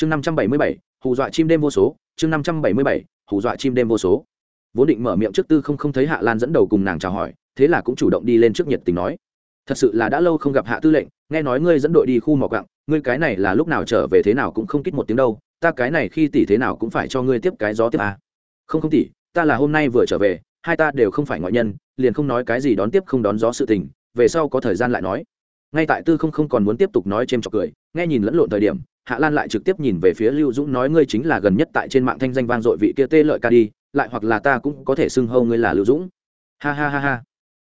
chương năm trăm bảy mươi bảy, hù dọa chim đêm vô số. Chương năm trăm bảy mươi bảy, hù dọa chim đêm vô số. Vốn định mở miệng trước tư không không thấy hạ lan dẫn đầu cùng nàng chào hỏi, thế là cũng chủ động đi lên trước nhiệt tình nói. Thật sự là đã lâu không gặp hạ tư lệnh, nghe nói ngươi dẫn đội đi khu mỏ quặng, ngươi cái này là lúc nào trở về thế nào cũng không kít một tiếng đâu, ta cái này khi tỷ thế nào cũng phải cho ngươi tiếp cái gió tiếp à. không không tỷ ta là hôm nay vừa trở về, hai ta đều không phải ngoại nhân, liền không nói cái gì đón tiếp không đón gió sự tình, về sau có thời gian lại nói. Ngay tại tư không không còn muốn tiếp tục nói c h cười, nghe nhìn lẫn lộn thời điểm hạ lan lại trực tiếp nhìn về phía lưu dũng nói, ngươi chính là gần nhất tại trên mạng thanh danh vang dội vị kia tê lợi ca đi, lại hoặc là ta cũng có thể xưng hâu ngươi là lưu dũng. Ha ha ha ha.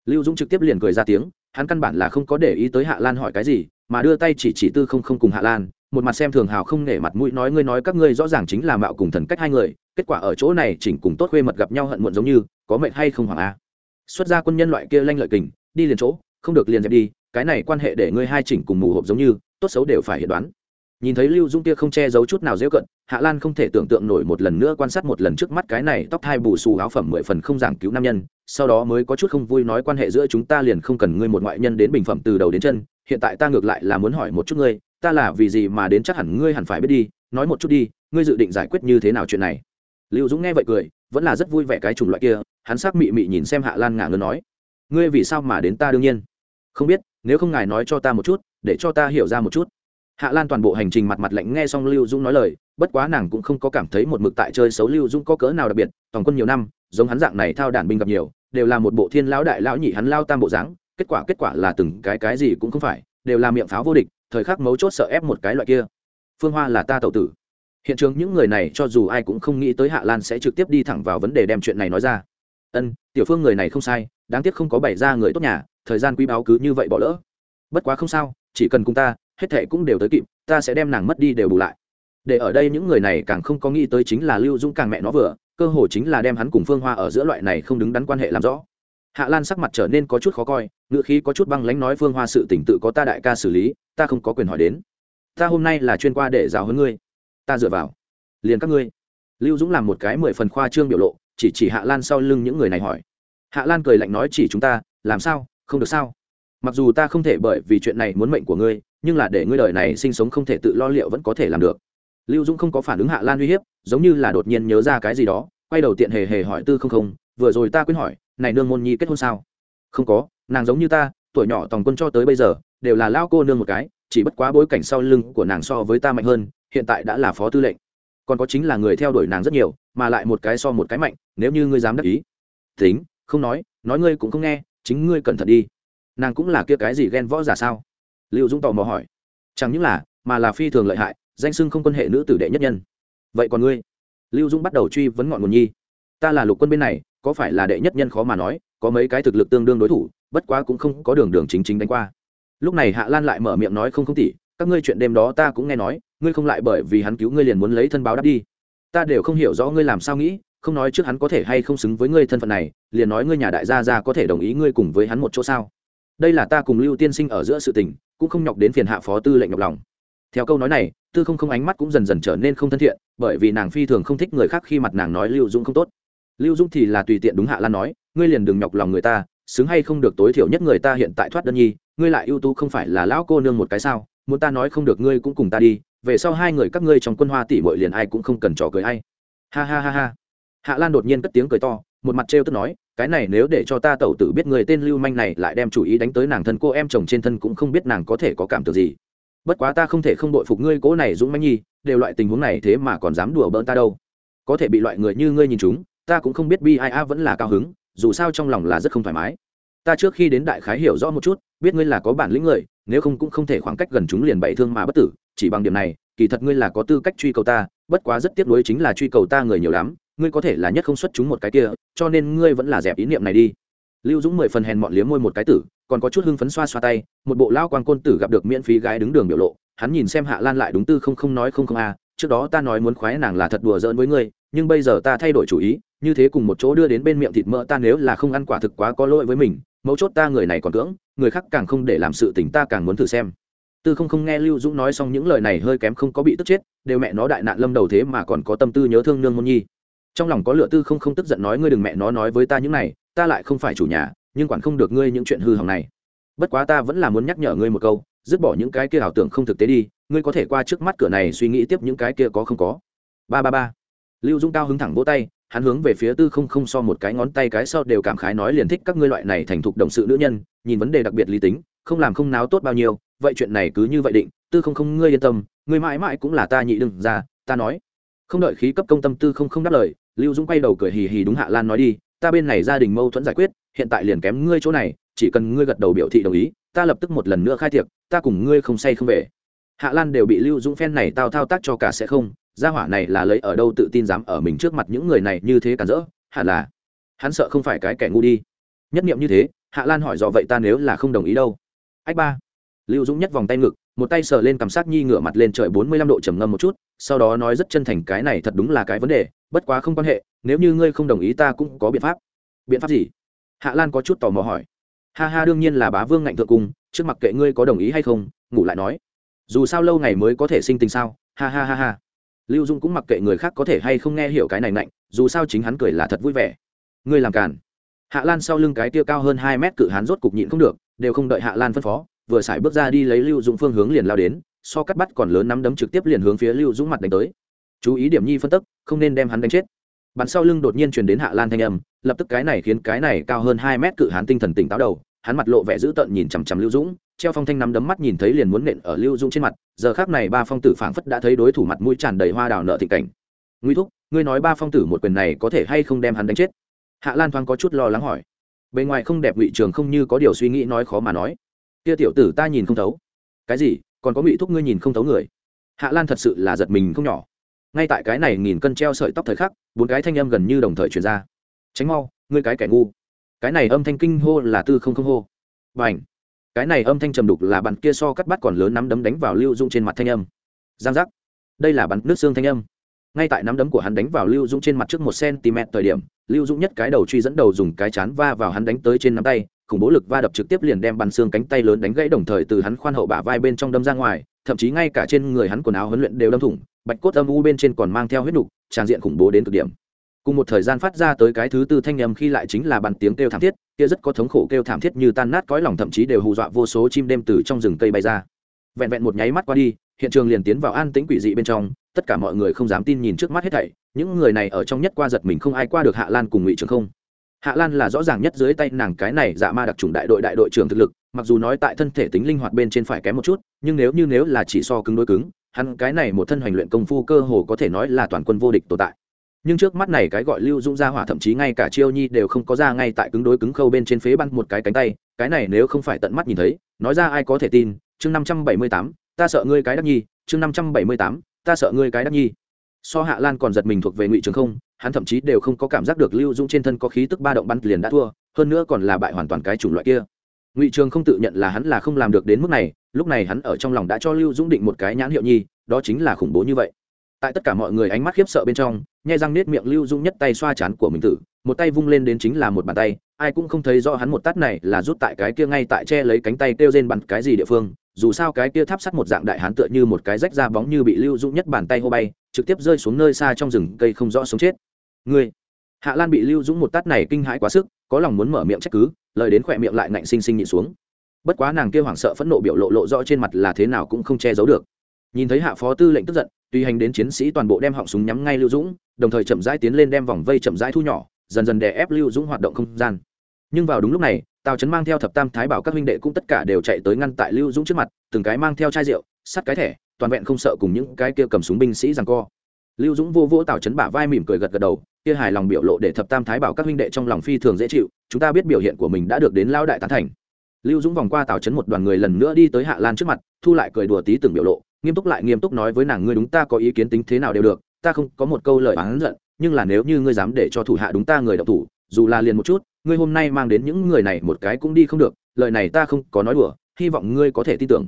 Lưu dũng trực tiếp liền cười ra tiếng, hắn căn bản là không có để ý tới hạ lan hỏi cái gì, mà đưa tay chỉ chỉ tư không không cùng hạ lan, một mặt xem thường hào không nể mặt mũi nói, ngươi nói các ngươi rõ ràng chính là mạo cùng thần cách hai người, kết quả ở chỗ này chỉnh cùng tốt khuê mật gặp nhau hận muộn giống như, có mệnh hay không hoàng a à? xuất ra quân nhân loại kia lanh lợi kình, đi liền chỗ, không được liền dẹp đi, cái này quan hệ để ngươi hai chỉnh cùng mù hộp giống như, tốt xấu đều phải hiện đoán nhìn thấy lưu dung kia không che giấu chút nào dễ cận hạ lan không thể tưởng tượng nổi một lần nữa quan sát một lần trước mắt cái này tóc hai bù xù áo phẩm mười phần không giảng cứu nam nhân, sau đó mới có chút không vui nói quan hệ giữa chúng ta liền không cần ngươi một ngoại nhân đến bình phẩm từ đầu đến chân, hiện tại ta ngược lại là muốn hỏi một chút ngươi, ta là vì gì mà đến chắc hẳn ngươi hẳn phải biết đi, nói một chút đi, ngươi dự định giải quyết như thế nào chuyện này? Lưu dũng nghe vậy cười, vẫn là rất vui vẻ cái chủng loại kia, hắn sắc mị mị nhìn xem hạ lan ngả ngơ nói, ngươi vì sao mà đến ta đương nhiên? Không biết, nếu không ngài nói cho ta một chút, để cho ta hiểu ra một chút hạ lan toàn bộ hành trình mặt mặt lạnh nghe xong lưu dũng nói lời, bất quá nàng cũng không có cảm thấy một mực tại chơi xấu lưu dũng có cỡ nào đặc biệt, toàn quân nhiều năm, giống hắn dạng này thao đàn binh gặp nhiều, đều là một bộ thiên lão đại lão nhị hắn lao tam bộ dáng, kết quả kết quả là từng cái cái gì cũng không phải, đều là miệng pháo vô địch, thời khắc mấu chốt sợ ép một cái loại kia. Phương hoa là ta tậu tử. Hiện trường những người này cho dù ai cũng không nghĩ tới hạ lan sẽ trực tiếp đi thẳng vào vấn đề đem chuyện này nói ra. Ân, tiểu phương người này không sai, đáng tiếc không có bày ra người tốt nhà, thời gian quý báo cứ như vậy bỏ lỡ. Bất quá không sao, chỉ cần cùng ta hết thệ cũng đều tới kịp, ta sẽ đem nàng mất đi đều bù lại. Để ở đây những người này càng không có nghĩ tới chính là lưu dũng càng mẹ nó vừa, cơ hồ chính là đem hắn cùng phương hoa ở giữa loại này không đứng đắn quan hệ làm rõ. Hạ lan sắc mặt trở nên có chút khó coi ngựa khí có chút băng lánh nói phương hoa sự tỉnh tự có ta đại ca xử lý, ta không có quyền hỏi đến. Ta hôm nay là chuyên qua để giáo hơn ngươi. Ta dựa vào. Liền các ngươi. Lưu dũng làm một cái mười phần khoa trương biểu lộ, chỉ chỉ hạ lan sau lưng những người này hỏi. Hạ lan cười lạnh nói chỉ chúng ta, làm sao, không được sao? Mặc dù ta không thể bởi vì chuyện này muốn mệnh của ngươi nhưng là để ngươi đời này sinh sống không thể tự lo liệu vẫn có thể làm được. Lưu dũng không có phản ứng hạ lan uy hiếp, giống như là đột nhiên nhớ ra cái gì đó, quay đầu tiện hề hề hỏi tư không không, vừa rồi ta quyết hỏi, này nương môn nhi kết hôn sao? Không có, nàng giống như ta, tuổi nhỏ tòng quân cho tới bây giờ, đều là lao cô nương một cái, chỉ bất quá bối cảnh sau lưng của nàng so với ta mạnh hơn, hiện tại đã là phó tư lệnh. Còn có chính là người theo đuổi nàng rất nhiều, mà lại một cái so một cái mạnh, nếu như ngươi dám đắc ý. Tính, không nói nói ngươi cũng không nghe, chính ngươi cẩn thận đi. Nàng cũng là kia cái gì ghen võ giả sao? Lưu dũng tò mò hỏi. Chẳng những là, mà là phi thường lợi hại, danh sưng không quân hệ nữ tử đệ nhất nhân. Vậy còn ngươi? Lưu dũng bắt đầu truy vấn ngọn nguồn nhi. Ta là lục quân bên này, có phải là đệ nhất nhân khó mà nói, có mấy cái thực lực tương đương đối thủ, bất quá cũng không có đường đường chính chính đánh qua. Lúc này hạ lan lại mở miệng nói không không tỉ, các ngươi chuyện đêm đó ta cũng nghe nói, ngươi không lại bởi vì hắn cứu ngươi liền muốn lấy thân báo đáp đi. Ta đều không hiểu rõ ngươi làm sao nghĩ, không nói trước hắn có thể hay không xứng với ngươi thân phận này, liền nói ngươi nhà đại gia ra có thể đồng ý ngươi cùng với hắn một chỗ sao? Đây là ta cùng lưu tiên sinh ở giữa sự tình cũng không nhọc đến phiền hạ phó tư lệnh nhọc lòng. Theo câu nói này, tư không không ánh mắt cũng dần dần trở nên không thân thiện, bởi vì nàng phi thường không thích người khác khi mặt nàng nói lưu dũng không tốt. Lưu dũng thì là tùy tiện đúng hạ lan nói, ngươi liền đừng nhọc lòng người ta, xứng hay không được tối thiểu nhất người ta hiện tại thoát đơn nhi, ngươi lại ưu tú không phải là lão cô nương một cái sao, muốn ta nói không được ngươi cũng cùng ta đi, về sau hai người các ngươi trong quân hoa tỷ bội liền ai cũng không cần trò cười ai. Ha ha ha ha. Hạ lan đột nhiên cất tiếng cười to, một mặt trêu tức nói cái này nếu để cho ta tẩu tử biết người tên lưu manh này lại đem chủ ý đánh tới nàng thân cô em chồng trên thân cũng không biết nàng có thể có cảm tưởng gì. Bất quá ta không thể không đội phục ngươi cố này dũng manh nhi, đều loại tình huống này thế mà còn dám đùa bỡn ta đâu. Có thể bị loại người như ngươi nhìn chúng, ta cũng không biết bi ai a vẫn là cao hứng, dù sao trong lòng là rất không thoải mái. Ta trước khi đến đại khái hiểu rõ một chút, biết ngươi là có bản lĩnh người, nếu không cũng không thể khoảng cách gần chúng liền bậy thương mà bất tử, chỉ bằng điểm này, kỳ thật ngươi là có tư cách truy cầu ta, bất quá rất tiếc nuối chính là truy cầu ta người nhiều lắm ngươi có thể là nhất không xuất chúng một cái kia, cho nên ngươi vẫn là dẹp ý niệm này đi. Lưu dũng mười phần hèn mọn liếm môi một cái tử, còn có chút hưng phấn xoa xoa tay, một bộ lao quan côn tử gặp được miễn phí gái đứng đường biểu lộ, hắn nhìn xem hạ lan lại đúng tư không không nói không không a, trước đó ta nói muốn khoái nàng là thật đùa giỡn với ngươi, nhưng bây giờ ta thay đổi chủ ý, như thế cùng một chỗ đưa đến bên miệng thịt mỡ ta nếu là không ăn quả thực quá có lỗi với mình, mấu chốt ta người này còn cưỡng, người khác càng không để làm sự tình ta càng muốn thử xem. Tư không không nghe lưu dũng nói xong những lời này hơi kém không có bị tức chết, đều mẹ nó đại nạn lâm đầu thế mà còn có tâm tư nhớ thương nương môn nhi trong lòng có lựa tư không không tức giận nói, ngươi đừng mẹ nó nói với ta những này, ta lại không phải chủ nhà, nhưng quản không được ngươi những chuyện hư hỏng này. Bất quá ta vẫn là muốn nhắc nhở ngươi một câu, dứt bỏ những cái kia ảo tưởng không thực tế đi, ngươi có thể qua trước mắt cửa này suy nghĩ tiếp những cái kia có không có. Ba ba ba. Lưu Dung cao hứng thẳng vỗ tay, hắn hướng về phía tư không không so một cái ngón tay cái sau đều cảm khái nói liền thích các ngươi loại này thành thục đồng sự nữ nhân, nhìn vấn đề đặc biệt lý tính, không làm không náo tốt bao nhiêu, vậy chuyện này cứ như vậy định, tư không không ngươi yên tâm, ngươi mãi mãi cũng là ta nhị đừng ra, ta nói không đợi khí cấp công tâm tư không không đáp lời, lưu dũng quay đầu cười hì hì đúng hạ lan nói đi, ta bên này gia đình mâu thuẫn giải quyết, hiện tại liền kém ngươi chỗ này, chỉ cần ngươi gật đầu biểu thị đồng ý, ta lập tức một lần nữa khai tiệc, ta cùng ngươi không say không về. Hạ lan đều bị lưu dũng phen này tao thao tác cho cả sẽ không, gia hỏa này là lấy ở đâu tự tin dám ở mình trước mặt những người này như thế cản rỡ, hẳn là hắn sợ không phải cái kẻ ngu đi. Nhất nghiệm như thế, hạ lan hỏi dò vậy ta nếu là không đồng ý đâu? Ách ba. Lưu dũng nhất vòng tay ngực một tay sờ lên cảm giác nhi ngửa mặt lên trời bốn mươi lăm độ trầm ngâm một chút, sau đó nói rất chân thành, cái này thật đúng là cái vấn đề, bất quá không quan hệ, nếu như ngươi không đồng ý ta cũng có biện pháp. Biện pháp gì? Hạ lan có chút tò mò hỏi. Ha ha, đương nhiên là bá vương ngạnh thượng cung, trước mặt kệ ngươi có đồng ý hay không, ngủ lại nói. Dù sao lâu ngày mới có thể sinh tình sao, ha ha ha ha. Lưu dung cũng mặc kệ người khác có thể hay không nghe hiểu cái này nạnh dù sao chính hắn cười là thật vui vẻ. Ngươi làm càn. Hạ lan sau lưng cái tia cao hơn hai mét cự hắn rốt cục nhịn không được, đều không đợi hạ lan phân phó vừa xài bước ra đi lấy lưu dũng phương hướng liền lao đến, so cắt bắt còn lớn nắm đấm trực tiếp liền hướng phía lưu dũng mặt đánh tới. Chú ý điểm nhi phân tức, không nên đem hắn đánh chết. Bắn sau lưng đột nhiên truyền đến hạ lan thanh âm, lập tức cái này khiến cái này cao hơn hai mét cự hán tinh thần tỉnh táo đầu, hắn mặt lộ vẻ dữ tợn nhìn chằm chằm lưu dũng, treo phong thanh nắm đấm mắt nhìn thấy liền muốn nện ở lưu dũng trên mặt, giờ khác này ba phong tử phảng phất đã thấy đối thủ mặt mũi tràn đầy hoa đào nợ thị cảnh. Nguy thúc, ngươi nói ba phong tử một quyền này có thể hay không đem hắn đánh chết? Hạ lan thoáng có chút lo lắng hỏi. Bề ngoài không đẹp ngụy trường không như có điều suy nghĩ nói khó mà nói kia tiểu tử ta nhìn không thấu. Cái gì? Còn có ngụy thúc ngươi nhìn không thấu người. Hạ lan thật sự là giật mình không nhỏ. Ngay tại cái này nghìn cân treo sợi tóc thời khắc, bốn cái thanh âm gần như đồng thời truyền ra. Tránh mau, ngươi cái kẻ ngu. Cái này âm thanh kinh hô là tư không không hô. Và ảnh cái này âm thanh trầm đục là bắn kia so cắt bắt còn lớn nắm đấm đánh vào lưu dung trên mặt thanh âm. Giang giác! Đây là bắn nước xương thanh âm. Ngay tại nắm đấm của hắn đánh vào lưu dung trên mặt trước một cm thời điểm, lưu dung nhất cái đầu truy dẫn đầu dùng cái chán va vào hắn đánh tới trên nắm tay khủng bố lực va đập trực tiếp liền đem bắn xương cánh tay lớn đánh gãy đồng thời từ hắn khoan hậu bả vai bên trong đâm ra ngoài, thậm chí ngay cả trên người hắn quần áo huấn luyện đều đâm thủng, bạch cốt âm u bên trên còn mang theo huyết đục tràn diện khủng bố đến cực điểm. Cùng một thời gian phát ra tới cái thứ tư thanh âm khi lại chính là bàn tiếng kêu thảm thiết, kia rất có thống khổ kêu thảm thiết như tan nát cõi lòng thậm chí đều hù dọa vô số chim đêm từ trong rừng cây bay ra. Vẹn vẹn một nháy mắt qua đi, hiện trường liền tiến vào an tĩnh quỷ dị bên trong, tất cả mọi người không dám tin nhìn trước mắt hết thảy, những người này ở trong nhất qua giật mình không ai qua được hạ lan cùng ngụy trường không hạ lan là rõ ràng nhất dưới tay nàng cái này dạ ma đặc trùng đại đội đại đội trưởng thực lực, mặc dù nói tại thân thể tính linh hoạt bên trên phải kém một chút, nhưng nếu như nếu là chỉ so cứng đối cứng, hắn cái này một thân hoành luyện công phu cơ hồ có thể nói là toàn quân vô địch tồn tại. Nhưng trước mắt này cái gọi lưu dũng ra hỏa thậm chí ngay cả chiêu nhi đều không có ra ngay tại cứng đối cứng khâu bên trên phế băng một cái cánh tay, cái này nếu không phải tận mắt nhìn thấy, nói ra ai có thể tin, chương năm trăm bảy mươi tám, ta sợ ngươi cái đắc nhi, chương năm trăm bảy mươi tám, ta sợ ngươi cái đắc nhi. So hạ lan còn giật mình thuộc về ngụy trường không hắn thậm chí đều không có cảm giác được lưu dũng trên thân có khí tức ba động bắn liền đã thua, hơn nữa còn là bại hoàn toàn cái chủng loại kia. Ngụy trường không tự nhận là hắn là không làm được đến mức này, lúc này hắn ở trong lòng đã cho lưu dũng định một cái nhãn hiệu nhi, đó chính là khủng bố như vậy. Tại tất cả mọi người ánh mắt khiếp sợ bên trong, nhai răng nết miệng lưu dũng nhất tay xoa chán của mình tử, một tay vung lên đến chính là một bàn tay, ai cũng không thấy rõ hắn một tát này là rút tại cái kia ngay tại che lấy cánh tay kêu rên bắn cái gì địa phương, dù sao cái kia tháp sắt một dạng đại hán tựa như một cái rách ra bóng như bị lưu dũng nhất bàn tay hô bay, trực tiếp rơi xuống nơi xa trong rừng cây không rõ sống chết ngươi. Hạ lan bị lưu dũng một tát này kinh hãi quá sức, có lòng muốn mở miệng trách cứ, lời đến khỏe miệng lại ngạnh xinh xinh nhịn xuống. Bất quá nàng kia hoảng sợ phẫn nộ biểu lộ lộ rõ trên mặt là thế nào cũng không che giấu được. Nhìn thấy hạ phó tư lệnh tức giận, tùy hành đến chiến sĩ toàn bộ đem họng súng nhắm ngay lưu dũng, đồng thời chậm rãi tiến lên đem vòng vây chậm rãi thu nhỏ, dần dần đè ép lưu dũng hoạt động không gian. Nhưng vào đúng lúc này, tào trấn mang theo thập tam thái bảo các huynh đệ cũng tất cả đều chạy tới ngăn tại lưu dũng trước mặt, từng cái mang theo chai rượu, sắt cái thẻ, toàn vẹn không sợ cùng những cái kia cầm súng binh sĩ rằng co lưu dũng vô vỗ tào chấn bả vai mỉm cười gật gật đầu, kia hài lòng biểu lộ để thập tam thái bảo các huynh đệ trong lòng phi thường dễ chịu, chúng ta biết biểu hiện của mình đã được đến lao đại tán thành. Lưu dũng vòng qua tào chấn một đoàn người lần nữa đi tới hạ lan trước mặt, thu lại cười đùa tí từng biểu lộ, nghiêm túc lại nghiêm túc nói với nàng ngươi đúng ta có ý kiến tính thế nào đều được, ta không có một câu lời oán giận, nhưng là nếu như ngươi dám để cho thủ hạ đúng ta người đọc thủ, dù là liền một chút, ngươi hôm nay mang đến những người này một cái cũng đi không được, lời này ta không có nói đùa, hy vọng ngươi có thể tin tưởng.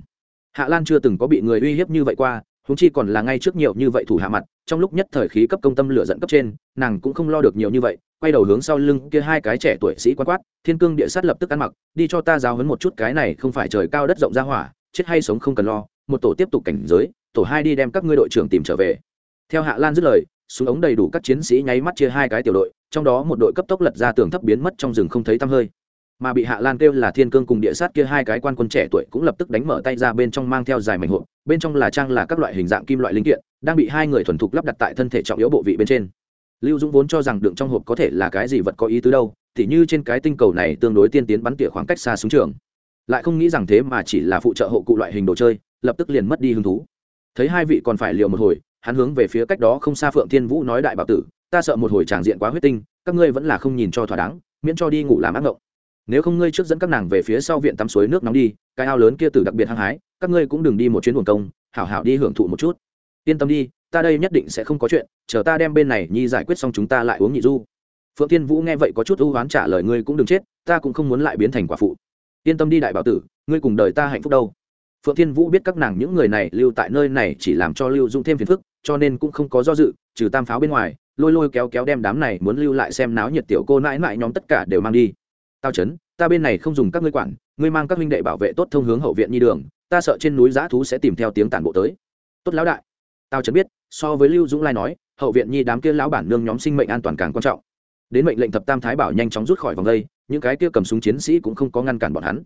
Hạ lan chưa từng có bị người uy hiếp như vậy qua húng chi còn là ngay trước nhiều như vậy thủ hạ mặt trong lúc nhất thời khí cấp công tâm lửa dẫn cấp trên, nàng cũng không lo được nhiều như vậy, quay đầu hướng sau lưng kia hai cái trẻ tuổi sĩ quan quát, thiên cương địa sát lập tức ăn mặc, đi cho ta giáo hấn một chút cái này không phải trời cao đất rộng ra hỏa, chết hay sống không cần lo, một tổ tiếp tục cảnh giới, tổ hai đi đem các ngươi đội trưởng tìm trở về. Theo hạ lan dứt lời, súng ống đầy đủ các chiến sĩ nháy mắt chia hai cái tiểu đội, trong đó một đội cấp tốc lật ra tường thấp biến mất trong rừng không thấy tăm hơi mà bị hạ lan kêu là thiên cương cùng địa sát kia hai cái quan quân trẻ tuổi cũng lập tức đánh mở tay ra bên trong mang theo dài mảnh hộp, bên trong là trang là các loại hình dạng kim loại linh kiện, đang bị hai người thuần thục lắp đặt tại thân thể trọng yếu bộ vị bên trên. Lưu dũng vốn cho rằng đựng trong hộp có thể là cái gì vật có ý tứ đâu thì như trên cái tinh cầu này tương đối tiên tiến bắn tỉa khoảng cách xa xuống trường. Lại không nghĩ rằng thế mà chỉ là phụ trợ hộ cụ loại hình đồ chơi, lập tức liền mất đi hứng thú. Thấy hai vị còn phải liều một hồi, hắn hướng về phía cách đó không xa phượng thiên vũ nói đại bảo tử, ta sợ một hồi tràng diện quá huyết tinh, các ngươi vẫn là không nhìn cho thỏa đáng, miễn cho đi ngủ làm ác ngộng nếu không ngươi trước dẫn các nàng về phía sau viện tắm suối nước nóng đi, cái ao lớn kia từ đặc biệt hăng hái, các ngươi cũng đừng đi một chuyến buồn công, hảo hảo đi hưởng thụ một chút. Yên tâm đi, ta đây nhất định sẽ không có chuyện, chờ ta đem bên này nhi giải quyết xong chúng ta lại uống nhị du. Phượng tiên vũ nghe vậy có chút ưu oán trả lời ngươi cũng đừng chết, ta cũng không muốn lại biến thành quả phụ. Yên tâm đi đại bảo tử, ngươi cùng đời ta hạnh phúc đâu. Phượng thiên vũ biết các nàng những người này lưu tại nơi này chỉ làm cho lưu dung thêm phiền phức, cho nên cũng không có do dự, trừ tam pháo bên ngoài, lôi lôi kéo kéo đem đám này muốn lưu lại xem náo nhiệt tiểu cô nãi nãi nhóm tất cả đều mang đi tao chấn, ta bên này không dùng các ngươi quản, ngươi mang các huynh đệ bảo vệ tốt thông hướng hậu viện nhi đường, ta sợ trên núi giã thú sẽ tìm theo tiếng tản bộ tới. Tốt lão đại. Tao chấn biết, so với lưu dũng lai nói, hậu viện nhi đám kia lão bản nương nhóm sinh mệnh an toàn càng quan trọng. Đến mệnh lệnh thập tam thái bảo nhanh chóng rút khỏi vòng đây, những cái kia cầm súng chiến sĩ cũng không có ngăn cản bọn hắn.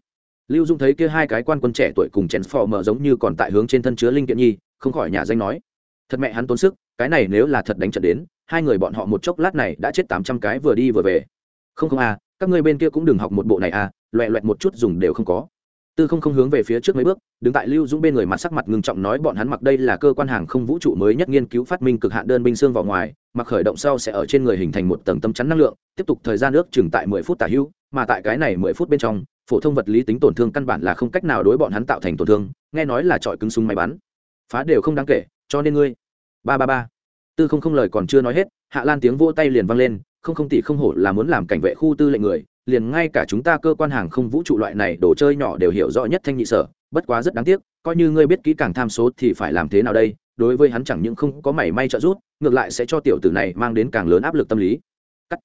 Lưu dung thấy kia hai cái quan quân trẻ tuổi cùng chèn phò mở giống như còn tại hướng trên thân chứa linh kiện nhi, không khỏi nhà danh nói. Thật mẹ hắn tốn sức, cái này nếu là thật đánh trận đến, hai người bọn họ một chốc lát này đã chết tám trăm cái vừa đi vừa về. Không không à các ngươi bên kia cũng đừng học một bộ này à loẹ loẹt một chút dùng đều không có. Tư không không hướng về phía trước mấy bước, đứng tại lưu dũng bên người mặt sắc mặt ngừng trọng nói bọn hắn mặc đây là cơ quan hàng không vũ trụ mới nhất nghiên cứu phát minh cực hạn đơn binh xương vào ngoài, mặc khởi động sau sẽ ở trên người hình thành một tầng tâm chắn năng lượng, tiếp tục thời gian nước chừng tại mười phút tả hữu mà tại cái này mười phút bên trong, phổ thông vật lý tính tổn thương căn bản là không cách nào đối bọn hắn tạo thành tổn thương, nghe nói là trọi cứng súng máy bắn. Phá đều không đáng kể, cho nên ngươi. Ba ba ba. Tư không không lời còn chưa nói hết, hạ lan tiếng vỗ tay liền vang lên không không tỷ không hổ là muốn làm cảnh vệ khu tư lệnh người, liền ngay cả chúng ta cơ quan hàng không vũ trụ loại này đồ chơi nhỏ đều hiểu rõ nhất thanh nhị sở, bất quá rất đáng tiếc, coi như ngươi biết kỹ càng tham số thì phải làm thế nào đây, đối với hắn chẳng những không có mảy may trợ giúp, ngược lại sẽ cho tiểu tử này mang đến càng lớn áp lực tâm lý Cắt.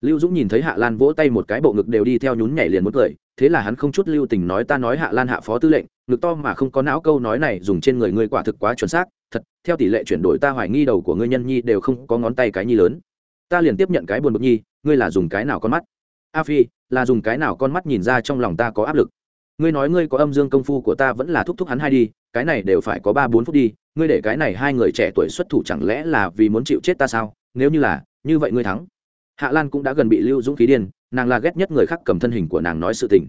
lưu dũng nhìn thấy hạ lan vỗ tay một cái bộ ngực đều đi theo nhún nhảy liền muốn cười, thế là hắn không chút lưu tình nói ta nói hạ lan hạ phó tư lệnh, ngực to mà không có não câu nói này dùng trên người ngươi quả thực quá chuẩn xác, thật, theo tỷ lệ chuyển đổi ta hoài nghi đầu của ngươi nhân nhi đều không có ngón tay cái nhi lớn ta liền tiếp nhận cái buồn bực nhi, ngươi là dùng cái nào con mắt? A phi, là dùng cái nào con mắt nhìn ra trong lòng ta có áp lực? Ngươi nói ngươi có âm dương công phu của ta vẫn là thúc thúc hắn hai đi, cái này đều phải có ba bốn phút đi, ngươi để cái này hai người trẻ tuổi xuất thủ chẳng lẽ là vì muốn chịu chết ta sao? Nếu như là, như vậy ngươi thắng. Hạ lan cũng đã gần bị lưu dũng khí điên, nàng là ghét nhất người khác cầm thân hình của nàng nói sự tình.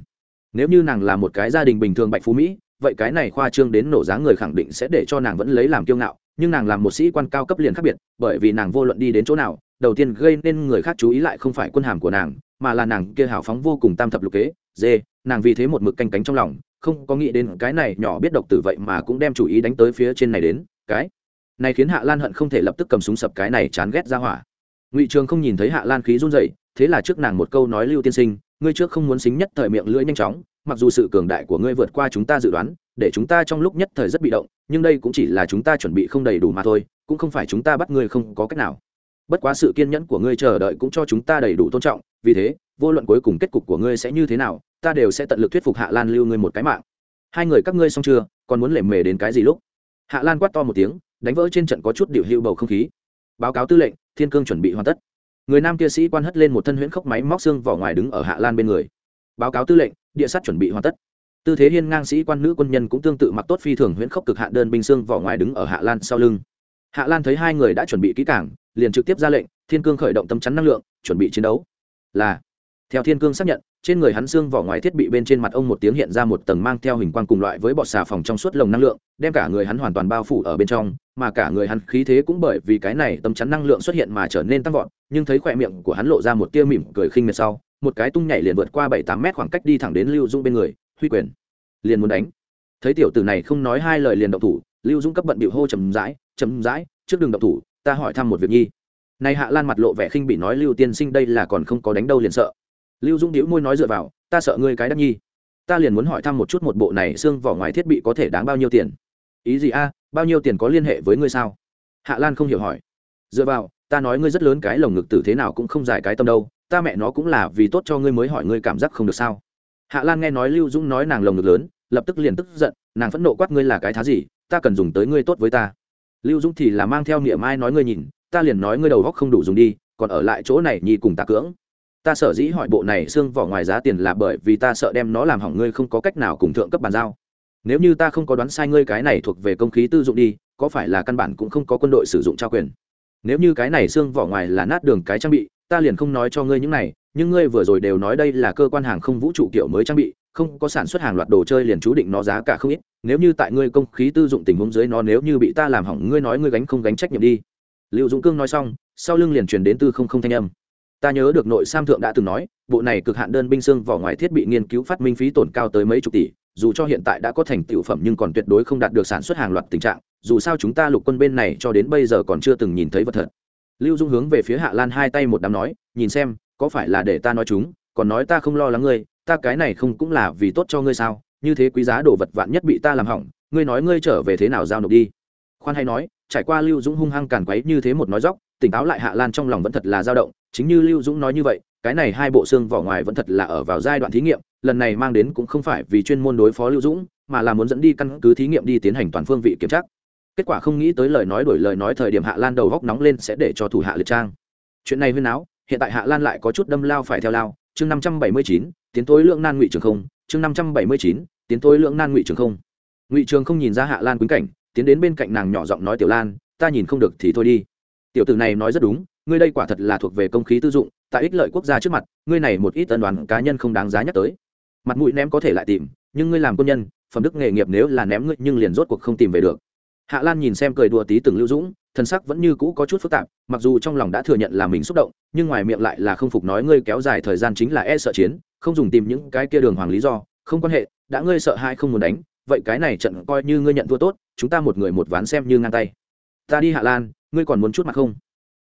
Nếu như nàng là một cái gia đình bình thường bạch phú mỹ, vậy cái này khoa trương đến nổ dáng người khẳng định sẽ để cho nàng vẫn lấy làm kiêu ngạo, nhưng nàng làm một sĩ quan cao cấp liền khác biệt, bởi vì nàng vô luận đi đến chỗ nào đầu tiên gây nên người khác chú ý lại không phải quân hàm của nàng, mà là nàng kia hào phóng vô cùng tam thập lục kế, dê, nàng vì thế một mực canh cánh trong lòng, không có nghĩ đến cái này nhỏ biết độc tử vậy mà cũng đem chủ ý đánh tới phía trên này đến, cái. Này khiến hạ lan hận không thể lập tức cầm súng sập cái này chán ghét ra hỏa. Ngụy trường không nhìn thấy hạ lan khí run dậy thế là trước nàng một câu nói lưu tiên sinh, ngươi trước không muốn xính nhất thời miệng lưỡi nhanh chóng, mặc dù sự cường đại của ngươi vượt qua chúng ta dự đoán, để chúng ta trong lúc nhất thời rất bị động, nhưng đây cũng chỉ là chúng ta chuẩn bị không đầy đủ mà thôi, cũng không phải chúng ta bắt ngươi không có cách nào bất quá sự kiên nhẫn của ngươi chờ đợi cũng cho chúng ta đầy đủ tôn trọng, vì thế, vô luận cuối cùng kết cục của ngươi sẽ như thế nào, ta đều sẽ tận lực thuyết phục hạ lan lưu ngươi một cái mạng. Hai người các ngươi xong chưa, còn muốn lệ mề đến cái gì lúc? Hạ lan quát to một tiếng, đánh vỡ trên trận có chút điệu hữu bầu không khí. Báo cáo tư lệnh, thiên cương chuẩn bị hoàn tất. Người nam kia sĩ quan hất lên một thân huyễn khốc máy móc xương vỏ ngoài đứng ở hạ lan bên người. Báo cáo tư lệnh, địa sát chuẩn bị hoàn tất. Tư thế hiên ngang sĩ quan nữ quân nhân cũng tương tự mặc tốt phi thường huyễn khốc cực hạn đơn binh xương vỏ ngoài đứng ở hạ lan sau lưng hạ lan thấy hai người đã chuẩn bị kỹ cảng liền trực tiếp ra lệnh, thiên cương khởi động tâm chắn năng lượng, chuẩn bị chiến đấu. Là, theo thiên cương xác nhận, trên người hắn xương vỏ ngoài thiết bị bên trên mặt ông một tiếng hiện ra một tầng mang theo hình quang cùng loại với bọt xà phòng trong suốt lồng năng lượng, đem cả người hắn hoàn toàn bao phủ ở bên trong, mà cả người hắn khí thế cũng bởi vì cái này tâm chắn năng lượng xuất hiện mà trở nên tăng vọt, nhưng thấy khỏe miệng của hắn lộ ra một tia mỉm cười khinh miệt sau, một cái tung nhảy liền vượt qua bảy tám mét khoảng cách đi thẳng đến lưu dung bên người, huy quyền. Liền muốn đánh. Thấy tiểu tử này không nói hai lời liền động thủ, lưu dung cấp bận bịu hô trầm rãi chậm rãi, trước đường động thủ, ta hỏi thăm một việc nhi. Này hạ lan mặt lộ vẻ khinh bị nói lưu tiên sinh đây là còn không có đánh đâu liền sợ. Lưu dung đĩu môi nói dựa vào, ta sợ ngươi cái đắc nhi. Ta liền muốn hỏi thăm một chút một bộ này xương vỏ ngoài thiết bị có thể đáng bao nhiêu tiền? Ý gì a, bao nhiêu tiền có liên hệ với ngươi sao? Hạ lan không hiểu hỏi. Dựa vào, ta nói ngươi rất lớn cái lồng ngực tử thế nào cũng không dài cái tâm đâu, ta mẹ nó cũng là vì tốt cho ngươi mới hỏi ngươi cảm giác không được sao? Hạ lan nghe nói lưu dũng nói nàng lồng ngực lớn, lập tức liền tức giận, nàng phẫn nộ quát ngươi là cái thá gì, ta cần dùng tới ngươi tốt với ta lưu dũng thì là mang theo niệm ai nói ngươi nhìn, ta liền nói ngươi đầu góc không đủ dùng đi, còn ở lại chỗ này nhi cùng ta cưỡng. Ta sở dĩ hỏi bộ này xương vỏ ngoài giá tiền là bởi vì ta sợ đem nó làm hỏng ngươi không có cách nào cùng thượng cấp bàn giao. Nếu như ta không có đoán sai ngươi cái này thuộc về công khí tư dụng đi, có phải là căn bản cũng không có quân đội sử dụng trao quyền? Nếu như cái này xương vỏ ngoài là nát đường cái trang bị, ta liền không nói cho ngươi những này, nhưng ngươi vừa rồi đều nói đây là cơ quan hàng không vũ trụ kiểu mới trang bị không có sản xuất hàng loạt đồ chơi liền chú định nó giá cả không ít, nếu như tại ngươi công khí tư dụng tình huống dưới nó nếu như bị ta làm hỏng, ngươi nói ngươi gánh không gánh trách nhiệm đi. Liệu dũng cương nói xong, sau lưng liền truyền đến tư không không thanh âm. Ta nhớ được nội sam thượng đã từng nói, bộ này cực hạn đơn binh xương vỏ ngoài thiết bị nghiên cứu phát minh phí tổn cao tới mấy chục tỷ, dù cho hiện tại đã có thành tựu phẩm nhưng còn tuyệt đối không đạt được sản xuất hàng loạt tình trạng, dù sao chúng ta lục quân bên này cho đến bây giờ còn chưa từng nhìn thấy vật thật. Lưu dung hướng về phía hạ lan hai tay một đám nói, nhìn xem, có phải là để ta nói chúng, còn nói ta không lo lắng ngươi ta cái này không cũng là vì tốt cho ngươi sao? Như thế quý giá đồ vật vạn nhất bị ta làm hỏng, ngươi nói ngươi trở về thế nào giao nộp đi? Khoan hay nói, trải qua lưu dũng hung hăng càn quấy như thế một nói dóc, tỉnh táo lại hạ lan trong lòng vẫn thật là dao động, chính như lưu dũng nói như vậy, cái này hai bộ xương vỏ ngoài vẫn thật là ở vào giai đoạn thí nghiệm, lần này mang đến cũng không phải vì chuyên môn đối phó lưu dũng, mà là muốn dẫn đi căn cứ thí nghiệm đi tiến hành toàn phương vị kiểm tra. Kết quả không nghĩ tới lời nói đổi lời nói thời điểm hạ lan đầu góc nóng lên sẽ để cho thủ hạ liệt trang. Chuyện này huyên áo hiện tại hạ lan lại có chút đâm lao phải theo lao. Chương năm trăm bảy mươi chín tiến tối lượng nan ngụy trường không, chương năm trăm bảy mươi chín, tiến tối lượng nan ngụy trường không. Ngụy trường không nhìn ra hạ lan quýnh cảnh, tiến đến bên cạnh nàng nhỏ giọng nói, tiểu lan, ta nhìn không được thì thôi đi. Tiểu tử này nói rất đúng, ngươi đây quả thật là thuộc về công khí tư dụng, tại ích lợi quốc gia trước mặt, ngươi này một ít tân đoàn cá nhân không đáng giá nhắc tới. Mặt mũi ném có thể lại tìm, nhưng ngươi làm quân nhân, phẩm đức nghề nghiệp nếu là ném ngươi, nhưng liền rốt cuộc không tìm về được. Hạ lan nhìn xem cười đùa tí từng lưu dũng, thân sắc vẫn như cũ có chút phức tạp, mặc dù trong lòng đã thừa nhận là mình xúc động, nhưng ngoài miệng lại là không phục nói, ngươi kéo dài thời gian chính là e sợ chiến không dùng tìm những cái kia đường hoàng lý do, không quan hệ, đã ngươi sợ hai không muốn đánh, vậy cái này trận coi như ngươi nhận thua tốt, chúng ta một người một ván xem như ngang tay. Ta đi hạ lan, ngươi còn muốn chút mặt không?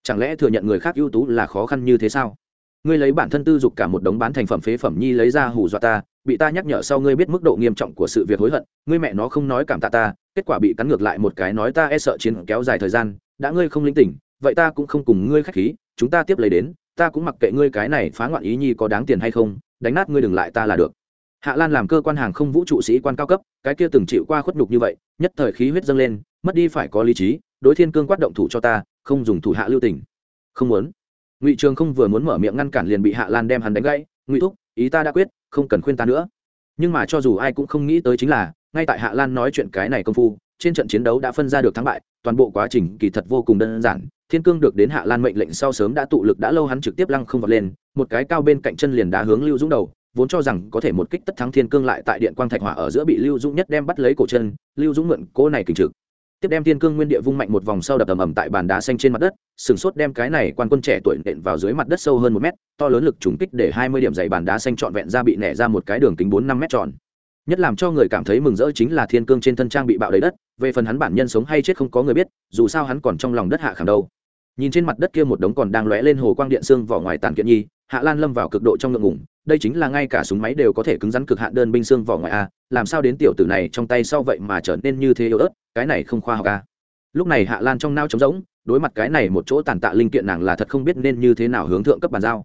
Chẳng lẽ thừa nhận người khác ưu tú là khó khăn như thế sao? Ngươi lấy bản thân tư dục cả một đống bán thành phẩm phế phẩm nhi lấy ra hù dọa ta, bị ta nhắc nhở sau ngươi biết mức độ nghiêm trọng của sự việc hối hận, ngươi mẹ nó không nói cảm tạ ta, kết quả bị cắn ngược lại một cái nói ta e sợ chiến kéo dài thời gian, đã ngươi không linh tỉnh, vậy ta cũng không cùng ngươi khách khí, chúng ta tiếp lấy đến, ta cũng mặc kệ ngươi cái này phá ngoạn ý nhi có đáng tiền hay không đánh nát ngươi đừng lại ta là được. Hạ lan làm cơ quan hàng không vũ trụ sĩ quan cao cấp, cái kia từng chịu qua khuất nhục như vậy, nhất thời khí huyết dâng lên, mất đi phải có lý trí, đối thiên cương quát động thủ cho ta, không dùng thủ hạ lưu tình. Không muốn. Ngụy trường không vừa muốn mở miệng ngăn cản liền bị hạ lan đem hắn đánh gãy, ngụy thúc, ý ta đã quyết, không cần khuyên ta nữa. Nhưng mà cho dù ai cũng không nghĩ tới chính là, ngay tại hạ lan nói chuyện cái này công phu, trên trận chiến đấu đã phân ra được thắng bại, toàn bộ quá trình kỳ thật vô cùng đơn giản thiên cương được đến hạ lan mệnh lệnh sau sớm đã tụ lực đã lâu hắn trực tiếp lăng không vọt lên, một cái cao bên cạnh chân liền đá hướng lưu dũng đầu, vốn cho rằng có thể một kích tất thắng thiên cương lại tại điện quang thạch hỏa ở giữa bị lưu dũng nhất đem bắt lấy cổ chân, lưu dũng mượn cỗ này kình trực. Tiếp đem thiên cương nguyên địa vung mạnh một vòng sau đập ầm ầm tại bàn đá xanh trên mặt đất, sừng sốt đem cái này quan quân trẻ tuổi nện vào dưới mặt đất sâu hơn một mét, to lớn lực trùng kích để hai mươi điểm dày bàn đá xanh trọn vẹn ra bị nẻ ra một cái đường kính bốn năm mét tròn nhất làm cho người cảm thấy mừng rỡ chính là thiên cương trên thân trang bị bạo đầy đất, về phần hắn bản nhân sống hay chết không có người biết, dù sao hắn còn trong lòng đất hạ khảm đâu. Nhìn trên mặt đất kia một đống còn đang lóe lên hồ quang điện xương vỏ ngoài tàn kiện nhi, hạ lan lâm vào cực độ trong ngượng ngủng đây chính là ngay cả súng máy đều có thể cứng rắn cực hạn đơn binh xương vỏ ngoài a, làm sao đến tiểu tử này trong tay sau vậy mà trở nên như thế yếu ớt, cái này không khoa học a. Lúc này hạ lan trong nao trống rỗng, đối mặt cái này một chỗ tàn tạ linh kiện nàng là thật không biết nên như thế nào hướng thượng cấp bàn giao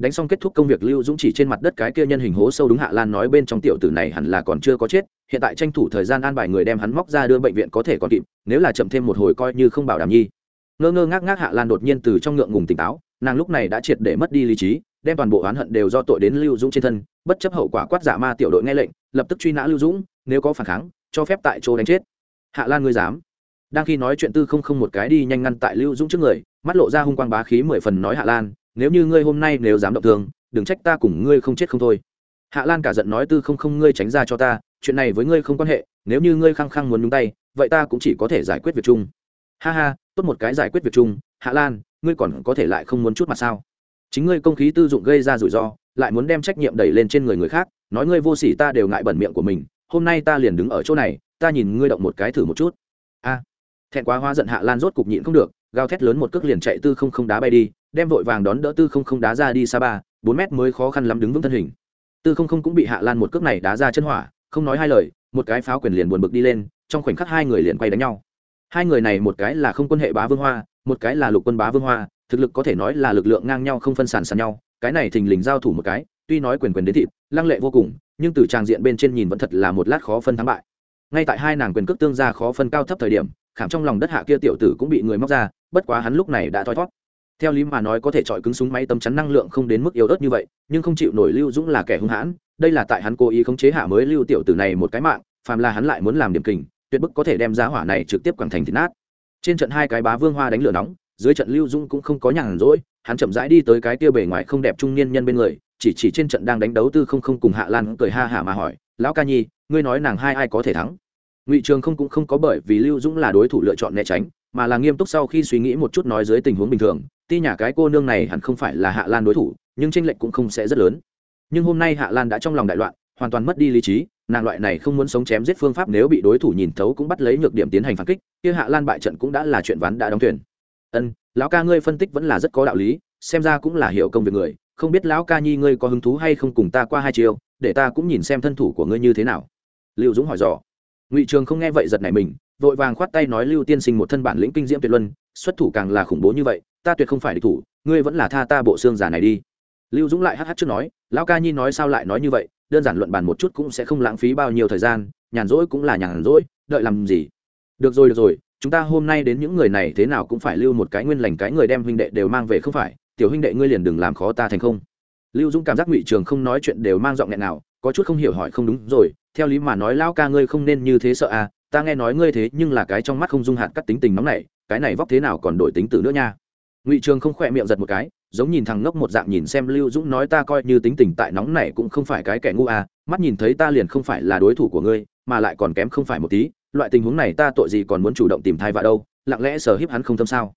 đánh xong kết thúc công việc lưu dũng chỉ trên mặt đất cái kia nhân hình hố sâu đúng hạ lan nói bên trong tiểu tử này hẳn là còn chưa có chết, hiện tại tranh thủ thời gian an bài người đem hắn móc ra đưa bệnh viện có thể còn kịp, nếu là chậm thêm một hồi coi như không bảo đảm nhi. Ngơ ngơ ngác ngác hạ lan đột nhiên từ trong ngượng ngùng tỉnh táo, nàng lúc này đã triệt để mất đi lý trí, đem toàn bộ oán hận đều do tội đến lưu dũng trên thân, bất chấp hậu quả quát giả ma tiểu đội nghe lệnh, lập tức truy nã lưu dũng, nếu có phản kháng, cho phép tại chỗ đánh chết. Hạ lan ngươi dám. Đang khi nói chuyện tư không không một cái đi nhanh ngăn tại lưu dũng trước người, mắt lộ ra hung quang bá khí mười phần nói hạ lan nếu như ngươi hôm nay nếu dám động thương, đừng trách ta cùng ngươi không chết không thôi. Hạ lan cả giận nói tư không không ngươi tránh ra cho ta, chuyện này với ngươi không quan hệ, nếu như ngươi khăng khăng muốn nhúng tay, vậy ta cũng chỉ có thể giải quyết việc chung. Ha ha, tốt một cái giải quyết việc chung, hạ lan, ngươi còn có thể lại không muốn chút mặt sao? Chính ngươi công khí tư dụng gây ra rủi ro, lại muốn đem trách nhiệm đẩy lên trên người người khác, nói ngươi vô sỉ ta đều ngại bẩn miệng của mình, hôm nay ta liền đứng ở chỗ này, ta nhìn ngươi động một cái thử một chút. A, thẹn quá hoa giận hạ lan rốt cục nhịn không được gào thét lớn một cước liền chạy tư không không đá bay đi, đem vội vàng đón đỡ tư không không đá ra đi xa ba, bốn mét mới khó khăn lắm đứng vững thân hình. Tư không không cũng bị hạ lan một cước này đá ra chân hỏa, không nói hai lời, một cái pháo quyền liền buồn bực đi lên, trong khoảnh khắc hai người liền quay đánh nhau. Hai người này một cái là không quân hệ bá vương hoa, một cái là lục quân bá vương hoa, thực lực có thể nói là lực lượng ngang nhau không phân sản sàn nhau, cái này thình lình giao thủ một cái, tuy nói quyền quyền đến thịt, lăng lệ vô cùng, nhưng từ trang diện bên trên nhìn vẫn thật là một lát khó phân thắng bại. Ngay tại hai nàng quyền cước tương ra khó phân cao thấp thời điểm, khảm trong lòng đất hạ kia tiểu tử cũng bị người móc ra bất quá hắn lúc này đã thoi thót. Theo lý mà nói có thể chọi cứng súng máy tấm chắn năng lượng không đến mức yếu ớt như vậy, nhưng không chịu nổi lưu dũng là kẻ hung hãn, đây là tại hắn cố ý khống chế hạ mới lưu tiểu tử này một cái mạng, phàm là hắn lại muốn làm điểm kình, tuyệt bức có thể đem giá hỏa này trực tiếp quẳng thành thịt nát. Trên trận hai cái bá vương hoa đánh lửa nóng, dưới trận lưu dũng cũng không có nhàn rỗi, hắn chậm rãi đi tới cái kia bề ngoài không đẹp trung niên nhân bên người, chỉ chỉ trên trận đang đánh đấu tư không không cùng hạ lan cười ha hả mà hỏi, lão ca nhi, ngươi nói nàng hai ai có thể thắng? Ngụy trường không cũng không có bởi vì lưu dũng là đối thủ lựa chọn né tránh mà là nghiêm túc sau khi suy nghĩ một chút nói dưới tình huống bình thường, ti nhà cái cô nương này hẳn không phải là hạ lan đối thủ, nhưng tranh lệch cũng không sẽ rất lớn. Nhưng hôm nay hạ lan đã trong lòng đại loạn, hoàn toàn mất đi lý trí, nàng loại này không muốn sống chém giết phương pháp nếu bị đối thủ nhìn thấu cũng bắt lấy nhược điểm tiến hành phản kích, kia hạ lan bại trận cũng đã là chuyện ván đã đóng thuyền. Ân, lão ca ngươi phân tích vẫn là rất có đạo lý, xem ra cũng là hiểu công việc người, không biết lão ca nhi ngươi có hứng thú hay không cùng ta qua hai chiều để ta cũng nhìn xem thân thủ của ngươi như thế nào. Lưu dũng hỏi dò. Ngụy trường không nghe vậy giật này mình vội vàng khoát tay nói lưu tiên sinh một thân bản lĩnh kinh diễm tuyệt luân, xuất thủ càng là khủng bố như vậy, ta tuyệt không phải địch thủ, ngươi vẫn là tha ta bộ xương giả này đi. Lưu dũng lại hh trước nói, lão ca nhi nói sao lại nói như vậy, đơn giản luận bàn một chút cũng sẽ không lãng phí bao nhiêu thời gian, nhàn rỗi cũng là nhàn rỗi, đợi làm gì? Được rồi được rồi, chúng ta hôm nay đến những người này thế nào cũng phải lưu một cái nguyên lành, cái người đem huynh đệ đều mang về không phải? Tiểu huynh đệ ngươi liền đừng làm khó ta thành không. Lưu dũng cảm giác ngụy trường không nói chuyện đều mang giọng nghẹn nào có chút không hiểu hỏi không đúng rồi, theo lý mà nói lão ca ngươi không nên như thế sợ à ta nghe nói ngươi thế nhưng là cái trong mắt không dung hạt cắt tính tình nóng này, cái này vóc thế nào còn đổi tính tử nữa nha. Ngụy trường không khỏe miệng giật một cái, giống nhìn thằng ngốc một dạng nhìn xem lưu dũng nói ta coi như tính tình tại nóng này cũng không phải cái kẻ ngu à mắt nhìn thấy ta liền không phải là đối thủ của ngươi, mà lại còn kém không phải một tí, loại tình huống này ta tội gì còn muốn chủ động tìm thai vạ đâu, lặng lẽ sờ hiếp hắn không tâm sao.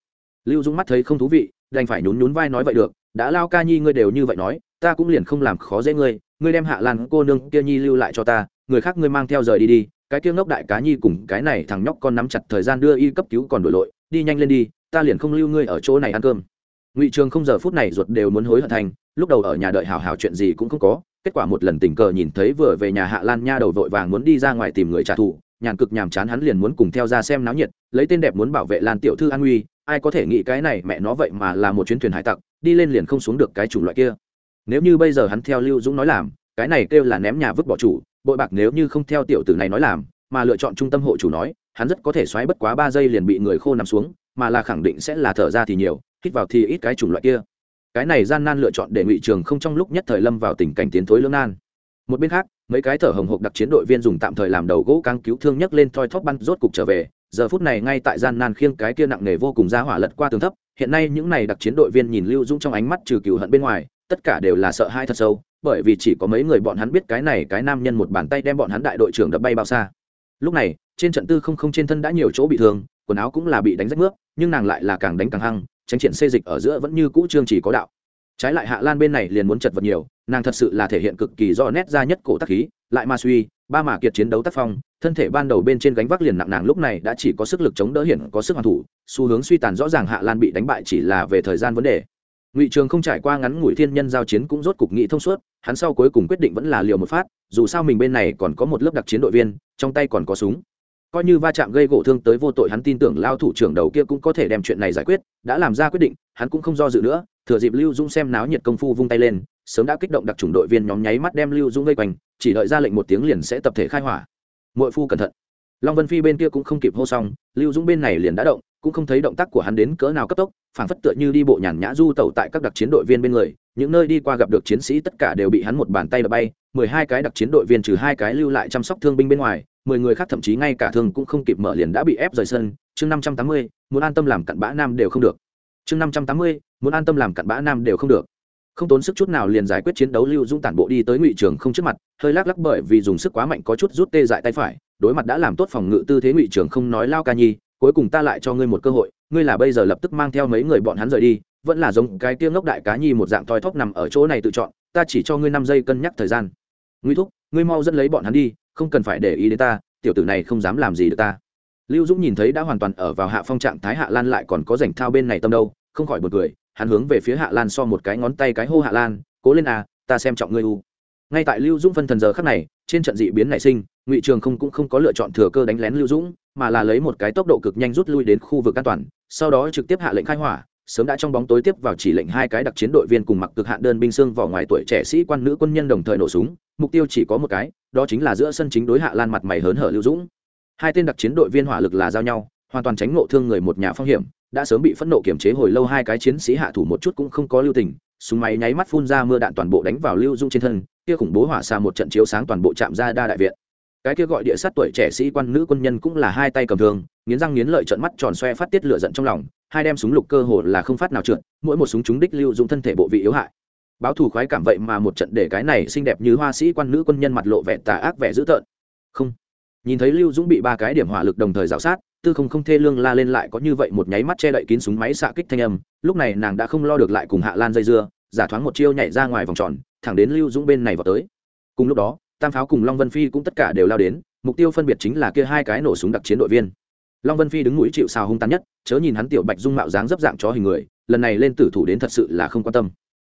Lưu dũng mắt thấy không thú vị, đành phải nhún nhún vai nói vậy được, đã lao ca nhi ngươi đều như vậy nói, ta cũng liền không làm khó dễ ngươi ngươi đem hạ lan cô nương kia nhi lưu lại cho ta, người khác ngươi mang theo rời đi đi cái kia ngốc đại cá nhi cùng cái này thằng nhóc con nắm chặt thời gian đưa y cấp cứu còn đổi lội, đi nhanh lên đi, ta liền không lưu ngươi ở chỗ này ăn cơm. Ngụy trường không giờ phút này ruột đều muốn hối hận thành, lúc đầu ở nhà đợi hào hào chuyện gì cũng không có, kết quả một lần tình cờ nhìn thấy vừa về nhà hạ lan nha đầu vội vàng muốn đi ra ngoài tìm người trả thù, nhàn cực nhàm chán hắn liền muốn cùng theo ra xem náo nhiệt, lấy tên đẹp muốn bảo vệ lan tiểu thư an nguy, ai có thể nghĩ cái này mẹ nó vậy mà là một chuyến thuyền hải tặc, đi lên liền không xuống được cái chủng loại kia. Nếu như bây giờ hắn theo lưu dũng nói làm, cái này kêu là ném nhà vứt bỏ chủ bội bạc nếu như không theo tiểu tử này nói làm, mà lựa chọn trung tâm hộ chủ nói, hắn rất có thể xoáy bất quá ba giây liền bị người khô nằm xuống, mà là khẳng định sẽ là thở ra thì nhiều, hít vào thì ít cái chủng loại kia. Cái này gian nan lựa chọn để ngụy trường không trong lúc nhất thời lâm vào tình cảnh tiến thối lưỡng nan. Một bên khác, mấy cái thở hồng hộc đặc chiến đội viên dùng tạm thời làm đầu gỗ căng cứu thương nhấc lên thoi thóp băn rốt cục trở về. Giờ phút này ngay tại gian nan khiêng cái kia nặng nề vô cùng ra hỏa lật qua tường thấp, hiện nay những này đặc chiến đội viên nhìn lưu dũng trong ánh mắt trừ cừu hận bên ngoài, tất cả đều là sợ hai thật sâu bởi vì chỉ có mấy người bọn hắn biết cái này cái nam nhân một bàn tay đem bọn hắn đại đội trưởng đập bay bao xa. Lúc này, trên trận tư không không trên thân đã nhiều chỗ bị thương, quần áo cũng là bị đánh rách nước, nhưng nàng lại là càng đánh càng hăng, tránh triển xê dịch ở giữa vẫn như cũ trương chỉ có đạo. Trái lại hạ lan bên này liền muốn chật vật nhiều, nàng thật sự là thể hiện cực kỳ rõ nét ra nhất cổ tác khí, lại ma suy, ba mà kiệt chiến đấu tác phong, thân thể ban đầu bên trên gánh vác liền nặng nàng lúc này đã chỉ có sức lực chống đỡ hiển có sức hoàn thủ, xu hướng suy tàn rõ ràng hạ lan bị đánh bại chỉ là về thời gian vấn đề ngụy trường không trải qua ngắn ngủi thiên nhân giao chiến cũng rốt cục nghị thông suốt, hắn sau cuối cùng quyết định vẫn là liều một phát, dù sao mình bên này còn có một lớp đặc chiến đội viên, trong tay còn có súng. Coi như va chạm gây gỗ thương tới vô tội, hắn tin tưởng lao thủ trưởng đầu kia cũng có thể đem chuyện này giải quyết, đã làm ra quyết định, hắn cũng không do dự nữa, thừa dịp lưu dung xem náo nhiệt công phu vung tay lên, sớm đã kích động đặc trùng đội viên nhóm nháy mắt đem lưu dung vây quanh, chỉ đợi ra lệnh một tiếng liền sẽ tập thể khai hỏa. Mỗi phu cẩn thận. Long vân phi bên kia cũng không kịp hô xong, lưu dung bên này liền đã động cũng không thấy động tác của hắn đến cỡ nào cấp tốc, phảng phất tựa như đi bộ nhàn nhã du tẩu tại các đặc chiến đội viên bên người, những nơi đi qua gặp được chiến sĩ tất cả đều bị hắn một bàn tay đập bay, mười hai cái đặc chiến đội viên trừ hai cái lưu lại chăm sóc thương binh bên ngoài, mười người khác thậm chí ngay cả thương cũng không kịp mở liền đã bị ép rời sân. Chương năm trăm tám mươi, muốn an tâm làm cặn bã nam đều không được. Chương năm trăm tám mươi, muốn an tâm làm cặn bã nam đều không được. Không tốn sức chút nào liền giải quyết chiến đấu lưu dũng tản bộ đi tới ngụy trường không trước mặt, hơi lắc lắc bởi vì dùng sức quá mạnh có chút rút tê dại tay phải, đối mặt đã làm tốt phòng ngự tư thế ngụy trường không nói lao ca nhi cuối cùng ta lại cho ngươi một cơ hội, ngươi là bây giờ lập tức mang theo mấy người bọn hắn rời đi, vẫn là giống cái tiêu ngốc đại cá nhi một dạng thoi thóp nằm ở chỗ này tự chọn, ta chỉ cho ngươi năm giây cân nhắc thời gian. Nguy thúc, ngươi mau dẫn lấy bọn hắn đi, không cần phải để ý đến ta, tiểu tử này không dám làm gì được ta. Lưu dũng nhìn thấy đã hoàn toàn ở vào hạ phong trạng thái hạ lan lại còn có rảnh thao bên này tâm đâu, không khỏi bật cười, hắn hướng về phía hạ lan so một cái ngón tay cái hô hạ lan, cố lên à ta xem trọng ngươi u. Ngay tại lưu dũng phân thần giờ khắc này, trên trận dị biến nảy sinh, ngụy trường không cũng không có lựa chọn thừa cơ đánh lén lưu dũng mà là lấy một cái tốc độ cực nhanh rút lui đến khu vực an toàn, sau đó trực tiếp hạ lệnh khai hỏa, sớm đã trong bóng tối tiếp vào chỉ lệnh hai cái đặc chiến đội viên cùng mặc cực hạn đơn binh xương vào ngoài tuổi trẻ sĩ quan nữ quân nhân đồng thời nổ súng, mục tiêu chỉ có một cái, đó chính là giữa sân chính đối hạ lan mặt mày hớn hở lưu dũng. Hai tên đặc chiến đội viên hỏa lực là giao nhau, hoàn toàn tránh ngộ thương người một nhà phong hiểm, đã sớm bị phẫn nộ kiểm chế hồi lâu hai cái chiến sĩ hạ thủ một chút cũng không có lưu tình, súng máy nháy mắt phun ra mưa đạn toàn bộ đánh vào lưu dung trên thân, kia khủng bố hỏa xa một trận chiếu sáng toàn bộ trạm ra đa đại viện cái kia gọi địa sát tuổi trẻ sĩ quan nữ quân nhân cũng là hai tay cầm thương, nghiến răng nghiến lợi trợn mắt tròn xoe phát tiết lửa giận trong lòng, hai đem súng lục cơ hồ là không phát nào trượt, mỗi một súng chúng đích lưu dụng thân thể bộ vị yếu hại. Báo thù khoái cảm vậy mà một trận để cái này xinh đẹp như hoa sĩ quan nữ quân nhân mặt lộ vẻ tà ác vẻ dữ tợn. Không. Nhìn thấy lưu dũng bị ba cái điểm hỏa lực đồng thời rào sát, tư không không thê lương la lên lại có như vậy một nháy mắt che đậy kín súng máy xạ kích thanh âm, lúc này nàng đã không lo được lại cùng hạ lan dây dưa, giả thoáng một chiêu nhảy ra ngoài vòng tròn, thẳng đến lưu dũng bên này vào tới. Cùng lúc đó tam pháo cùng long vân phi cũng tất cả đều lao đến, mục tiêu phân biệt chính là kia hai cái nổ súng đặc chiến đội viên. Long vân phi đứng mũi chịu xào hung tàn nhất, chớ nhìn hắn tiểu bạch dung mạo dáng dấp dạng chó hình người, lần này lên tử thủ đến thật sự là không quan tâm.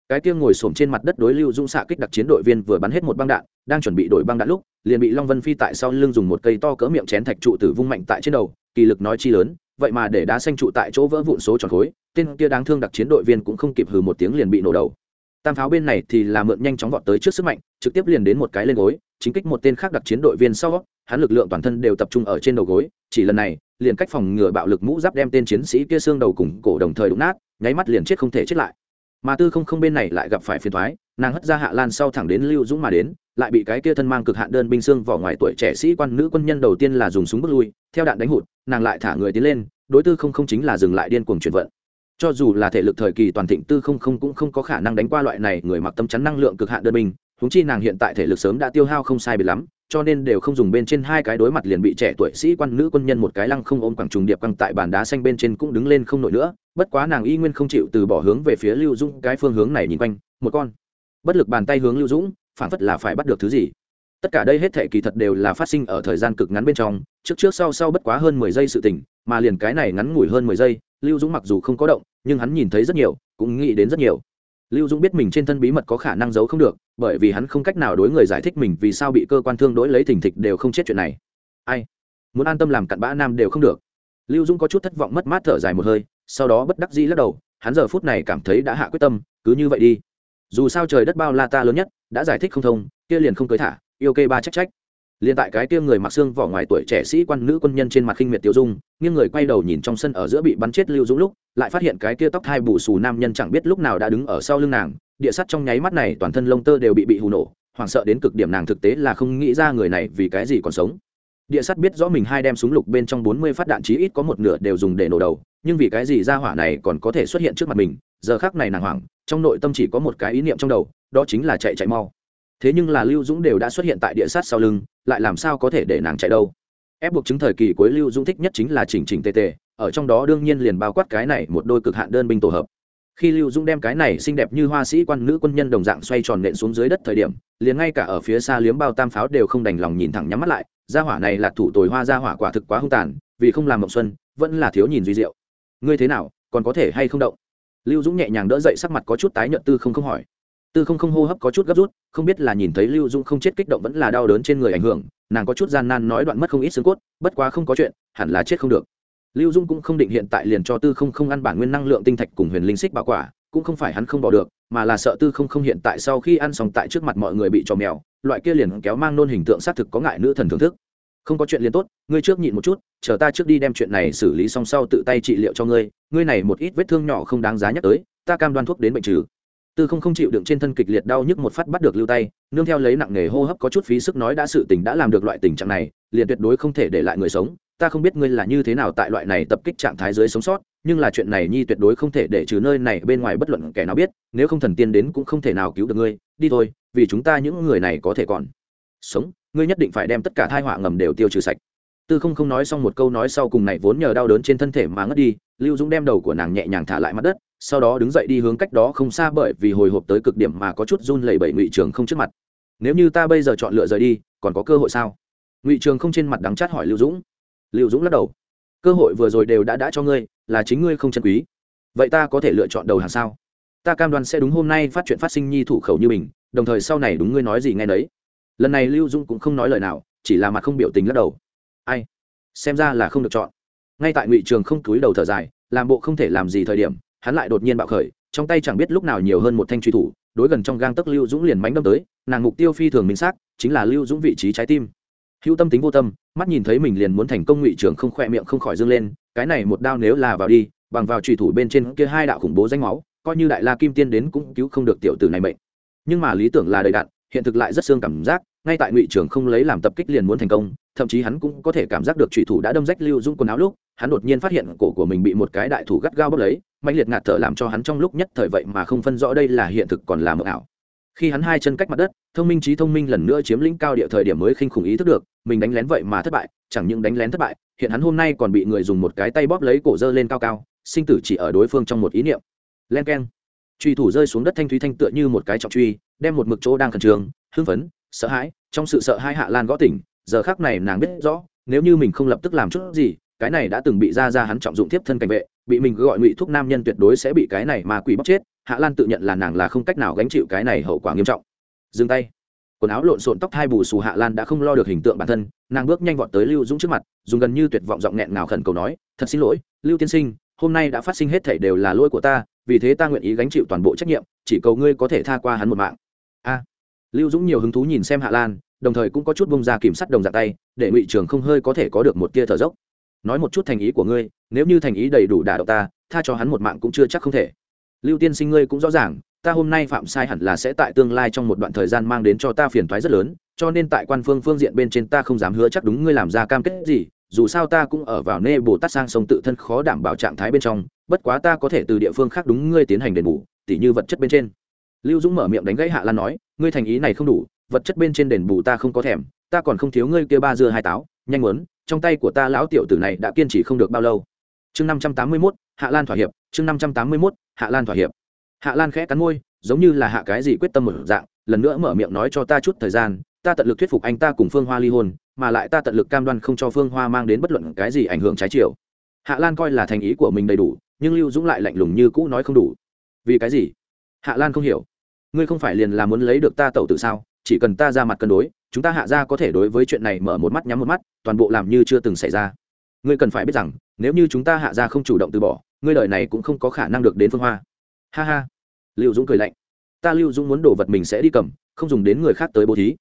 Cái kia ngồi xổm trên mặt đất đối lưu dung xạ kích đặc chiến đội viên vừa bắn hết một băng đạn, đang chuẩn bị đổi băng đạn lúc, liền bị long vân phi tại sau lưng dùng một cây to cỡ miệng chén thạch trụ tử vung mạnh tại trên đầu, kỳ lực nói chi lớn, vậy mà để đá xanh trụ tại chỗ vỡ vụn số tròn khối, tên kia đáng thương đặc chiến đội viên cũng không kịp hừ một tiếng liền bị nổ đầu. Tam pháo bên này thì là mượn nhanh chóng vọt tới trước sức mạnh trực tiếp liền đến một cái lên gối, chính kích một tên khác đặc chiến đội viên sau hắn lực lượng toàn thân đều tập trung ở trên đầu gối, chỉ lần này, liền cách phòng ngừa bạo lực mũ giáp đem tên chiến sĩ kia xương đầu cùng cổ đồng thời đụng nát, nháy mắt liền chết không thể chết lại. Mà tư không không bên này lại gặp phải phiền thoái nàng hất ra hạ lan sau thẳng đến lưu dũng mà đến, lại bị cái kia thân mang cực hạn đơn binh xương vỏ ngoài tuổi trẻ sĩ quan nữ quân nhân đầu tiên là dùng súng bước lui, theo đạn đánh hụt, nàng lại thả người tiến lên, đối tư không không chính là dừng lại điên cuồng chuyển vận. Cho dù là thể lực thời kỳ toàn thịnh, tư không không cũng không có khả năng đánh qua loại này người mặc tâm chắn năng lượng cực hạn đơn binh huống chi nàng hiện tại thể lực sớm đã tiêu hao không sai biệt lắm, cho nên đều không dùng bên trên hai cái đối mặt liền bị trẻ tuổi sĩ quan nữ quân nhân một cái lăng không ôm quảng trùng điệp căng tại bàn đá xanh bên trên cũng đứng lên không nổi nữa, bất quá nàng y nguyên không chịu từ bỏ hướng về phía lưu dũng, cái phương hướng này nhìn quanh, một con. Bất lực bàn tay hướng lưu dũng, phản phất là phải bắt được thứ gì. Tất cả đây hết thể kỳ thật đều là phát sinh ở thời gian cực ngắn bên trong, trước trước sau sau bất quá hơn mười giây sự tình, mà liền cái này ngắn ngủi hơn mười giây, lưu dũng mặc dù không có động, nhưng hắn nhìn thấy rất nhiều, cũng nghĩ đến rất nhiều lưu dũng biết mình trên thân bí mật có khả năng giấu không được, bởi vì hắn không cách nào đối người giải thích mình vì sao bị cơ quan thương đối lấy thình thịch đều không chết chuyện này. Ai? Muốn an tâm làm cặn bã nam đều không được. Lưu dũng có chút thất vọng mất mát thở dài một hơi, sau đó bất đắc dĩ lắc đầu, hắn giờ phút này cảm thấy đã hạ quyết tâm, cứ như vậy đi. Dù sao trời đất bao la ta lớn nhất, đã giải thích không thông, kia liền không cưới thả, yêu kê ba trách trách liền tại cái kia người mặc xương vỏ ngoài tuổi trẻ sĩ quan nữ quân nhân trên mặt khinh miệt tiêu dung, nghiêng người quay đầu nhìn trong sân ở giữa bị bắn chết lưu dũng lúc, lại phát hiện cái kia tóc hai bù xù nam nhân chẳng biết lúc nào đã đứng ở sau lưng nàng, địa sắt trong nháy mắt này toàn thân lông tơ đều bị bị hù nổ, hoảng sợ đến cực điểm nàng thực tế là không nghĩ ra người này vì cái gì còn sống. Địa sắt biết rõ mình hai đem súng lục bên trong bốn mươi phát đạn chí ít có một nửa đều dùng để nổ đầu, nhưng vì cái gì ra hỏa này còn có thể xuất hiện trước mặt mình, giờ khác này nàng hoảng, trong nội tâm chỉ có một cái ý niệm trong đầu, đó chính là chạy chạy mau thế nhưng là lưu dũng đều đã xuất hiện tại địa sát sau lưng, lại làm sao có thể để nàng chạy đâu? Ép buộc chứng thời kỳ cuối lưu dũng thích nhất chính là chỉnh chỉnh tề tề, ở trong đó đương nhiên liền bao quát cái này một đôi cực hạn đơn binh tổ hợp. Khi lưu dũng đem cái này xinh đẹp như hoa sĩ quan nữ quân nhân đồng dạng xoay tròn nện xuống dưới đất thời điểm, liền ngay cả ở phía xa liếm bao tam pháo đều không đành lòng nhìn thẳng nhắm mắt lại, gia hỏa này là thủ tồi hoa, gia hỏa quả thực quá hung tàn, vì không làm mộng xuân, vẫn là thiếu nhìn duy diệu. Ngươi thế nào, còn có thể hay không động? Lưu dũng nhẹ nhàng đỡ dậy sắc mặt có chút tái nhợt tư không không hỏi tư không không hô hấp có chút gấp rút, không biết là nhìn thấy lưu dũng không chết kích động vẫn là đau đớn trên người ảnh hưởng, nàng có chút gian nan nói đoạn mất không ít xương cốt, bất quá không có chuyện, hẳn là chết không được. Lưu dung cũng không định hiện tại liền cho tư không không ăn bản nguyên năng lượng tinh thạch cùng huyền linh xích bảo quả, cũng không phải hắn không bỏ được, mà là sợ tư không không hiện tại sau khi ăn xong tại trước mặt mọi người bị trò mèo, loại kia liền kéo mang nôn hình tượng xác thực có ngại nữ thần thưởng thức. Không có chuyện liền tốt, ngươi trước nhịn một chút, chờ ta trước đi đem chuyện này xử lý xong sau tự tay trị liệu cho ngươi ngươi này một ít vết thương nhỏ không đáng giá nhắc tới, ta cam đoan thuốc đến bệnh trừ tư không không chịu đựng trên thân kịch liệt đau nhức một phát bắt được lưu tay, nương theo lấy nặng nghề hô hấp có chút phí sức nói đã sự tình đã làm được loại tình trạng này, liền tuyệt đối không thể để lại người sống. Ta không biết ngươi là như thế nào tại loại này tập kích trạng thái dưới sống sót, nhưng là chuyện này nhi tuyệt đối không thể để trừ nơi này bên ngoài bất luận kẻ nào biết, nếu không thần tiên đến cũng không thể nào cứu được ngươi. Đi thôi, vì chúng ta những người này có thể còn sống, ngươi nhất định phải đem tất cả thai họa ngầm đều tiêu trừ sạch. Tư không không nói xong một câu nói sau cùng này vốn nhờ đau đớn trên thân thể mà ngất đi, lưu dũng đem đầu của nàng nhẹ nhàng thả lại mặt đất sau đó đứng dậy đi hướng cách đó không xa bởi vì hồi hộp tới cực điểm mà có chút run lẩy bẩy ngụy trường không trước mặt. Nếu như ta bây giờ chọn lựa rời đi, còn có cơ hội sao? Ngụy trường không trên mặt đắng chát hỏi lưu dũng. Lưu dũng lắc đầu. Cơ hội vừa rồi đều đã đã cho ngươi, là chính ngươi không chân quý. Vậy ta có thể lựa chọn đầu hàng sao? Ta cam đoan sẽ đúng hôm nay phát chuyện phát sinh nhi thủ khẩu như mình, đồng thời sau này đúng ngươi nói gì nghe nấy. Lần này lưu dũng cũng không nói lời nào, chỉ là mặt không biểu tình lắc đầu. Ai? Xem ra là không được chọn. Ngay tại ngụy trường không túi đầu thở dài, làm bộ không thể làm gì thời điểm hắn lại đột nhiên bạo khởi, trong tay chẳng biết lúc nào nhiều hơn một thanh truy thủ, đối gần trong gang tấc lưu dũng liền mánh đâm tới, nàng mục tiêu phi thường minh xác, chính là lưu dũng vị trí trái tim. Hữu tâm tính vô tâm, mắt nhìn thấy mình liền muốn thành công ngụy trưởng không khỏe miệng không khỏi dâng lên, cái này một đao nếu là vào đi, bằng vào truy thủ bên trên kia hai đạo khủng bố danh máu, coi như đại la kim tiên đến cũng cứu không được tiểu tử này mệnh. Nhưng mà lý tưởng là đầy đạn hiện thực lại rất xương cảm giác, ngay tại ngụy trưởng không lấy làm tập kích liền muốn thành công, thậm chí hắn cũng có thể cảm giác được truy thủ đã đâm rách lưu dũng quần áo lúc hắn đột nhiên phát hiện cổ của mình bị một cái đại thủ gắt gao bốc lấy mạnh liệt ngạt thở làm cho hắn trong lúc nhất thời vậy mà không phân rõ đây là hiện thực còn là mờ ảo. Khi hắn hai chân cách mặt đất, thông minh trí thông minh lần nữa chiếm lĩnh cao địa thời điểm mới khinh khủng ý thức được, mình đánh lén vậy mà thất bại, chẳng những đánh lén thất bại, hiện hắn hôm nay còn bị người dùng một cái tay bóp lấy cổ dơ lên cao cao, sinh tử chỉ ở đối phương trong một ý niệm. Len k e n truy thủ rơi xuống đất thanh thúy thanh tựa như một cái trọng truy, đem một mực chỗ đang khẩn trương, hưng phấn, sợ hãi, trong sự sợ hai hạ lan gõ tỉnh, giờ khác này nàng biết rõ, nếu như mình không lập tức làm chút gì cái này đã từng bị ra ra hắn trọng dụng tiếp thân cảnh vệ, bị mình gọi ngụy thuốc nam nhân tuyệt đối sẽ bị cái này mà quỷ bóc chết, hạ lan tự nhận là nàng là không cách nào gánh chịu cái này hậu quả nghiêm trọng. Dừng tay. Quần áo lộn xộn tóc hai bù xù hạ lan đã không lo được hình tượng bản thân, nàng bước nhanh vọt tới lưu dũng trước mặt, dùng gần như tuyệt vọng giọng nghẹn ngào khẩn cầu nói, thật xin lỗi, lưu tiên sinh, hôm nay đã phát sinh hết thảy đều là lỗi của ta, vì thế ta nguyện ý gánh chịu toàn bộ trách nhiệm, chỉ cầu ngươi có thể tha qua hắn một mạng. A. Lưu dũng nhiều hứng thú nhìn xem hạ lan, đồng thời cũng có chút bông ra kiểm sắt đồng dạng tay, để ngụy trường không hơi có thể có được một tia thở dốc nói một chút thành ý của ngươi, nếu như thành ý đầy đủ đả động ta, tha cho hắn một mạng cũng chưa chắc không thể. Lưu tiên sinh ngươi cũng rõ ràng, ta hôm nay phạm sai hẳn là sẽ tại tương lai trong một đoạn thời gian mang đến cho ta phiền thoái rất lớn, cho nên tại quan phương phương diện bên trên ta không dám hứa chắc đúng ngươi làm ra cam kết gì, dù sao ta cũng ở vào nê bồ tát sang sông tự thân khó đảm bảo trạng thái bên trong, bất quá ta có thể từ địa phương khác đúng ngươi tiến hành đền bù, tỉ như vật chất bên trên. Lưu dũng mở miệng đánh gãy hạ lan nói, ngươi thành ý này không đủ, vật chất bên trên đền bù ta không có thèm, ta còn không thiếu ngươi kia ba dưa hai táo, nhanh muốn trong tay của ta lão tiểu tử này đã kiên trì không được bao lâu. Chương năm trăm tám mươi mốt, hạ lan thỏa hiệp, chương năm trăm tám mươi mốt, hạ lan thỏa hiệp. Hạ lan khẽ cắn môi, giống như là hạ cái gì quyết tâm một dạng, lần nữa mở miệng nói cho ta chút thời gian, ta tận lực thuyết phục anh ta cùng phương hoa ly hôn, mà lại ta tận lực cam đoan không cho phương hoa mang đến bất luận cái gì ảnh hưởng trái chiều. Hạ lan coi là thành ý của mình đầy đủ, nhưng lưu dũng lại lạnh lùng như cũ nói không đủ. Vì cái gì? Hạ lan không hiểu. Ngươi không phải liền là muốn lấy được ta tẩu tự sao? Chỉ cần ta ra mặt cân đối, chúng ta hạ ra có thể đối với chuyện này mở một mắt nhắm một mắt toàn bộ làm như chưa từng xảy ra. Ngươi cần phải biết rằng, nếu như chúng ta hạ ra không chủ động từ bỏ, ngươi lời này cũng không có khả năng được đến phương hoa. Ha ha. Lưu dũng cười lạnh. Ta lưu dũng muốn đổ vật mình sẽ đi cầm, không dùng đến người khác tới bố thí.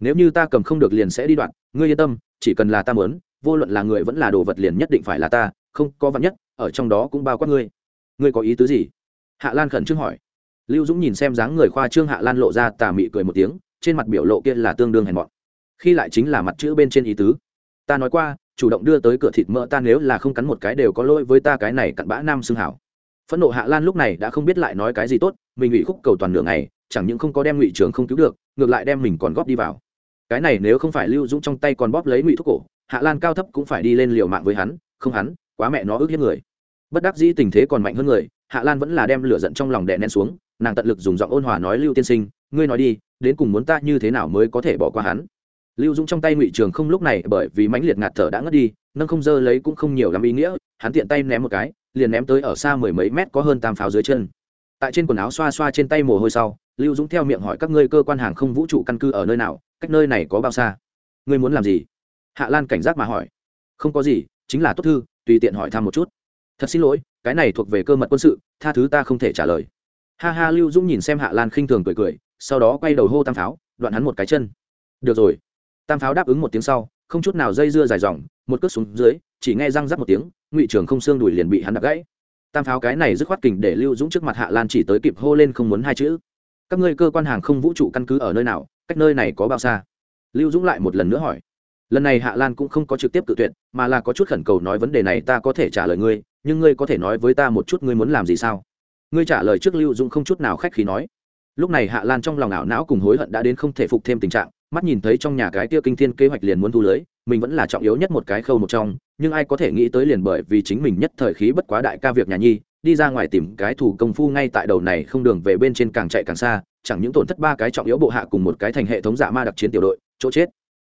Nếu như ta cầm không được liền sẽ đi đoạn ngươi yên tâm, chỉ cần là ta muốn, vô luận là người vẫn là đồ vật liền nhất định phải là ta, không có vật nhất, ở trong đó cũng bao quát ngươi. Ngươi có ý tứ gì? Hạ lan khẩn trương hỏi. Lưu dũng nhìn xem dáng người khoa trương hạ lan lộ ra tà mị cười một tiếng, trên mặt biểu lộ kia là tương đương hèn mọn. Khi lại chính là mặt chữ bên trên ý tứ ta nói qua, chủ động đưa tới cửa thịt mỡ ta nếu là không cắn một cái đều có lỗi với ta cái này cặn bã nam xương hảo. Phẫn nộ hạ lan lúc này đã không biết lại nói cái gì tốt, mình ủy khúc cầu toàn nửa ngày, chẳng những không có đem ngụy trường không cứu được, ngược lại đem mình còn góp đi vào. Cái này nếu không phải lưu dũng trong tay còn bóp lấy ngụy thuốc cổ, hạ lan cao thấp cũng phải đi lên liều mạng với hắn, không hắn, quá mẹ nó ước hiếp người. Bất đắc dĩ tình thế còn mạnh hơn người, hạ lan vẫn là đem lửa giận trong lòng đè nén xuống, nàng tận lực dùng giọng ôn hòa nói lưu tiên sinh, ngươi nói đi, đến cùng muốn ta như thế nào mới có thể bỏ qua hắn? Lưu dũng trong tay ngụy trường không lúc này bởi vì mãnh liệt ngạt thở đã ngất đi, nâng không dơ lấy cũng không nhiều lắm ý nghĩa, hắn tiện tay ném một cái, liền ném tới ở xa mười mấy mét có hơn tam pháo dưới chân. Tại trên quần áo xoa xoa trên tay mồ hôi sau, lưu dũng theo miệng hỏi các ngươi cơ quan hàng không vũ trụ căn cứ ở nơi nào, cách nơi này có bao xa? Ngươi muốn làm gì? Hạ lan cảnh giác mà hỏi. Không có gì, chính là tốt thư, tùy tiện hỏi thăm một chút. Thật xin lỗi, cái này thuộc về cơ mật quân sự, tha thứ ta không thể trả lời. Ha ha, lưu dũng nhìn xem hạ lan khinh thường cười cười, sau đó quay đầu hô tam pháo, đoạn hắn một cái chân. Được rồi tam pháo đáp ứng một tiếng sau, không chút nào dây dưa dài dòng, một cước xuống dưới, chỉ nghe răng rắc một tiếng, ngụy trường không xương đùi liền bị hắn đập gãy. Tam pháo cái này dứt khoát kình để lưu dũng trước mặt hạ lan chỉ tới kịp hô lên không muốn hai chữ. Các ngươi cơ quan hàng không vũ trụ căn cứ ở nơi nào, cách nơi này có bao xa? Lưu dũng lại một lần nữa hỏi. Lần này hạ lan cũng không có trực tiếp tự tuyệt, mà là có chút khẩn cầu nói vấn đề này ta có thể trả lời ngươi, nhưng ngươi có thể nói với ta một chút ngươi muốn làm gì sao? Ngươi trả lời trước lưu dũng không chút nào khách khí nói. Lúc này hạ lan trong lòng ảo não cùng hối hận đã đến không thể phục thêm tình trạng mắt nhìn thấy trong nhà cái kia kinh thiên kế hoạch liền muốn thu lưới, mình vẫn là trọng yếu nhất một cái khâu một trong, nhưng ai có thể nghĩ tới liền bởi vì chính mình nhất thời khí bất quá đại ca việc nhà nhi, đi ra ngoài tìm cái thủ công phu ngay tại đầu này không đường về bên trên càng chạy càng xa, chẳng những tổn thất ba cái trọng yếu bộ hạ cùng một cái thành hệ thống giả ma đặc chiến tiểu đội, chỗ chết.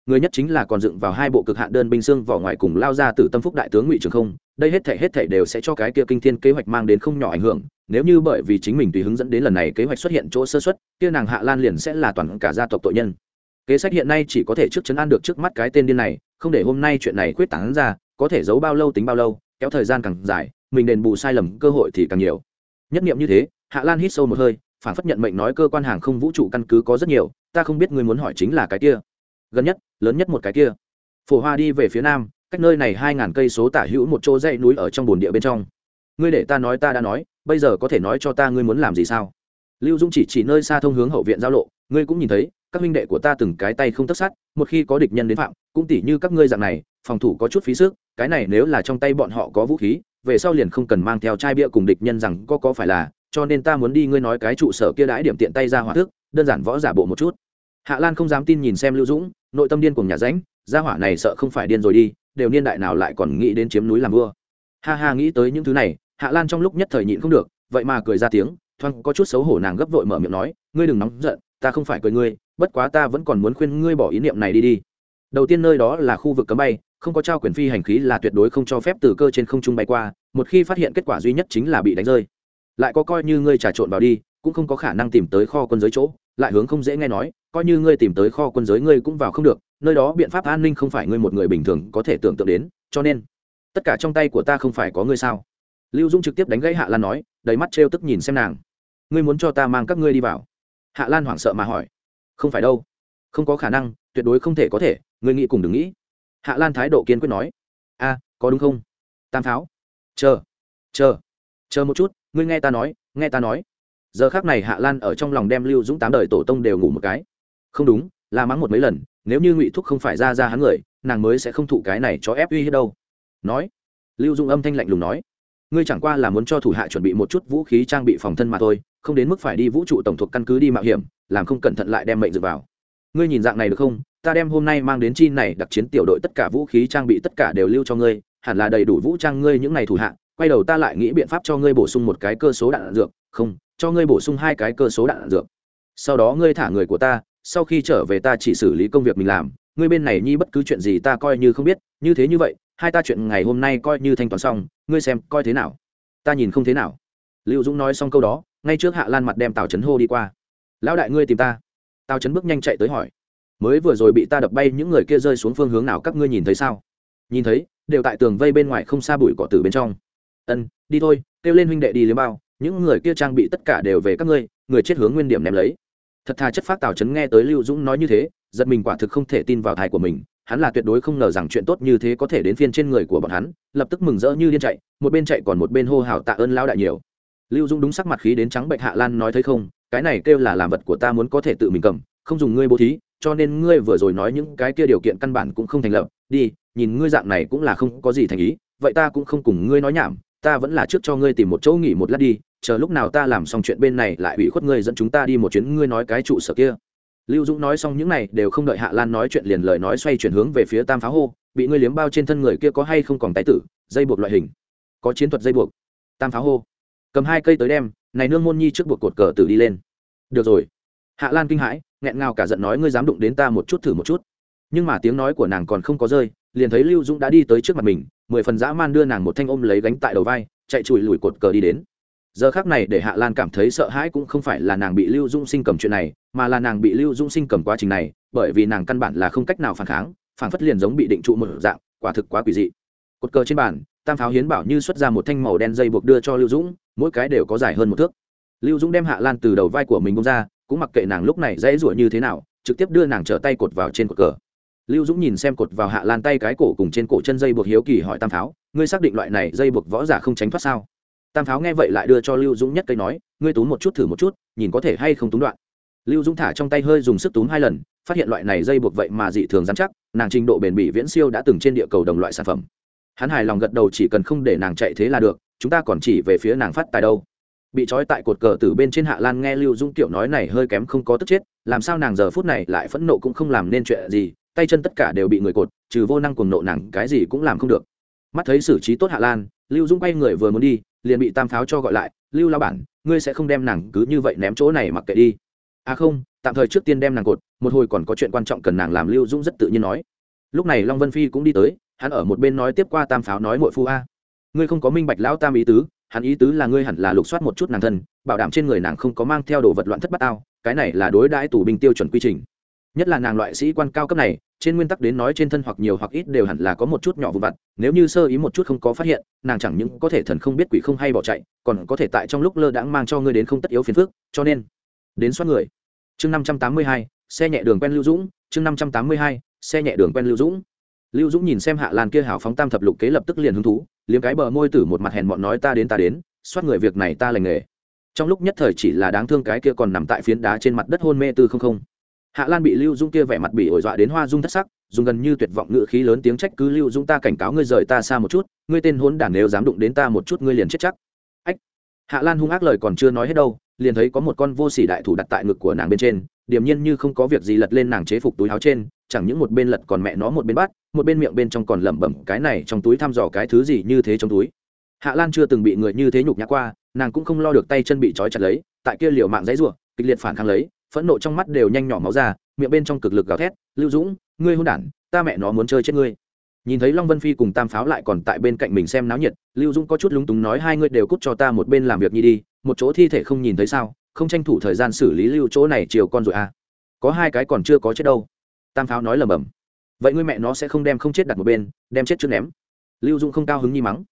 Người nhất chính là còn dựng vào hai bộ cực hạn đơn binh xương vỏ ngoài cùng lao ra từ tâm phúc đại tướng ngụy trường không, đây hết thể hết thể đều sẽ cho cái kia kinh thiên kế hoạch mang đến không nhỏ ảnh hưởng, nếu như bởi vì chính mình tùy hướng dẫn đến lần này kế hoạch xuất hiện chỗ sơ xuất kia nàng hạ lan liền sẽ là toàn cả gia tộc tội nhân kế sách hiện nay chỉ có thể trước chấn an được trước mắt cái tên điên này, không để hôm nay chuyện này quyết tán ra, có thể giấu bao lâu tính bao lâu, kéo thời gian càng dài, mình đền bù sai lầm cơ hội thì càng nhiều. Nhất nghiệm như thế, hạ lan hít sâu một hơi, phản phất nhận mệnh nói cơ quan hàng không vũ trụ căn cứ có rất nhiều, ta không biết người muốn hỏi chính là cái kia. Gần nhất, lớn nhất một cái kia. Phổ hoa đi về phía nam, cách nơi này hai ngàn cây số tả hữu một chỗ dãy núi ở trong bồn địa bên trong. Ngươi để ta nói ta đã nói, bây giờ có thể nói cho ta ngươi muốn làm gì sao? Lưu dũng chỉ chỉ nơi xa thông hướng hậu viện giao lộ, ngươi cũng nhìn thấy các huynh đệ của ta từng cái tay không tất sát, một khi có địch nhân đến phạm, cũng tỉ như các ngươi dạng này, phòng thủ có chút phí sức, cái này nếu là trong tay bọn họ có vũ khí, về sau liền không cần mang theo chai bia cùng địch nhân rằng có có phải là, cho nên ta muốn đi ngươi nói cái trụ sở kia đãi điểm tiện tay ra hỏa thức, đơn giản võ giả bộ một chút. Hạ lan không dám tin nhìn xem lưu dũng, nội tâm điên cùng nhà ránh gia hỏa này sợ không phải điên rồi đi, đều niên đại nào lại còn nghĩ đến chiếm núi làm vua. Ha ha, nghĩ tới những thứ này, hạ lan trong lúc nhất thời nhịn không được, vậy mà cười ra tiếng, thoáng có chút xấu hổ nàng gấp vội mở miệng nói, ngươi đừng nóng giận, ta không phải cười ngươi bất quá ta vẫn còn muốn khuyên ngươi bỏ ý niệm này đi đi. Đầu tiên nơi đó là khu vực cấm bay, không có trao quyền phi hành khí là tuyệt đối không cho phép từ cơ trên không trung bay qua, một khi phát hiện kết quả duy nhất chính là bị đánh rơi. Lại có coi như ngươi trà trộn vào đi, cũng không có khả năng tìm tới kho quân giới chỗ, lại hướng không dễ nghe nói, coi như ngươi tìm tới kho quân giới ngươi cũng vào không được, nơi đó biện pháp an ninh không phải ngươi một người bình thường có thể tưởng tượng đến, cho nên, tất cả trong tay của ta không phải có ngươi sao? Lưu dung trực tiếp đánh gãy hạ lan nói, đầy mắt trêu tức nhìn xem nàng. Ngươi muốn cho ta mang các ngươi đi vào? Hạ lan hoảng sợ mà hỏi không phải đâu. Không có khả năng, tuyệt đối không thể có thể, ngươi nghĩ cùng đừng nghĩ. Hạ lan thái độ kiên quyết nói. A, có đúng không? Tam pháo. Chờ chờ chờ một chút, ngươi nghe ta nói, nghe ta nói. Giờ khác này hạ lan ở trong lòng đem lưu dũng tám đời tổ tông đều ngủ một cái. Không đúng, là mắng một mấy lần, nếu như ngụy thúc không phải ra ra hắn người, nàng mới sẽ không thụ cái này cho ép uy hết đâu. Nói, lưu dung âm thanh lạnh lùng nói. Ngươi chẳng qua là muốn cho thủ hạ chuẩn bị một chút vũ khí trang bị phòng thân mà thôi, không đến mức phải đi vũ trụ tổng thuộc căn cứ đi mạo hiểm làm không cẩn thận lại đem mệnh dựa vào. Ngươi nhìn dạng này được không? Ta đem hôm nay mang đến chi này, đặc chiến tiểu đội tất cả vũ khí trang bị tất cả đều lưu cho ngươi, hẳn là đầy đủ vũ trang ngươi những này thủ hạ, quay đầu ta lại nghĩ biện pháp cho ngươi bổ sung một cái cơ số đạn dược. Không, cho ngươi bổ sung hai cái cơ số đạn dược. Sau đó ngươi thả người của ta, sau khi trở về ta chỉ xử lý công việc mình làm. Ngươi bên này nhi bất cứ chuyện gì ta coi như không biết, như thế như vậy, hai ta chuyện ngày hôm nay coi như thanh toán xong, ngươi xem coi thế nào. Ta nhìn không thế nào. Lưu dũng nói xong câu đó, ngay trước hạ lan mặt đem tào trấn hô đi qua lão đại ngươi tìm ta. Tao chấn bước nhanh chạy tới hỏi. Mới vừa rồi bị ta đập bay, những người kia rơi xuống phương hướng nào các ngươi nhìn thấy sao? Nhìn thấy, đều tại tường vây bên ngoài không xa bụi cỏ từ bên trong. Ân, đi thôi, kêu lên huynh đệ đi liếm bao. Những người kia trang bị tất cả đều về các ngươi, người chết hướng nguyên điểm ném lấy. Thật thà chất phát tào trấn nghe tới lưu dũng nói như thế, giật mình quả thực không thể tin vào thai của mình. Hắn là tuyệt đối không ngờ rằng chuyện tốt như thế có thể đến phiên trên người của bọn hắn, lập tức mừng rỡ như điên chạy, một bên chạy còn một bên hô hào tạ ơn lao đại nhiều lưu Dung đúng sắc mặt khí đến trắng bệnh hạ lan nói thấy không, cái này kêu là làm vật của ta muốn có thể tự mình cầm, không dùng ngươi bố thí, cho nên ngươi vừa rồi nói những cái kia điều kiện căn bản cũng không thành lập. Đi, nhìn ngươi dạng này cũng là không có gì thành ý, vậy ta cũng không cùng ngươi nói nhảm, ta vẫn là trước cho ngươi tìm một chỗ nghỉ một lát đi, chờ lúc nào ta làm xong chuyện bên này lại ủy khuất ngươi dẫn chúng ta đi một chuyến ngươi nói cái trụ sở kia. Lưu dũng nói xong những này đều không đợi hạ lan nói chuyện liền lời nói xoay chuyển hướng về phía tam Phá hô, bị ngươi liếm bao trên thân người kia có hay không còn tái tử, dây buộc loại hình. Có chiến thuật dây buộc. Tam Phá hô cầm hai cây tới đem, này nương môn nhi trước buộc cột cờ tử đi lên. Được rồi. Hạ lan kinh hãi, nghẹn ngào cả giận nói ngươi dám đụng đến ta một chút thử một chút. Nhưng mà tiếng nói của nàng còn không có rơi, liền thấy lưu dũng đã đi tới trước mặt mình, mười phần dã man đưa nàng một thanh ôm lấy gánh tại đầu vai, chạy chùi lùi cột cờ đi đến. Giờ khác này để hạ lan cảm thấy sợ hãi cũng không phải là nàng bị lưu dung sinh cầm chuyện này, mà là nàng bị lưu dung sinh cầm quá trình này, bởi vì nàng căn bản là không cách nào phản kháng, phản phất liền giống bị định trụ một dạng, quả thực quá quỷ dị cột cờ trên bàn, tam pháo hiến bảo như xuất ra một thanh màu đen dây buộc đưa cho lưu dũng, mỗi cái đều có dài hơn một thước. Lưu dũng đem hạ lan từ đầu vai của mình bông ra, cũng mặc kệ nàng lúc này dễ rủa như thế nào, trực tiếp đưa nàng trở tay cột vào trên cột cờ. Lưu dũng nhìn xem cột vào hạ lan tay cái cổ cùng trên cổ chân dây buộc hiếu kỳ hỏi tam pháo, ngươi xác định loại này dây buộc võ giả không tránh thoát sao? Tam pháo nghe vậy lại đưa cho lưu dũng nhất cây nói, ngươi túm một chút thử một chút, nhìn có thể hay không túm đoạn. Lưu dũng thả trong tay hơi dùng sức túm hai lần, phát hiện loại này dây buộc vậy mà dị thường dán chắc, nàng trình độ bền bỉ viễn siêu đã từng trên địa cầu đồng loại sản phẩm hắn hài lòng gật đầu chỉ cần không để nàng chạy thế là được, chúng ta còn chỉ về phía nàng phát tài đâu. Bị trói tại cột cờ từ bên trên hạ lan nghe lưu dũng tiểu nói này hơi kém không có tức chết, làm sao nàng giờ phút này lại phẫn nộ cũng không làm nên chuyện gì, tay chân tất cả đều bị người cột, trừ vô năng cùng nộ nàng cái gì cũng làm không được. Mắt thấy xử trí tốt hạ lan, lưu dũng quay người vừa muốn đi, liền bị tam pháo cho gọi lại, lưu lao bản, ngươi sẽ không đem nàng cứ như vậy ném chỗ này mặc kệ đi. À không, tạm thời trước tiên đem nàng cột, một hồi còn có chuyện quan trọng cần nàng làm, lưu dũng rất tự nhiên nói. Lúc này long vân phi cũng đi tới hắn ở một bên nói tiếp qua tam pháo nói mội phu a. Ngươi không có minh bạch lão tam ý tứ, hắn ý tứ là ngươi hẳn là lục soát một chút nàng thân, bảo đảm trên người nàng không có mang theo đồ vật loạn thất bát ao, cái này là đối đãi tù binh tiêu chuẩn quy trình. Nhất là nàng loại sĩ quan cao cấp này, trên nguyên tắc đến nói trên thân hoặc nhiều hoặc ít đều hẳn là có một chút nhỏ vụ vặt, nếu như sơ ý một chút không có phát hiện, nàng chẳng những có thể thần không biết quỷ không hay bỏ chạy, còn có thể tại trong lúc lơ đãng mang cho ngươi đến không tất yếu phiền phức, cho nên, đến soát người. Chương năm trăm tám mươi hai, xe nhẹ đường quen lưu dũng, chương năm trăm tám mươi hai, xe nhẹ đường quen lưu dũng lưu dũng nhìn xem hạ lan kia hào phóng tam thập lục kế lập tức liền hứng thú, liếm cái bờ môi tử một mặt hèn mọn nói ta đến ta đến, soát người việc này ta lành nghề. Trong lúc nhất thời chỉ là đáng thương cái kia còn nằm tại phiến đá trên mặt đất hôn mê tư không không. Hạ lan bị lưu dũng kia vẻ mặt bị ổi dọa đến hoa dung thất sắc, dùng gần như tuyệt vọng ngự khí lớn tiếng trách cứ lưu dũng ta cảnh cáo ngươi rời ta xa một chút, ngươi tên hốn đản nếu dám đụng đến ta một chút ngươi liền chết chắc. Ách. Hạ lan hung ác lời còn chưa nói hết đâu, liền thấy có một con vô sỉ đại thủ đặt tại ngực của nàng bên trên điềm nhiên như không có việc gì lật lên nàng chế phục túi áo trên, chẳng những một bên lật còn mẹ nó một bên bắt, một bên miệng bên trong còn lẩm bẩm, cái này trong túi thăm dò cái thứ gì như thế trong túi. Hạ lan chưa từng bị người như thế nhục nhã qua, nàng cũng không lo được tay chân bị trói chặt lấy, tại kia liều mạng dãy ruộng kịch liệt phản kháng lấy, phẫn nộ trong mắt đều nhanh nhỏ máu ra, miệng bên trong cực lực gào thét, lưu dũng, ngươi hôn đản, ta mẹ nó muốn chơi chết ngươi. Nhìn thấy long vân phi cùng tam pháo lại còn tại bên cạnh mình xem náo nhiệt, lưu dũng có chút lúng túng nói, hai ngươi đều cút cho ta một bên làm việc nhi đi, một chỗ thi thể không nhìn thấy sao? Không tranh thủ thời gian xử lý lưu chỗ này chiều con rồi à. Có hai cái còn chưa có chết đâu. Tam pháo nói lầm bầm. Vậy ngươi mẹ nó sẽ không đem không chết đặt một bên, đem chết trước ném. Lưu dũng không cao hứng nhi mắng.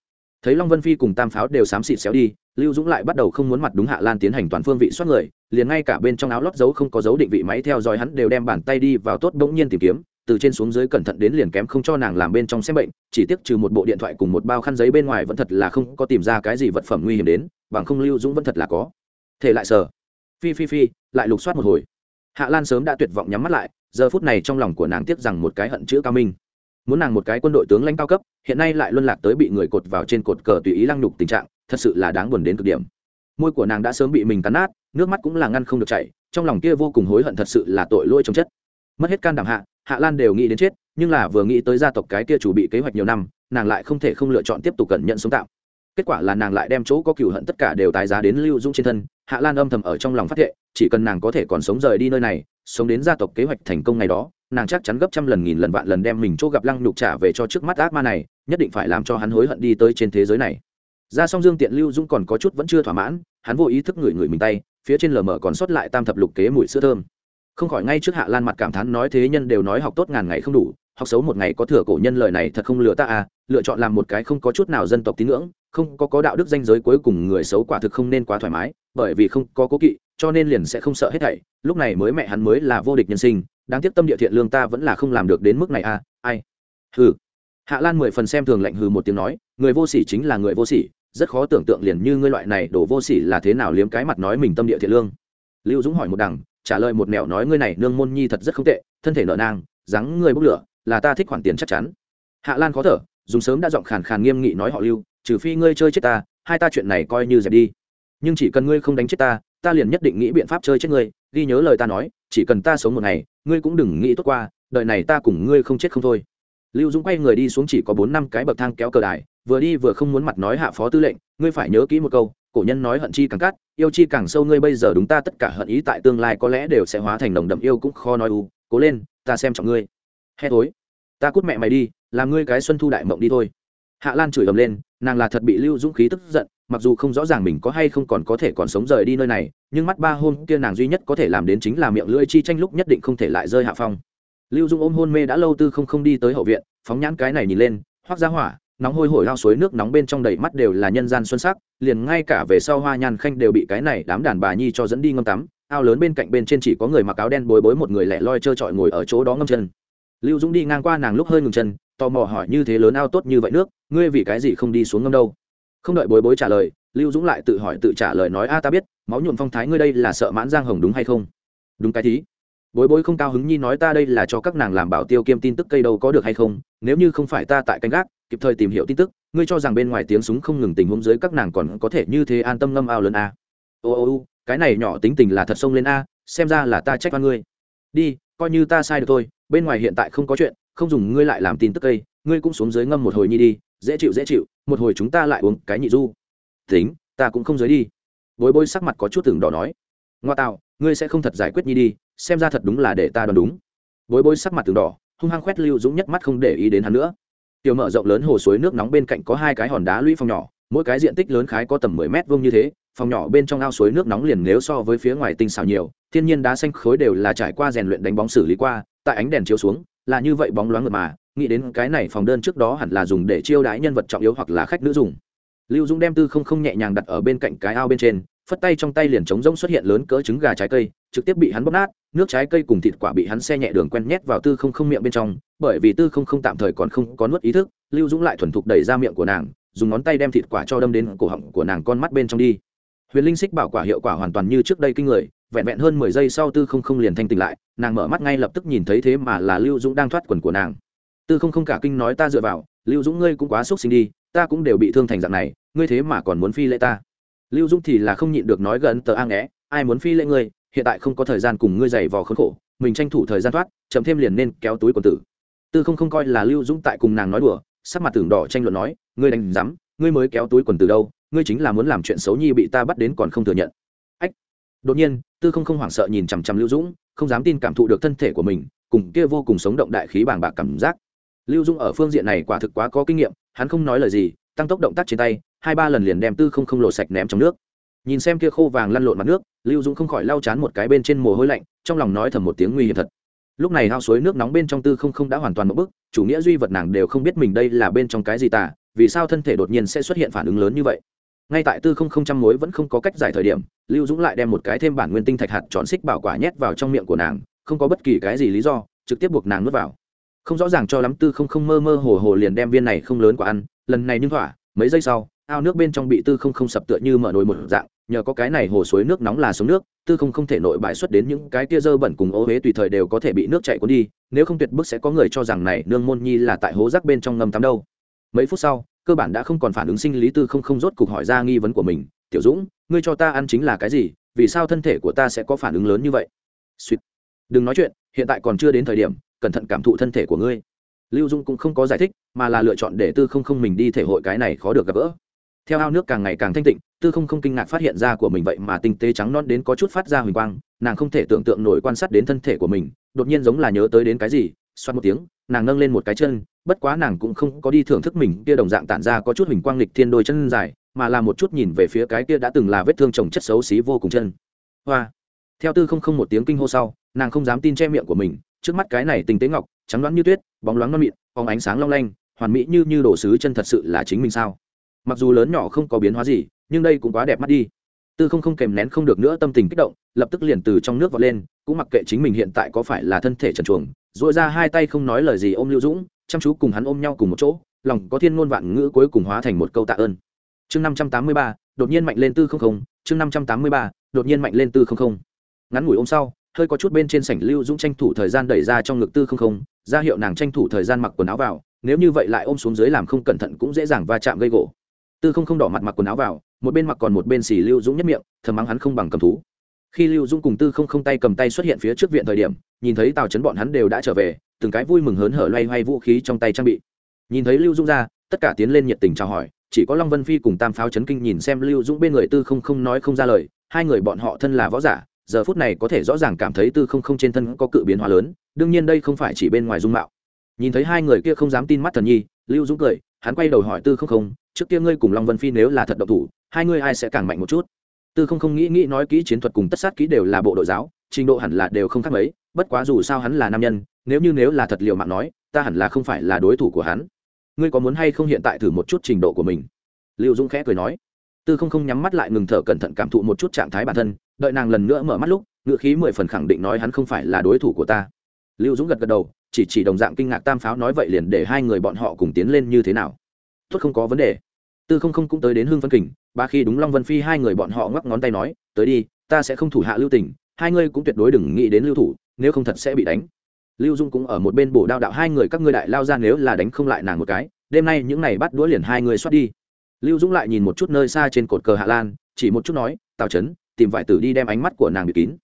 Thấy long vân phi cùng tam pháo đều xám xịt xéo đi, lưu dũng lại bắt đầu không muốn mặt đúng hạ lan tiến hành toàn phương vị soát người, liền ngay cả bên trong áo lót dấu không có dấu định vị máy theo dõi hắn đều đem bàn tay đi vào tốt bỗng nhiên tìm kiếm, từ trên xuống dưới cẩn thận đến liền kém không cho nàng làm bên trong xem bệnh, chỉ tiếc trừ một bộ điện thoại cùng một bao khăn giấy bên ngoài vẫn thật là không có tìm ra cái gì vật phẩm nguy hiểm đến, bằng không lưu dũng vẫn thật là có. Thể lại sờ phi phi phi, lại lục soát một hồi. Hạ lan sớm đã tuyệt vọng nhắm mắt lại, giờ phút này trong lòng của nàng tiếc rằng một cái hận chữ cao minh. Muốn nàng một cái quân đội tướng lãnh cao cấp, hiện nay lại luân lạc tới bị người cột vào trên cột cờ tùy ý lăng nhục tình trạng, thật sự là đáng buồn đến cực điểm. Môi của nàng đã sớm bị mình cắn nát, nước mắt cũng là ngăn không được chảy, trong lòng kia vô cùng hối hận thật sự là tội lỗi trong chất. Mất hết can đảm hạ hạ lan đều nghĩ đến chết, nhưng là vừa nghĩ tới gia tộc cái kia chủ bị kế hoạch nhiều năm, nàng lại không thể không lựa chọn tiếp tục cẩn nhận sống tạm kết quả là nàng lại đem chỗ có cựu hận tất cả đều tái giá đến lưu dũng trên thân hạ lan âm thầm ở trong lòng phát thệ, chỉ cần nàng có thể còn sống rời đi nơi này, sống đến gia tộc kế hoạch thành công ngày đó, nàng chắc chắn gấp trăm lần nghìn lần vạn lần đem mình chỗ gặp lăng nhục trả về cho trước mắt ác ma này, nhất định phải làm cho hắn hối hận đi tới trên thế giới này. Ra song dương tiện lưu dũng còn có chút vẫn chưa thỏa mãn, hắn vô ý thức ngửi ngửi mình tay, phía trên lờ mờ còn sót lại tam thập lục kế mùi sữa thơm. Không khỏi ngay trước hạ lan mặt cảm thán nói thế nhân đều nói học tốt ngàn ngày không đủ, học xấu một ngày có thừa cổ nhân lời này thật không lừa ta à lựa chọn làm một cái không có chút nào dân tộc tín ngưỡng không có có đạo đức danh giới cuối cùng người xấu quả thực không nên quá thoải mái, bởi vì không có cố kỵ, cho nên liền sẽ không sợ hết thảy. Lúc này mới mẹ hắn mới là vô địch nhân sinh, đáng tiếc tâm địa thiện lương ta vẫn là không làm được đến mức này à ai? Hừ. Hạ lan mười phần xem thường lạnh hừ một tiếng nói, người vô sỉ chính là người vô sỉ, rất khó tưởng tượng liền như ngươi loại này đổ vô sỉ là thế nào liếm cái mặt nói mình tâm địa thiện lương. Lưu dũng hỏi một đằng, trả lời một mẹo nói ngươi này nương môn nhi thật rất không tệ, thân thể nợ nang, dáng người bốc lửa, là ta thích khoản tiền chắc chắn. Hạ lan khó thở, dùng sớm đã giọng khàn khàn nghiêm nghị nói họ lưu trừ phi ngươi chơi chết ta, hai ta chuyện này coi như dẹp đi. Nhưng chỉ cần ngươi không đánh chết ta ta liền nhất định nghĩ biện pháp chơi chết ngươi. Ghi nhớ lời ta nói, chỉ cần ta sống một ngày, ngươi cũng đừng nghĩ tốt qua, đợi này ta cùng ngươi không chết không thôi. Lưu dũng quay người đi xuống chỉ có bốn năm cái bậc thang kéo cờ đài, vừa đi vừa không muốn mặt nói hạ phó tư lệnh, ngươi phải nhớ kỹ một câu, cổ nhân nói hận chi càng cắt yêu chi càng sâu, ngươi bây giờ đúng ta tất cả hận ý tại tương lai có lẽ đều sẽ hóa thành đồng đậm yêu cũng khó nói u. Cố lên, ta xem trọng ngươi. Hè thối ta cút mẹ mày đi, làm ngươi cái xuân thu đại mộng đi thôi hạ lan chửi ầm lên, nàng là thật bị lưu dũng khí tức giận, mặc dù không rõ ràng mình có hay không còn có thể còn sống rời đi nơi này, nhưng mắt ba hôm kia nàng duy nhất có thể làm đến chính là miệng lưỡi chi tranh lúc nhất định không thể lại rơi hạ phong. Lưu dung ôm hôn mê đã lâu tư không không đi tới hậu viện, phóng nhãn cái này nhìn lên, hoác ra hỏa, nóng hôi hổi lao suối nước nóng bên trong đầy mắt đều là nhân gian xuân sắc, liền ngay cả về sau hoa nhàn khanh đều bị cái này đám đàn bà nhi cho dẫn đi ngâm tắm, ao lớn bên cạnh bên trên chỉ có người mặc áo đen bối bối một người lẻ loi trơ trọi ngồi ở chỗ đó ngâm chân. Lưu dũng đi ngang qua nàng lúc hơi ngừng chân tò mò hỏi như thế lớn ao tốt như vậy nước, ngươi vì cái gì không đi xuống ngâm đâu? Không đợi bối bối trả lời, lưu dũng lại tự hỏi tự trả lời nói, a, ta biết, máu nhuộm phong thái ngươi đây là sợ mãn giang hồng đúng hay không? Đúng cái thí. Bối bối không cao hứng nhi nói, ta đây là cho các nàng làm bảo tiêu kiêm tin tức cây đâu có được hay không? Nếu như không phải ta tại canh gác, kịp thời tìm hiểu tin tức, ngươi cho rằng bên ngoài tiếng súng không ngừng tình huống dưới các nàng còn có thể như thế an tâm ngâm ao lớn a. Ô ô ô, cái này nhỏ tính tình là thật sông lên a, xem ra là ta trách oan ngươi. Đi, coi như ta sai được thôi, bên ngoài hiện tại không có chuyện không dùng ngươi lại làm tin tức cây, ngươi cũng xuống dưới ngâm một hồi nhi đi, dễ chịu dễ chịu, một hồi chúng ta lại uống cái nhị du. Tính, ta cũng không dưới đi. Bối bối sắc mặt có chút tưởng đỏ nói. Ngoa tạo, ngươi sẽ không thật giải quyết nhi đi, xem ra thật đúng là để ta đoán đúng. Bối bối sắc mặt từng đỏ, hung hăng khoét lưu dũng nhất mắt không để ý đến hắn nữa. Tiểu mở rộng lớn hồ suối nước nóng bên cạnh có hai cái hòn đá lũy phòng nhỏ, mỗi cái diện tích lớn khái có tầm mười mét vuông như thế, phòng nhỏ bên trong ao suối nước nóng liền nếu so với phía ngoài tinh xảo nhiều, thiên nhiên đá xanh khối đều là trải qua rèn luyện đánh bóng xử lý qua, tại ánh đèn chiếu xuống là như vậy bóng loáng ngược mà, nghĩ đến cái này phòng đơn trước đó hẳn là dùng để chiêu đãi nhân vật trọng yếu hoặc là khách nữ dùng. Lưu dũng đem tư không không nhẹ nhàng đặt ở bên cạnh cái ao bên trên, phất tay trong tay liền trống rỗng xuất hiện lớn cỡ trứng gà trái cây, trực tiếp bị hắn bóp nát, nước trái cây cùng thịt quả bị hắn xe nhẹ đường quen nhét vào tư không không miệng bên trong, bởi vì tư không không tạm thời còn không có nuốt ý thức, lưu dũng lại thuần thục đẩy ra miệng của nàng, dùng ngón tay đem thịt quả cho đâm đến cổ họng của nàng con mắt bên trong đi. Huyền linh xích bảo quả hiệu quả hoàn toàn như trước đây kinh người vẹn vẹn hơn mười giây sau tư không không liền thanh tỉnh lại, nàng mở mắt ngay lập tức nhìn thấy thế mà là lưu dũng đang thoát quần của nàng. Tư không không cả kinh nói ta dựa vào, lưu dũng ngươi cũng quá xúc sinh đi, ta cũng đều bị thương thành dạng này, ngươi thế mà còn muốn phi lễ ta. Lưu dũng thì là không nhịn được nói gần tờ a nghẽ, ai muốn phi lễ ngươi, hiện tại không có thời gian cùng ngươi giày vò khốn khổ, mình tranh thủ thời gian thoát, chậm thêm liền nên kéo túi quần tử. Tư không không coi là lưu dũng tại cùng nàng nói đùa, sắc mặt tưởng đỏ tranh luận nói, ngươi đánh rắm ngươi mới kéo túi quần từ đâu, ngươi chính là muốn làm chuyện xấu nhi bị ta bắt đến còn không thừa nhận. Ách, đột nhiên tư không không hoảng sợ nhìn chằm chằm lưu dũng, không dám tin cảm thụ được thân thể của mình, cùng kia vô cùng sống động đại khí bàng bạc cảm giác. Lưu dũng ở phương diện này quả thực quá có kinh nghiệm, hắn không nói lời gì, tăng tốc động tác trên tay, hai ba lần liền đem tư không không lộ sạch ném trong nước. Nhìn xem kia khô vàng lăn lộn mặt nước, lưu dũng không khỏi lau chán một cái bên trên mồ hôi lạnh, trong lòng nói thầm một tiếng nguy hiểm thật. Lúc này hao suối nước nóng bên trong tư không không đã hoàn toàn một bức, chủ nghĩa duy vật nàng đều không biết mình đây là bên trong cái gì tả vì sao thân thể đột nhiên sẽ xuất hiện phản ứng lớn như vậy ngay tại tư không không trăm mối vẫn không có cách giải thời điểm, lưu dũng lại đem một cái thêm bản nguyên tinh thạch hạt tròn xích bảo quả nhét vào trong miệng của nàng, không có bất kỳ cái gì lý do, trực tiếp buộc nàng nuốt vào. Không rõ ràng cho lắm tư không không mơ mơ hồ hồ liền đem viên này không lớn quả ăn, lần này nhưng thỏa, mấy giây sau, ao nước bên trong bị tư không không sập tựa như mở nồi một dạng, nhờ có cái này hồ suối nước nóng là sống nước, tư không không thể nội bại xuất đến những cái tia dơ bẩn cùng ô huế tùy thời đều có thể bị nước chạy cuốn đi, nếu không tuyệt bức sẽ có người cho rằng này nương môn nhi là tại hố rác bên trong ngâm tắm đâu. Mấy phút sau cơ bản đã không còn phản ứng sinh lý tư không không rốt cục hỏi ra nghi vấn của mình, tiểu dũng, ngươi cho ta ăn chính là cái gì? Vì sao thân thể của ta sẽ có phản ứng lớn như vậy? Suýt đừng nói chuyện, hiện tại còn chưa đến thời điểm, cẩn thận cảm thụ thân thể của ngươi. Lưu dung cũng không có giải thích, mà là lựa chọn để tư không không mình đi thể hội cái này khó được gặp gỡ. Theo ao nước càng ngày càng thanh tịnh, tư không không kinh ngạc phát hiện ra của mình vậy mà tinh tế trắng non đến có chút phát ra huỳnh quang, nàng không thể tưởng tượng nổi quan sát đến thân thể của mình, đột nhiên giống là nhớ tới đến cái gì, xoát một tiếng nàng nâng lên một cái chân, bất quá nàng cũng không có đi thưởng thức mình kia đồng dạng tản ra có chút hình quang lịch thiên đôi chân dài, mà là một chút nhìn về phía cái kia đã từng là vết thương trồng chất xấu xí vô cùng chân. Hoa! Theo tư không không một tiếng kinh hô sau, nàng không dám tin che miệng của mình, trước mắt cái này tình tế ngọc, trắng loáng như tuyết, bóng loáng non mịn, phóng ánh sáng long lanh, hoàn mỹ như như đồ sứ chân thật sự là chính mình sao? Mặc dù lớn nhỏ không có biến hóa gì, nhưng đây cũng quá đẹp mắt đi tư không không kèm nén không được nữa tâm tình kích động, lập tức liền từ trong nước vọt lên, cũng mặc kệ chính mình hiện tại có phải là thân thể trần chuồng dội ra hai tay không nói lời gì ôm lưu dũng, chăm chú cùng hắn ôm nhau cùng một chỗ, lòng có thiên ngôn vạn ngữ cuối cùng hóa thành một câu tạ ơn. Chương năm trăm tám mươi ba, đột nhiên mạnh lên tư không không, chương năm trăm tám mươi ba, đột nhiên mạnh lên tư không không. Ngắn ngủi ôm sau, hơi có chút bên trên sảnh lưu dũng tranh thủ thời gian đẩy ra trong ngực tư không không, ra hiệu nàng tranh thủ thời gian mặc quần áo vào, nếu như vậy lại ôm xuống dưới làm không cẩn thận cũng dễ dàng va chạm gây gỗ. Tư không không đỏ mặt mặc quần áo vào một bên mặc còn một bên xì lưu dũng nhất miệng, thầm mắng hắn không bằng cầm thú. Khi lưu dũng cùng tư không không tay cầm tay xuất hiện phía trước viện thời điểm, nhìn thấy tào chấn bọn hắn đều đã trở về, từng cái vui mừng hớn hở loay hoay vũ khí trong tay trang bị. Nhìn thấy lưu dũng ra, tất cả tiến lên nhiệt tình chào hỏi, chỉ có long vân phi cùng tam pháo chấn kinh nhìn xem lưu dũng bên người tư không không nói không ra lời, hai người bọn họ thân là võ giả, giờ phút này có thể rõ ràng cảm thấy tư không không trên thân có cự biến hóa lớn, đương nhiên đây không phải chỉ bên ngoài dung mạo. Nhìn thấy hai người kia không dám tin mắt thần nhi, lưu dũng cười, hắn quay đầu hỏi tư không không, trước kia ngươi cùng long vân phi nếu là thật độc thủ hai ngươi ai sẽ càng mạnh một chút? Tư không không nghĩ nghĩ nói kỹ chiến thuật cùng tất sát kỹ đều là bộ đội giáo, trình độ hẳn là đều không khác mấy, bất quá dù sao hắn là nam nhân, nếu như nếu là thật liệu mạng nói, ta hẳn là không phải là đối thủ của hắn. Ngươi có muốn hay không hiện tại thử một chút trình độ của mình? Liệu dũng khẽ cười nói. Tư không không nhắm mắt lại ngừng thở cẩn thận cảm thụ một chút trạng thái bản thân, đợi nàng lần nữa mở mắt lúc ngựa khí mười phần khẳng định nói hắn không phải là đối thủ của ta. Lưu dũng gật gật đầu, chỉ chỉ đồng dạng kinh ngạc tam pháo nói vậy liền để hai người bọn họ cùng tiến lên như thế nào. Tốt không có vấn đề tư không không cũng tới đến hương phân kình, ba khi đúng long vân phi hai người bọn họ ngoắc ngón tay nói, tới đi, ta sẽ không thủ hạ lưu tình, hai ngươi cũng tuyệt đối đừng nghĩ đến lưu thủ, nếu không thật sẽ bị đánh. Lưu dung cũng ở một bên bổ đao đạo, hai người các ngươi đại lao ra nếu là đánh không lại nàng một cái, đêm nay những này bắt đũa liền hai người xoát đi. Lưu dũng lại nhìn một chút nơi xa trên cột cờ hạ lan, chỉ một chút nói, tào trấn, tìm vải tử đi đem ánh mắt của nàng bị kín.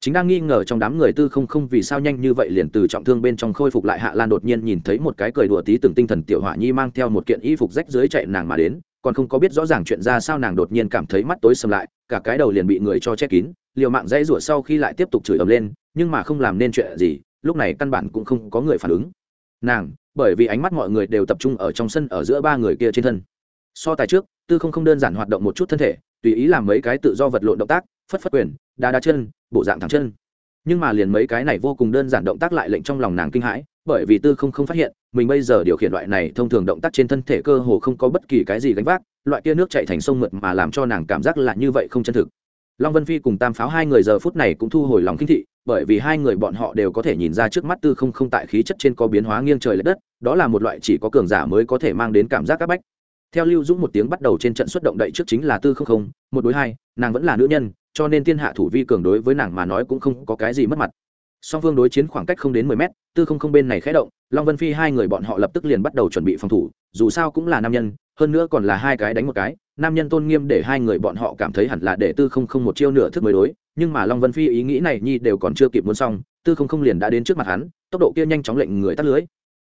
Chính đang nghi ngờ trong đám người tư không không vì sao nhanh như vậy liền từ trọng thương bên trong khôi phục lại, hạ lan đột nhiên nhìn thấy một cái cười đùa tí từng tinh thần tiểu hỏa nhi mang theo một kiện y phục rách dưới chạy nàng mà đến còn không có biết rõ ràng chuyện ra sao nàng đột nhiên cảm thấy mắt tối sầm lại, cả cái đầu liền bị người cho che kín, liều mạng dãy rủa sau khi lại tiếp tục chửi ầm lên, nhưng mà không làm nên chuyện gì, lúc này căn bản cũng không có người phản ứng. Nàng, bởi vì ánh mắt mọi người đều tập trung ở trong sân ở giữa ba người kia trên thân. So tài trước, tư không không đơn giản hoạt động một chút thân thể, tùy ý làm mấy cái tự do vật lộn động tác, phất phất quyền đá đá chân, bộ dạng thẳng chân nhưng mà liền mấy cái này vô cùng đơn giản động tác lại lệnh trong lòng nàng kinh hãi, bởi vì tư không không phát hiện, mình bây giờ điều khiển loại này thông thường động tác trên thân thể cơ hồ không có bất kỳ cái gì gánh vác, loại kia nước chạy thành sông mượt mà làm cho nàng cảm giác là như vậy không chân thực. Long vân phi cùng tam pháo hai người giờ phút này cũng thu hồi lòng kinh thị, bởi vì hai người bọn họ đều có thể nhìn ra trước mắt tư không không tại khí chất trên có biến hóa nghiêng trời l ệ đất, đó là một loại chỉ có cường giả mới có thể mang đến cảm giác c áp bách theo lưu dũng một tiếng bắt đầu trên trận xuất động đậy trước chính là tư không không, một đối hai, nàng vẫn là nữ nhân, cho nên thiên hạ thủ vi cường đối với nàng mà nói cũng không có cái gì mất mặt. Song phương đối chiến khoảng cách không đến mười mét, tư không không bên này khé động, long vân phi hai người bọn họ lập tức liền bắt đầu chuẩn bị phòng thủ, dù sao cũng là nam nhân, hơn nữa còn là hai cái đánh một cái, nam nhân tôn nghiêm để hai người bọn họ cảm thấy hẳn là để tư không không một chiêu nửa thức mới đối, nhưng mà long vân phi ý nghĩ này nhi đều còn chưa kịp muốn xong, tư không không liền đã đến trước mặt hắn, tốc độ kia nhanh chóng lệnh người tắt lưới.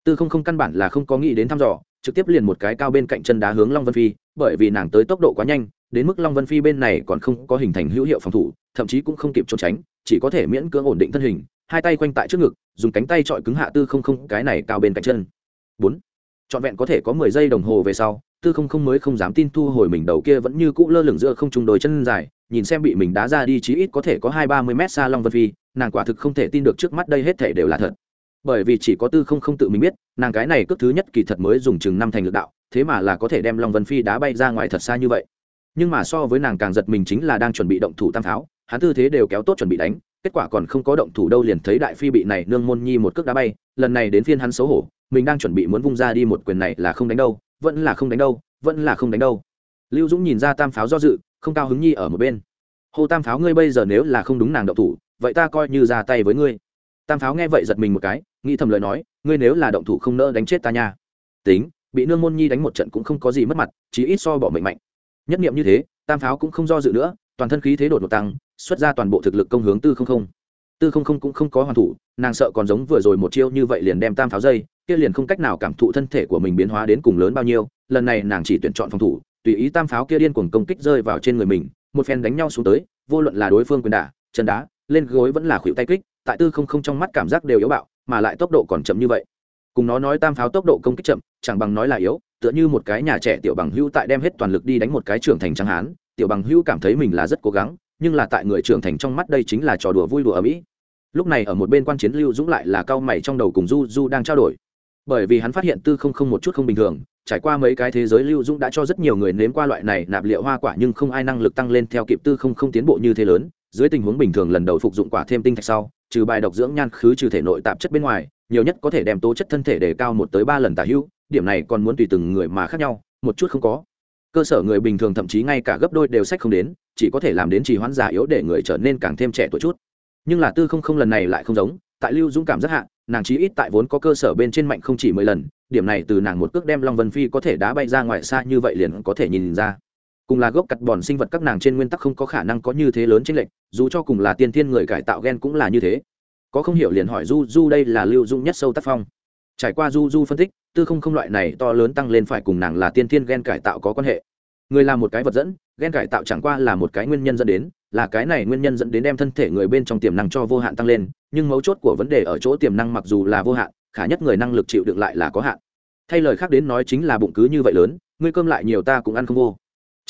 Tư không không căn bản là không có nghĩ đến thăm dò trực tiếp liền một cái cao bên cạnh chân đá hướng long vân phi, bởi vì nàng tới tốc độ quá nhanh, đến mức long vân phi bên này còn không có hình thành hữu hiệu phòng thủ, thậm chí cũng không kịp trốn tránh, chỉ có thể miễn cưỡng ổn định thân hình, hai tay quanh tại trước ngực, dùng cánh tay chọi cứng hạ tư không không cái này cao bên cạnh chân. Bốn. Trọn vẹn có thể có mười giây đồng hồ về sau, tư không không mới không dám tin thu hồi mình đầu kia vẫn như cũ lơ lửng giữa không trùng đôi chân dài, nhìn xem bị mình đá ra đi chí ít có thể có hai ba mươi mét xa long vân phi, nàng quả thực không thể tin được trước mắt đây hết thể đều là thật bởi vì chỉ có tư không không tự mình biết, nàng cái này cước thứ nhất kỳ thật mới dùng chừng năm thành lực đạo, thế mà là có thể đem long vân phi đá bay ra ngoài thật xa như vậy. Nhưng mà so với nàng càng giật mình chính là đang chuẩn bị động thủ tam pháo hắn tư thế đều kéo tốt chuẩn bị đánh, kết quả còn không có động thủ đâu liền thấy đại phi bị này nương môn nhi một cước đá bay, lần này đến phiên hắn xấu hổ, mình đang chuẩn bị muốn vung ra đi một quyền này là không đánh đâu, vẫn là không đánh đâu, vẫn là không đánh đâu. Lưu dũng nhìn ra tam pháo do dự, không cao hứng nhi ở một bên. Hô tam pháo ngươi bây giờ nếu là không đúng nàng động thủ, vậy ta coi như ra tay với ngươi tam pháo nghe vậy giật mình một cái, nghĩ thầm lời nói, ngươi nếu là động thủ không nỡ đánh chết ta nha. Tính, bị nương môn nhi đánh một trận cũng không có gì mất mặt chỉ ít so bỏ mệnh mạnh. Nhất nghiệm như thế, tam pháo cũng không do dự nữa, toàn thân khí thế đột ngột tăng, xuất ra toàn bộ thực lực công hướng tư không không. Tư không không cũng không có hoàn thủ, nàng sợ còn giống vừa rồi một chiêu như vậy liền đem tam pháo dây, kia liền không cách nào cảm thụ thân thể của mình biến hóa đến cùng lớn bao nhiêu, lần này nàng chỉ tuyển chọn phòng thủ, tùy ý tam pháo kia điên cuồng công kích rơi vào trên người mình, một phen đánh nhau xuống tới, vô luận là đối phương quyền đả, chân đá, lên gối vẫn là khuỷu tay kích tại tư không không trong mắt cảm giác đều yếu bạo, mà lại tốc độ còn chậm như vậy. Cùng nó nói tam pháo tốc độ công kích chậm, chẳng bằng nói là yếu, tựa như một cái nhà trẻ tiểu bằng hữu tại đem hết toàn lực đi đánh một cái trưởng thành trắng hán, tiểu bằng hữu cảm thấy mình là rất cố gắng, nhưng là tại người trưởng thành trong mắt đây chính là trò đùa vui đùa ở mỹ lúc này ở một bên quan chiến lưu dũng lại là cao mày trong đầu cùng du du đang trao đổi. Bởi vì hắn phát hiện tư không không một chút không bình thường, trải qua mấy cái thế giới lưu dũng đã cho rất nhiều người nếm qua loại này nạp liệu hoa quả nhưng không ai năng lực tăng lên theo kịp tư không không tiến bộ như thế lớn, dưới tình huống bình thường lần đầu phục dụng quả thêm tinh thạch sau trừ bài độc dưỡng nhan khứ trừ thể nội tạp chất bên ngoài, nhiều nhất có thể đem tố chất thân thể để cao một tới ba lần tả hữu, điểm này còn muốn tùy từng người mà khác nhau, một chút không có. Cơ sở người bình thường thậm chí ngay cả gấp đôi đều sách không đến, chỉ có thể làm đến trì hoãn già yếu để người trở nên càng thêm trẻ tuổi chút. Nhưng là tư không không lần này lại không giống, tại lưu dũng cảm rất hạn nàng chí ít tại vốn có cơ sở bên trên mạnh không chỉ mười lần, điểm này từ nàng một cước đem long vân phi có thể đá bay ra ngoài xa như vậy liền có thể nhìn ra cùng là gốc cặt bòn sinh vật các nàng trên nguyên tắc không có khả năng có như thế lớn trên lệnh dù cho cùng là tiên thiên người cải tạo gen cũng là như thế. Có không hiểu liền hỏi du du đây là lưu dung nhất sâu tác phong. Trải qua du du phân tích, tư không không loại này to lớn tăng lên phải cùng nàng là tiên thiên gen cải tạo có quan hệ. Người là một cái vật dẫn, gen cải tạo chẳng qua là một cái nguyên nhân dẫn đến, là cái này nguyên nhân dẫn đến đem thân thể người bên trong tiềm năng cho vô hạn tăng lên, nhưng mấu chốt của vấn đề ở chỗ tiềm năng mặc dù là vô hạn, khả nhất người năng lực chịu đựng lại là có hạn. Thay lời khác đến nói chính là bụng cứ như vậy lớn, ngươi cơm lại nhiều ta cũng ăn không vô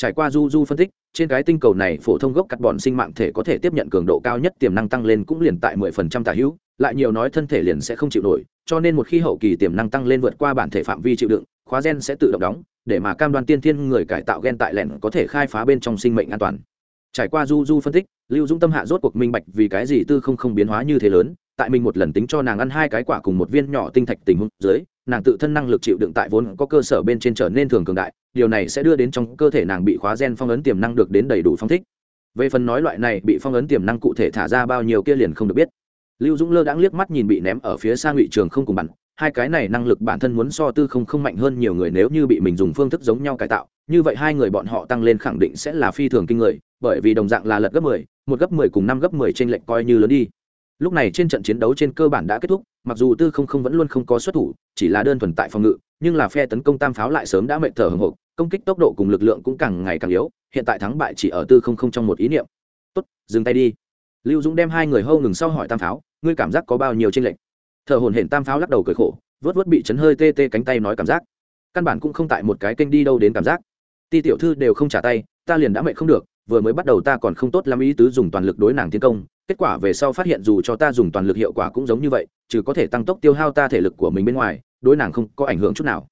trải qua du du phân tích, trên cái tinh cầu này phổ thông gốc cắt bọn sinh mạng thể có thể tiếp nhận cường độ cao nhất tiềm năng tăng lên cũng liền tại mười phần trăm tả hữu, lại nhiều nói thân thể liền sẽ không chịu nổi, cho nên một khi hậu kỳ tiềm năng tăng lên vượt qua bản thể phạm vi chịu đựng, khóa gen sẽ tự động đóng, để mà cam đoan tiên thiên người cải tạo gen tại lẻn có thể khai phá bên trong sinh mệnh an toàn. Trải qua du du phân tích, lưu dũng tâm hạ rốt cuộc minh bạch vì cái gì tư không không biến hóa như thế lớn, tại mình một lần tính cho nàng ăn hai cái quả cùng một viên nhỏ tinh thạch tình huống dưới nàng tự thân năng lực chịu đựng tại vốn có cơ sở bên trên trở nên thường cường đại, điều này sẽ đưa đến trong cơ thể nàng bị khóa gen phong ấn tiềm năng được đến đầy đủ phong thích. Về phần nói loại này bị phong ấn tiềm năng cụ thể thả ra bao nhiêu kia liền không được biết. Lưu dũng lơ đãng liếc mắt nhìn bị ném ở phía xa ngụy trường không cùng bắn hai cái này năng lực bản thân muốn so tư không không mạnh hơn nhiều người nếu như bị mình dùng phương thức giống nhau cải tạo, như vậy hai người bọn họ tăng lên khẳng định sẽ là phi thường kinh người, bởi vì đồng dạng là lật gấp mười, một gấp mười cùng năm gấp mười trên lệnh coi như lớn đi. Lúc này trên trận chiến đấu trên cơ bản đã kết thúc mặc dù tư không không vẫn luôn không có xuất thủ, chỉ là đơn thuần tại phòng ngự, nhưng là phe tấn công tam pháo lại sớm đã mệt thở hồng hộc, công kích tốc độ cùng lực lượng cũng càng ngày càng yếu, hiện tại thắng bại chỉ ở tư không không trong một ý niệm. Tốt, dừng tay đi. Lưu dũng đem hai người hâu ngừng sau hỏi tam pháo, ngươi cảm giác có bao nhiêu tranh lệch? Thở hồn hển tam pháo lắc đầu cười khổ, vớt vớt bị chấn hơi tê tê cánh tay nói cảm giác. Căn bản cũng không tại một cái kênh đi đâu đến cảm giác. Ti tiểu thư đều không trả tay, ta liền đã mệt không được vừa mới bắt đầu ta còn không tốt lắm ý tứ dùng toàn lực đối nàng tiến công, kết quả về sau phát hiện dù cho ta dùng toàn lực hiệu quả cũng giống như vậy chứ có thể tăng tốc tiêu hao ta thể lực của mình bên ngoài, đối nàng không có ảnh hưởng chút nào.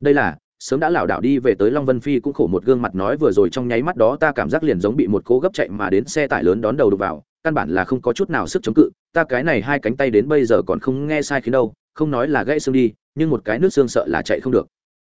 Đây là, sớm đã lảo đảo đi về tới long vân phi cũng khổ một gương mặt nói vừa rồi trong nháy mắt đó ta cảm giác liền giống bị một cố gấp chạy mà đến xe tải lớn đón đầu đục vào, căn bản là không có chút nào sức chống cự, ta cái này hai cánh tay đến bây giờ còn không nghe sai khiến đâu, không nói là gãy xương đi, nhưng một cái nước xương sợ là chạy không được.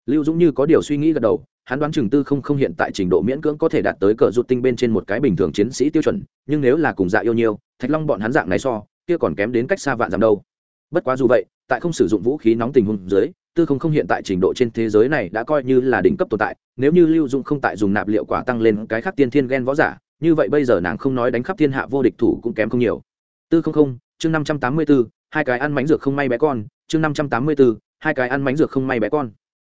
Lưu dũng như có điều suy nghĩ gật đầu hắn đoán chừng tư không không hiện tại trình độ miễn cưỡng có thể đạt tới cờ rụt tinh bên trên một cái bình thường chiến sĩ tiêu chuẩn, nhưng nếu là cùng dạ yêu nhiều, thạch long bọn hắn dạng này so, kia còn kém đến cách xa vạn dặm đâu. Bất quá dù vậy, tại không sử dụng vũ khí nóng tình huống dưới, tư không không hiện tại trình độ trên thế giới này đã coi như là đỉnh cấp tồn tại, nếu như lưu dụng không tại dùng nạp liệu quả tăng lên cái khác tiên thiên ghen võ giả, như vậy bây giờ nàng không nói đánh khắp thiên hạ vô địch thủ cũng kém không nhiều. Tư không không, chương năm trăm tám mươi bốn, hai cái ăn mánh dược không may bé con, chương năm trăm tám mươi bốn, hai cái ăn mánh dược không may bé con.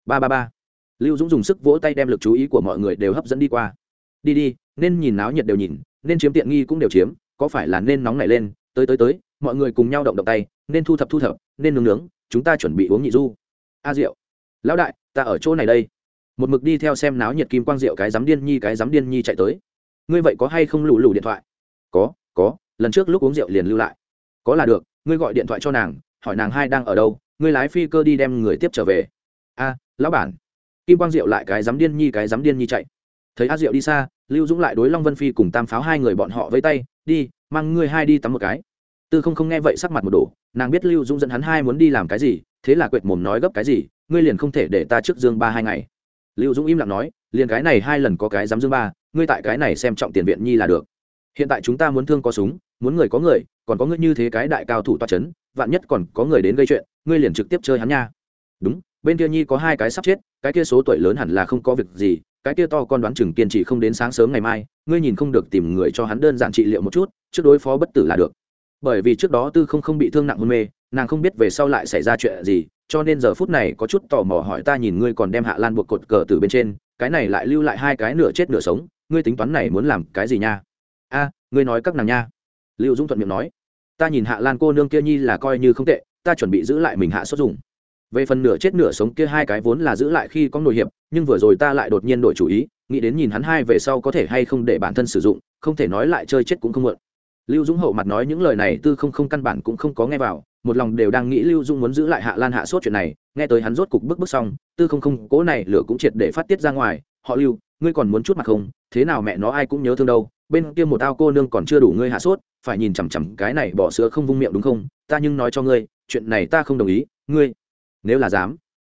Ba ba ba lưu dũng dùng sức vỗ tay đem lực chú ý của mọi người đều hấp dẫn đi qua. Đi đi, nên nhìn náo nhiệt đều nhìn, nên chiếm tiện nghi cũng đều chiếm, có phải là nên nóng nảy lên? Tới tới tới, mọi người cùng nhau động động tay, nên thu thập thu thập, nên nướng nướng, chúng ta chuẩn bị uống nhị du. A rượu lão đại, ta ở chỗ này đây. Một mực đi theo xem náo nhiệt kim quang rượu cái dám điên nhi, cái dám điên nhi chạy tới. Ngươi vậy có hay không lù lù điện thoại? Có có, lần trước lúc uống rượu liền lưu lại. Có là được, ngươi gọi điện thoại cho nàng, hỏi nàng hai đang ở đâu, ngươi lái phi cơ đi đem người tiếp trở về. A, lão bản kim quang diệu lại cái dám điên nhi, cái dám điên nhi chạy. Thấy a diệu đi xa, lưu dũng lại đối long vân phi cùng tam pháo hai người bọn họ với tay, đi, mang ngươi hai đi tắm một cái. Tư không không nghe vậy sắc mặt một đổ, nàng biết lưu dũng dẫn hắn hai muốn đi làm cái gì, thế là quệt mồm nói gấp cái gì, ngươi liền không thể để ta trước dương ba hai ngày. Lưu dũng im lặng nói, liền cái này hai lần có cái dám dương ba, ngươi tại cái này xem trọng tiền viện nhi là được. Hiện tại chúng ta muốn thương có súng, muốn người có người, còn có ngươi như thế cái đại cao thủ toa c h ấ n vạn nhất còn có người đến gây chuyện, ngươi liền trực tiếp chơi hắn nha. Đúng bên kia nhi có hai cái sắp chết, cái kia số tuổi lớn hẳn là không có việc gì, cái kia to con đoán chừng kiên trì không đến sáng sớm ngày mai, ngươi nhìn không được tìm người cho hắn đơn giản trị liệu một chút, trước đối phó bất tử là được. Bởi vì trước đó tư không không bị thương nặng hôn mê, nàng không biết về sau lại xảy ra chuyện gì, cho nên giờ phút này có chút tò mò hỏi ta nhìn ngươi còn đem hạ lan buộc cột cờ từ bên trên, cái này lại lưu lại hai cái nửa chết nửa sống, ngươi tính toán này muốn làm cái gì nha? A, ngươi nói các nàng nha. Lưu dũng thuận miệng nói, ta nhìn hạ lan cô nương kia nhi là coi như không tệ, ta chuẩn bị giữ lại mình hạ xuất dùng về phần nửa chết nửa sống kia hai cái vốn là giữ lại khi có nội hiệp, nhưng vừa rồi ta lại đột nhiên đổi chủ ý, nghĩ đến nhìn hắn hai về sau có thể hay không để bản thân sử dụng, không thể nói lại chơi chết cũng không mượn. Lưu dũng hậu mặt nói những lời này tư không không căn bản cũng không có nghe vào, một lòng đều đang nghĩ lưu dũng muốn giữ lại hạ lan hạ sốt chuyện này, nghe tới hắn rốt cục bức bức xong, tư không không cố này lửa cũng triệt để phát tiết ra ngoài, họ lưu, ngươi còn muốn chút mặt không? Thế nào mẹ nó ai cũng nhớ thương đâu, bên kia một ao cô nương còn chưa đủ ngươi hạ sốt, phải nhìn chằm chằm cái này bỏ sữa không vung miệng đúng không? Ta nhưng nói cho ngươi, chuyện này ta không đồng ý, ngươi nếu là dám.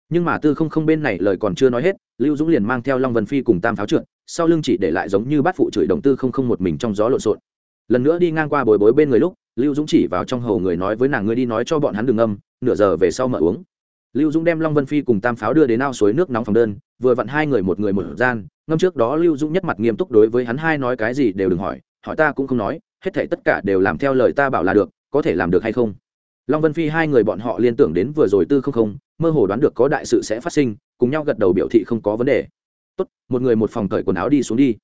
Nhưng mà tư không không bên này lời còn chưa nói hết, lưu dũng liền mang theo long vân phi cùng tam pháo trượt sau lưng chỉ để lại giống như bát phụ chửi đồng tư không không một mình trong gió lộn xộn. Lần nữa đi ngang qua bồi bối bên người lúc, lưu dũng chỉ vào trong hầu người nói với nàng ngươi đi nói cho bọn hắn đường âm, nửa giờ về sau mở uống. Lưu dũng đem long vân phi cùng tam pháo đưa đến ao suối nước nóng phòng đơn, vừa vặn hai người một người một gian, ngâm trước đó lưu dũng nhất mặt nghiêm túc đối với hắn hai nói cái gì đều đừng hỏi hỏi ta cũng không nói, hết thể tất cả đều làm theo lời ta bảo là được, có thể làm được hay không? Long vân phi hai người bọn họ liên tưởng đến vừa rồi tư không không, mơ hồ đoán được có đại sự sẽ phát sinh, cùng nhau gật đầu biểu thị không có vấn đề. Tốt, một người một phòng cởi quần áo đi xuống đi.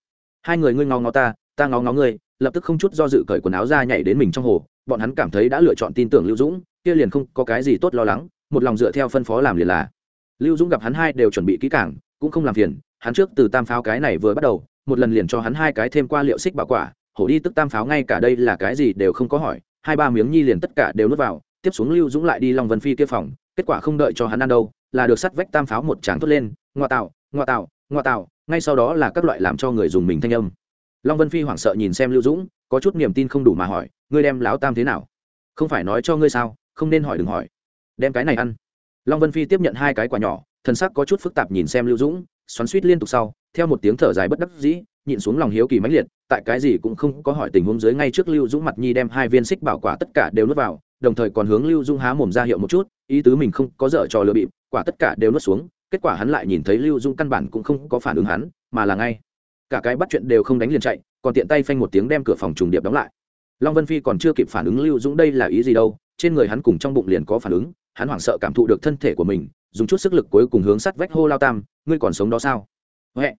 Hai người ngươi ngó ngó ta ta ngó ngó ngươi. Lập tức không chút do dự cởi quần áo ra nhảy đến mình trong hồ, bọn hắn cảm thấy đã lựa chọn tin tưởng lưu dũng, kia liền không có cái gì tốt lo lắng, một lòng dựa theo phân phó làm liền là. Lưu dũng gặp hắn hai đều chuẩn bị kỹ cảng cũng không làm phiền, hắn trước từ tam pháo cái này vừa bắt đầu, một lần liền cho hắn hai cái thêm qua liệu xích bảo quả, hổ đi tức tam pháo ngay cả đây là cái gì đều không có hỏi, hai ba miếng nhi liền tất cả đều nuốt vào tiếp xuống lưu dũng lại đi long vân phi kia phòng, kết quả không đợi cho hắn ăn đâu, là được sắt vách tam pháo một tràng thốt lên, ngoa tạo ngoa tạo ngoa tạo, ngay sau đó là các loại làm cho người dùng mình thanh âm. Long vân phi hoảng sợ nhìn xem lưu dũng, có chút niềm tin không đủ mà hỏi, ngươi đem láo tam thế nào? Không phải nói cho ngươi sao, không nên hỏi đừng hỏi. Đem cái này ăn. Long vân phi tiếp nhận hai cái quả nhỏ thân sắc có chút phức tạp nhìn xem lưu dũng, xoắn suýt liên tục sau, theo một tiếng thở dài bất đắc dĩ, nhịn xuống lòng hiếu kỳ mãnh liệt, tại cái gì cũng không có hỏi tình huống dưới ngay trước lưu dũng mặt nhi đem hai viên xích bảo quả tất cả đều nuốt vào đồng thời còn hướng lưu Dung há mồm ra hiệu một chút, ý tứ mình không có dở trò lừa bịp, quả tất cả đều nuốt xuống, kết quả hắn lại nhìn thấy lưu Dung căn bản cũng không có phản ứng hắn, mà là ngay. Cả cái bắt chuyện đều không đánh liền chạy, còn tiện tay phanh một tiếng đem cửa phòng trùng điệp đóng lại. Long vân phi còn chưa kịp phản ứng lưu dũng đây là ý gì đâu, trên người hắn cùng trong bụng liền có phản ứng, hắn hoảng sợ cảm thụ được thân thể của mình, dùng chút sức lực cuối cùng hướng sắt vách hô lao tam, ngươi còn sống đó sao? Huệ.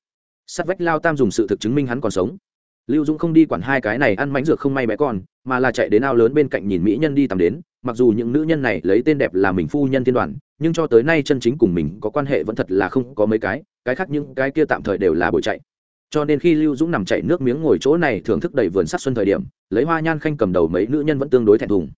Sắt vách lao tam dùng sự thực chứng minh hắn còn sống. Lưu dũng không đi quản hai cái này ăn mánh dược không may bé con mà là chạy đến ao lớn bên cạnh nhìn mỹ nhân đi tắm đến, mặc dù những nữ nhân này lấy tên đẹp là mình phu nhân thiên đoàn, nhưng cho tới nay chân chính cùng mình có quan hệ vẫn thật là không có mấy cái cái khác những cái kia tạm thời đều là bồi chạy. Cho nên khi lưu dũng nằm chạy nước miếng ngồi chỗ này thưởng thức đầy vườn sắc xuân thời điểm, lấy hoa nhan khanh cầm đầu mấy nữ nhân vẫn tương đối thẹn thùng.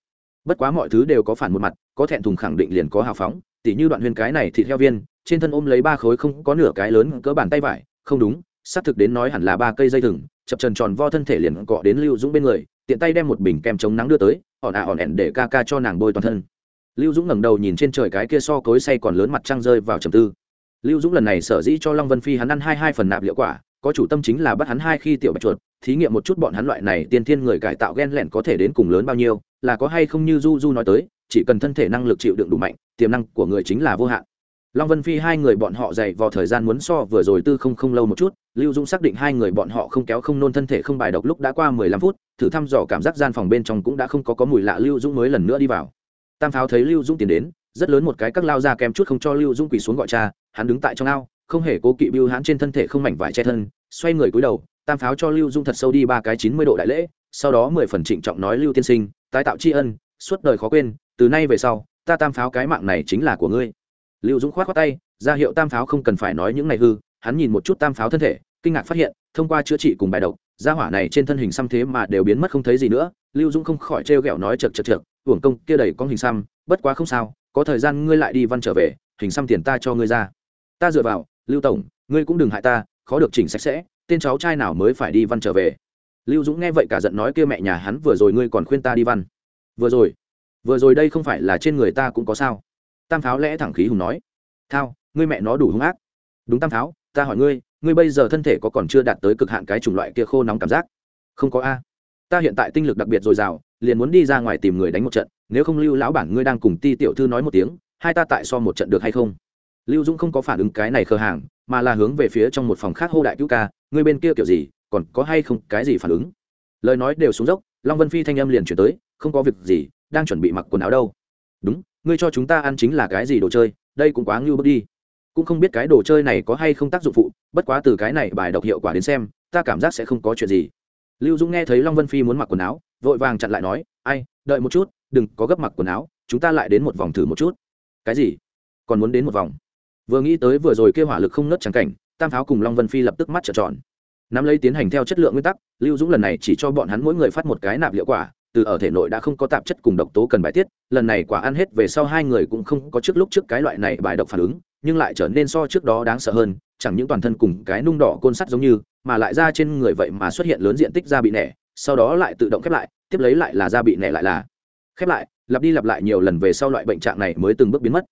Bất quá mọi thứ đều có phản một mặt, có thẹn thùng khẳng định liền có hào phóng, tỉ như đoạn huyên cái này thịt heo viên, trên thân ôm lấy ba khối không có nửa cái lớn cỡ bàn tay vải, không đúng, xác thực đến nói hẳn là ba cây dây thừng, chập trần tròn vo thân thể liền cọ đến lưu dũng bên người tiện tay đem một bình kem chống nắng đưa tới ỏn à ỏn ẻn để ca ca cho nàng bôi toàn thân. Lưu dũng ngẩng đầu nhìn trên trời cái kia so cối say còn lớn mặt trăng rơi vào trầm tư. Lưu dũng lần này sở dĩ cho long vân phi hắn ăn hai hai phần nạp liệu quả, có chủ tâm chính là bắt hắn hai khi tiểu bạch chuột, thí nghiệm một chút bọn hắn loại này tiên thiên người cải tạo ghen lẹn có thể đến cùng lớn bao nhiêu, là có hay không như du du nói tới, chỉ cần thân thể năng lực chịu đựng đủ mạnh, tiềm năng của người chính là vô hạn. Long vân phi hai người bọn họ dày vào thời gian muốn so vừa rồi tư không không lâu một chút, lưu dũng xác định hai người bọn họ không kéo không nôn thân thể không bài độc lúc đã qua mười lăm phút thử thăm dò cảm giác gian phòng bên trong cũng đã không có có mùi lạ, lưu dũng mới lần nữa đi vào. Tam pháo thấy lưu dũng tiến đến, rất lớn một cái các lao ra kèm chút không cho lưu dũng quỳ xuống gọi cha, hắn đứng tại trong ao, không hề cố kỵ bưu hắn trên thân thể không mảnh vải che thân, xoay người cúi đầu, tam pháo cho lưu dũng thật sâu đi ba cái chín mươi độ đại lễ, sau đó mười phần trịnh trọng nói, lưu tiên sinh, tái tạo tri ân, suốt đời khó quên, từ nay về sau, ta tam pháo cái mạng này chính là của ngươi. Lưu dũng k h o á t tay, ra hiệu tam pháo không cần phải nói những này hư, hắn nhìn một chút tam pháo thân thể, kinh ngạc phát hiện, thông qua chữa trị cùng bài độc gia hỏa này trên thân hình xăm thế mà đều biến mất không thấy gì nữa, lưu dũng không khỏi trêu ghẹo nói chật chật chật uổng công, kia đầy con hình xăm, bất quá không sao, có thời gian ngươi lại đi văn trở về, hình xăm tiền ta cho ngươi ra. Ta dựa vào, lưu tổng, ngươi cũng đừng hại ta, khó được chỉnh sạch sẽ, tên cháu trai nào mới phải đi văn trở về? Lưu dũng nghe vậy cả giận nói kia mẹ nhà hắn vừa rồi ngươi còn khuyên ta đi văn. Vừa rồi vừa rồi đây không phải là trên người ta cũng có sao? Tam pháo lẽ thẳng khí hùng nói. Thao, ngươi mẹ nó đủ hung ác. Đúng tam pháo ta hỏi ngươi ngươi bây giờ thân thể có còn chưa đạt tới cực hạn cái chủng loại kia khô nóng cảm giác? Không có a. Ta hiện tại tinh lực đặc biệt dồi dào, liền muốn đi ra ngoài tìm người đánh một trận, nếu không lưu lão bản ngươi đang cùng ti tiểu thư nói một tiếng, hai ta tại so một trận được hay không? Lưu dũng không có phản ứng cái này khờ hàng, mà là hướng về phía trong một phòng khác hô đại cứu ca, ngươi bên kia kiểu gì, còn có hay không cái gì phản ứng? Lời nói đều xuống dốc, long vân phi thanh âm liền chuyển tới, không có việc gì, đang chuẩn bị mặc quần áo đâu. Đúng, ngươi cho chúng ta ăn chính là cái gì đồ chơi, đây cũng quá ngưu bước đi cũng không biết cái đồ chơi này có hay không tác dụng phụ, bất quá từ cái này bài độc hiệu quả đến xem, ta cảm giác sẽ không có chuyện gì. Lưu dũng nghe thấy long vân phi muốn mặc quần áo, vội vàng chặn lại nói, ai, đợi một chút, đừng có gấp mặc quần áo, chúng ta lại đến một vòng thử một chút. Cái gì? Còn muốn đến một vòng? Vừa nghĩ tới vừa rồi kêu hỏa lực không nớt trắng cảnh, tam pháo cùng long vân phi lập tức mắt trợn tròn. Nắm lấy tiến hành theo chất lượng nguyên tắc, lưu dũng lần này chỉ cho bọn hắn mỗi người phát một cái nạp hiệu quả, từ ở thể nội đã không có tạp chất cùng độc tố cần bài tiết, lần này quả ăn hết về sau hai người cũng không có trước lúc trước cái loại này bài độc phản ứng nhưng lại trở nên so trước đó đáng sợ hơn, chẳng những toàn thân cùng cái nung đỏ côn sắt giống như, mà lại ra trên người vậy mà xuất hiện lớn diện tích da bị nẻ, sau đó lại tự động khép lại, tiếp lấy lại là da bị nẻ lại là khép lại, lặp đi lặp lại nhiều lần về sau loại bệnh trạng này mới từng bước biến mất.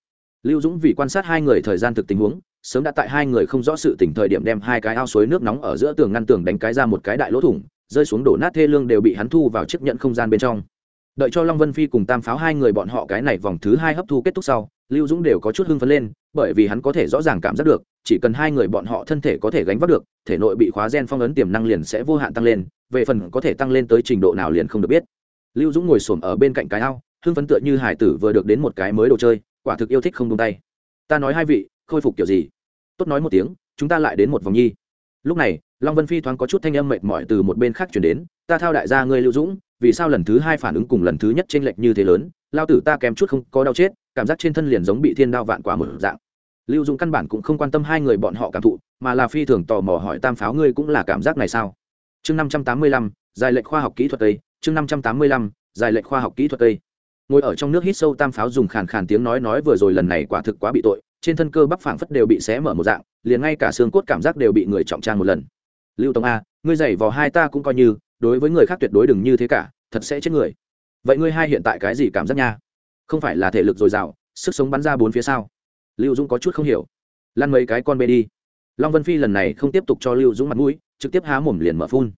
Lưu dũng vì quan sát hai người thời gian thực tình huống, sớm đã tại hai người không rõ sự tỉnh thời điểm đem hai cái ao suối nước nóng ở giữa tường ngăn tường đánh cái ra một cái đại lỗ thủng, rơi xuống đổ nát thê lương đều bị hắn thu vào chiếc nhận không gian bên trong đợi cho long vân phi cùng tam pháo hai người bọn họ cái này vòng thứ hai hấp thu kết thúc sau, lưu dũng đều có chút hưng phấn lên, bởi vì hắn có thể rõ ràng cảm giác được, chỉ cần hai người bọn họ thân thể có thể gánh vác được, thể nội bị khóa gen phong ấn tiềm năng liền sẽ vô hạn tăng lên, về phần có thể tăng lên tới trình độ nào liền không được biết. Lưu dũng ngồi s ổ m ở bên cạnh cái ao, hưng phấn tựa như hải tử vừa được đến một cái mới đồ chơi, quả thực yêu thích không tung tay. Ta nói hai vị, khôi phục kiểu gì? Tốt nói một tiếng, chúng ta lại đến một vòng nhi. Lúc này, long vân phi thoáng có chút thanh âm mệt mỏi từ một bên khác chuyển đến, ta thao đại gia ngươi lưu dũng vì sao lần thứ hai phản ứng cùng lần thứ nhất chênh lệch như thế lớn? Lao tử ta kém chút không có đau chết, cảm giác trên thân liền giống bị thiên đao vạn quả mở dạng. Lưu dũng căn bản cũng không quan tâm hai người bọn họ cảm thụ, mà là phi thường tò mò hỏi tam pháo ngươi cũng là cảm giác này sao? Chương năm trăm tám mươi lăm dài lệnh khoa học kỹ thuật tây, chương năm trăm tám mươi lăm dài lệnh khoa học kỹ thuật tây. Ngồi ở trong nước hít sâu tam pháo dùng khàn khàn tiếng nói nói vừa rồi lần này quả thực quá bị tội, trên thân cơ bắp phảng phất đều bị xé mở một dạng, liền ngay cả xương cốt cảm giác đều bị người trọng trang một lần. Lưu tông a, ngươi giày vò hai ta cũng coi như đối với người khác tuyệt đối đừng như thế cả, thật sẽ chết người. Vậy ngươi hai hiện tại cái gì cảm giác nha? Không phải là thể lực dồi dào, sức sống bắn ra bốn phía sau lưu dũng có chút không hiểu. Lăn mấy cái con bê đi. Long vân phi lần này không tiếp tục cho lưu dũng mặt mũi, trực tiếp há mồm liền mở phun.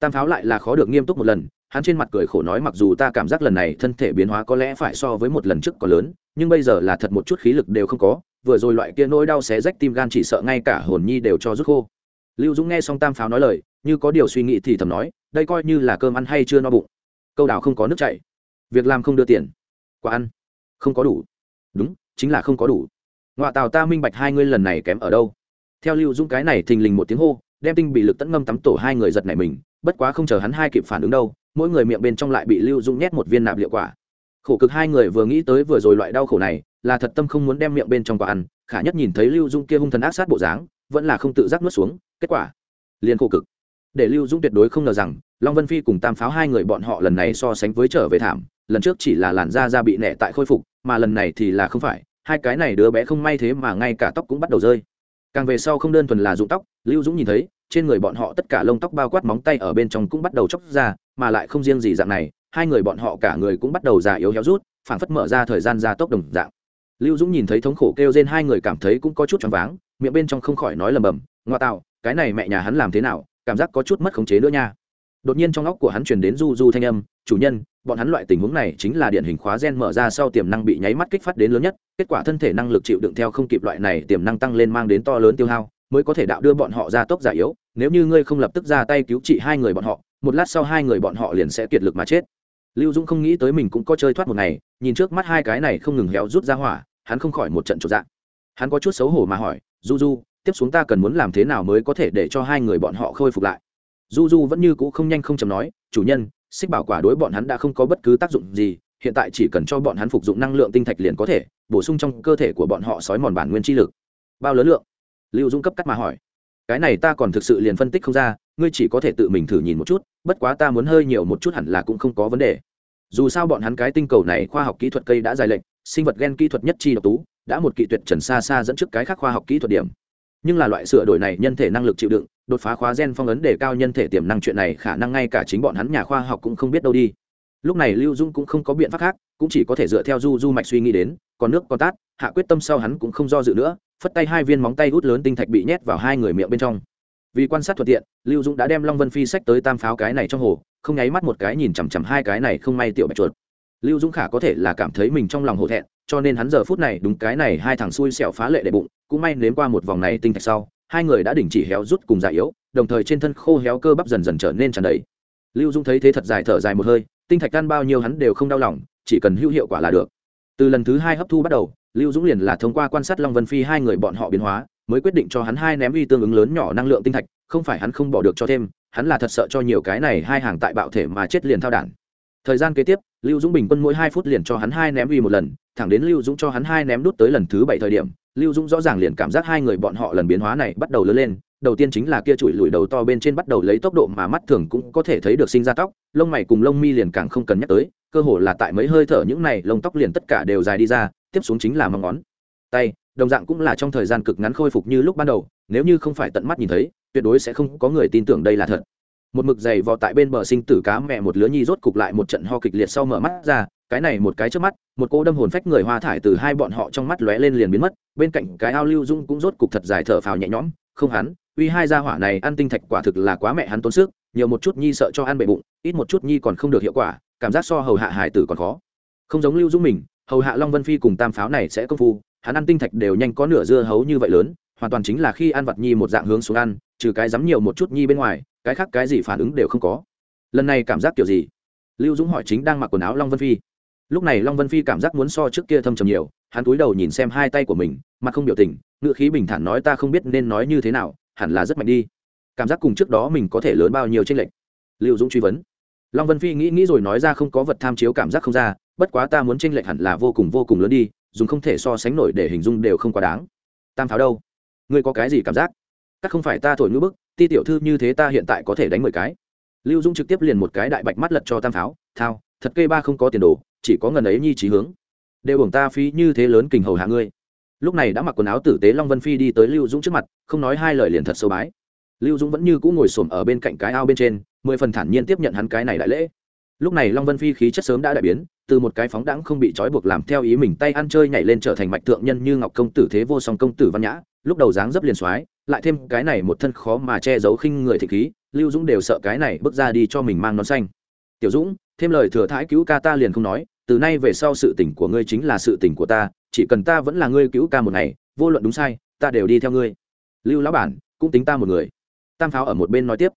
Tam pháo lại là khó được nghiêm túc một lần, hắn trên mặt cười khổ nói mặc dù ta cảm giác lần này thân thể biến hóa có lẽ phải so với một lần trước có lớn, nhưng bây giờ là thật một chút khí lực đều không có, vừa rồi loại kia nỗi đau xé rách tim gan chỉ sợ ngay cả hồn nhi đều cho rút khô. Lưu dũng nghe xong tam pháo nói lời như có điều suy nghĩ thì thầm nói, đây coi như là cơm ăn hay chưa no bụng. Câu đào không có nước chảy. Việc làm không đưa tiền. Quả ăn. Không có đủ. Đúng, chính là không có đủ. Ngoại tào ta minh bạch hai ngươi lần này kém ở đâu. Theo lưu dũng cái này thình lình một tiếng hô, đem tinh bị lực tẫn ngâm tắm tổ hai người giật này mình, bất quá không chờ hắn hai kịp phản ứng đâu, mỗi người miệng bên trong lại bị lưu dũng nhét một viên nạp liệu quả. Khổ cực hai người vừa nghĩ tới vừa rồi loại đau khổ này, là thật tâm không muốn đem miệng bên trong quả ăn, khả nhất nhìn thấy lưu dũng kia hung thần ác sát bộ dáng, vẫn là không tự giác nuốt xuống, kết quả liền khổ cực để lưu dũng tuyệt đối không ngờ rằng, long vân phi cùng tam pháo hai người bọn họ lần này so sánh với trở về thảm, lần trước chỉ là làn da da bị nẹ tại khôi phục, mà lần này thì là không phải, hai cái này đứa bé không may thế mà ngay cả tóc cũng bắt đầu rơi. Càng về sau không đơn thuần là dụng tóc, lưu dũng nhìn thấy, trên người bọn họ tất cả lông tóc bao quát móng tay ở bên trong cũng bắt đầu chóc ra, mà lại không riêng gì dạng này, hai người bọn họ cả người cũng bắt đầu già yếu héo rút, phảng phất mở ra thời gian ra tốc đồng dạng. Lưu dũng nhìn thấy thống khổ kêu trên hai người cảm thấy cũng có chút choáng váng, miệng bên trong không khỏi nói lầm bầm, ngoa tạo, cái này mẹ nhà hắn làm thế nào cảm giác có chút mất khống chế nữa nha. Đột nhiên trong óc của hắn truyền đến du du thanh âm, chủ nhân, bọn hắn loại tình huống này chính là điển hình khóa gen mở ra sau tiềm năng bị nháy mắt kích phát đến lớn nhất, kết quả thân thể năng lực chịu đựng theo không kịp loại này tiềm năng tăng lên mang đến to lớn tiêu hao, mới có thể đạo đưa bọn họ ra tốc giả yếu, nếu như ngươi không lập tức ra tay cứu trị hai người bọn họ, một lát sau hai người bọn họ liền sẽ kiệt lực mà chết. Lưu dũng không nghĩ tới mình cũng có chơi thoát một ngày, nhìn trước mắt hai cái này không ngừng héo rút ra hỏa, hắn không khỏi một trận trộn dạng hắn có chút xấu hổ mà hỏi, du du tiếp xuống ta cần muốn làm thế nào mới có thể để cho hai người bọn họ khôi phục lại? Du du vẫn như cũ không nhanh không chầm nói, chủ nhân, xích bảo quả đối bọn hắn đã không có bất cứ tác dụng gì, hiện tại chỉ cần cho bọn hắn phục dụng năng lượng tinh thạch liền có thể, bổ sung trong cơ thể của bọn họ sói mòn bản nguyên chi lực. Bao lớn lượng? Lưu dũng cấp cắt mà hỏi. Cái này ta còn thực sự liền phân tích không ra, ngươi chỉ có thể tự mình thử nhìn một chút, bất quá ta muốn hơi nhiều một chút hẳn là cũng không có vấn đề. Dù sao bọn hắn cái tinh cầu này khoa học kỹ thuật cây đã dài lệnh sinh vật gen kỹ thuật nhất chi độc tú, đã một kỵ tuyệt trần xa xa dẫn trước cái khác khoa học kỹ thuật điểm nhưng là loại sửa đổi này nhân thể năng lực chịu đựng, đột phá khóa gen phong ấn để cao nhân thể tiềm năng chuyện này khả năng ngay cả chính bọn hắn nhà khoa học cũng không biết đâu đi. Lúc này lưu dung cũng không có biện pháp khác, cũng chỉ có thể dựa theo du du mạch suy nghĩ đến, còn nước, còn tát, hạ quyết tâm sau hắn cũng không do dự nữa, phất tay hai viên móng tay hút lớn tinh thạch bị nhét vào hai người miệng bên trong. Vì quan sát thuận tiện, lưu dũng đã đem long vân phi sách tới tam pháo cái này trong hồ, không nháy mắt một cái nhìn chằm chằm hai cái này không may tiểu bạch chuột. Lưu dũng khả có thể là cảm thấy mình trong lòng hổ thẹn, cho nên hắn giờ phút này đúng cái này hai thằng xui xẻo phá lệ đệ bụng cũng may nếm qua một vòng này tinh thạch sau, hai người đã đình chỉ héo rút cùng già yếu, đồng thời trên thân khô héo cơ bắp dần dần trở nên tràn đầy. Lưu Dung thấy thế thật dài thở dài một hơi, tinh thạch tan bao nhiêu hắn đều không đau lòng, chỉ cần hữu hiệu quả là được. Từ lần thứ hai hấp thu bắt đầu, lưu dũng liền là thông qua quan sát long vân phi hai người bọn họ biến hóa, mới quyết định cho hắn hai ném uy tương ứng lớn nhỏ năng lượng tinh thạch, không phải hắn không bỏ được cho thêm, hắn là thật sợ cho nhiều cái này hai hàng tại bạo thể mà chết liền thao đản. Thời gian kế tiếp, lưu dũng bình quân mỗi hai phút liền cho hắn hai ném uy một lần, thẳng đến lưu dũng cho hắn hai ném đút tới lần thứ bảy thời điểm lưu dũng rõ ràng liền cảm giác hai người bọn họ lần biến hóa này bắt đầu lớn lên, đầu tiên chính là kia chùi lùi đầu to bên trên bắt đầu lấy tốc độ mà mắt thường cũng có thể thấy được sinh ra tóc, lông mày cùng lông mi liền càng không cần nhắc tới, cơ hồ là tại mấy hơi thở những này, lông tóc liền tất cả đều dài đi ra, tiếp xuống chính là mong ngón, tay, đồng dạng cũng là trong thời gian cực ngắn khôi phục như lúc ban đầu, nếu như không phải tận mắt nhìn thấy, tuyệt đối sẽ không có người tin tưởng đây là thật. Một mực dày vò tại bên bờ sinh tử cá mẹ một lứa nhi rốt cục lại một trận ho kịch liệt sau mở mắt ra cái này một cái trước mắt, một cô đâm hồn phách người hoa thải từ hai bọn họ trong mắt lóe lên liền biến mất, bên cạnh cái ao lưu dung cũng rốt cục thật dài thở phào nhẹ nhõm, không hắn, uy hai gia hỏa này ăn tinh thạch quả thực là quá mẹ hắn tốn sức, nhiều một chút nhi sợ cho ăn bệ bụng, ít một chút nhi còn không được hiệu quả, cảm giác so hầu hạ hải tử còn khó. Không giống lưu dung mình, hầu hạ long vân phi cùng tam pháo này sẽ công phu, hắn ăn tinh thạch đều nhanh có nửa dưa hấu như vậy lớn, hoàn toàn chính là khi ăn vặt nhi một dạng hướng xuống ăn, trừ cái dám nhiều một chút nhi bên ngoài, cái khác cái gì phản ứng đều không có. Lần này cảm giác kiểu gì? Lưu dũng hỏi chính đang mặc quần áo long vân phi lúc này long vân phi cảm giác muốn so trước kia thâm trầm nhiều, hắn cúi đầu nhìn xem hai tay của mình mặt không biểu tình ngựa khí bình thản nói ta không biết nên nói như thế nào, hẳn là rất mạnh đi. Cảm giác cùng trước đó mình có thể lớn bao nhiêu trên lệnh lưu dũng truy vấn. Long vân phi nghĩ nghĩ rồi nói ra không có vật tham chiếu cảm giác không ra, bất quá ta muốn tranh lệch hẳn là vô cùng vô cùng lớn đi, dùng không thể so sánh nổi để hình dung đều không quá đáng. Tam pháo đâu? Ngươi có cái gì cảm giác? Các không phải ta thổi ngữ bức, ti tiểu thư như thế ta hiện tại có thể đánh mười cái. Lưu dung trực tiếp liền một cái đại bạch mắt lật cho tam pháo thao thật cây ba không có tiền đồ, chỉ có ngần ấy nhi trí hướng. Đều buồng ta phí như thế lớn kình hầu hạ ngươi. Lúc này đã mặc quần áo tử tế long vân phi đi tới lưu dũng trước mặt, không nói hai lời liền thật sâu bái. Lưu dũng vẫn như cũ ngồi m ở bên cạnh cái ao bên trên, mười phần thản nhiên tiếp nhận hắn cái này đại lễ. Lúc này long vân phi khí chất sớm đã đại biến, từ một cái phóng đãng không bị trói buộc làm theo ý mình tay ăn chơi nhảy lên trở thành mạch thượng nhân như ngọc công tử thế vô song công tử văn nhã, lúc đầu dáng dấp liền soái, lại thêm cái này một thân khó mà che giấu khinh người thị khí, lưu dũng đều sợ cái này bước ra đi cho mình mang nón xanh. Tiểu dũng thêm lời thừa thãi cứu ca ta liền không nói, từ nay về sau sự tình của ngươi chính là sự tình của ta, chỉ cần ta vẫn là ngươi cứu ca một ngày, vô luận đúng sai, ta đều đi theo ngươi. Lưu lão bản, cũng tính ta một người. Tam pháo ở một bên nói tiếp.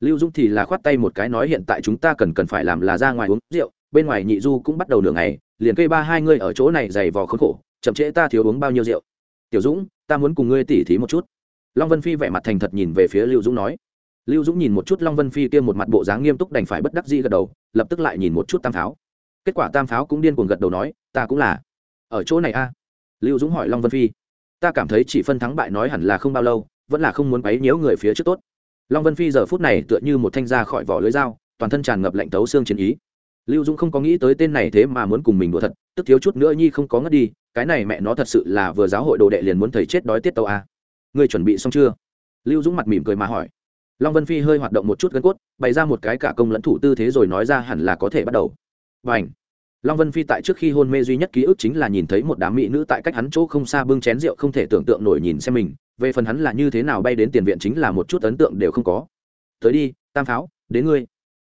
Lưu dũng thì là khoát tay một cái nói hiện tại chúng ta cần cần phải làm là ra ngoài uống rượu, bên ngoài nhị du cũng bắt đầu nửa ngày, liền cây ba hai ngươi ở chỗ này dày vò khốn khổ, chậm trễ ta thiếu uống bao nhiêu rượu. Tiểu dũng, ta muốn cùng ngươi tỉ thí một chút. Long vân phi vẻ mặt thành thật nhìn về phía lưu dũng nói lưu dũng nhìn một chút long vân phi kia một mặt bộ dáng nghiêm túc đành phải bất đắc dĩ gật đầu, lập tức lại nhìn một chút tam pháo. Kết quả tam pháo cũng điên cuồng gật đầu nói, ta cũng là ở chỗ này a. Lưu dũng hỏi long vân phi, ta cảm thấy chỉ phân thắng bại nói hẳn là không bao lâu, vẫn là không muốn quấy nhiễu người phía trước tốt. Long vân phi giờ phút này tựa như một thanh ra khỏi vỏ lưới dao, toàn thân tràn ngập lạnh tấu xương chiến ý. Lưu dũng không có nghĩ tới tên này thế mà muốn cùng mình đùa thật, tức thiếu chút nữa nhi không có ngất đi, cái này mẹ nó thật sự là vừa giáo hội đồ đệ liền muốn thầy chết đói tiết tàu à. ngươi chuẩn bị xong chưa? Lưu dũng mặt mỉm cười mà hỏi long vân phi hơi hoạt động một chút gân cốt, bày ra một cái cả công lẫn thủ tư thế rồi nói ra hẳn là có thể bắt đầu. Và ảnh long vân phi tại trước khi hôn mê duy nhất ký ức chính là nhìn thấy một đám mỹ nữ tại cách hắn chỗ không xa bưng chén rượu không thể tưởng tượng nổi nhìn xem mình, về phần hắn là như thế nào bay đến tiền viện chính là một chút ấn tượng đều không có. Tới đi, tam pháo, đến ngươi.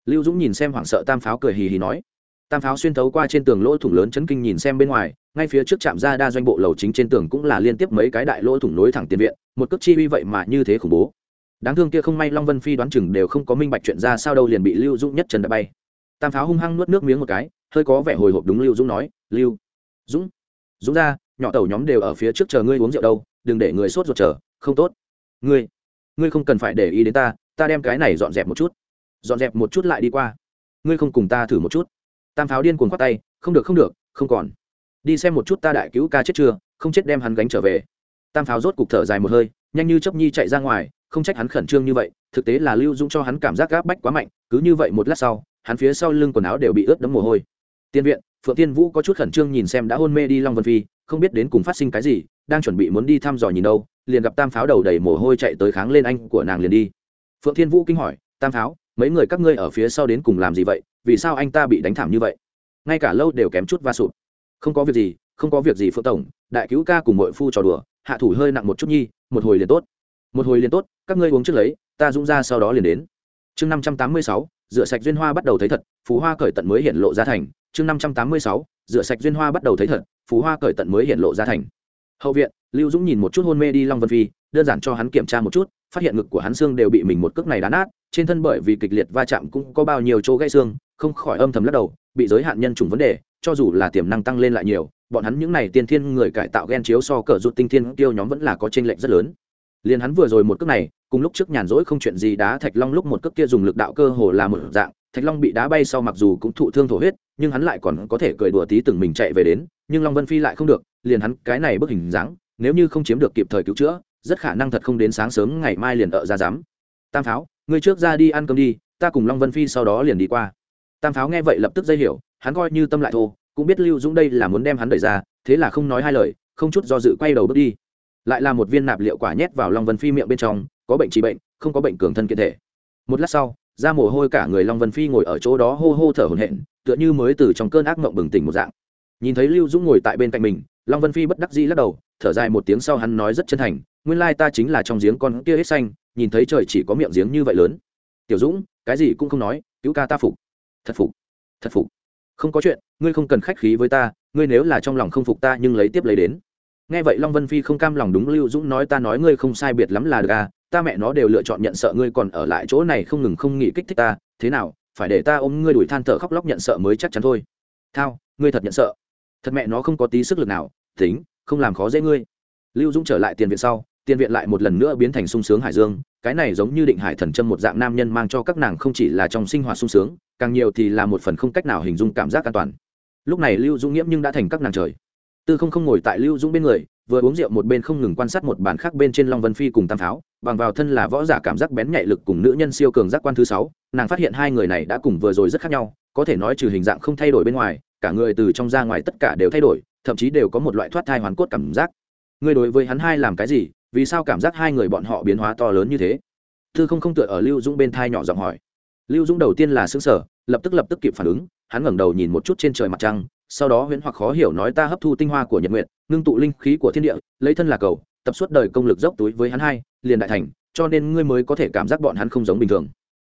Lưu dũng nhìn xem hoảng sợ tam pháo cười hì hì nói. Tam pháo xuyên thấu qua trên tường lỗ thủng lớn chấn kinh nhìn xem bên ngoài, ngay phía trước trạm ra đa doanh bộ lầu chính trên tường cũng là liên tiếp mấy cái đại lỗ thủng nối thẳng tiền viện, một cước chi uy vậy mà như thế khủng bố đáng thương kia không may long vân phi đoán chừng đều không có minh bạch chuyện ra sao đâu liền bị lưu dũng nhất chân đã bay. Tam pháo hung hăng nuốt nước miếng một cái, hơi có vẻ hồi hộp đúng lưu dũng nói, lưu dũng dũng ra, nhỏ tàu nhóm đều ở phía trước chờ ngươi uống rượu đâu, đừng để người sốt ruột chờ, không tốt. Ngươi ngươi không cần phải để ý đến ta ta đem cái này dọn dẹp một chút. Dọn dẹp một chút lại đi qua. Ngươi không cùng ta thử một chút. Tam pháo điên cuồng khoát tay, không được không được, không còn. Đi xem một chút ta đại cứu ca chết chưa, không chết đem hắn gánh trở về. Tam pháo rốt cục thở dài một hơi, nhanh như chấp nhi chạy ra ngoài không trách hắn khẩn trương như vậy, thực tế là lưu dũng cho hắn cảm giác gáp bách quá mạnh, cứ như vậy một lát sau, hắn phía sau lưng quần áo đều bị ướt đẫm mồ hôi. Tiên viện, phượng tiên vũ có chút khẩn trương nhìn xem đã hôn mê đi long vân phi, không biết đến cùng phát sinh cái gì, đang chuẩn bị muốn đi thăm dò nhìn đâu, liền gặp tam pháo đầu đầy mồ hôi chạy tới kháng lên anh của nàng liền đi. Phượng thiên vũ kinh hỏi, tam pháo, mấy người các ngươi ở phía sau đến cùng làm gì vậy? Vì sao anh ta bị đánh thảm như vậy? Ngay cả lâu đều kém chút va sụp không có việc gì, không có việc gì phượng tổng, đại cứu ca cùng mọi phu trò đùa, hạ thủ hơi nặng một chút nhi, một hồi liền tốt một hồi liền tốt, các ngươi uống trước lấy, ta dũng ra sau đó liền đến. Chương năm trăm tám mươi sáu, rửa sạch duyên hoa bắt đầu thấy thật phú hoa cởi tận mới hiện lộ ra thành. Chương năm trăm tám mươi sáu, rửa sạch duyên hoa bắt đầu thấy thật phú hoa cởi tận mới hiện lộ ra thành. Hậu viện, lưu dũng nhìn một chút hôn mê đi long vân phi, đơn giản cho hắn kiểm tra một chút, phát hiện ngực của hắn xương đều bị mình một cước này đá nát, trên thân bởi vì kịch liệt va chạm cũng có bao nhiêu chỗ gãy xương, không khỏi âm thầm lắc đầu, bị giới hạn nhân chủng vấn đề, cho dù là tiềm năng tăng lên lại nhiều, bọn hắn những này tiên thiên người cải tạo gen chiếu so cờ rụt tinh thiên tiêu nhóm vẫn là có chênh lệch rất lớn liền hắn vừa rồi một cước này, cùng lúc trước nhàn rỗi không chuyện gì đá thạch long lúc một cước kia dùng lực đạo cơ hồ là một dạng, thạch long bị đá bay sau mặc dù cũng thụ thương thổ huyết, nhưng hắn lại còn có thể cười đùa tí từng mình chạy về đến, nhưng long vân phi lại không được, liền hắn cái này bức hình dáng, nếu như không chiếm được kịp thời cứu chữa, rất khả năng thật không đến sáng sớm ngày mai liền ở ra dám. Tam pháo, ngươi trước ra đi ăn cơm đi, ta cùng long vân phi sau đó liền đi qua. Tam pháo nghe vậy lập tức dây hiểu, hắn coi như tâm lại thô, cũng biết lưu dũng đây là muốn đem hắn đẩy ra, thế là không nói hai lời, không chút do dự quay đầu bước đi lại là một viên nạp liệu quả nhét vào long vân phi miệng bên trong, có bệnh trị bệnh, không có bệnh cường thân kiện thể. Một lát sau ra mồ hôi cả người long vân phi ngồi ở chỗ đó hô hô thở hổn hển, tựa như mới từ trong cơn ác mộng bừng tỉnh một dạng. Nhìn thấy lưu dũng ngồi tại bên cạnh mình, long vân phi bất đắc dĩ lắc đầu, thở dài một tiếng sau hắn nói rất chân thành, nguyên lai ta chính là trong giếng con kia hết xanh, nhìn thấy trời chỉ có miệng giếng như vậy lớn. Tiểu dũng, cái gì cũng không nói, cứu ca ta phục. Thật phục thật phục. Không có chuyện, ngươi không cần khách khí với ta, ngươi nếu là trong lòng không phục ta nhưng lấy tiếp lấy đến nghe vậy long vân phi không cam lòng đúng lưu dũng nói ta nói ngươi không sai biệt lắm là được à ta mẹ nó đều lựa chọn nhận sợ ngươi còn ở lại chỗ này không ngừng không nghĩ kích thích ta, thế nào, phải để ta ôm ngươi đuổi than thở khóc lóc nhận sợ mới chắc chắn thôi. Thao, ngươi thật nhận sợ. Thật mẹ nó không có tí sức lực nào, tính, không làm khó dễ ngươi. Lưu dũng trở lại tiền viện sau, tiền viện lại một lần nữa biến thành sung sướng hải dương, cái này giống như định hải thần châm một dạng nam nhân mang cho các nàng không chỉ là trong sinh hoạt sung sướng, càng nhiều thì là một phần không cách nào hình dung cảm giác an toàn. Lúc này lưu dũng nghiễm nhưng đã thành các nàng trời tư không không ngồi tại lưu dũng bên người, vừa uống rượu một bên không ngừng quan sát một bàn khác bên trên long vân phi cùng tam pháo bằng vào thân là võ giả cảm giác bén nhạy lực cùng nữ nhân siêu cường giác quan thứ sáu, nàng phát hiện hai người này đã cùng vừa rồi rất khác nhau, có thể nói trừ hình dạng không thay đổi bên ngoài, cả người từ trong ra ngoài tất cả đều thay đổi, thậm chí đều có một loại thoát thai hoàn cốt cảm giác. Người đối với hắn hai làm cái gì, vì sao cảm giác hai người bọn họ biến hóa to lớn như thế? Thư không không tựa ở lưu dũng bên thai nhỏ giọng hỏi. Lưu dũng đầu tiên là xứng sở lập tức lập tức kịp phản ứng, hắn ngẩng đầu nhìn một chút trên trời mặt trăng sau đó huyễn hoặc khó hiểu nói ta hấp thu tinh hoa của nhật nguyệt, ngưng tụ linh khí của thiên địa, lấy thân là cầu, tập suốt đời công lực dốc túi với hắn hai, liền đại thành, cho nên ngươi mới có thể cảm giác bọn hắn không giống bình thường.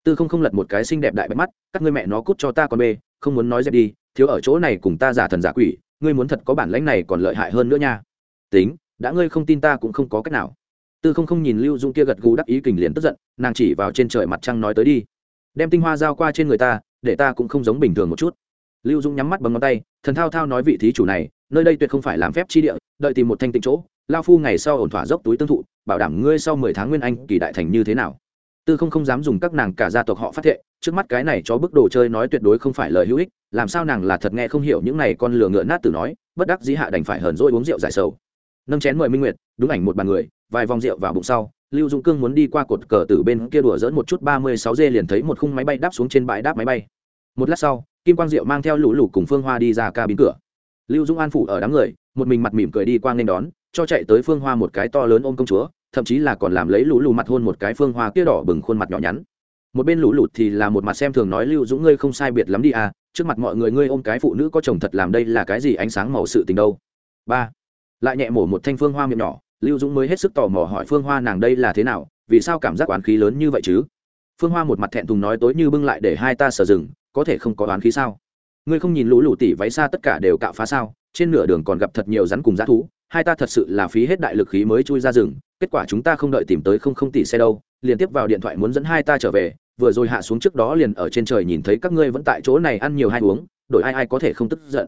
Tư không không lật một cái xinh đẹp đại bạch mắt, các ngươi mẹ nó cút cho ta con bê, không muốn nói dẹp đi, thiếu ở chỗ này cùng ta giả thần giả quỷ, ngươi muốn thật có bản lãnh này còn lợi hại hơn nữa nha. Tính, đã ngươi không tin ta cũng không có cách nào. Tư không không nhìn lưu dung kia gật gù đắc ý kình liền tức giận, nàng chỉ vào trên trời mặt trăng nói tới đi. Đem tinh hoa giao qua trên người ta, để ta cũng không giống bình thường một chút lưu dung nhắm mắt bằng ngón tay, thần thao thao nói vị thí chủ này, nơi đây tuyệt không phải làm phép chi địa, đợi tìm một thanh tịnh chỗ, lao phu ngày sau ổn thỏa dốc túi tương thụ, bảo đảm ngươi sau mười tháng nguyên anh kỳ đại thành như thế nào. Tư không không dám dùng các nàng cả gia tộc họ phát thệ, trước mắt cái này cho bức đồ chơi nói tuyệt đối không phải lời hữu ích, làm sao nàng là thật nghe không hiểu những này con lừa ngựa nát từ nói, bất đắc dĩ hạ đành phải hờn dỗi uống rượu giải sầu. Nâng chén mời minh nguyệt, đúng ảnh một bàn người, vài vòng rượu vào bụng sau, lưu dung cương muốn đi qua cột cờ từ bên kia đùa dỡn một chút ba mươi sáu dê liền thấy một khung máy bay đáp xuống trên bãi đáp máy bay. Một lát sau kim quang diệu mang theo lũ lụt cùng phương hoa đi ra cabin cửa. Lưu dũng an phủ ở đám người, một mình mặt mỉm cười đi qua nên đón, cho chạy tới phương hoa một cái to lớn ôm công chúa, thậm chí là còn làm lấy lũ lù mặt hôn một cái phương hoa kia đỏ bừng khuôn mặt nhỏ nhắn. Một bên lũ lụt thì là một mặt xem thường nói, lưu dũng, ngươi không sai biệt lắm đi à trước mặt mọi người ngươi ôm cái phụ nữ có chồng thật làm đây là cái gì ánh sáng màu sự tình đâu? Ba, lại nhẹ mổ một thanh phương hoa miệng nhỏ, lưu dũng mới hết sức tò mò hỏi, phương hoa nàng đây là thế nào, vì sao cảm giác oán khí lớn như vậy chứ? Phương hoa một mặt thẹn thùng nói, tối như bưng lại để hai ta sở rừng có thể không có oán khí sao? Ngươi không nhìn lũ lụ tỉ váy xa tất cả đều cạo phá sao? Trên nửa đường còn gặp thật nhiều rắn cùng g thú, hai ta thật sự là phí hết đại lực khí mới chui ra rừng, kết quả chúng ta không đợi tìm tới không không tỷ xe đâu, liền tiếp vào điện thoại muốn dẫn hai ta trở về, vừa rồi hạ xuống trước đó liền ở trên trời nhìn thấy các ngươi vẫn tại chỗ này ăn nhiều hai uống, đổi ai ai có thể không tức giận.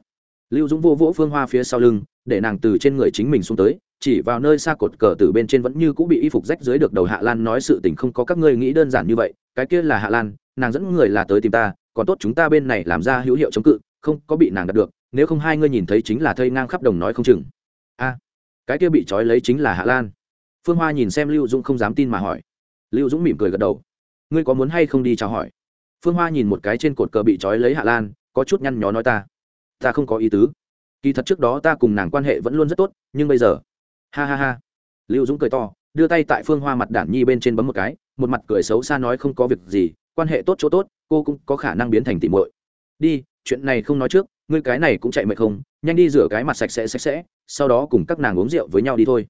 Lưu dũng vô vỗ phương hoa phía sau lưng, để nàng từ trên người chính mình xuống tới, chỉ vào nơi xa cột cờ từ bên trên vẫn như cũng bị y phục rách dưới được đầu hạ lan nói sự tình không có các ngươi nghĩ đơn giản như vậy, cái kia là hạ lan, nàng dẫn người là tới tìm ta còn tốt chúng ta bên này làm ra hữu hiệu chống cự, không có bị nàng đạt được, nếu không hai ngươi nhìn thấy chính là thây ngang khắp đồng nói không chừng. A, cái kia bị trói lấy chính là hạ lan. Phương hoa nhìn xem lưu dũng không dám tin mà hỏi. Lưu dũng mỉm cười gật đầu. Ngươi có muốn hay không đi chào hỏi? Phương hoa nhìn một cái trên cột cờ bị trói lấy hạ lan, có chút nhăn nhó nói ta. Ta không có ý tứ. Kỳ thật trước đó ta cùng nàng quan hệ vẫn luôn rất tốt, nhưng bây giờ. Ha ha ha. Lưu dũng cười to, đưa tay tại phương hoa mặt đản nhi bên trên bấm một cái, một mặt cười xấu xa nói không có việc gì quan hệ tốt chỗ tốt, cô cũng có khả năng biến thành tỉ muội. Đi, chuyện này không nói trước, ngươi cái này cũng chạy mệt không, nhanh đi rửa cái mặt sạch sẽ sạch sẽ, sau đó cùng các nàng uống rượu với nhau đi thôi.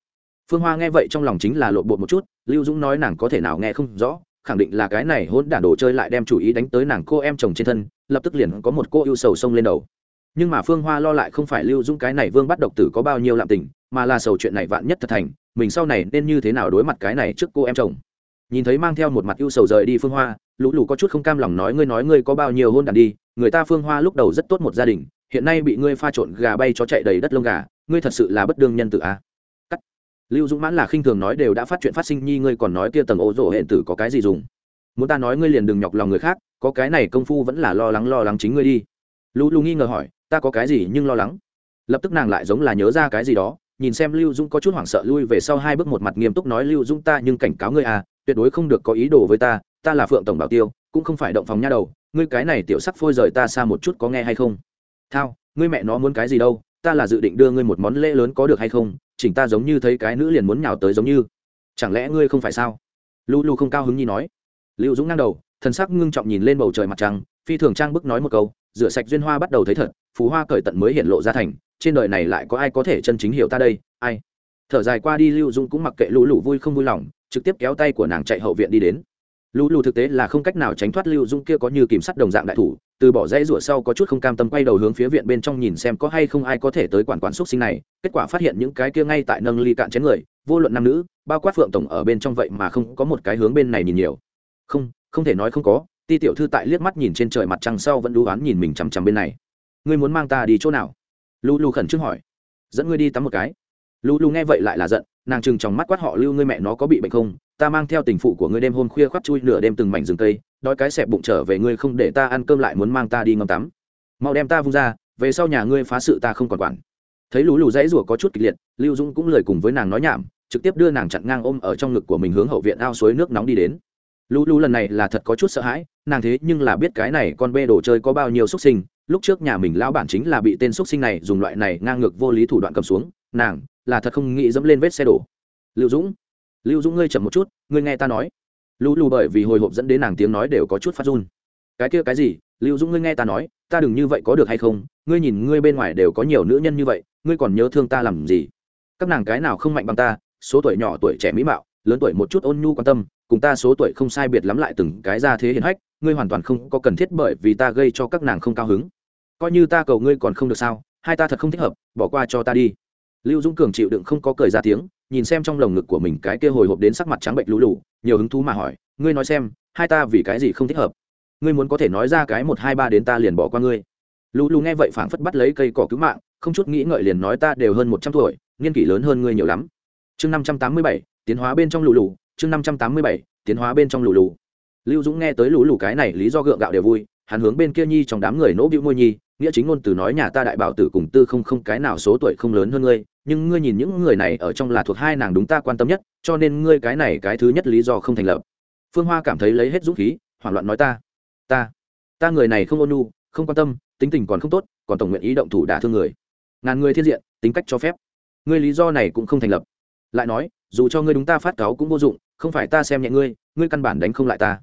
Phương hoa nghe vậy trong lòng chính là lộn bột một chút, lưu dũng nói nàng có thể nào nghe không rõ, khẳng định là cái này hôn đản đồ chơi lại đem chủ ý đánh tới nàng cô em chồng trên thân, lập tức liền có một cô yêu sầu sông lên đầu. Nhưng mà phương hoa lo lại không phải lưu dũng cái này vương bắt độc tử có bao nhiêu lạm tình, mà là sầu chuyện này vạn nhất thật thành, mình sau này nên như thế nào đối mặt cái này trước cô em chồng nhìn thấy mang theo một mặt ưu sầu rời đi phương hoa, lũ lù có chút không cam lòng nói, ngươi nói ngươi có bao nhiêu hôn đàn đi, người ta phương hoa lúc đầu rất tốt một gia đình, hiện nay bị ngươi pha trộn gà bay cho chạy đầy đất lông gà, ngươi thật sự là bất đương nhân tự a à? cắt. Lưu dũng mãn là khinh thường nói đều đã phát chuyện phát sinh, nhi, ngươi còn nói kia tầng ô rộ hẹn tử có cái gì dùng? Muốn ta nói ngươi liền đừng nhọc lòng người khác, có cái này công phu vẫn là lo lắng lo lắng chính ngươi đi. Lũ lù nghi ngờ hỏi, ta có cái gì nhưng lo lắng? Lập tức nàng lại giống là nhớ ra cái gì đó, nhìn xem lưu dũng có chút hoảng sợ lui về sau hai bước một mặt nghiêm túc nói, lưu dũng ta nhưng cảnh cáo ngươi à tuyệt đối không được có ý đồ với ta ta là phượng tổng bảo tiêu, cũng không phải động phòng nha đầu, ngươi cái này tiểu sắc phôi rời ta xa một chút có nghe hay không? Thao, ngươi mẹ nó muốn cái gì đâu, ta là dự định đưa ngươi một món lễ lớn có được hay không? Chỉnh ta giống như thấy cái nữ liền muốn nhào tới giống như. Chẳng lẽ ngươi không phải sao? Lu lu không cao hứng nhi nói. Lưu dũng ngang đầu, thần sắc ngưng trọng nhìn lên bầu trời mặt trăng, phi thường trang bức nói một câu, rửa sạch duyên hoa bắt đầu thấy thật phú hoa cởi tận mới hiện lộ ra thành, trên đời này lại có ai có thể chân chính hiểu ta đây, ai? Thở dài qua đi, lưu dung cũng mặc kệ lũ lũ vui không vui lòng trực tiếp kéo tay của nàng chạy hậu viện đi đến. Lũ lũ thực tế là không cách nào tránh thoát lưu dung kia có như kìm sắt đồng dạng đại thủ, từ bỏ dãy rủa sau có chút không cam tâm quay đầu hướng phía viện bên trong nhìn xem có hay không ai có thể tới quản quán xúc sinh này, kết quả phát hiện những cái kia ngay tại nâng ly cạn chén người, vô luận nam nữ, bao quát phượng tổng ở bên trong vậy mà không có một cái hướng bên này nhìn nhiều. Không không thể nói không có, ti tiểu thư tại liếc mắt nhìn trên trời mặt trăng sau vẫn đú oán nhìn mình chằm chằm bên này. Ngươi muốn mang ta đi chỗ nào? Lu lu khẩn trương hỏi. Dẫn ngươi đi tắm một cái lu lu nghe vậy lại là giận, nàng chừng trong mắt quát họ lưu, ngươi mẹ nó có bị bệnh không? Ta mang theo tình phụ của ngươi đêm hôm khuya khoác chui nửa đêm từng mảnh rừng cây, đói cái xẹp bụng trở về ngươi không để ta ăn cơm lại muốn mang ta đi ngâm tắm. Mau đem ta vung ra, về sau nhà ngươi phá sự ta không còn quản. Thấy lú lù dãy rủa có chút kịch liệt, lưu dũng cũng lời cùng với nàng nói nhảm, trực tiếp đưa nàng chặn ngang ôm ở trong ngực của mình hướng hậu viện ao suối nước nóng đi đến. Lú lù lần này là thật có chút sợ hãi, nàng thế nhưng là biết cái này con bê đồ chơi có bao nhiêu xuất sinh, lúc trước nhà mình lão bản chính là bị tên xuất sinh này dùng loại này ngang ngược vô lý thủ đoạn cầm xuống, nàng là thật không nghĩ dẫm lên vết xe đổ. Lưu dũng lưu dũng ngươi chậm một chút, ngươi nghe ta nói. Lũ lù bởi vì hồi hộp dẫn đến nàng tiếng nói đều có chút phát run. Cái kia cái gì? Lưu dũng ngươi nghe ta nói, ta đừng như vậy có được hay không? Ngươi nhìn ngươi bên ngoài đều có nhiều nữ nhân như vậy, ngươi còn nhớ thương ta làm gì? Các nàng cái nào không mạnh bằng ta, số tuổi nhỏ tuổi trẻ mỹ mạo, lớn tuổi một chút ôn nhu quan tâm, cùng ta số tuổi không sai biệt lắm lại từng cái ra thế hiển hách, ngươi hoàn toàn không có cần thiết bởi vì ta gây cho các nàng không cao hứng. Coi như ta cầu ngươi còn không được sao, hai ta thật không thích hợp, bỏ qua cho ta đi lưu dũng cường chịu đựng không có cười ra tiếng, nhìn xem trong lồng ngực của mình cái kia hồi hộp đến sắc mặt trắng bệnh lũ lụ nhiều hứng thú mà hỏi, ngươi nói xem, hai ta vì cái gì không thích hợp? Ngươi muốn có thể nói ra cái một, hai, ba đến ta liền bỏ qua ngươi. Lũ lụ nghe vậy phảng phất bắt lấy cây cỏ cứu mạng, không chút nghĩ ngợi liền nói ta đều hơn một trăm tuổi, niên kỷ lớn hơn ngươi nhiều lắm. Chương năm trăm tám mươi bảy, tiến hóa bên trong lũ lụ chương năm trăm tám mươi bảy, tiến hóa bên trong lũ lụ lưu dũng nghe tới lũ lụ cái này lý do gượng gạo đều vui hắn hướng bên kia nhi trong đám người nỗ bĩu môi nhi, nghĩa chính ngôn từ nói nhà ta đại bảo tử cùng tư không không cái nào số tuổi không lớn hơn ngươi, nhưng ngươi nhìn những người này ở trong là thuộc hai nàng đúng ta quan tâm nhất, cho nên ngươi cái này cái thứ nhất lý do không thành lập. Phương hoa cảm thấy lấy hết dũng khí, hoảng loạn nói ta ta ta người này không ôn nhu, không quan tâm, tính tình còn không tốt, còn tổng nguyện ý động thủ đả thương người. Ngàn người thiên diện, tính cách cho phép. Ngươi lý do này cũng không thành lập. Lại nói, dù cho ngươi đúng ta phát cáo cũng vô dụng, không phải ta xem nhẹ ngươi ngươi căn bản đánh không lại ta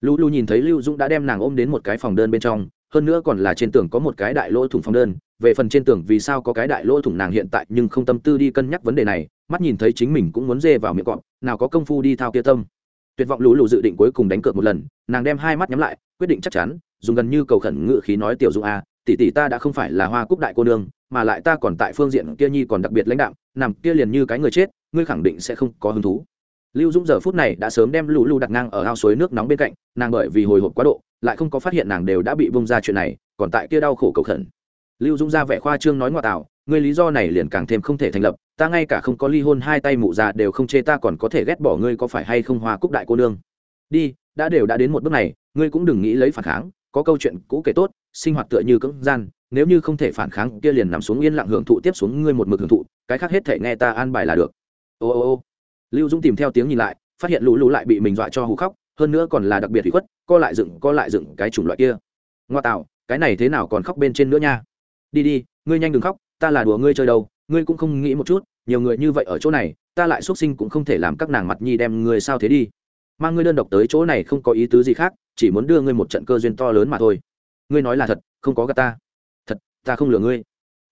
lu lu nhìn thấy lưu dũng đã đem nàng ôm đến một cái phòng đơn bên trong, hơn nữa còn là trên tường có một cái đại lỗ thủng phòng đơn. Về phần trên tường vì sao có cái đại lỗ thủng nàng hiện tại, nhưng không tâm tư đi cân nhắc vấn đề này, mắt nhìn thấy chính mình cũng muốn dê vào miệng cọp, nào có công phu đi thao kia tâm. Tuyệt vọng lũ lù dự định cuối cùng đánh cược một lần, nàng đem hai mắt nhắm lại, quyết định chắc chắn, dùng gần như cầu khẩn ngự khí nói tiểu dung a à, tỷ tỷ ta đã không phải là hoa cúc đại cô nương, mà lại ta còn tại phương diện kia nhi còn đặc biệt lãnh đạo nằm kia liền như cái người chết, ngươi khẳng định sẽ không có hứng thú lưu dũng giờ phút này đã sớm đem lũ lù đặt ngang ở ao suối nước nóng bên cạnh, nàng bởi vì hồi hộp quá độ, lại không có phát hiện nàng đều đã bị bông ra chuyện này, còn tại kia đau khổ cầu khẩn. Lưu dũng ra vẻ khoa trương nói ngoại tạo, ngươi lý do này liền càng thêm không thể thành lập, ta ngay cả không có ly hôn hai tay mụ già đều không chê ta còn có thể ghét bỏ ngươi có phải hay không hoa cúc đại cô nương? Đi, đã đều đã đến một bước này, ngươi cũng đừng nghĩ lấy phản kháng, có câu chuyện cũ kể tốt, sinh hoạt tựa như cưỡng gian, nếu như không thể phản kháng, kia liền nằm xuống yên lặng hưởng thụ tiếp xuống ngươi một mực hưởng thụ, cái khác hết thể nghe ta an bài là được. Ô ô ô lưu dũng tìm theo tiếng nhìn lại, phát hiện lũ lũ lại bị mình dọa cho hú khóc, hơn nữa còn là đặc biệt hủy khuất, co lại dựng, co lại dựng cái chủng loại kia. Ngoa tạo, cái này thế nào còn khóc bên trên nữa nha. Đi đi, ngươi nhanh đừng khóc, ta là đùa ngươi chơi đâu, ngươi cũng không nghĩ một chút, nhiều người như vậy ở chỗ này, ta lại xuất sinh cũng không thể làm các nàng mặt nhi đem ngươi sao thế đi. Mang ngươi đơn độc tới chỗ này không có ý tứ gì khác, chỉ muốn đưa ngươi một trận cơ duyên to lớn mà thôi. Ngươi nói là thật, không có gà ta. Thật, ta không lừa ngươi.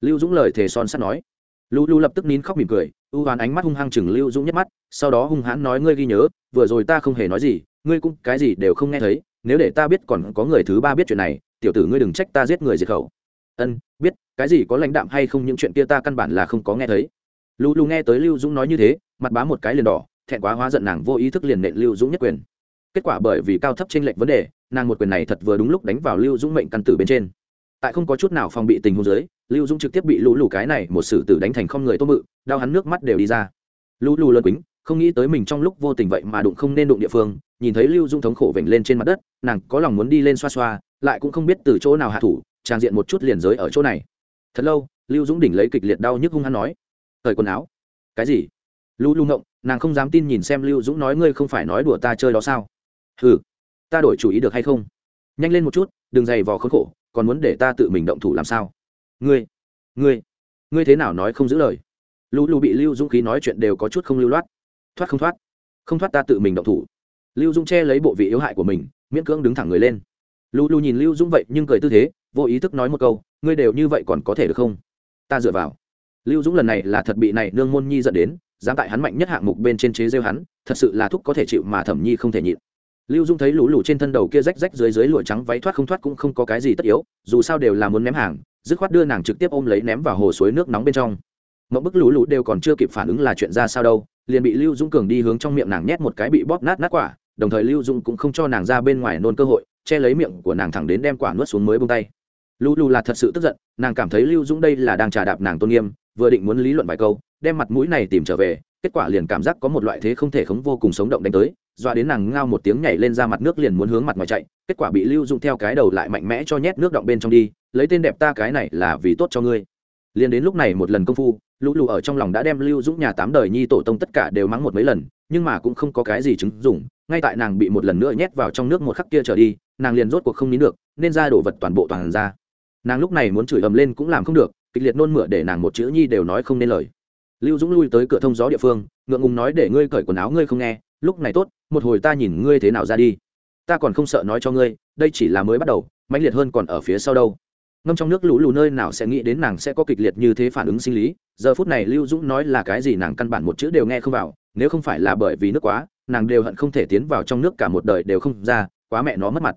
Lưu dũng lời thề son sắt nói. Lu lu lập tức nín khóc mỉm cười u hoán ánh mắt hung hăng chừng lưu dũng nhất mắt, sau đó hung hãn nói, ngươi ghi nhớ, vừa rồi ta không hề nói gì, ngươi cũng cái gì đều không nghe thấy, nếu để ta biết còn có người thứ ba biết chuyện này, tiểu tử ngươi đừng trách ta giết người diệt khẩu. Ân, biết, cái gì có lãnh đạm hay không những chuyện kia ta căn bản là không có nghe thấy. Lu lu nghe tới lưu dũng nói như thế, mặt bá một cái liền đỏ, thẹn quá hóa giận nàng vô ý thức liền nện lưu dũng nhất quyền. Kết quả bởi vì cao thấp trên lệch vấn đề, nàng một quyền này thật vừa đúng lúc đánh vào lưu dũng mệnh căn tử bên trên. Tại không có chút nào phòng bị tình huống dưới lưu dũng trực tiếp bị lũ lù cái này một sử tử đánh thành không người tô mự, đau hắn nước mắt đều đi ra. Lũ lù lân quýnh không nghĩ tới mình trong lúc vô tình vậy mà đụng không nên đụng địa phương, nhìn thấy lưu dũng thống khổ vểnh lên trên mặt đất, nàng có lòng muốn đi lên xoa xoa, lại cũng không biết từ chỗ nào hạ thủ, trang diện một chút liền giới ở chỗ này. Thật lâu, lưu dũng đỉnh lấy kịch liệt đau nhức hung hắn nói thời quần áo. Cái gì? Lũ lù ngộng, nàng không dám tin nhìn xem lưu dũng nói, ngươi không phải nói đùa ta chơi đó sao? Ừ ta đổi chủ ý được hay không? Nhanh lên một chút, đừng dày vò khốn khổ, còn muốn để ta tự mình động thủ làm sao? Ngươi ngươi ngươi thế nào nói không giữ lời? Lũ lù bị lưu dũng khí nói chuyện đều có chút không lưu loát. Thoát không thoát. Không thoát ta tự mình động thủ. Lưu dũng che lấy bộ vị yếu hại của mình, miễn cưỡng đứng thẳng người lên. Lũ lù nhìn lưu dũng vậy nhưng cười tư thế, vô ý thức nói một câu, ngươi đều như vậy còn có thể được không? Ta dựa vào. Lưu dũng lần này là thật bị này nương môn nhi dẫn đến, dám tại hắn mạnh nhất hạng mục bên trên chế rêu hắn, thật sự là thúc có thể chịu mà thẩm nhi không thể nhịn lưu dung thấy lũ lụ trên thân đầu kia rách rách dưới dưới lụa trắng váy thoát không thoát cũng không có cái gì tất yếu, dù sao đều là muốn ném hàng, dứt khoát đưa nàng trực tiếp ôm lấy ném vào hồ suối nước nóng bên trong. Mẫu bức lũ lụ đều còn chưa kịp phản ứng là chuyện ra sao đâu, liền bị lưu dung cường đi hướng trong miệng nàng nhét một cái bị bóp nát nát quả, đồng thời lưu dung cũng không cho nàng ra bên ngoài nôn cơ hội, che lấy miệng của nàng thẳng đến đem quả nuốt xuống mới bông tay. Lũ Lụ là thật sự tức giận, nàng cảm thấy lưu dung đây là đang trà đạp nàng tôn nghiêm, vừa định muốn lý luận vài câu, đem mặt mũi này tìm trở về, kết quả liền cảm giác có một loại thế không thể khống vô cùng sống động đánh tới doa đến nàng ngao một tiếng nhảy lên ra mặt nước liền muốn hướng mặt ngoài chạy, kết quả bị lưu dụng theo cái đầu lại mạnh mẽ cho nhét nước động bên trong đi, lấy tên đẹp ta cái này là vì tốt cho ngươi. Liền đến lúc này một lần công phu, lũ lụ ở trong lòng đã đem lưu dũng nhà tám đời nhi tổ tông tất cả đều mắng một mấy lần, nhưng mà cũng không có cái gì chứng dụng, ngay tại nàng bị một lần nữa nhét vào trong nước một khắc kia trở đi, nàng liền rốt cuộc không nín được, nên ra đổ vật toàn bộ toàn ra. Nàng lúc này muốn chửi ầm lên cũng làm không được, kịch liệt nôn mửa để nàng một chữ nhi đều nói không nên lời. Lưu dũng lui tới cửa thông gió địa phương, ngượng ngùng nói để ngươi cởi quần áo ngươi không nghe lúc này tốt, một hồi ta nhìn ngươi thế nào ra đi. Ta còn không sợ nói cho ngươi, đây chỉ là mới bắt đầu, mãnh liệt hơn còn ở phía sau đâu. Ngâm trong nước lũ lù nơi nào sẽ nghĩ đến nàng sẽ có kịch liệt như thế phản ứng sinh lý. Giờ phút này lưu dũng nói là cái gì nàng căn bản một chữ đều nghe không vào, nếu không phải là bởi vì nước quá, nàng đều hận không thể tiến vào trong nước cả một đời đều không ra, quá mẹ nó mất mặt.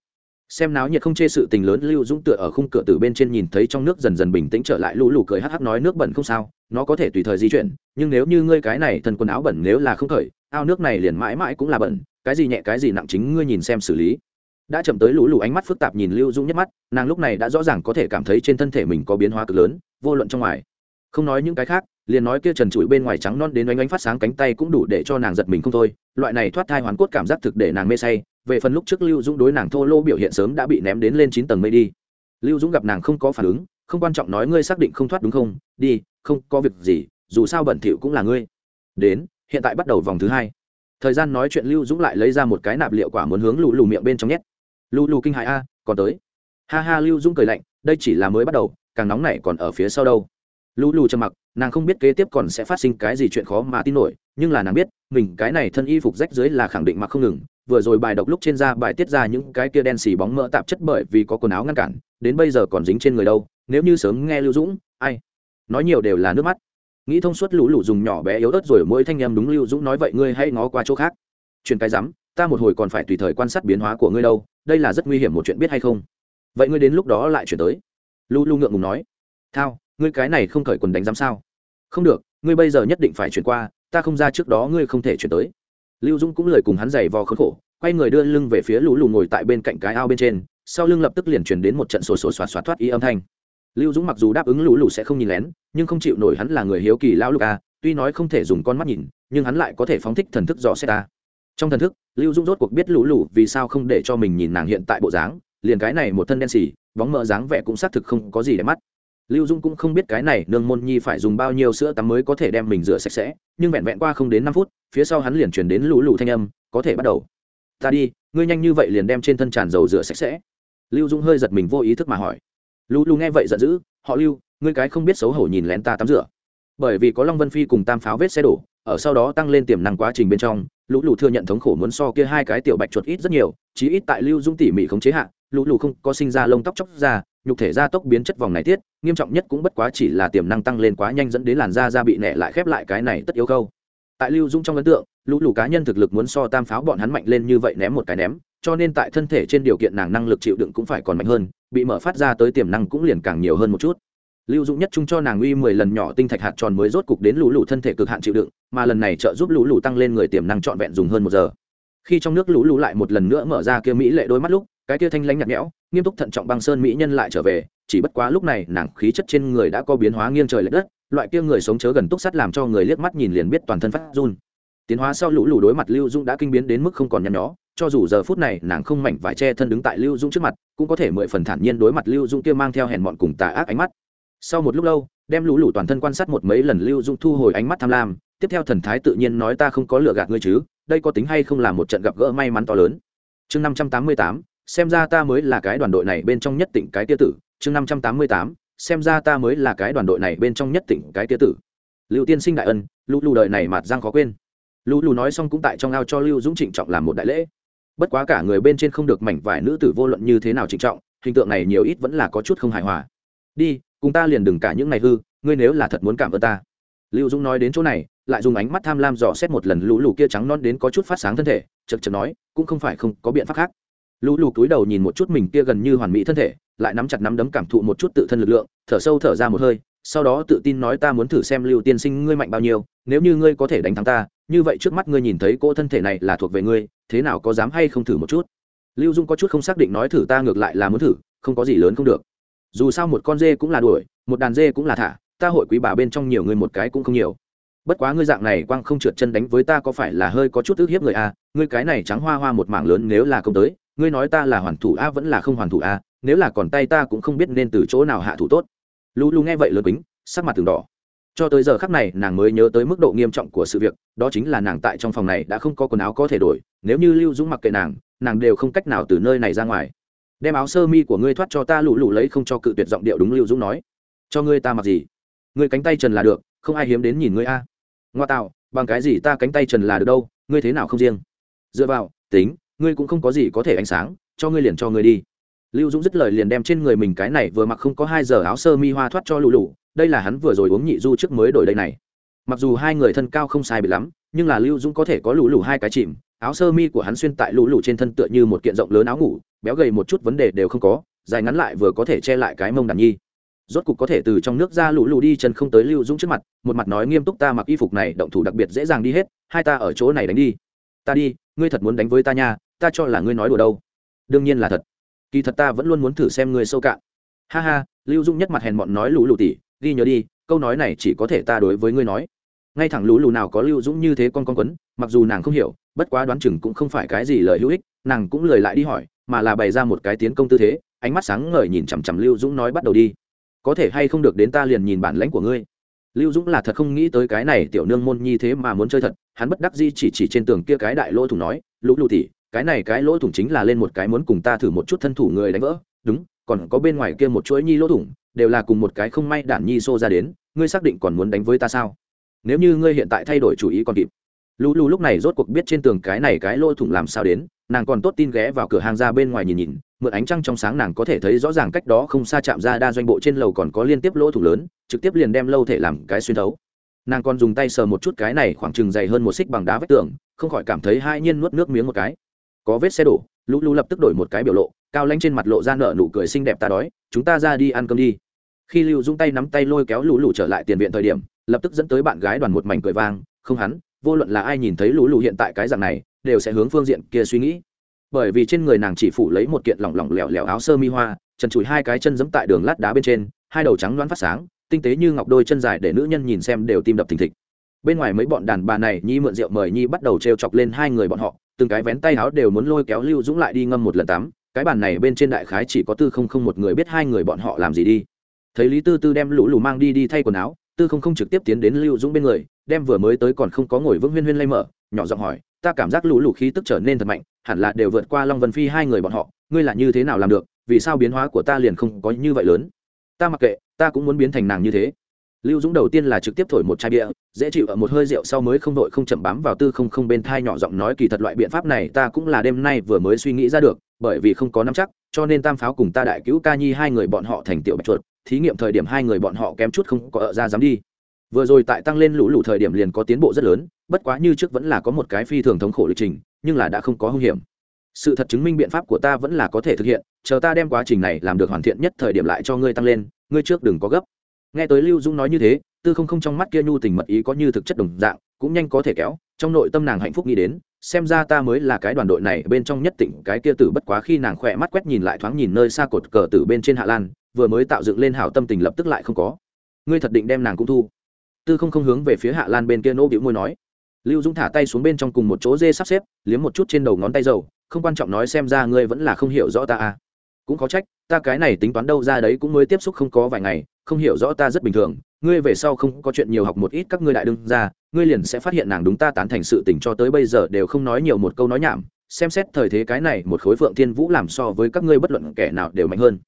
Xem náo nhiệt không chê sự tình lớn, lưu dũng tựa ở khung cửa từ bên trên nhìn thấy trong nước dần dần bình tĩnh trở lại, lũ lù cười hắc hắc nói, nước bẩn không sao, nó có thể tùy thời di chuyển, nhưng nếu như ngươi cái này thần quần áo bẩn nếu là không khởi ao nước này liền mãi mãi cũng là bẩn, cái gì nhẹ cái gì nặng chính ngươi nhìn xem xử lý. Đã chậm tới lũ lù ánh mắt phức tạp nhìn lưu dũng nhất mắt, nàng lúc này đã rõ ràng có thể cảm thấy trên thân thể mình có biến hóa cực lớn, vô luận trong ngoài. Không nói những cái khác, liền nói kia trần trụi bên ngoài trắng non đến oanh oanh phát sáng cánh tay cũng đủ để cho nàng giật mình không thôi. Loại này thoát thai hoàn cốt cảm giác thực để nàng mê say. Về phần lúc trước lưu dũng đối nàng thô lô biểu hiện sớm đã bị ném đến lên chín tầng mây đi. Lưu dũng gặp nàng không có phản ứng, không quan trọng nói ngươi xác định không thoát đúng không? Đi, không có việc gì, dù sao bẩn thỉu cũng là ngươi. Đến hiện tại bắt đầu vòng thứ hai. Thời gian nói chuyện lưu dũng lại lấy ra một cái nạp liệu quả muốn hướng lù lù miệng bên trong nhét. Lù lù kinh hại a, còn tới. Ha ha, lưu dũng cười lạnh, đây chỉ là mới bắt đầu, càng nóng này còn ở phía sau đâu. Lù lù trầm mặc, nàng không biết kế tiếp còn sẽ phát sinh cái gì chuyện khó mà tin nổi, nhưng là nàng biết, mình cái này thân y phục rách dưới là khẳng định mặc không ngừng. Vừa rồi bài đọc lúc trên da bài tiết ra những cái kia đen xì bóng mỡ tạp chất bởi vì có quần áo ngăn cản, đến bây giờ còn dính trên người đâu, nếu như sớm nghe lưu dũng, ai? Nói nhiều đều là nước mắt nghĩ thông suốt lũ lũ dùng nhỏ bé yếu ớt rồi mỗi thanh em đúng lưu dũng nói vậy, ngươi hay ngó qua chỗ khác. Chuyện cái rắm ta một hồi còn phải tùy thời quan sát biến hóa của ngươi đâu, đây là rất nguy hiểm một chuyện biết hay không? Vậy ngươi đến lúc đó lại chuyển tới. Lu lu ngượng ngùng nói. Thao, ngươi cái này không cởi quần đánh giám sao? Không được, ngươi bây giờ nhất định phải chuyển qua, ta không ra trước đó ngươi không thể chuyển tới. Lưu dũng cũng lời cùng hắn giày vò khốn khổ, quay người đưa lưng về phía lũ lù ngồi tại bên cạnh cái ao bên trên, sau lưng lập tức liền chuyển đến một trận sổ sổ xoạt xoạt thoát y âm thanh lưu dũng mặc dù đáp ứng lũ lụ sẽ không nhìn lén, nhưng không chịu nổi hắn là người hiếu kỳ lão lục a, tuy nói không thể dùng con mắt nhìn, nhưng hắn lại có thể phóng thích thần thức dò xét ta trong thần thức, lưu dũng rốt cuộc biết lũ lụ vì sao không để cho mình nhìn nàng hiện tại bộ dáng, liền cái này một thân đen xì, bóng mỡ dáng vẻ cũng xác thực không có gì để mắt. Lưu dung cũng không biết cái này nương môn nhi phải dùng bao nhiêu sữa tắm mới có thể đem mình rửa sạch sẽ, nhưng vẹn vẹn qua không đến năm phút, phía sau hắn liền chuyển đến lũ lụ thanh âm, có thể bắt đầu. Ta đi, ngươi nhanh như vậy liền đem trên thân tràn dầu rửa sạch sẽ. Lưu dung hơi giật mình vô ý thức mà hỏi lũ lụ nghe vậy giận dữ, họ lưu, ngươi cái không biết xấu hổ nhìn lén ta tắm rửa. Bởi vì có long vân phi cùng tam pháo vết xe đổ, ở sau đó tăng lên tiềm năng quá trình bên trong lũ lù thừa nhận thống khổ muốn so kia hai cái tiểu bạch chuột ít rất nhiều, chí ít tại lưu dung tỉ mỉ không chế hạn lũ lù không có sinh ra lông tóc chóc ra, nhục thể da tốc biến chất vòng này tiết, nghiêm trọng nhất cũng bất quá chỉ là tiềm năng tăng lên quá nhanh dẫn đến làn da da bị nẹ lại khép lại cái này tất yếu khâu. Tại lưu dung trong ấn tượng lũ lù cá nhân thực lực muốn so tam pháo bọn hắn mạnh lên như vậy ném một cái ném cho nên tại thân thể trên điều kiện nàng năng lực chịu đựng cũng phải còn mạnh hơn, bị mở phát ra tới tiềm năng cũng liền càng nhiều hơn một chút. Lưu Dung nhất chung cho nàng uy mười lần nhỏ tinh thạch hạt tròn mới rốt cục đến lũ lũ thân thể cực hạn chịu đựng, mà lần này trợ giúp lũ lũ tăng lên người tiềm năng trọn vẹn dùng hơn một giờ. Khi trong nước lũ lũ lại một lần nữa mở ra kia mỹ lệ đôi mắt lúc, cái kia thanh lãnh nhạt nhẽo, nghiêm túc thận trọng băng sơn mỹ nhân lại trở về, chỉ bất quá lúc này nàng khí chất trên người đã có biến hóa nghiêng trời l ệ đất, loại kia người sống chớ gần túc sắt làm cho người liếc mắt nhìn liền biết toàn thân phát run. Tiến hóa sau lũ lũ đối mặt lưu dung đã kinh biến đến mức không còn nhăn nhó cho dù giờ phút này nàng không mảnh vải che thân đứng tại lưu dung trước mặt, cũng có thể mười phần thản nhiên đối mặt lưu dung kia mang theo hèn mọn cùng tà ác ánh mắt. Sau một lúc lâu, đem lũ lũ toàn thân quan sát một mấy lần lưu dung thu hồi ánh mắt tham lam, tiếp theo thần thái tự nhiên nói ta không có lựa gạt ngươi chứ, đây có tính hay không là một trận gặp gỡ may mắn to lớn. Chương năm trăm tám mươi tám, xem ra ta mới là cái đoàn đội này bên trong nhất tỉnh cái tia tử. Chương năm trăm tám mươi tám, xem ra ta mới là cái đoàn đội này bên trong nhất tỉnh cái tia tử. Lưu tiên sinh đại ân, lũ lù đời này mạt giang khó quên. Lũ lù nói xong cũng tại trong ao cho lưu dũng trịnh trọng làm một đại lễ bất quá cả người bên trên không được mảnh vải nữ tử vô luận như thế nào trịnh trọng, hình tượng này nhiều ít vẫn là có chút không hài hòa. Đi, cùng ta liền đừng cả những ngày hư, ngươi nếu là thật muốn cảm ơn ta. Lưu dũng nói đến chỗ này, lại dùng ánh mắt tham lam dò xét một lần lũ lù kia trắng non đến có chút phát sáng thân thể chật chật nói, cũng không phải không có biện pháp khác. Lũ lù cúi đầu nhìn một chút mình kia gần như hoàn mỹ thân thể, lại nắm chặt nắm đấm cảm thụ một chút tự thân lực lượng, thở sâu thở ra một hơi, sau đó tự tin nói ta muốn thử xem lưu tiên sinh ngươi mạnh bao nhiêu, nếu như ngươi có thể đánh thắng ta, như vậy trước mắt ngươi nhìn thấy cô thân thể này là thuộc về ngươi thế nào có dám hay không thử một chút? Lưu dung có chút không xác định nói thử ta ngược lại là muốn thử, không có gì lớn không được. Dù sao một con dê cũng là đuổi, một đàn dê cũng là thả, ta hội quý bà bên trong nhiều người một cái cũng không nhiều. Bất quá ngươi dạng này quang không trượt chân đánh với ta có phải là hơi có chút ức hiếp người a à? ngươi cái này trắng hoa hoa một mảng lớn nếu là không tới, ngươi nói ta là hoàn thủ a vẫn là không hoàn thủ a, nếu là còn tay ta cũng không biết nên từ chỗ nào hạ thủ tốt. Lu lu nghe vậy lớn bính, sắc mặt từng đỏ cho tới giờ khắc này nàng mới nhớ tới mức độ nghiêm trọng của sự việc, đó chính là nàng tại trong phòng này đã không có quần áo có thể đổi, nếu như lưu dũng mặc kệ nàng nàng đều không cách nào từ nơi này ra ngoài. Đem áo sơ mi của ngươi thoát cho ta lụ lụ lấy không cho cự tuyệt giọng điệu đúng lưu dũng nói. Cho ngươi ta mặc gì? Ngươi cánh tay trần là được, không ai hiếm đến nhìn ngươi a. Ngoa tạo, bằng cái gì ta cánh tay trần là được đâu, ngươi thế nào không riêng? Dựa vào, tính, ngươi cũng không có gì có thể ánh sáng, cho ngươi liền cho ngươi đi. Lưu dũng dứt lời liền đem trên người mình cái này vừa mặc không có hai giờ áo sơ mi hoa thoát cho lụ lụ đây là hắn vừa rồi uống nhị du trước mới đổi đây này. Mặc dù hai người thân cao không sai bị lắm, nhưng là lưu dũng có thể có lũ lù hai cái chìm, áo sơ mi của hắn xuyên tại lũ lù trên thân tựa như một kiện rộng lớn áo ngủ, béo gầy một chút vấn đề đều không có, dài ngắn lại vừa có thể che lại cái mông đàn nhi. Rốt cục có thể từ trong nước ra lũ lù đi chân không tới lưu dũng trước mặt, một mặt nói nghiêm túc ta mặc y phục này, động thủ đặc biệt dễ dàng đi hết, hai ta ở chỗ này đánh đi. Ta đi, ngươi thật muốn đánh với ta nha, ta cho là ngươi nói đùa đâu. Đương nhiên là thật. Kỳ thật ta vẫn luôn muốn thử xem ngươi sâu cạn. Ha ha, lưu dung nhất mặt hèn mọn nói lũ lù tỉ ghi nhớ đi, câu nói này chỉ có thể ta đối với ngươi nói. Ngay thẳng lũ lù nào có lưu dũng như thế con con quấn, mặc dù nàng không hiểu, bất quá đoán chừng cũng không phải cái gì lời hữu ích, nàng cũng lời lại đi hỏi, mà là bày ra một cái tiến công tư thế, ánh mắt sáng ngời nhìn chằm chằm lưu dũng nói bắt đầu đi. Có thể hay không được đến ta liền nhìn bản lãnh của ngươi. Lưu dũng là thật không nghĩ tới cái này tiểu nương môn nhi thế mà muốn chơi thật, hắn bất đắc di chỉ chỉ trên tường kia cái đại lỗ thủng nói, lũ lù tỉ cái này cái lỗ thủng chính là lên một cái muốn cùng ta thử một chút thân thủ người đánh vỡ, đúng, còn có bên ngoài kia một chuỗi nhi lỗ thủng đều là cùng một cái không may đản nhi xô ra đến, ngươi xác định còn muốn đánh với ta sao? Nếu như ngươi hiện tại thay đổi chủ ý còn kịp. Lũ lù lúc này rốt cuộc biết trên tường cái này cái lỗ thủng làm sao đến, nàng còn tốt tin ghé vào cửa hàng ra bên ngoài nhìn nhìn, mượn ánh trăng trong sáng nàng có thể thấy rõ ràng cách đó không xa chạm ra đa doanh bộ trên lầu còn có liên tiếp lỗ thủng lớn, trực tiếp liền đem lâu thể làm cái xuyên thấu. Nàng còn dùng tay sờ một chút cái này khoảng chừng dày hơn một xích bằng đá vách tường, không khỏi cảm thấy hai nhiên nuốt nước miếng một cái. Có vết xe đổ, lũ lũ lập tức đổi một cái biểu lộ, cao lanh trên mặt lộ ra nợ nụ cười xinh đẹp ta đói, chúng ta ra đi ăn cơm đi khi lưu dung tay nắm tay lôi kéo lũ lụ trở lại tiền viện thời điểm, lập tức dẫn tới bạn gái đoàn một mảnh cười vang, không hắn, vô luận là ai nhìn thấy lũ lụ hiện tại cái dạng này, đều sẽ hướng phương diện kia suy nghĩ. Bởi vì trên người nàng chỉ phủ lấy một kiện lỏng lỏng lẻo lẻo áo sơ mi hoa, trần trụi hai cái chân giẫm tại đường lát đá bên trên, hai đầu trắng loáng phát sáng, tinh tế như ngọc đôi chân dài để nữ nhân nhìn xem đều tim đập thình thịch. Bên ngoài mấy bọn đàn bà này, nhi mượn rượu mời nhi bắt đầu t chọc lên hai người bọn họ, từng cái vén tay áo đều muốn lôi kéo lưu dũng lại đi ngâm một lần tắm, cái bàn này bên trên đại khái chỉ có tư không không một người biết hai người bọn họ làm gì đi thấy lý tư tư đem lũ lù mang đi đi thay quần áo, tư không không trực tiếp tiến đến lưu dũng bên người, đem vừa mới tới còn không có ngồi vững huyên huyên lay mở, nhỏ giọng hỏi, ta cảm giác lũ lù khí tức trở nên thật mạnh, hẳn là đều vượt qua long vân phi hai người bọn họ, ngươi là như thế nào làm được, vì sao biến hóa của ta liền không có như vậy lớn? Ta mặc kệ, ta cũng muốn biến thành nàng như thế. Lưu dũng đầu tiên là trực tiếp thổi một chai bia, dễ chịu ở một hơi rượu sau mới không đội không chậm bám vào tư không không bên thai nhỏ giọng nói, kỳ thật loại biện pháp này ta cũng là đêm nay vừa mới suy nghĩ ra được, bởi vì không có nắm chắc, cho nên tam pháo cùng ta đại cứu ca nhi hai người bọn họ thành tiểu bạch chuột thí nghiệm thời điểm hai người bọn họ kém chút không có ở ra dám đi. Vừa rồi tại tăng lên lũ lũ thời điểm liền có tiến bộ rất lớn, bất quá như trước vẫn là có một cái phi thường thống khổ lịch trình, nhưng là đã không có hung hiểm. Sự thật chứng minh biện pháp của ta vẫn là có thể thực hiện, chờ ta đem quá trình này làm được hoàn thiện nhất thời điểm lại cho ngươi tăng lên, ngươi trước đừng có gấp. Nghe tới lưu dung nói như thế, tư không không trong mắt kia nhu tình mật ý có như thực chất đồng dạng, cũng nhanh có thể kéo, trong nội tâm nàng hạnh phúc nghĩ đến, xem ra ta mới là cái đoàn đội này bên trong nhất tỉnh, cái kia tử bất quá khi nàng khỏe mắt quét nhìn lại thoáng nhìn nơi xa cột cờ tử bên trên hạ lan vừa mới tạo dựng lên hảo tâm tình lập tức lại không có. Ngươi thật định đem nàng cũng thu. Tư không không hướng về phía hạ lan bên kia nỗ bĩu môi nói. Lưu dũng thả tay xuống bên trong cùng một chỗ dê sắp xếp, liếm một chút trên đầu ngón tay dầu, không quan trọng nói xem ra ngươi vẫn là không hiểu rõ ta à. Cũng có trách, ta cái này tính toán đâu ra đấy cũng mới tiếp xúc không có vài ngày, không hiểu rõ ta rất bình thường, ngươi về sau không có chuyện nhiều học một ít các ngươi đại đương ra, ngươi liền sẽ phát hiện nàng đúng ta tán thành sự tình cho tới bây giờ đều không nói nhiều một câu nói nhảm, xem xét thời thế cái này một khối phượng thiên vũ làm so với các ngươi bất luận kẻ nào đều mạnh hơn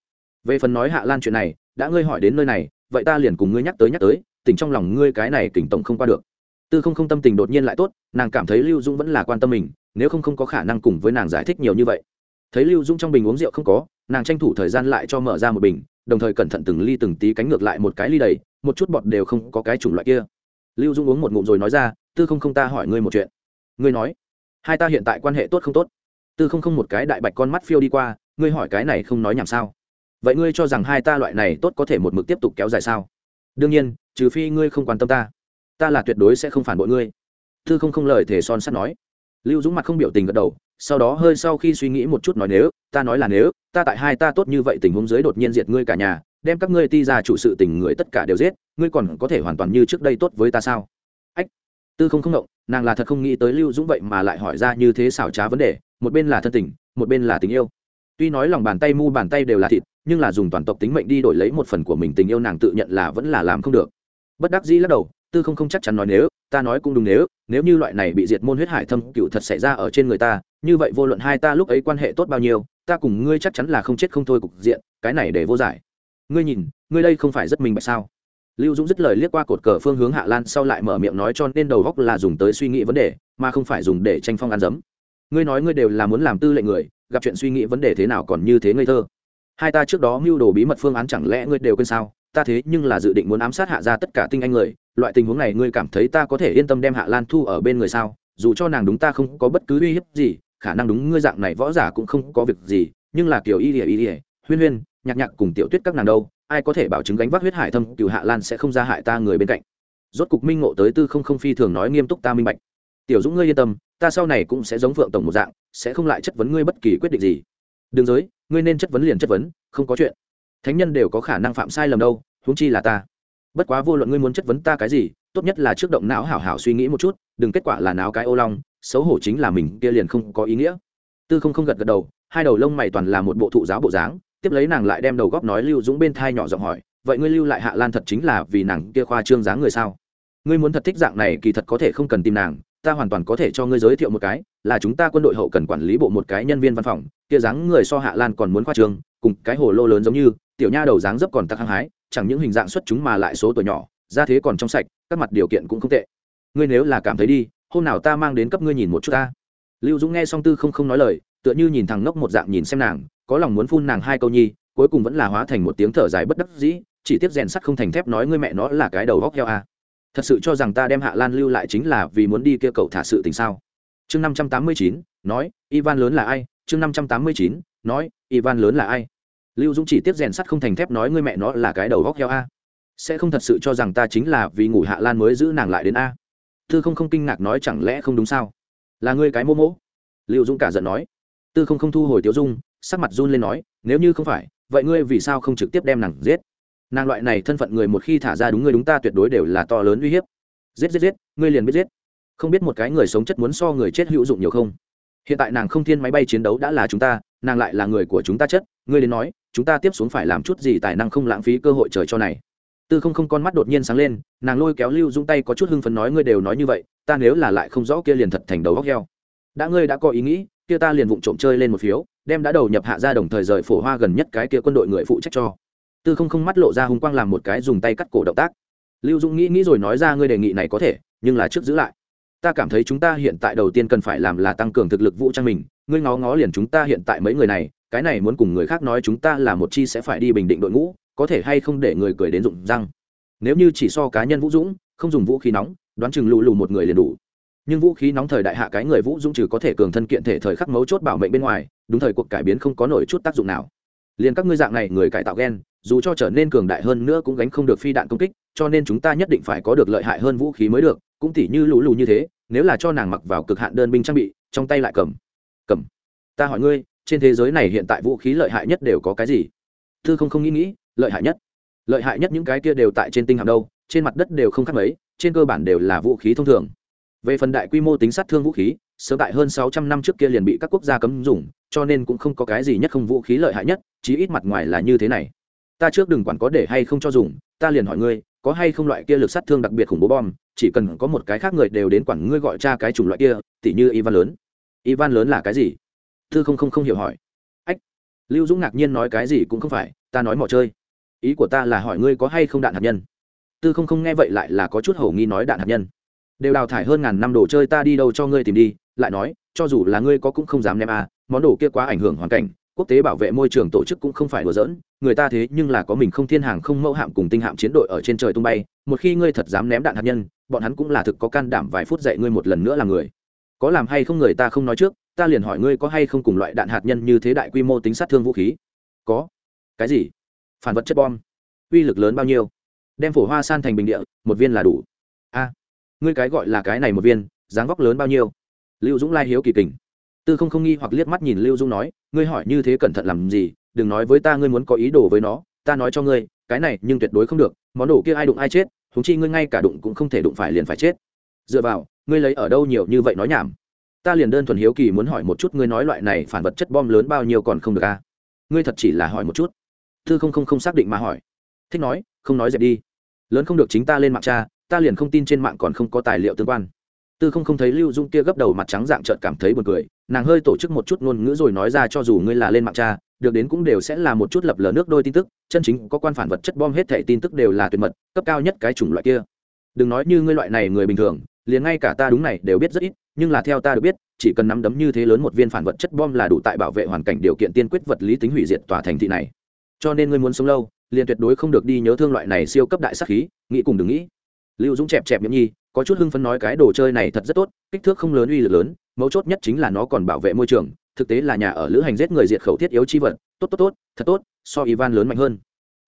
về phần nói hạ lan chuyện này, đã ngươi hỏi đến nơi này, vậy ta liền cùng ngươi nhắc tới nhắc tới tình trong lòng ngươi cái này kỉnh tổng không qua được. Tư không không tâm tình đột nhiên lại tốt, nàng cảm thấy lưu dũng vẫn là quan tâm mình, nếu không không có khả năng cùng với nàng giải thích nhiều như vậy. Thấy lưu dũng trong bình uống rượu không có, nàng tranh thủ thời gian lại cho mở ra một bình, đồng thời cẩn thận từng ly từng tí cánh ngược lại một cái ly đầy, một chút bọt đều không có cái chủng loại kia. Lưu dung uống một ngụm rồi nói ra, tư không không ta hỏi ngươi một chuyện. Ngươi nói. Hai ta hiện tại quan hệ tốt không tốt? Tư không không một cái đại bạch con mắt phiêu đi qua, ngươi hỏi cái này không nói nhảm sao? Vậy ngươi cho rằng hai ta loại này tốt có thể một mực tiếp tục kéo dài sao? Đương nhiên, trừ phi ngươi không quan tâm ta. Ta là tuyệt đối sẽ không phản bội ngươi. Tư không không lời thể son sắt nói. Lưu dũng mặt không biểu tình gật đầu, sau đó hơi sau khi suy nghĩ một chút nói nếu, ta nói là nếu, ta tại hai ta tốt như vậy tình huống dưới đột nhiên diệt ngươi cả nhà, đem các ngươi ti ra chủ sự tình người tất cả đều giết, ngươi còn có thể hoàn toàn như trước đây tốt với ta sao? Ách. Tư không không động, nàng là thật không nghĩ tới lưu dũng vậy mà lại hỏi ra như thế xảo trá vấn đề, một bên là thân tình, một bên là tình yêu tuy nói lòng bàn tay mu bàn tay đều là thịt, nhưng là dùng toàn tộc tính mệnh đi đổi lấy một phần của mình tình yêu nàng tự nhận là vẫn là làm không được. Bất đắc dĩ lắc đầu, tư không không chắc chắn nói nếu, ta nói cũng đúng nếu nếu như loại này bị diệt môn huyết hải thâm cựu thật xảy ra ở trên người ta, như vậy vô luận hai ta lúc ấy quan hệ tốt bao nhiêu, ta cùng ngươi chắc chắn là không chết không thôi cục diện, cái này để vô giải. Ngươi nhìn, ngươi đây không phải rất minh bạch sao? Lưu dũng dứt lời liếc qua cột cờ phương hướng hạ lan sau lại mở miệng nói cho nên đầu góc là dùng tới suy nghĩ vấn đề, mà không phải dùng để tranh phong ăn dấm ngươi nói ngươi đều là muốn làm tư lệnh người, gặp chuyện suy nghĩ vấn đề thế nào còn như thế ngây thơ. Hai ta trước đó mưu đồ bí mật phương án chẳng lẽ ngươi đều quên sao? Ta thế nhưng là dự định muốn ám sát hạ ra tất cả tinh anh người, loại tình huống này ngươi cảm thấy ta có thể yên tâm đem hạ lan thu ở bên người sao? Dù cho nàng đúng ta không có bất cứ uy hiếp gì, khả năng đúng ngươi dạng này võ giả cũng không có việc gì, nhưng là kiểu y ỉa y ỉa huyên huyên, nhạc nhạc cùng tiểu tuyết các nàng đâu, ai có thể bảo chứng gánh vác huyết hải thâm cựu hạ lan sẽ không ra hại ta người bên cạnh. Rốt cục minh ngộ tới tư không không phi thường nói nghiêm túc ta minh bạch tiểu dũng ngươi yên tâm, ta sau này cũng sẽ giống phượng tổng một dạng, sẽ không lại chất vấn ngươi bất kỳ quyết định gì. Đường giới, ngươi nên chất vấn liền chất vấn, không có chuyện. Thánh nhân đều có khả năng phạm sai lầm đâu, huống chi là ta. Bất quá vô luận ngươi muốn chất vấn ta cái gì, tốt nhất là trước động não hảo hảo suy nghĩ một chút, đừng kết quả là náo cái ô long, xấu hổ chính là mình, kia liền không có ý nghĩa. Tư không không gật gật đầu, hai đầu lông mày toàn là một bộ thụ giáo bộ dáng, tiếp lấy nàng lại đem đầu góp nói lưu dũng bên thai nhỏ giọng hỏi, vậy ngươi lưu lại hạ lan thật chính là vì nàng kia khoa trương dáng người sao? Ngươi muốn thật thích dạng này kỳ thật có thể không cần tìm nàng ta hoàn toàn có thể cho ngươi giới thiệu một cái, là chúng ta quân đội hậu cần quản lý bộ một cái nhân viên văn phòng, kia dáng người so hạ lan còn muốn khoa trường cùng cái hồ lô lớn giống như, tiểu nha đầu dáng dấp còn tặc hăng hái, chẳng những hình dạng xuất chúng mà lại số tuổi nhỏ ra thế còn trong sạch, các mặt điều kiện cũng không tệ ngươi nếu là cảm thấy đi, hôm nào ta mang đến cấp ngươi nhìn một chút ta lưu dũng nghe xong tư không không nói lời, tựa như nhìn thằng ngốc một dạng nhìn xem nàng, có lòng muốn phun nàng hai câu nhi, cuối cùng vẫn là hóa thành một tiếng thở dài bất đắc dĩ, chỉ tiếp rèn sắt không thành thép nói ngươi mẹ nó là cái đầu góc heo à thật sự cho rằng ta đem hạ lan lưu lại chính là vì muốn đi kia cậu thả sự tình sao? Chương năm trăm tám mươi chín, nói, ivan lớn là ai? Chương năm trăm tám mươi chín, nói, ivan lớn là ai? Lưu dũng chỉ tiếp rèn sắt không thành thép nói ngươi mẹ nó là cái đầu góc heo a. Sẽ không thật sự cho rằng ta chính là vì ngủ hạ lan mới giữ nàng lại đến a. Tư không không kinh ngạc nói chẳng lẽ không đúng sao? Là ngươi cái mô mỗ lưu dũng cả giận nói. Tư không không thu hồi tiêu dung, sắc mặt run lên nói, nếu như không phải, vậy ngươi vì sao không trực tiếp đem nàng giết? Nàng loại này thân phận người một khi thả ra đúng người đúng ta tuyệt đối đều là to lớn uy hiếp. Giết giết giết, ngươi liền biết giết. Không biết một cái người sống chất muốn so người chết hữu dụng nhiều không? Hiện tại nàng không thiên máy bay chiến đấu đã là chúng ta, nàng lại là người của chúng ta chất, ngươi đến nói, chúng ta tiếp xuống phải làm chút gì tài năng không lãng phí cơ hội trời cho này. Tư không không con mắt đột nhiên sáng lên, nàng lôi kéo lưu dung tay có chút hưng phấn nói, ngươi đều nói như vậy, ta nếu là lại không rõ kia liền thật thành đầu góc heo. Đã ngươi đã có ý nghĩ, kia ta liền vụng trộm chơi lên một phiếu, đem đã đầu nhập hạ ra đồng thời rời phổ hoa gần nhất cái kia quân đội người phụ trách cho tư không không mắt lộ ra hùng quang làm một cái dùng tay cắt cổ động tác. Lưu dũng nghĩ nghĩ rồi nói ra, ngươi đề nghị này có thể, nhưng là trước giữ lại. Ta cảm thấy chúng ta hiện tại đầu tiên cần phải làm là tăng cường thực lực vũ trang mình. Ngươi ngó ngó liền chúng ta hiện tại mấy người này, cái này muốn cùng người khác nói chúng ta là một chi sẽ phải đi bình định đội ngũ, có thể hay không để người cười đến rụng răng? Nếu như chỉ so cá nhân vũ dũng, không dùng vũ khí nóng, đoán chừng lù lù một người liền đủ. Nhưng vũ khí nóng thời đại hạ cái người vũ dũng trừ có thể cường thân kiện thể thời khắc mấu chốt bảo mệnh bên ngoài, đúng thời cuộc cải biến không có nổi chút tác dụng nào liền các ngươi dạng này người cải tạo gen dù cho trở nên cường đại hơn nữa cũng gánh không được phi đạn công kích, cho nên chúng ta nhất định phải có được lợi hại hơn vũ khí mới được, cũng tỉ như lũ lù như thế, nếu là cho nàng mặc vào cực hạn đơn binh trang bị, trong tay lại cầm. Cầm. Ta hỏi ngươi, trên thế giới này hiện tại vũ khí lợi hại nhất đều có cái gì? Thư không không nghĩ nghĩ, lợi hại nhất. Lợi hại nhất những cái kia đều tại trên tinh hạm đâu, trên mặt đất đều không khác mấy, trên cơ bản đều là vũ khí thông thường. Về phần đại quy mô tính sát thương vũ khí sớm tại hơn sáu trăm năm trước kia liền bị các quốc gia cấm dùng, cho nên cũng không có cái gì nhất không vũ khí lợi hại nhất, chí ít mặt ngoài là như thế này. Ta trước đừng quản có để hay không cho dùng, ta liền hỏi ngươi, có hay không loại kia lực sát thương đặc biệt khủng bố bom, chỉ cần có một cái khác người đều đến quản ngươi gọi cha cái chủng loại kia, tỉ như ivan lớn. Ivan lớn là cái gì? Thư không không không hiểu hỏi. Ách, lưu dũng ngạc nhiên nói cái gì cũng không phải, ta nói mò chơi. Ý của ta là hỏi ngươi có hay không đạn hạt nhân. Tư không không nghe vậy lại là có chút hầu nghi nói đạn hạt nhân. Đều đào thải hơn ngàn năm đồ chơi ta đi đâu cho ngươi tìm đi lại nói, cho dù là ngươi có cũng không dám ném à món đồ kia quá ảnh hưởng hoàn cảnh, quốc tế bảo vệ môi trường tổ chức cũng không phải đùa giỡn, người ta thế nhưng là có mình không thiên hàng không mẫu hạm cùng tinh hạm chiến đội ở trên trời tung bay, một khi ngươi thật dám ném đạn hạt nhân, bọn hắn cũng là thực có can đảm vài phút dạy ngươi một lần nữa là người. Có làm hay không người ta không nói trước, ta liền hỏi ngươi có hay không cùng loại đạn hạt nhân như thế đại quy mô tính sát thương vũ khí? Có. Cái gì? Phản vật chất bom. Uy lực lớn bao nhiêu? Đem phổ hoa san thành bình địa, một viên là đủ. A. Ngươi cái gọi là cái này một viên, dáng vóc lớn bao nhiêu? Lưu dũng lai hiếu kỳ kình. Tư không không nghi hoặc liếc mắt nhìn lưu dũng nói, ngươi hỏi như thế cẩn thận làm gì? Đừng nói với ta ngươi muốn có ý đồ với nó, ta nói cho ngươi, cái này nhưng tuyệt đối không được, món đồ kia ai đụng ai chết thúng chi ngươi ngay cả đụng cũng không thể đụng phải liền phải chết. Dựa vào, ngươi lấy ở đâu nhiều như vậy nói nhảm? Ta liền đơn thuần hiếu kỳ muốn hỏi một chút ngươi nói loại này phản vật chất bom lớn bao nhiêu còn không được à? ngươi thật chỉ là hỏi một chút. Tư không không không xác định mà hỏi. Thích nói, không nói dẹp đi. Lớn không được chính ta lên mạng cha, ta liền không tin trên mạng còn không có tài liệu tương quan tư không không thấy lưu dung kia gấp đầu mặt trắng dạng trợn cảm thấy buồn cười, nàng hơi tổ chức một chút ngôn ngữ rồi nói ra cho dù ngươi là lên mạng cha, được đến cũng đều sẽ là một chút lập lờ nước đôi tin tức, chân chính có quan phản vật chất bom hết thẻ tin tức đều là tuyệt mật, cấp cao nhất cái chủng loại kia. Đừng nói như ngươi loại này người bình thường, liền ngay cả ta đúng này đều biết rất ít, nhưng là theo ta được biết, chỉ cần nắm đấm như thế lớn một viên phản vật chất bom là đủ tại bảo vệ hoàn cảnh điều kiện tiên quyết vật lý tính hủy diệt tòa thành thị này. Cho nên ngươi muốn sống lâu, liền tuyệt đối không được đi nhớ thương loại này siêu cấp đại sắc khí, nghĩ cùng đừng nghĩ. Lưu dũng chẹp chẹp nhậm nhi có chút hưng phấn nói cái đồ chơi này thật rất tốt, kích thước không lớn uy lực lớn, mấu chốt nhất chính là nó còn bảo vệ môi trường, thực tế là nhà ở lữ hành giết người diệt khẩu thiết yếu chi vật, tốt tốt tốt, thật tốt, so ivan lớn mạnh hơn.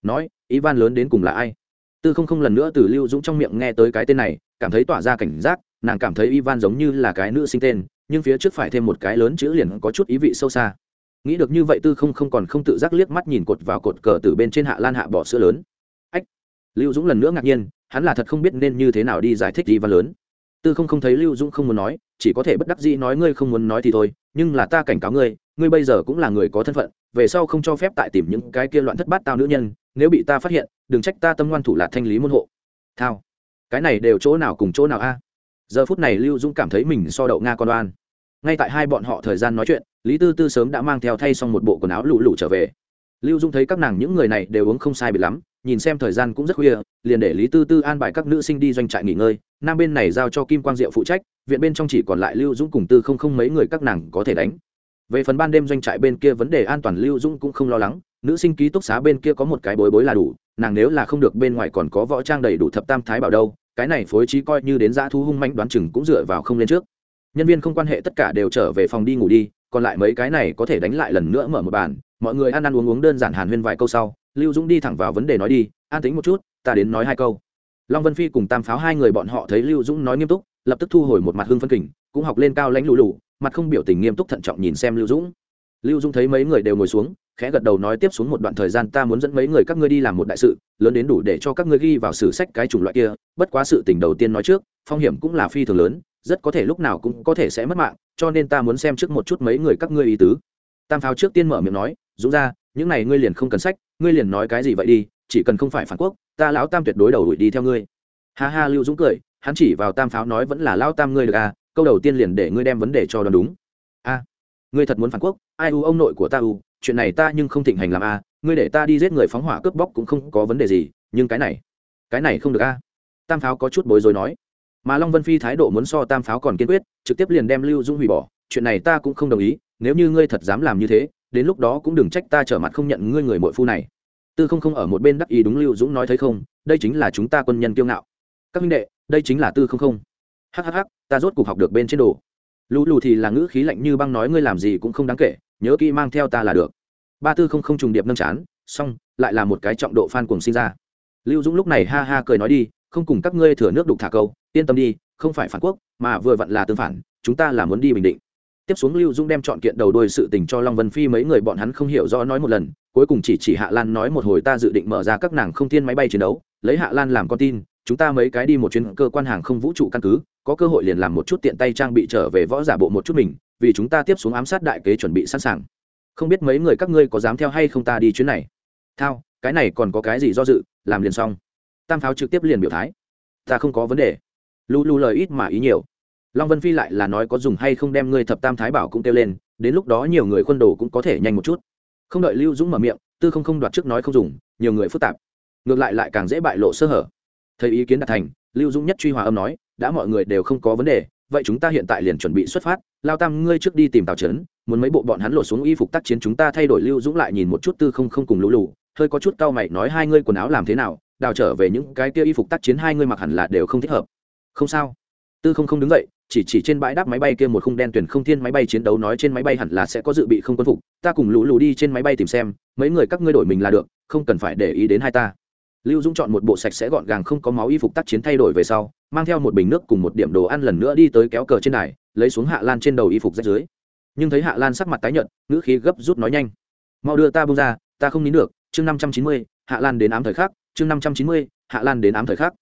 Nói, ivan lớn đến cùng là ai? Tư không không lần nữa từ lưu dũng trong miệng nghe tới cái tên này, cảm thấy tỏa ra cảnh giác, nàng cảm thấy ivan giống như là cái nữ sinh tên, nhưng phía trước phải thêm một cái lớn chữ liền có chút ý vị sâu xa. Nghĩ được như vậy tư không không còn không tự giác liếc mắt nhìn cột vào cột cờ từ bên trên hạ lan hạ bỏ sữa lớn. Ách! Lưu dũng lần nữa ngạc nhiên hắn là thật không biết nên như thế nào đi giải thích gì và lớn. Tư không không thấy lưu dũng không muốn nói, chỉ có thể bất đắc dĩ nói ngươi không muốn nói thì thôi, nhưng là ta cảnh cáo ngươi ngươi bây giờ cũng là người có thân phận, về sau không cho phép tại tìm những cái kia loạn thất bát tao nữ nhân, nếu bị ta phát hiện, đừng trách ta tâm ngoan thủ là thanh lý môn hộ. Thao, cái này đều chỗ nào cùng chỗ nào a? Giờ phút này lưu dũng cảm thấy mình so đậu nga con đoan ngay tại hai bọn họ thời gian nói chuyện, lý tư tư sớm đã mang theo thay xong một bộ quần áo lụ lụ trở về. Lưu dung thấy các nàng những người này đều uống không sai bị lắm nhìn xem thời gian cũng rất khuya, liền để lý tư tư an bài các nữ sinh đi doanh trại nghỉ ngơi, nam bên này giao cho kim quang diệu phụ trách, viện bên trong chỉ còn lại lưu dũng cùng tư không không mấy người các nàng có thể đánh. Về phần ban đêm doanh trại bên kia vấn đề an toàn lưu dũng cũng không lo lắng, nữ sinh ký túc xá bên kia có một cái bối bối là đủ, nàng nếu là không được bên ngoài còn có võ trang đầy đủ thập tam thái bảo đâu, cái này phối trí coi như đến giã thu hung manh đoán chừng cũng dựa vào không lên trước. Nhân viên không quan hệ tất cả đều trở về phòng đi ngủ đi, còn lại mấy cái này có thể đánh lại lần nữa mở một bàn, mọi người ăn ăn uống uống đơn giản hàn huyên vài câu sau lưu dũng đi thẳng vào vấn đề nói đi, an tính một chút, ta đến nói hai câu. Long vân phi cùng tam pháo hai người bọn họ thấy lưu dũng nói nghiêm túc, lập tức thu hồi một mặt hưng phân kình, cũng học lên cao lãnh lù lù, mặt không biểu tình nghiêm túc thận trọng nhìn xem lưu dũng. Lưu dũng thấy mấy người đều ngồi xuống, khẽ gật đầu nói tiếp xuống một đoạn thời gian ta muốn dẫn mấy người các ngươi đi làm một đại sự, lớn đến đủ để cho các ngươi ghi vào sử sách cái chủng loại kia, bất quá sự tình đầu tiên nói trước, phong hiểm cũng là phi thường lớn, rất có thể lúc nào cũng có thể sẽ mất mạng, cho nên ta muốn xem trước một chút mấy người các ngươi ý tứ. Tam pháo trước tiên mở miệng nói, dũng ra, những này ngươi liền không cần sách ngươi liền nói cái gì vậy đi, chỉ cần không phải phản quốc, ta lão tam tuyệt đối đầu đuổi đi theo ngươi. Ha ha, lưu dũng cười, hắn chỉ vào tam pháo nói vẫn là lao tam ngươi được à câu đầu tiên liền để ngươi đem vấn đề cho đoán đúng. A ngươi thật muốn phản quốc, ai u ông nội của ta u, chuyện này ta nhưng không thịnh hành làm a ngươi để ta đi giết người phóng hỏa cướp bóc cũng không có vấn đề gì, nhưng cái này cái này không được a tam pháo có chút bối rối nói. Mà long vân phi thái độ muốn so tam pháo còn kiên quyết, trực tiếp liền đem lưu dung hủy bỏ, chuyện này ta cũng không đồng ý, nếu như ngươi thật dám làm như thế đến lúc đó cũng đừng trách ta trở mặt không nhận ngươi người mội phu này. Tư không không ở một bên đắc ý đúng lưu dũng nói thấy không, đây chính là chúng ta quân nhân kiêu ngạo. Các minh đệ, đây chính là tư không không. Hhh ta rốt cuộc học được bên trên đồ. Lũ lù thì là ngữ khí lạnh như băng nói ngươi làm gì cũng không đáng kể, nhớ kỹ mang theo ta là được. Ba tư không không trùng điệp nâng chán, xong, lại là một cái trọng độ phan cùng sinh ra. Lưu dũng lúc này ha ha cười nói đi, không cùng các ngươi thừa nước đục thả câu, yên tâm đi, không phải phản quốc, mà vừa vặn là tương phản, chúng ta là muốn đi bình định tiếp xuống lưu dũng đem chọn kiện đầu đôi sự tình cho long vân phi mấy người bọn hắn không hiểu rõ nói một lần, cuối cùng chỉ chỉ hạ lan nói một hồi ta dự định mở ra các nàng không thiên máy bay chiến đấu, lấy hạ lan làm con tin, chúng ta mấy cái đi một chuyến cơ quan hàng không vũ trụ căn cứ, có cơ hội liền làm một chút tiện tay trang bị trở về võ giả bộ một chút mình, vì chúng ta tiếp xuống ám sát đại kế chuẩn bị sẵn sàng. Không biết mấy người các ngươi có dám theo hay không ta đi chuyến này? Thao, cái này còn có cái gì do dự, làm liền xong. Tam pháo trực tiếp liền biểu thái. Ta không có vấn đề. Lu lu lời ít mà ý nhiều long vân phi lại là nói có dùng hay không đem ngươi thập tam thái bảo cũng kêu lên, đến lúc đó nhiều người quân đồ cũng có thể nhanh một chút. Không đợi lưu dũng mở miệng, tư không không đoạt trước nói không dùng, nhiều người phức tạp. Ngược lại lại càng dễ bại lộ sơ hở. Thấy ý kiến đạt thành, lưu dũng nhất truy hòa âm nói, đã mọi người đều không có vấn đề, vậy chúng ta hiện tại liền chuẩn bị xuất phát, lao tam ngươi trước đi tìm tào trấn, muốn mấy bộ bọn hắn lột xuống y phục tác chiến chúng ta thay đổi lưu dũng lại nhìn một chút tư không không cùng lũ lù, hơi có chút cau mày nói hai ngươi quần áo làm thế nào, đào trở về những cái kia y phục tác chiến hai ngươi mặc hẳn là đều không thích hợp. Không sao. Tư không không đứng dậy chỉ chỉ trên bãi đáp máy bay kia một khung đen tuyển không thiên máy bay chiến đấu nói trên máy bay hẳn là sẽ có dự bị không quân phục, ta cùng lũ lù đi trên máy bay tìm xem, mấy người các ngươi đổi mình là được, không cần phải để ý đến hai ta. Lưu dũng chọn một bộ sạch sẽ gọn gàng không có máu y phục tác chiến thay đổi về sau, mang theo một bình nước cùng một điểm đồ ăn lần nữa đi tới kéo cờ trên đài, lấy xuống hạ lan trên đầu y phục rách dưới. Nhưng thấy hạ lan sắc mặt tái nhợt, ngữ khí gấp rút nói nhanh. Mau đưa ta bông ra, ta không nín được, chương năm trăm chín mươi, hạ lan đến ám thời khắc, chương năm trăm chín mươi, hạ lan đến ám thời khắc.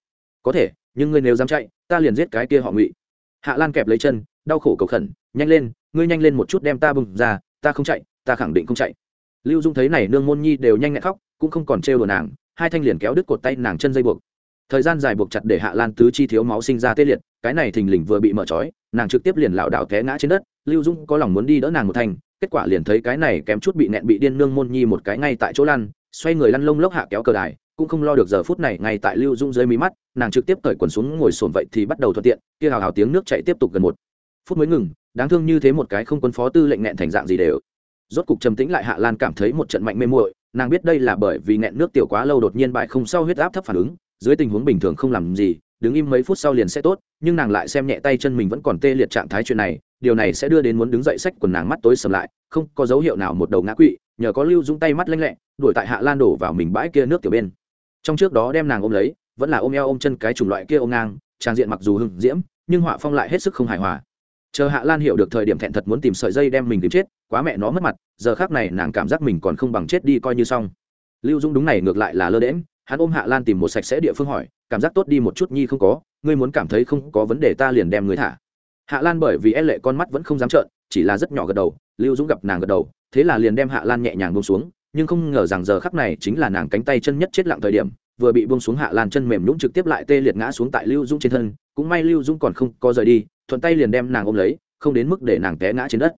Có thể, nhưng ngươi nếu dám chạy, ta liền giết cái kia họ ngụy hạ lan kẹp lấy chân, đau khổ cầu khẩn, nhanh lên, ngươi nhanh lên một chút đem ta bừng ra, ta không chạy, ta khẳng định không chạy. Lưu dung thấy này, nương môn nhi đều nhanh nhẹn khóc, cũng không còn trêu đồ nàng, hai thanh liền kéo đứt cột tay nàng chân dây buộc. Thời gian dài buộc chặt để hạ lan tứ chi thiếu máu sinh ra tê liệt, cái này thình lình vừa bị mở trói, nàng trực tiếp liền lảo đảo té ngã trên đất. Lưu dung có lòng muốn đi đỡ nàng một thanh kết quả liền thấy cái này kém chút bị nẹn bị điên nương môn nhi một cái ngay tại chỗ lăn, xoay người lăn lông lốc hạ kéo cờ đài cũng không lo được giờ phút này ngay tại lưu dung dưới mí mắt, nàng trực tiếp cởi quần xuống ngồi sồn vậy thì bắt đầu thuận tiện, kia hào hào tiếng nước chạy tiếp tục gần một phút mới ngừng, đáng thương như thế một cái không quân phó tư lệnh nẹn thành dạng gì đều. Rốt cục trầm tĩnh lại hạ lan cảm thấy một trận mạnh mê muội, nàng biết đây là bởi vì nẹn nước tiểu quá lâu đột nhiên bại không sau huyết áp thấp phản ứng, dưới tình huống bình thường không làm gì, đứng im mấy phút sau liền sẽ tốt, nhưng nàng lại xem nhẹ tay chân mình vẫn còn tê liệt trạng thái chuyện này, điều này sẽ đưa đến muốn đứng dậy sách quần nàng mắt tối sầm lại, không có dấu hiệu nào một đầu ngã quỵ, nhờ có lưu dung tay mắt lanh lẹ, đuổi tại hạ lan đổ vào mình bãi kia nước tiểu bên trong trước đó đem nàng ôm lấy, vẫn là ôm eo ôm chân cái chủng loại kia ôm ngang, trang diện mặc dù hưng diễm, nhưng họa phong lại hết sức không hài hòa. Chờ hạ lan hiểu được thời điểm thẹn thật muốn tìm sợi dây đem mình tìm chết, quá mẹ nó mất mặt, giờ khác này nàng cảm giác mình còn không bằng chết đi coi như xong. Lưu dung đúng này ngược lại là lơ đễm hắn ôm hạ lan tìm một sạch sẽ địa phương hỏi, cảm giác tốt đi một chút nhi không có, ngươi muốn cảm thấy không có vấn đề ta liền đem người thả. Hạ lan bởi vì e lệ con mắt vẫn không dám trợn, chỉ là rất nhỏ gật đầu, lưu dũng gặp nàng gật đầu, thế là liền đem hạ lan nhẹ nhàng bông xuống nhưng không ngờ rằng giờ khắc này chính là nàng cánh tay chân nhất chết lặng thời điểm, vừa bị buông xuống hạ lan chân mềm nhũng trực tiếp lại tê liệt ngã xuống tại lưu dũng trên thân, cũng may lưu dũng còn không có rời đi, thuận tay liền đem nàng ôm lấy, không đến mức để nàng té ngã trên đất.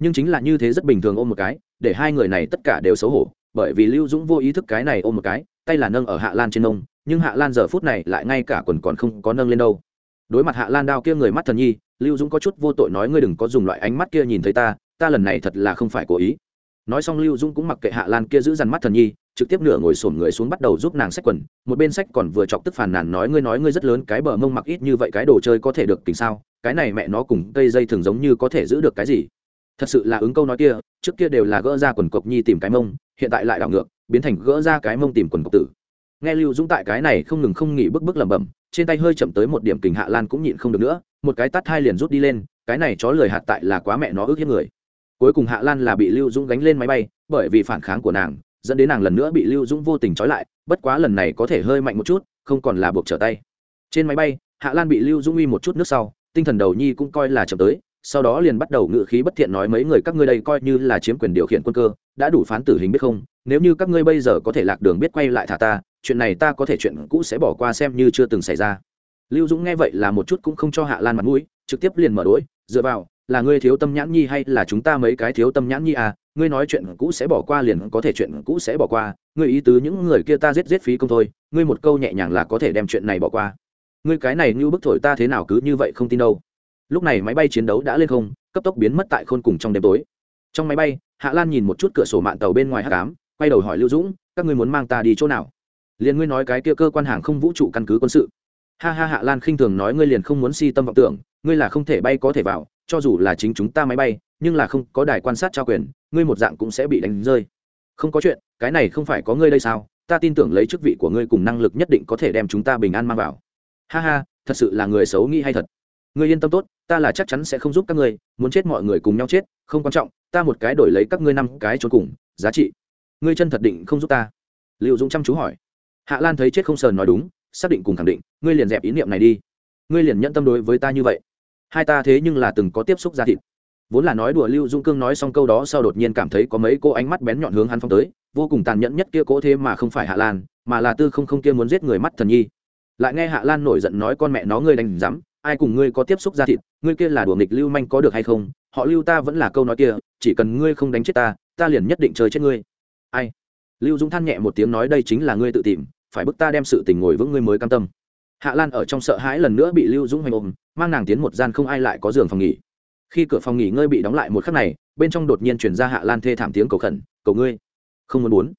Nhưng chính là như thế rất bình thường ôm một cái, để hai người này tất cả đều xấu hổ, bởi vì lưu dũng vô ý thức cái này ôm một cái, tay là nâng ở hạ lan trên nông, nhưng hạ lan giờ phút này lại ngay cả quần còn không có nâng lên đâu. Đối mặt hạ lan đao kia người mắt thần nhi, lưu dũng có chút vô tội nói ngươi đừng có dùng loại ánh mắt kia nhìn thấy ta ta lần này thật là không phải cố ý nói xong lưu dũng cũng mặc kệ hạ lan kia giữ dằn mắt thần nhi, trực tiếp nửa ngồi sổm người xuống bắt đầu giúp nàng xách quần. Một bên sách còn vừa chọc tức phàn nàn nói ngươi nói ngươi rất lớn, cái bờ mông mặc ít như vậy, cái đồ chơi có thể được tình sao? Cái này mẹ nó cùng cây dây thường giống như có thể giữ được cái gì? Thật sự là ứng câu nói kia, trước kia đều là gỡ ra quần cộc nhi tìm cái mông, hiện tại lại đảo ngược, biến thành gỡ ra cái mông tìm quần cộc tử. Nghe lưu dũng tại cái này không ngừng không nghỉ bức bức lẩm bẩm, trên tay hơi chậm tới một điểm kình hạ lan cũng nhịn không được nữa, một cái tắt hai liền rút đi lên, cái này chó lời hạt tại là quá mẹ nó ước hiếp người cuối cùng hạ lan là bị lưu dũng gánh lên máy bay, bởi vì phản kháng của nàng, dẫn đến nàng lần nữa bị lưu dũng vô tình trói lại, bất quá lần này có thể hơi mạnh một chút, không còn là buộc trở tay. Trên máy bay, hạ lan bị lưu dũng uy một chút nước sau, tinh thần đầu nhi cũng coi là chậm tới, sau đó liền bắt đầu ngự khí bất thiện nói mấy người các ngươi đây coi như là chiếm quyền điều khiển quân cơ, đã đủ phán tử hình biết không, nếu như các ngươi bây giờ có thể lạc đường biết quay lại thả ta, chuyện này ta có thể chuyện cũ sẽ bỏ qua xem như chưa từng xảy ra. Lưu dũng nghe vậy là một chút cũng không cho hạ lan mặt mũi, trực tiếp liền mở đ ố i dựa vào là ngươi thiếu tâm nhãn nhi hay là chúng ta mấy cái thiếu tâm nhãn nhi à? Ngươi nói chuyện cũ sẽ bỏ qua liền có thể chuyện cũ sẽ bỏ qua. Ngươi ý tứ những người kia ta giết giết phí công thôi. Ngươi một câu nhẹ nhàng là có thể đem chuyện này bỏ qua. Ngươi cái này như bức thổi ta thế nào cứ như vậy không tin đâu. Lúc này máy bay chiến đấu đã lên không, cấp tốc biến mất tại khôn cùng trong đêm tối. Trong máy bay, hạ lan nhìn một chút cửa sổ mạng tàu bên ngoài hát cám quay đầu hỏi lưu dũng, các ngươi muốn mang ta đi chỗ nào? Liền ngươi nói cái kia cơ quan hàng không vũ trụ căn cứ quân sự. Ha ha, hạ lan khinh thường nói ngươi liền không muốn si tâm vọng tưởng, ngươi là không thể bay có thể vào cho dù là chính chúng ta máy bay, nhưng là không có đài quan sát trao quyền, ngươi một dạng cũng sẽ bị đánh rơi. Không có chuyện, cái này không phải có ngươi đây sao? Ta tin tưởng lấy chức vị của ngươi cùng năng lực nhất định có thể đem chúng ta bình an mang vào. Ha ha, thật sự là người xấu nghĩ hay thật. Ngươi yên tâm tốt, ta là chắc chắn sẽ không giúp các ngươi, muốn chết mọi người cùng nhau chết, không quan trọng, ta một cái đổi lấy các ngươi năm cái trốn cùng, giá trị. Ngươi chân thật định không giúp ta? Liệu dũng chăm chú hỏi. Hạ lan thấy chết không sờn nói đúng, xác định cùng khẳng định, ngươi liền dẹp ý niệm này đi. Ngươi liền nhận tâm đối với ta như vậy hai ta thế nhưng là từng có tiếp xúc ra thịt. Vốn là nói đùa lưu dung cương nói xong câu đó sau đột nhiên cảm thấy có mấy cô ánh mắt bén nhọn hướng hắn phong tới, vô cùng tàn nhẫn nhất kia cố thế mà không phải hạ lan, mà là tư không không kia muốn giết người mắt thần nhi. Lại nghe hạ lan nổi giận nói con mẹ nó ngươi đành dám ai cùng ngươi có tiếp xúc ra thịt, ngươi kia là đùa nghịch lưu manh có được hay không? Họ lưu ta vẫn là câu nói kia, chỉ cần ngươi không đánh chết ta ta liền nhất định chơi chết ngươi. Ai? Lưu dũng than nhẹ một tiếng nói đây chính là ngươi tự tìm, phải bức ta đem sự tình ngồi vững ngươi mới cam tâm hạ lan ở trong sợ hãi lần nữa bị lưu dũng hoành ôm, mang nàng tiến một gian không ai lại có giường phòng nghỉ. Khi cửa phòng nghỉ ngơi bị đóng lại một khắc này, bên trong đột nhiên chuyển ra hạ lan thê thảm tiếng cầu khẩn, cầu ngươi, không muốn muốn.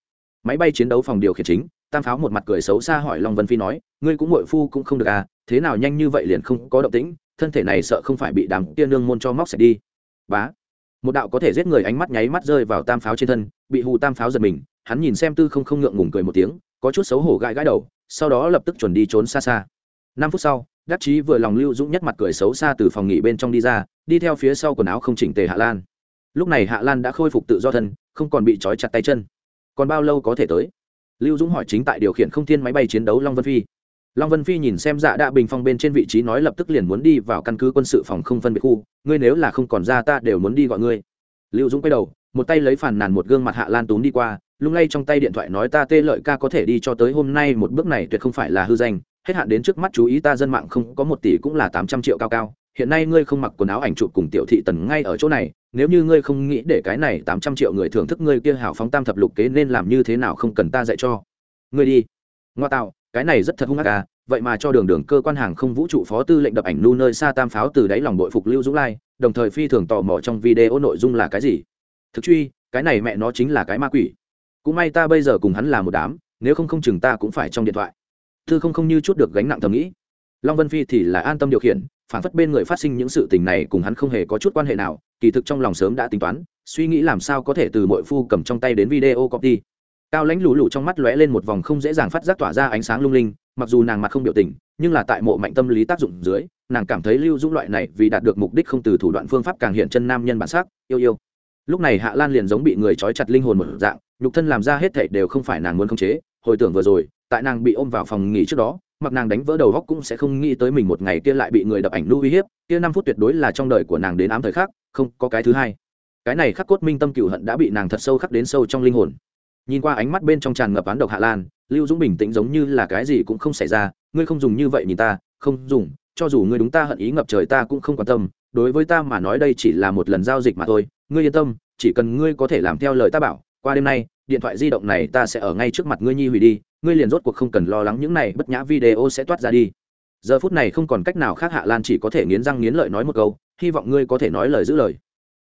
Máy bay chiến đấu phòng điều khiển chính, tam pháo một mặt cười xấu xa hỏi long vân phi nói, ngươi cũng mội phu cũng không được à thế nào nhanh như vậy liền không có động tĩnh, thân thể này sợ không phải bị đám tiên nương môn cho móc sạch đi. Bá, một đạo có thể giết người ánh mắt nháy mắt rơi vào tam pháo trên thân, bị hù tam pháo giật mình, hắn nhìn xem tư không không ngượng ngùng cười một tiếng, có chút xấu hổ gãi gãi đầu, sau đó lập tức chuẩn đi trốn xa xa năm phút sau, đắc chí vừa lòng lưu dũng nhất mặt cười xấu xa từ phòng nghỉ bên trong đi ra, đi theo phía sau quần áo không chỉnh tề hạ lan. Lúc này hạ lan đã khôi phục tự do thân, không còn bị trói chặt tay chân. Còn bao lâu có thể tới? Lưu dũng hỏi chính tại điều khiển không thiên máy bay chiến đấu long vân phi. Long vân phi nhìn xem dạ đạ bình phong bên trên vị trí nói lập tức liền muốn đi vào căn cứ quân sự phòng không phân biệt khu, ngươi nếu là không còn ra ta đều muốn đi gọi ngươi. Lưu dũng quay đầu, một tay lấy phản nàn một gương mặt hạ lan túm đi qua, lung lay trong tay điện thoại nói ta tê lợi ca có thể đi cho tới hôm nay, một bước này tuyệt không phải là hư danh hết hạn đến trước mắt chú ý ta dân mạng không có một tỷ cũng là tám trăm triệu cao cao. Hiện nay ngươi không mặc quần áo ảnh chụp cùng tiểu thị tần ngay ở chỗ này, nếu như ngươi không nghĩ để cái này tám trăm triệu người thưởng thức ngươi kia hào phóng tam thập lục kế nên làm như thế nào không cần ta dạy cho. Ngươi đi. Ngoa tạo, cái này rất thật hung ác à vậy mà cho đường đường cơ quan hàng không vũ trụ phó tư lệnh đập ảnh nu nơi xa tam pháo từ đáy lòng đội phục lưu dũng lai, đồng thời phi thường tò mò trong video nội dung là cái gì. Thực truy, cái này mẹ nó chính là cái ma quỷ. Cũng may ta bây giờ cùng hắn là một đám, nếu không không chừng ta cũng phải trong điện thoại thư không không như chút được gánh nặng thầm nghĩ. Long vân phi thì là an tâm điều khiển phản phất bên người phát sinh những sự tình này cùng hắn không hề có chút quan hệ nào, kỳ thực trong lòng sớm đã tính toán, suy nghĩ làm sao có thể từ mọi phu cầm trong tay đến video copy. Cao lãnh lù lù trong mắt lóe lên một vòng không dễ dàng phát giác tỏa ra ánh sáng lung linh, mặc dù nàng mặt không biểu tình, nhưng là tại mộ mạnh tâm lý tác dụng dưới, nàng cảm thấy lưu dũng loại này vì đạt được mục đích không từ thủ đoạn phương pháp càng hiện chân nam nhân bản sắc, yêu yêu. Lúc này hạ lan liền giống bị người trói chặt linh hồn một dạng, nhục thân làm ra hết thảy đều không phải nàng muốn khống chế, hồi tưởng vừa rồi tại nàng bị ôm vào phòng nghỉ trước đó, mặc nàng đánh vỡ đầu góc cũng sẽ không nghĩ tới mình một ngày kia lại bị người đập ảnh nu uy hiếp, kia năm phút tuyệt đối là trong đời của nàng đến ám thời khắc, không có cái thứ hai. Cái này khắc cốt minh tâm cựu hận đã bị nàng thật sâu khắc đến sâu trong linh hồn. Nhìn qua ánh mắt bên trong tràn ngập án độc hạ lan, lưu dũng bình tĩnh giống như là cái gì cũng không xảy ra, ngươi không dùng như vậy nhìn ta, không dùng, cho dù ngươi đúng ta hận ý ngập trời ta cũng không quan tâm, đối với ta mà nói đây chỉ là một lần giao dịch mà thôi, ngươi yên tâm, chỉ cần ngươi có thể làm theo lời ta bảo, qua đêm nay, điện thoại di động này ta sẽ ở ngay trước mặt ngươi nhi hủy đi ngươi liền rốt cuộc không cần lo lắng những này bất nhã video sẽ toát ra đi. Giờ phút này không còn cách nào khác hạ lan chỉ có thể nghiến răng nghiến lợi nói một câu, hy vọng ngươi có thể nói lời giữ lời.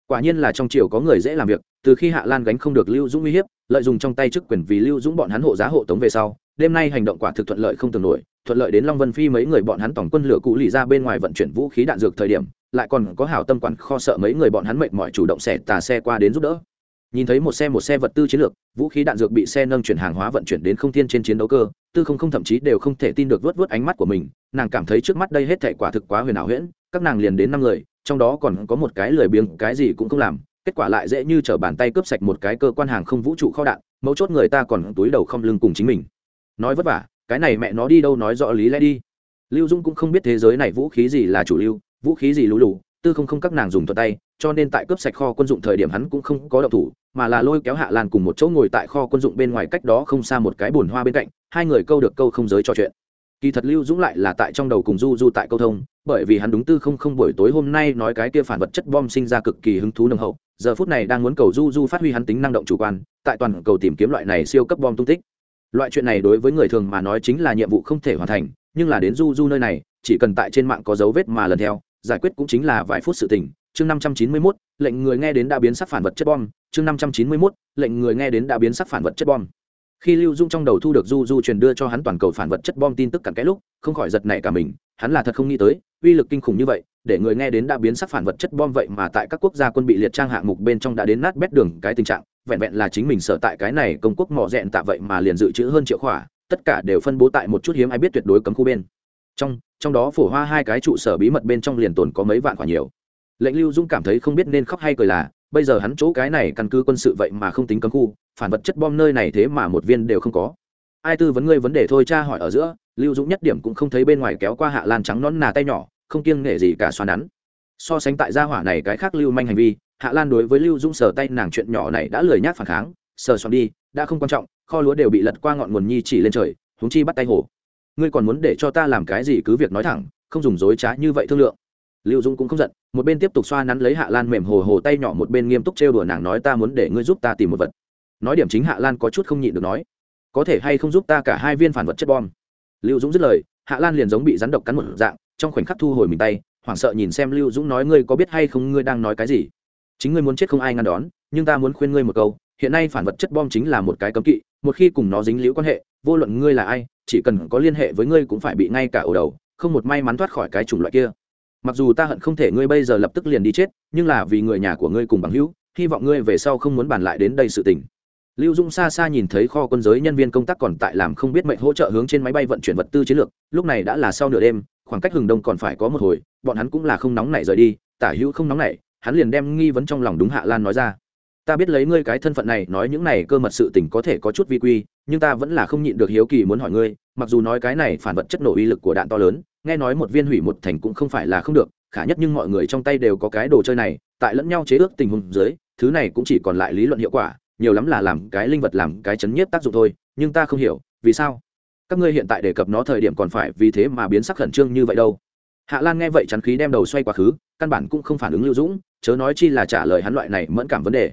Quả nhiên là trong triều có người dễ làm việc, từ khi hạ lan gánh không được lưu dũng uy hiếp, lợi dụng trong tay chức quyền vì lưu dũng bọn hắn hộ giá hộ tống về sau, đêm nay hành động quả thực thuận lợi không tưởng nổi, thuận lợi đến long vân phi mấy người bọn hắn tổng quân lửa cụ lì ra bên ngoài vận chuyển vũ khí đạn dược thời điểm, lại còn có hảo tâm quản kho sợ mấy người bọn hắn mệt mỏi chủ động xẻ tà xe qua đến giúp đỡ nhìn thấy một xe một xe vật tư chiến lược, vũ khí đạn dược bị xe nâng chuyển hàng hóa vận chuyển đến không thiên trên chiến đấu cơ, tư không không thậm chí đều không thể tin được vớt vớt ánh mắt của mình, nàng cảm thấy trước mắt đây hết thể quả thực quá huyền ảo huyễn, các nàng liền đến năm người, trong đó còn có một cái lười biếng, cái gì cũng không làm, kết quả lại dễ như t r ở bàn tay cướp sạch một cái cơ quan hàng không vũ trụ kho đạn, mấu chốt người ta còn túi đầu không lưng cùng chính mình. Nói vất vả, cái này mẹ nó đi đâu nói rõ lý lẽ đi. Lưu dung cũng không biết thế giới này vũ khí gì là chủ lưu, vũ khí gì lũ lù tư không không các nàng dùng thuật tay, cho nên tại cướp sạch kho quân dụng thời điểm hắn cũng không có động thủ, mà là lôi kéo hạ lan cùng một chỗ ngồi tại kho quân dụng bên ngoài cách đó không xa một cái bồn hoa bên cạnh, hai người câu được câu không giới trò chuyện. Kỳ thật lưu dũng lại là tại trong đầu cùng du du tại câu thông, bởi vì hắn đúng tư không không buổi tối hôm nay nói cái kia phản vật chất bom sinh ra cực kỳ hứng thú nồng hậu, giờ phút này đang muốn cầu du du phát huy hắn tính năng động chủ quan, tại toàn cầu tìm kiếm loại này siêu cấp bom tung tích. Loại chuyện này đối với người thường mà nói chính là nhiệm vụ không thể hoàn thành, nhưng là đến du du nơi này, chỉ cần tại trên mạng có dấu vết mà lần theo giải quyết cũng chính là vài phút sự tình. Chương năm trăm chín mươi mốt, lệnh người nghe đến đã biến sắc phản vật chất bom. Chương năm trăm chín mươi mốt, lệnh người nghe đến đã biến sắc phản vật chất bom. Khi lưu dung trong đầu thu được du du truyền đưa cho hắn toàn cầu phản vật chất bom tin tức cặn cái lúc, không khỏi giật nảy cả mình, hắn là thật không nghĩ tới, uy lực kinh khủng như vậy, để người nghe đến đã biến sắc phản vật chất bom vậy mà tại các quốc gia quân bị liệt trang hạng mục bên trong đã đến nát bét đường cái tình trạng, vẹn vẹn là chính mình sở tại cái này công quốc mỏ rẹn tạ vậy mà liền dự trữ hơn triệu khỏa, tất cả đều phân bố tại một chút hiếm ai biết tuyệt đối cấm khu bên. Trong trong đó phổ hoa hai cái trụ sở bí mật bên trong liền tồn có mấy vạn quả nhiều. Lệnh lưu dung cảm thấy không biết nên khóc hay cười là, bây giờ hắn chỗ cái này căn cứ quân sự vậy mà không tính cấm khu, phản vật chất bom nơi này thế mà một viên đều không có. Ai tư vấn ngươi vấn đề thôi cha hỏi ở giữa, lưu dũng nhất điểm cũng không thấy bên ngoài kéo qua hạ lan trắng nón nà tay nhỏ, không kiêng nể gì cả xoa nắn. So sánh tại gia hỏa này cái khác lưu manh hành vi, hạ lan đối với lưu dũng sờ tay nàng chuyện nhỏ này đã lười nhác phản kháng, sờ xoắn đi, đã không quan trọng, kho lúa đều bị lật qua ngọn nguồn nhi chỉ lên trời húng chi bắt tay hồ ngươi còn muốn để cho ta làm cái gì cứ việc nói thẳng, không dùng dối trá như vậy thương lượng. Lưu dũng cũng không giận, một bên tiếp tục xoa nắn lấy hạ lan mềm hồ hồ tay nhỏ, một bên nghiêm túc trêu đùa nàng nói ta muốn để ngươi giúp ta tìm một vật. Nói điểm chính hạ lan có chút không nhịn được nói, có thể hay không giúp ta cả hai viên phản vật chất bom? Lưu dũng dứt lời, hạ lan liền giống bị rắn độc cắn một dạng, trong khoảnh khắc thu hồi mình tay, hoảng sợ nhìn xem lưu dũng nói ngươi có biết hay không ngươi đang nói cái gì? Chính ngươi muốn chết không ai ngăn đón, nhưng ta muốn khuyên ngươi một câu, hiện nay phản vật chất bom chính là một cái cấm kỵ, một khi cùng nó dính liễu quan hệ vô luận ngươi là ai, chỉ cần có liên hệ với ngươi cũng phải bị ngay cả ổ đầu, không một may mắn thoát khỏi cái chủng loại kia. Mặc dù ta hận không thể ngươi bây giờ lập tức liền đi chết, nhưng là vì người nhà của ngươi cùng bằng hữu, hy vọng ngươi về sau không muốn bàn lại đến đây sự tình. Lưu dung xa xa nhìn thấy kho quân giới nhân viên công tác còn tại làm không biết mệnh hỗ trợ hướng trên máy bay vận chuyển vật tư chiến lược, lúc này đã là sau nửa đêm, khoảng cách hừng đông còn phải có một hồi, bọn hắn cũng là không nóng nảy rời đi, tả hữu không nóng nảy, hắn liền đem nghi vấn trong lòng đúng hạ lan nói ra ta biết lấy ngươi cái thân phận này, nói những này cơ mật sự tình có thể có chút vi quy, nhưng ta vẫn là không nhịn được hiếu kỳ muốn hỏi ngươi, mặc dù nói cái này phản vật chất nổ uy lực của đạn to lớn, nghe nói một viên hủy một thành cũng không phải là không được, khả nhất nhưng mọi người trong tay đều có cái đồ chơi này, tại lẫn nhau chế ước tình huống dưới, thứ này cũng chỉ còn lại lý luận hiệu quả, nhiều lắm là làm cái linh vật làm cái chấn nhiếp tác dụng thôi, nhưng ta không hiểu, vì sao? Các ngươi hiện tại đề cập nó thời điểm còn phải vì thế mà biến sắc khẩn trương như vậy đâu. Hạ lan nghe vậy chắn khí đem đầu xoay quá khứ, căn bản cũng không phản ứng lưu dũng, chớ nói chi là trả lời hắn loại này mẫn cảm vấn đề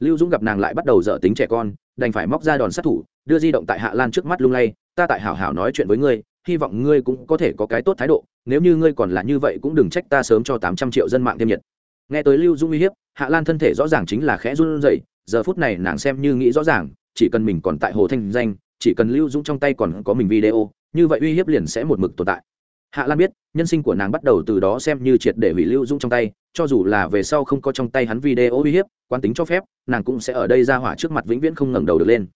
lưu dũng gặp nàng lại bắt đầu dở tính trẻ con, đành phải móc ra đòn sát thủ, đưa di động tại hạ lan trước mắt lung lay. Ta tại hảo hảo nói chuyện với ngươi, hy vọng ngươi cũng có thể có cái tốt thái độ, nếu như ngươi còn là như vậy cũng đừng trách ta sớm cho tám trăm triệu dân mạng thêm nhiệt. Nghe tới lưu dung uy hiếp, hạ lan thân thể rõ ràng chính là khẽ run rẩy, giờ phút này nàng xem như nghĩ rõ ràng, chỉ cần mình còn tại hồ thanh danh, chỉ cần lưu dung trong tay còn có mình video, như vậy uy hiếp liền sẽ một mực tồn tại hạ lan biết, nhân sinh của nàng bắt đầu từ đó xem như triệt để hủy lưu dung trong tay, cho dù là về sau không có trong tay hắn video uy hiếp, quán tính cho phép, nàng cũng sẽ ở đây ra hỏa trước mặt vĩnh viễn không ngẩng đầu được lên.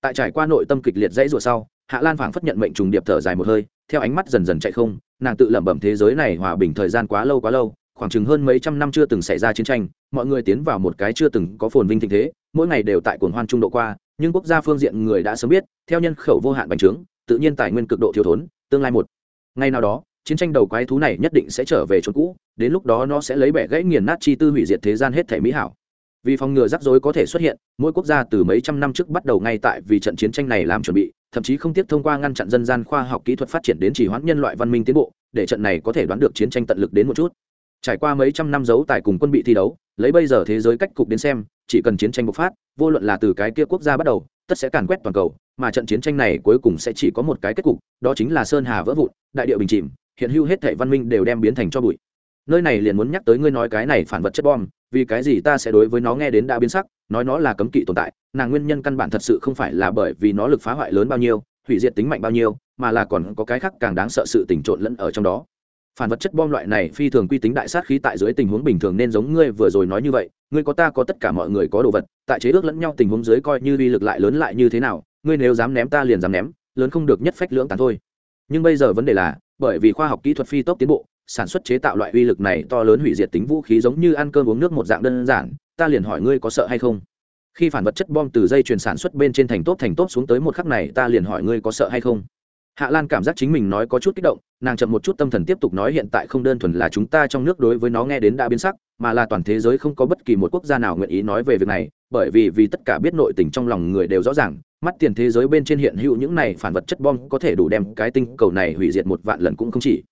Tại trải qua nội tâm kịch liệt dãy rủa sau, hạ lan phảng phất nhận mệnh trùng điệp thở dài một hơi, theo ánh mắt dần dần chạy không, nàng tự lẩm bẩm thế giới này hòa bình thời gian quá lâu quá lâu, khoảng chừng hơn mấy trăm năm chưa từng xảy ra chiến tranh, mọi người tiến vào một cái chưa từng có phồn vinh thịnh thế, mỗi ngày đều tại cuồng hoan trung độ qua, nhưng quốc gia phương diện người đã sớm biết, theo nhân khẩu vô hạn bành trướng, tự nhiên tài nguyên cực độ thiếu thốn, tương lai một ngày nào đó, chiến tranh đầu quái thú này nhất định sẽ trở về chỗ cũ, đến lúc đó nó sẽ lấy bẻ gãy nghiền nát chi tư hủy diệt thế gian hết thể mỹ hảo. Vì phòng ngừa rắc rối có thể xuất hiện, mỗi quốc gia từ mấy trăm năm trước bắt đầu ngay tại vì trận chiến tranh này làm chuẩn bị, thậm chí không tiếp thông qua ngăn chặn dân gian khoa học kỹ thuật phát triển đến chỉ hoãn nhân loại văn minh tiến bộ, để trận này có thể đoán được chiến tranh tận lực đến một chút. Trải qua mấy trăm năm giấu tại cùng quân bị thi đấu, lấy bây giờ thế giới cách cục đến xem, chỉ cần chiến tranh bộc phát, vô luận là từ cái kia quốc gia bắt đầu tất sẽ càn quét toàn cầu, mà trận chiến tranh này cuối cùng sẽ chỉ có một cái kết cục, đó chính là sơn hà vỡ vụn, đại điệu bình chìm, hiện hữu hết thảy văn minh đều đem biến thành cho bụi. Nơi này liền muốn nhắc tới ngươi nói cái này phản vật chất bom, vì cái gì ta sẽ đối với nó nghe đến đã biến sắc, nói nó là cấm kỵ tồn tại, nàng nguyên nhân căn bản thật sự không phải là bởi vì nó lực phá hoại lớn bao nhiêu, hủy diệt tính mạnh bao nhiêu, mà là còn có cái khác càng đáng sợ sự tình trộn lẫn ở trong đó phản vật chất bom loại này phi thường quy tính đại sát khí tại dưới tình huống bình thường nên giống ngươi vừa rồi nói như vậy, ngươi có ta có tất cả mọi người có đồ vật, tại chế ước lẫn nhau tình huống dưới coi như uy lực lại lớn lại như thế nào, ngươi nếu dám ném ta liền dám ném, lớn không được nhất phách lưỡng tàn thôi. Nhưng bây giờ vấn đề là, bởi vì khoa học kỹ thuật phi tốc tiến bộ, sản xuất chế tạo loại uy lực này to lớn hủy diệt tính vũ khí giống như ăn cơm uống nước một dạng đơn giản, ta liền hỏi ngươi có sợ hay không? Khi phản vật chất bom từ dây chuyền sản xuất bên trên thành tốt thành tốt xuống tới một khắc này, ta liền hỏi ngươi có sợ hay không? Hạ lan cảm giác chính mình nói có chút kích động, nàng chậm một chút tâm thần tiếp tục nói hiện tại không đơn thuần là chúng ta trong nước đối với nó nghe đến đã biến sắc, mà là toàn thế giới không có bất kỳ một quốc gia nào nguyện ý nói về việc này, bởi vì vì tất cả biết nội tình trong lòng người đều rõ ràng, mắt tiền thế giới bên trên hiện hữu những này phản vật chất bom có thể đủ đem cái tinh cầu này hủy diệt một vạn lần cũng không chỉ.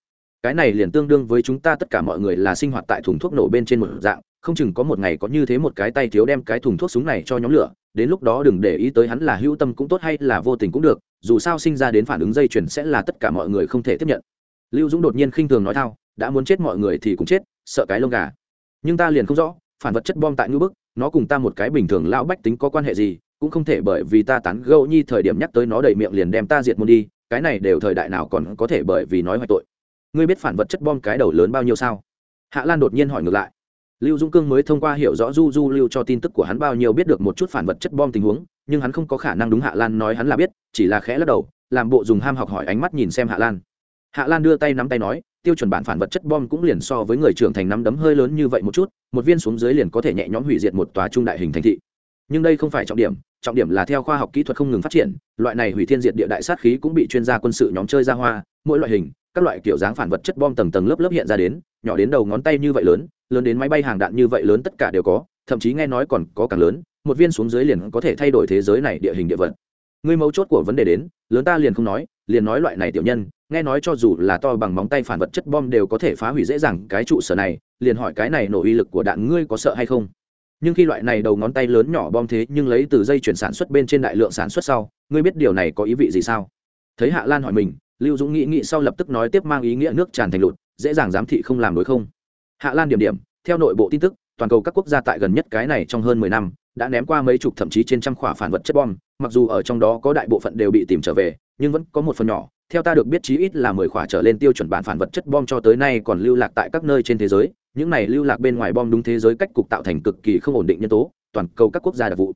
Cái này liền tương đương với chúng ta tất cả mọi người là sinh hoạt tại thùng thuốc nổ bên trên một dạng, không chừng có một ngày có như thế một cái tay thiếu đem cái thùng thuốc súng này cho nhóm lửa đến lúc đó đừng để ý tới hắn là hữu tâm cũng tốt hay là vô tình cũng được, dù sao sinh ra đến phản ứng dây chuyền sẽ là tất cả mọi người không thể tiếp nhận. Lưu dũng đột nhiên khinh thường nói thao, đã muốn chết mọi người thì cũng chết, sợ cái lông gà. Nhưng ta liền không rõ, phản vật chất bom tại ngư bức, nó cùng ta một cái bình thường lão bách tính có quan hệ gì, cũng không thể bởi vì ta tán gẫu nhi thời điểm nhắc tới nó đầy miệng liền đem ta diệt môn đi, cái này đều thời đại nào còn có thể bởi vì nói hoại tội. Ngươi biết phản vật chất bom cái đầu lớn bao nhiêu sao? Hạ lan đột nhiên hỏi ngược lại lưu Dung cương mới thông qua hiểu rõ du du lưu cho tin tức của hắn bao nhiêu biết được một chút phản vật chất bom tình huống, nhưng hắn không có khả năng đúng hạ lan nói hắn là biết, chỉ là khẽ lắc đầu, làm bộ dùng ham học hỏi ánh mắt nhìn xem hạ lan. Hạ lan đưa tay nắm tay nói, tiêu chuẩn bản phản vật chất bom cũng liền so với người trưởng thành nắm đấm hơi lớn như vậy một chút, một viên xuống dưới liền có thể nhẹ nhõm hủy diệt một tòa trung đại hình thành thị. Nhưng đây không phải trọng điểm trọng điểm là theo khoa học kỹ thuật không ngừng phát triển, loại này hủy thiên diệt địa đại sát khí cũng bị chuyên gia quân sự nhóm chơi ra hoa, mỗi loại hình các loại kiểu dáng phản vật chất bom tầng tầng lớp lớp hiện ra đến, nhỏ đến đầu ngón tay như vậy lớn lớn đến máy bay hàng đạn như vậy lớn tất cả đều có, thậm chí nghe nói còn có càng lớn, một viên xuống dưới liền có thể thay đổi thế giới này địa hình địa vật. Ngươi mấu chốt của vấn đề đến, lớn ta liền không nói, liền nói loại này tiểu nhân, nghe nói cho dù là to bằng móng tay phản vật chất bom đều có thể phá hủy dễ dàng cái trụ sở này, liền hỏi cái này nổ uy lực của đạn ngươi có sợ hay không? Nhưng khi loại này đầu ngón tay lớn nhỏ bom thế nhưng lấy từ dây chuyển sản xuất bên trên đại lượng sản xuất sau, ngươi biết điều này có ý vị gì sao? Thấy hạ lan hỏi mình lưu dũng nghĩ nghĩ sau lập tức nói tiếp mang ý nghĩa nước tràn thành lụt, dễ dàng giám thị không làm đối không. Hạ lan điểm điểm, theo nội bộ tin tức, toàn cầu các quốc gia tại gần nhất cái này trong hơn mười năm, đã ném qua mấy chục thậm chí trên trăm khỏa phản vật chất bom, mặc dù ở trong đó có đại bộ phận đều bị tìm trở về, nhưng vẫn có một phần nhỏ, theo ta được biết chí ít là mười khỏa trở lên tiêu chuẩn bản phản vật chất bom cho tới nay còn lưu lạc tại các nơi trên thế giới, những này lưu lạc bên ngoài bom đúng thế giới cách cục tạo thành cực kỳ không ổn định nhân tố, toàn cầu các quốc gia đặc vụ.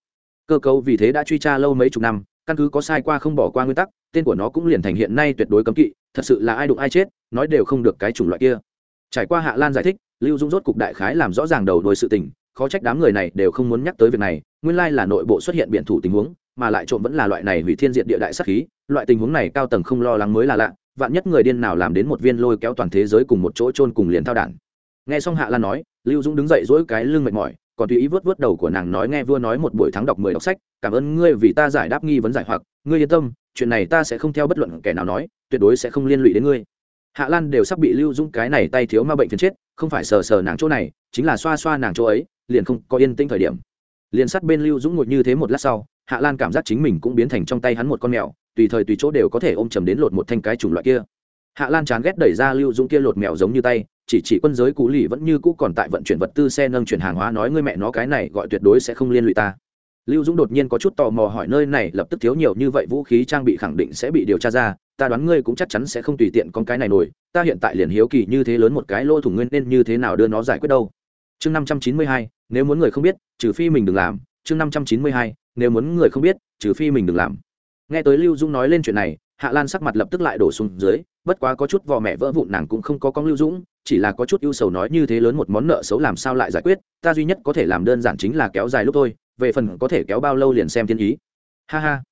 Cơ cấu vì thế đã truy tra lâu mấy chục năm căn cứ có sai qua không bỏ qua nguyên tắc, tên của nó cũng liền thành hiện nay tuyệt đối cấm kỵ, thật sự là ai đụng ai chết, nói đều không được cái chủng loại kia. Trải qua hạ lan giải thích, lưu dung rốt cục đại khái làm rõ ràng đầu đuôi sự tình, khó trách đám người này đều không muốn nhắc tới việc này, nguyên lai là nội bộ xuất hiện biện thủ tình huống, mà lại trộm vẫn là loại này hủy thiên diện địa đại sắc khí, loại tình huống này cao tầng không lo lắng mới là lạ, vạn nhất người điên nào làm đến một viên lôi kéo toàn thế giới cùng một chỗ chôn cùng liền thao đản. Nghe xong hạ lan nói, lưu dũng đứng dậy dỗi cái lưng mệt mỏi, còn tùy ý vớt vớt đầu của nàng nói nghe vua nói một buổi tháng đọc mười đọc sách cảm ơn ngươi vì ta giải đáp nghi vấn giải hoặc, ngươi yên tâm, chuyện này ta sẽ không theo bất luận kẻ nào nói, tuyệt đối sẽ không liên lụy đến ngươi. Hạ lan đều sắp bị lưu dũng cái này tay thiếu ma bệnh phiền chết, không phải sờ sờ nàng chỗ này, chính là xoa xoa nàng chỗ ấy, liền không có yên tĩnh thời điểm. Liền sát bên lưu dũng ngồi như thế một lát sau, hạ lan cảm giác chính mình cũng biến thành trong tay hắn một con mèo, tùy thời tùy chỗ đều có thể ôm chầm đến lột một thanh cái chủng loại kia. Hạ lan chán ghét đẩy ra lưu dũng kia lột mèo giống như tay, chỉ chỉ quân giới cũ lì vẫn như cũ còn tại vận chuyển vật tư xe nâng chuyển hàng hóa nói ngươi mẹ nó cái này gọi tuyệt đối sẽ không liên lụy ta lưu dũng đột nhiên có chút tò mò hỏi nơi này lập tức thiếu nhiều như vậy vũ khí trang bị khẳng định sẽ bị điều tra ra, ta đoán ngươi cũng chắc chắn sẽ không tùy tiện con cái này nổi, ta hiện tại liền hiếu kỳ như thế lớn một cái lỗ thủng nguyên nên như thế nào đưa nó giải quyết đâu. Chương năm trăm chín mươi hai, nếu muốn người không biết, trừ phi mình đừng làm. Chương năm trăm chín mươi hai, nếu muốn người không biết, trừ phi mình đừng làm. Nghe tới lưu dũng nói lên chuyện này, hạ lan sắc mặt lập tức lại đổ xuống dưới, bất quá có chút vò mẹ vỡ vụn nàng cũng không có con lưu dũng, chỉ là có chút ưu sầu nói như thế lớn một món nợ xấu làm sao lại giải quyết, ta duy nhất có thể làm đơn giản chính là kéo dài lúc thôi về phần có thể kéo bao lâu liền xem thiên ý. Ha ha.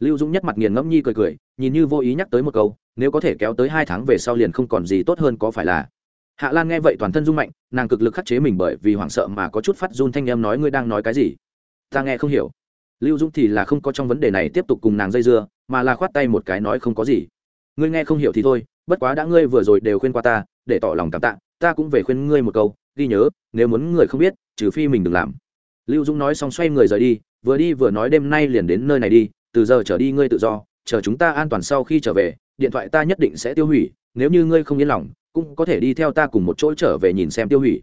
Lưu dũng nhất mặt nghiền ngẫm nhi cười cười, nhìn như vô ý nhắc tới một câu, nếu có thể kéo tới hai tháng về sau liền không còn gì tốt hơn có phải là. Hạ lan nghe vậy toàn thân rung mạnh, nàng cực lực khắc chế mình bởi vì hoảng sợ mà có chút phát run thanh em nói ngươi đang nói cái gì? Ta nghe không hiểu. Lưu dũng thì là không có trong vấn đề này tiếp tục cùng nàng dây dưa, mà là khoát tay một cái nói không có gì. Ngươi nghe không hiểu thì thôi, bất quá đã ngươi vừa rồi đều khuyên qua ta, để tỏ lòng cảm tạ, ta cũng về khuyên ngươi một câu, ghi nhớ, nếu muốn người không biết, trừ phi mình đừng làm lưu dũng nói xong xoay người rời đi, vừa đi vừa nói đêm nay liền đến nơi này đi, từ giờ trở đi ngươi tự do, chờ chúng ta an toàn sau khi trở về, điện thoại ta nhất định sẽ tiêu hủy, nếu như ngươi không yên lòng, cũng có thể đi theo ta cùng một chỗ trở về nhìn xem tiêu hủy.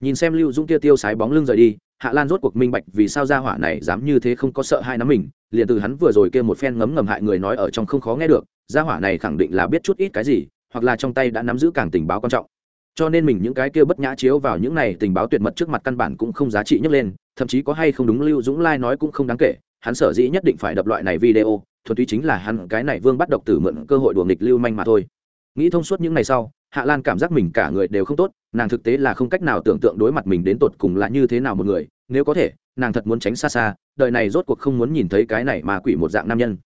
Nhìn xem lưu dũng kia tiêu sái bóng lưng rời đi, hạ lan rốt cuộc minh bạch vì sao gia hỏa này dám như thế không có sợ hai nắm mình, liền từ hắn vừa rồi kia một phen ngấm ngầm hại người nói ở trong không khó nghe được, gia hỏa này khẳng định là biết chút ít cái gì, hoặc là trong tay đã nắm giữ càng tình báo quan trọng cho nên mình những cái kia bất nhã chiếu vào những này tình báo tuyệt mật trước mặt căn bản cũng không giá trị nhấc lên, thậm chí có hay không đúng lưu dũng lai nói cũng không đáng kể, hắn sở dĩ nhất định phải đập loại này video, thuần túy chính là hắn cái này vương bắt độc tử mượn cơ hội đùa nghịch lưu manh mà thôi. Nghĩ thông suốt những ngày sau, hạ lan cảm giác mình cả người đều không tốt, nàng thực tế là không cách nào tưởng tượng đối mặt mình đến tột cùng là như thế nào một người, nếu có thể, nàng thật muốn tránh xa xa, đời này rốt cuộc không muốn nhìn thấy cái này mà quỷ một dạng nam nhân.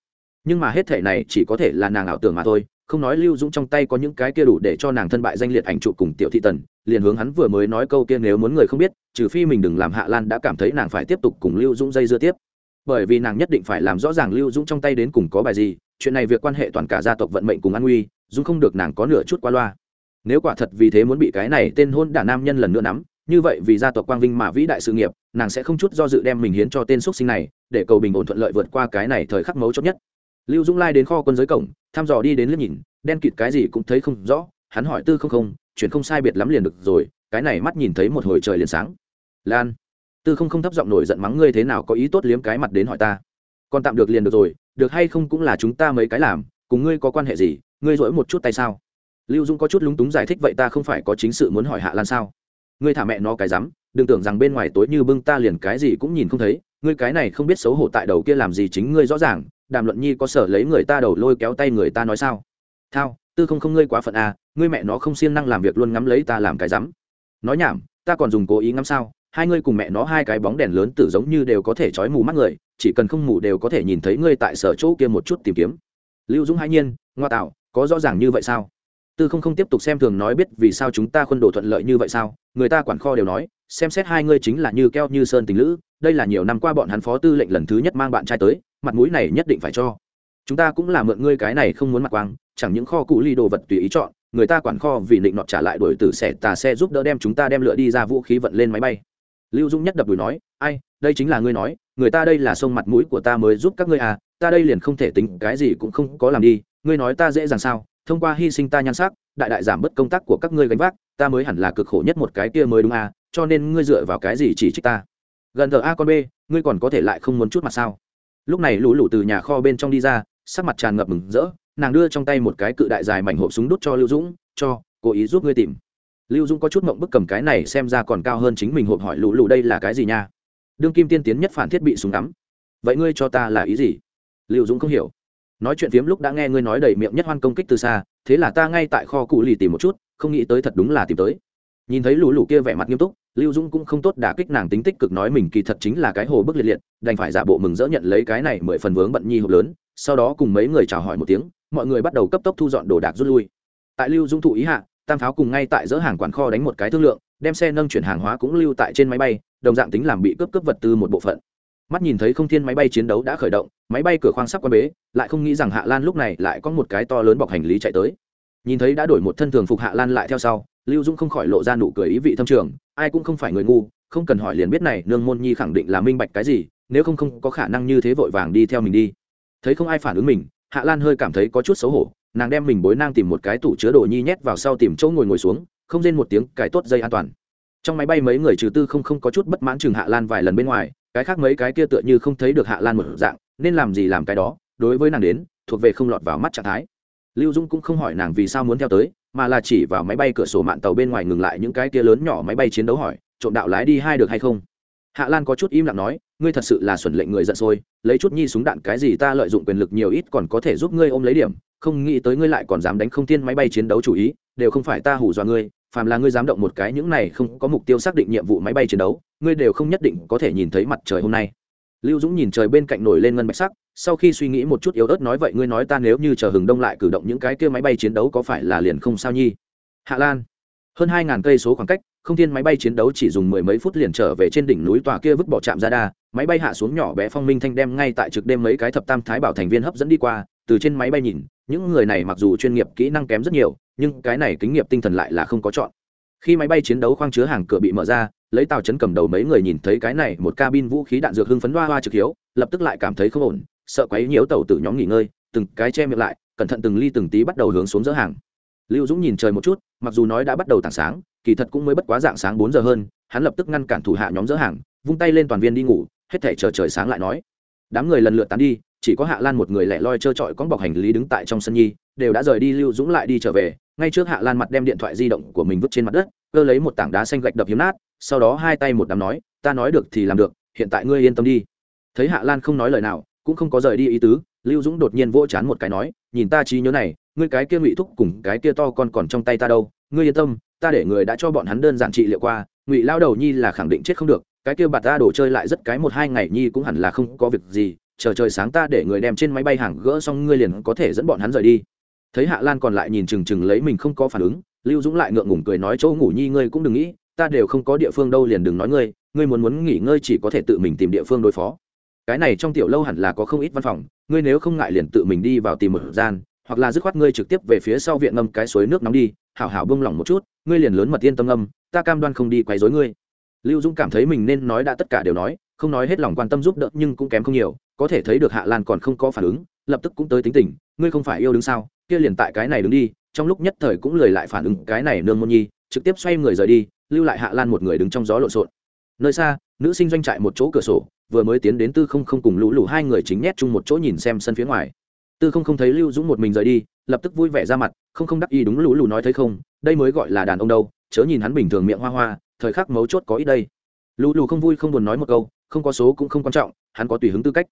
Nhưng mà hết thể này chỉ có thể là nàng ảo tưởng mà thôi không nói lưu dũng trong tay có những cái kia đủ để cho nàng thân bại danh liệt ảnh trụ cùng tiểu thị tần, liền hướng hắn vừa mới nói câu kia nếu muốn người không biết, trừ phi mình đừng làm hạ lan đã cảm thấy nàng phải tiếp tục cùng lưu dũng dây dưa tiếp. Bởi vì nàng nhất định phải làm rõ ràng lưu dũng trong tay đến cùng có bài gì, chuyện này việc quan hệ toàn cả gia tộc vận mệnh cùng an nguy, dũng không được nàng có nửa chút qua loa. Nếu quả thật vì thế muốn bị cái này tên hôn đả nam nhân lần nữa nắm, như vậy vì gia tộc quang vinh mà vĩ đại sự nghiệp, nàng sẽ không chút do dự đem mình hiến cho tên x sinh này, để cầu bình ổn thuận lợi vượt qua cái này thời khắc mấu chốt nhất lưu dũng lai đến kho quân giới cổng, thăm dò đi đến liếc nhìn, đen kịt cái gì cũng thấy không rõ, hắn hỏi tư không không, chuyện không sai biệt lắm liền được rồi, cái này mắt nhìn thấy một hồi trời liền sáng. Lan, tư không không thấp giọng nổi giận mắng ngươi thế nào có ý tốt liếm cái mặt đến hỏi ta. Còn tạm được liền được rồi, được hay không cũng là chúng ta mấy cái làm, cùng ngươi có quan hệ gì, ngươi dỗi một chút tay sao? Lưu dũng có chút lúng túng giải thích, vậy ta không phải có chính sự muốn hỏi hạ lan sao? Ngươi thả mẹ nó cái rắm, đừng tưởng rằng bên ngoài tối như bưng ta liền cái gì cũng nhìn không thấy, ngươi cái này không biết xấu hổ tại đầu kia làm gì chính ngươi rõ ràng đàm luận nhi có sở lấy người ta đầu lôi kéo tay người ta nói sao? Thao, tư không không ngươi quá phận à ngươi mẹ nó không siêng năng làm việc luôn ngắm lấy ta làm cái rắm. Nói nhảm, ta còn dùng cố ý ngắm sao? Hai ngươi cùng mẹ nó hai cái bóng đèn lớn tử giống như đều có thể trói mù mắt người, chỉ cần không mù đều có thể nhìn thấy ngươi tại sở chỗ kia một chút tìm kiếm. Lưu dũng hai nhiên, ngoa tạo, có rõ ràng như vậy sao? Tư không không tiếp tục xem thường nói biết vì sao chúng ta khuân đồ thuận lợi như vậy sao? Người ta quản kho đều nói, xem xét hai ngươi chính là như keo như sơn tình lữ, đây là nhiều năm qua bọn hắn phó tư lệnh lần thứ nhất mang bạn trai tới mặt mũi này nhất định phải cho. Chúng ta cũng là mượn ngươi cái này không muốn mặt quang, chẳng những kho cụ ly đồ vật tùy ý chọn, người ta quản kho vì định nọt trả lại đổi từ xẻ tà xe giúp đỡ đem chúng ta đem lựa đi ra vũ khí vận lên máy bay. Lưu dung nhất đập đùi nói, ai, đây chính là ngươi nói, người ta đây là sông mặt mũi của ta mới giúp các ngươi à ta đây liền không thể tính, cái gì cũng không có làm đi, ngươi nói ta dễ dàng sao? Thông qua hy sinh ta nhan sắc, đại đại giảm bớt công tác của các ngươi gánh vác, ta mới hẳn là cực khổ nhất một cái kia mới đúng à cho nên ngươi dựa vào cái gì chỉ trích ta? Gần thờ a con b, ngươi còn có thể lại không muốn chút mặt sao? Lúc này lũ lũ từ nhà kho bên trong đi ra, sắc mặt tràn ngập mừng rỡ, nàng đưa trong tay một cái cự đại dài mảnh hộp súng đút cho lưu dũng, cho, cố ý giúp ngươi tìm. Lưu dũng có chút mộng bức cầm cái này xem ra còn cao hơn chính mình hộp hỏi lũ lũ đây là cái gì nha? Đương kim tiên tiến nhất phản thiết bị súng đắm vậy ngươi cho ta là ý gì? Lưu dũng không hiểu. Nói chuyện phiếm lúc đã nghe ngươi nói đầy miệng nhất hoan công kích từ xa, thế là ta ngay tại kho cụ lì tìm một chút, không nghĩ tới thật đúng là tìm tới. Nhìn thấy lũ lũ kia vẻ mặt nghiêm túc lưu dung cũng không tốt đả kích nàng tính tích cực nói mình kỳ thật chính là cái hồ bức liệt liệt, đành phải giả bộ mừng dỡ nhận lấy cái này mười phần vướng bận nhi hộp lớn, sau đó cùng mấy người chào hỏi một tiếng, mọi người bắt đầu cấp tốc thu dọn đồ đạc rút lui. Tại lưu dung thụ ý hạ, tam pháo cùng ngay tại dỡ hàng quản kho đánh một cái thương lượng, đem xe nâng chuyển hàng hóa cũng lưu tại trên máy bay, đồng dạng tính làm bị cướp cướp vật tư một bộ phận. Mắt nhìn thấy không thiên máy bay chiến đấu đã khởi động, máy bay cửa khoang sắp qua bế, lại không nghĩ rằng hạ lan lúc này lại có một cái to lớn bọc hành lý chạy tới nhìn thấy đã đổi một thân thường phục hạ lan lại theo sau, lưu dung không khỏi lộ ra nụ cười ý vị thâm trường, ai cũng không phải người ngu, không cần hỏi liền biết này, nương môn nhi khẳng định là minh bạch cái gì, nếu không không có khả năng như thế vội vàng đi theo mình đi. Thấy không ai phản ứng mình, hạ lan hơi cảm thấy có chút xấu hổ, nàng đem mình bối nang tìm một cái tủ chứa đồ nhi nhét vào sau tìm chỗ ngồi ngồi xuống, không rên một tiếng cái tốt dây an toàn. Trong máy bay mấy người trừ tư không không có chút bất mãn chừng hạ lan vài lần bên ngoài, cái khác mấy cái kia tựa như không thấy được hạ lan một dạng, nên làm gì làm cái đó, đối với nàng đến, thuộc về không lọt vào mắt trạng thái lưu dung cũng không hỏi nàng vì sao muốn theo tới, mà là chỉ vào máy bay cửa sổ mạn tàu bên ngoài ngừng lại những cái tia lớn nhỏ máy bay chiến đấu hỏi, trộm đạo lái đi hai được hay không? Hạ lan có chút im lặng nói, ngươi thật sự là xuẩn lệnh người giận sôi, lấy chút nhi súng đạn cái gì ta lợi dụng quyền lực nhiều ít còn có thể giúp ngươi ôm lấy điểm, không nghĩ tới ngươi lại còn dám đánh không tiên máy bay chiến đấu chủ ý, đều không phải ta hủ dọa ngươi, phàm là ngươi dám động một cái những này không có mục tiêu xác định nhiệm vụ máy bay chiến đấu, ngươi đều không nhất định có thể nhìn thấy mặt trời hôm nay. Lưu dũng nhìn trời bên cạnh nổi lên ngân bạch sắc sau khi suy nghĩ một chút yếu ớt nói vậy, ngươi nói ta nếu như chờ hừng đông lại cử động những cái kia máy bay chiến đấu có phải là liền không sao nhi? Hạ lan, hơn hai ngàn cây số khoảng cách, không thiên máy bay chiến đấu chỉ dùng mười mấy phút liền trở về trên đỉnh núi tòa kia vứt bỏ trạm ra đa máy bay hạ xuống nhỏ bé phong minh thanh đem ngay tại trực đêm mấy cái thập tam thái bảo thành viên hấp dẫn đi qua, từ trên máy bay nhìn, những người này mặc dù chuyên nghiệp, kỹ năng kém rất nhiều, nhưng cái này kính nghiệp tinh thần lại là không có chọn. Khi máy bay chiến đấu khoang chứa hàng cửa bị mở ra, lấy tàu chấn cầm đầu mấy người nhìn thấy cái này, một cabin vũ khí đạn dược hưng phấn hoa hoa trực hiếu, lập tức lại cảm thấy không ổn sợ quấy nhiễu tàu tử nhóm nghỉ ngơi, từng cái che miệng lại, cẩn thận từng ly từng tí bắt đầu hướng xuống dỡ hàng. Lưu dũng nhìn trời một chút, mặc dù nói đã bắt đầu tảng sáng, kỳ thật cũng mới bất quá dạng sáng bốn giờ hơn, hắn lập tức ngăn cản thủ hạ nhóm dỡ hàng, vung tay lên toàn viên đi ngủ, hết thể chờ trời sáng lại nói. Đám người lần lượt tán đi, chỉ có hạ lan một người lẻ loi trơ trọi con bọc hành lý đứng tại trong sân nhi, đều đã rời đi lưu dũng lại đi trở về, ngay trước hạ lan mặt đem điện thoại di động của mình vứt trên mặt đất, cơ lấy một tảng đá xanh gạch đập hiếm nát, sau đó hai tay một đám nói, ta nói được thì làm được, hiện tại ngươi yên tâm đi. Thấy hạ lan không nói lời nào cũng không có rời đi ý tứ, lưu dũng đột nhiên vỗ chán một cái nói, nhìn ta trí nhớ này, ngươi cái kia ngụy thúc cùng cái kia to còn còn trong tay ta đâu, ngươi yên tâm, ta để người đã cho bọn hắn đơn giản trị liệu qua, ngụy lao đầu nhi là khẳng định chết không được, cái kia bạt ta đổ chơi lại rất cái một hai ngày nhi cũng hẳn là không có việc gì, chờ trời sáng ta để người đem trên máy bay hàng gỡ xong ngươi liền có thể dẫn bọn hắn rời đi. Thấy hạ lan còn lại nhìn chừng chừng lấy mình không có phản ứng, lưu dũng lại ngượng ngùng cười nói, chỗ ngủ nhi ngươi cũng đừng nghĩ, ta đều không có địa phương đâu liền đừng nói ngươi ngươi muốn muốn nghỉ ngơi chỉ có thể tự mình tìm địa phương đối phó cái này trong tiểu lâu hẳn là có không ít văn phòng, ngươi nếu không ngại liền tự mình đi vào tìm một gian, hoặc là dứt khoát ngươi trực tiếp về phía sau viện ngâm cái suối nước nóng đi, hảo hảo bông lỏng một chút, ngươi liền lớn mật yên tâm âm, ta cam đoan không đi quấy rối ngươi. Lưu dũng cảm thấy mình nên nói đã tất cả đều nói, không nói hết lòng quan tâm giúp đỡ nhưng cũng kém không nhiều, có thể thấy được hạ lan còn không có phản ứng, lập tức cũng tới tính tình, ngươi không phải yêu đứng sao? Kia liền tại cái này đứng đi. Trong lúc nhất thời cũng lời lại phản ứng cái này nương môn nhi, trực tiếp xoay người rời đi, lưu lại hạ lan một người đứng trong gió lộn xộn. Nơi xa, nữ sinh doanh trại một chỗ cửa sổ vừa mới tiến đến tư không không cùng lũ lũ hai người chính nét chung một chỗ nhìn xem sân phía ngoài. Tư không không thấy lưu dũng một mình rời đi, lập tức vui vẻ ra mặt, không không đắc ý đúng lũ lũ nói thấy không, đây mới gọi là đàn ông đâu, chớ nhìn hắn bình thường miệng hoa hoa, thời khắc mấu chốt có ít đây. Lũ lũ không vui không buồn nói một câu, không có số cũng không quan trọng, hắn có tùy hứng tư cách.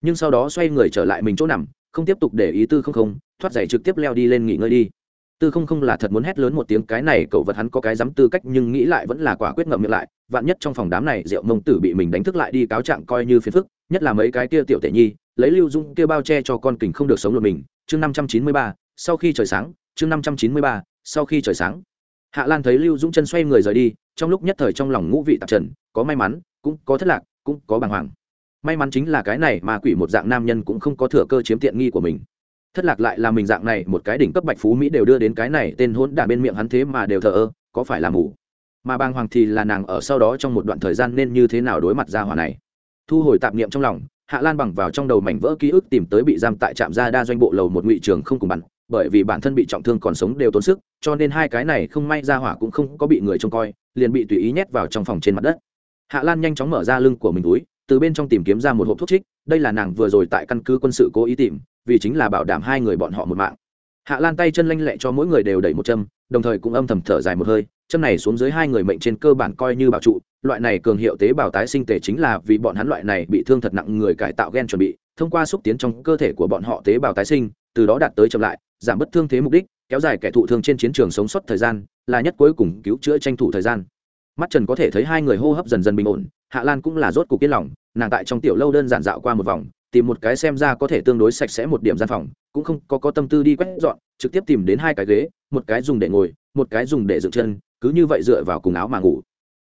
Nhưng sau đó xoay người trở lại mình chỗ nằm, không tiếp tục để ý tư không không, thoát giày trực tiếp leo đi lên nghỉ ngơi đi tư không không là thật muốn hét lớn một tiếng, cái này cậu vật hắn có cái dám tư cách nhưng nghĩ lại vẫn là quả quyết ngậm miệng lại. Vạn nhất trong phòng đám này rượu mông tử bị mình đánh thức lại đi cáo trạng coi như phiền phức, nhất là mấy cái kia tiểu tệ nhi, lấy lưu dung kia bao che cho con kình không được sống lột mình. Chương năm trăm chín mươi ba, sau khi trời sáng, chương năm trăm chín mươi ba, sau khi trời sáng. Hạ lan thấy lưu dung chân xoay người rời đi, trong lúc nhất thời trong lòng ngũ vị tạp trần, có may mắn, cũng có thất lạc, cũng có bàng hoàng. May mắn chính là cái này mà quỷ một dạng nam nhân cũng không có thừa cơ chiếm tiện nghi của mình thất lạc lại là mình dạng này, một cái đỉnh cấp bạch phú mỹ đều đưa đến cái này, tên hỗn đả bên miệng hắn thế mà đều thờ ơ, có phải là mù? Mà bàng hoàng thì là nàng ở sau đó trong một đoạn thời gian nên như thế nào đối mặt ra hỏa này? Thu hồi tạp niệm trong lòng, hạ lan bằng vào trong đầu mảnh vỡ ký ức tìm tới bị giam tại trạm gia đa doanh bộ lầu một ngụy trường không cùng bắn bởi vì bản thân bị trọng thương còn sống đều tốn sức, cho nên hai cái này không may ra hỏa cũng không có bị người trông coi, liền bị tùy ý nhét vào trong phòng trên mặt đất. Hạ lan nhanh chóng mở ra lưng của mình túi, từ bên trong tìm kiếm ra một hộp thuốc trích đây là nàng vừa rồi tại căn cứ quân sự cố ý tìm, vì chính là bảo đảm hai người bọn họ một mạng. Hạ lan tay chân lanh lẹ cho mỗi người đều đẩy một châm, đồng thời cũng âm thầm thở dài một hơi, châm này xuống dưới hai người mệnh trên cơ bản coi như bảo trụ, loại này cường hiệu tế bào tái sinh tề chính là vì bọn hắn loại này bị thương thật nặng người cải tạo gen chuẩn bị, thông qua xúc tiến trong cơ thể của bọn họ tế bào tái sinh, từ đó đạt tới chậm lại, giảm bất thương thế mục đích, kéo dài kẻ thụ thương trên chiến trường sống sót thời gian, là nhất cuối cùng cứu chữa tranh thủ thời gian. Mắt trần có thể thấy hai người hô hấp dần dần bình ổn, hạ lan cũng là rốt cuộc yên lòng nàng tại trong tiểu lâu đơn giản dạo qua một vòng, tìm một cái xem ra có thể tương đối sạch sẽ một điểm gian phòng, cũng không có có tâm tư đi quét dọn, trực tiếp tìm đến hai cái ghế, một cái dùng để ngồi, một cái dùng để dựng chân, cứ như vậy dựa vào cùng áo mà ngủ.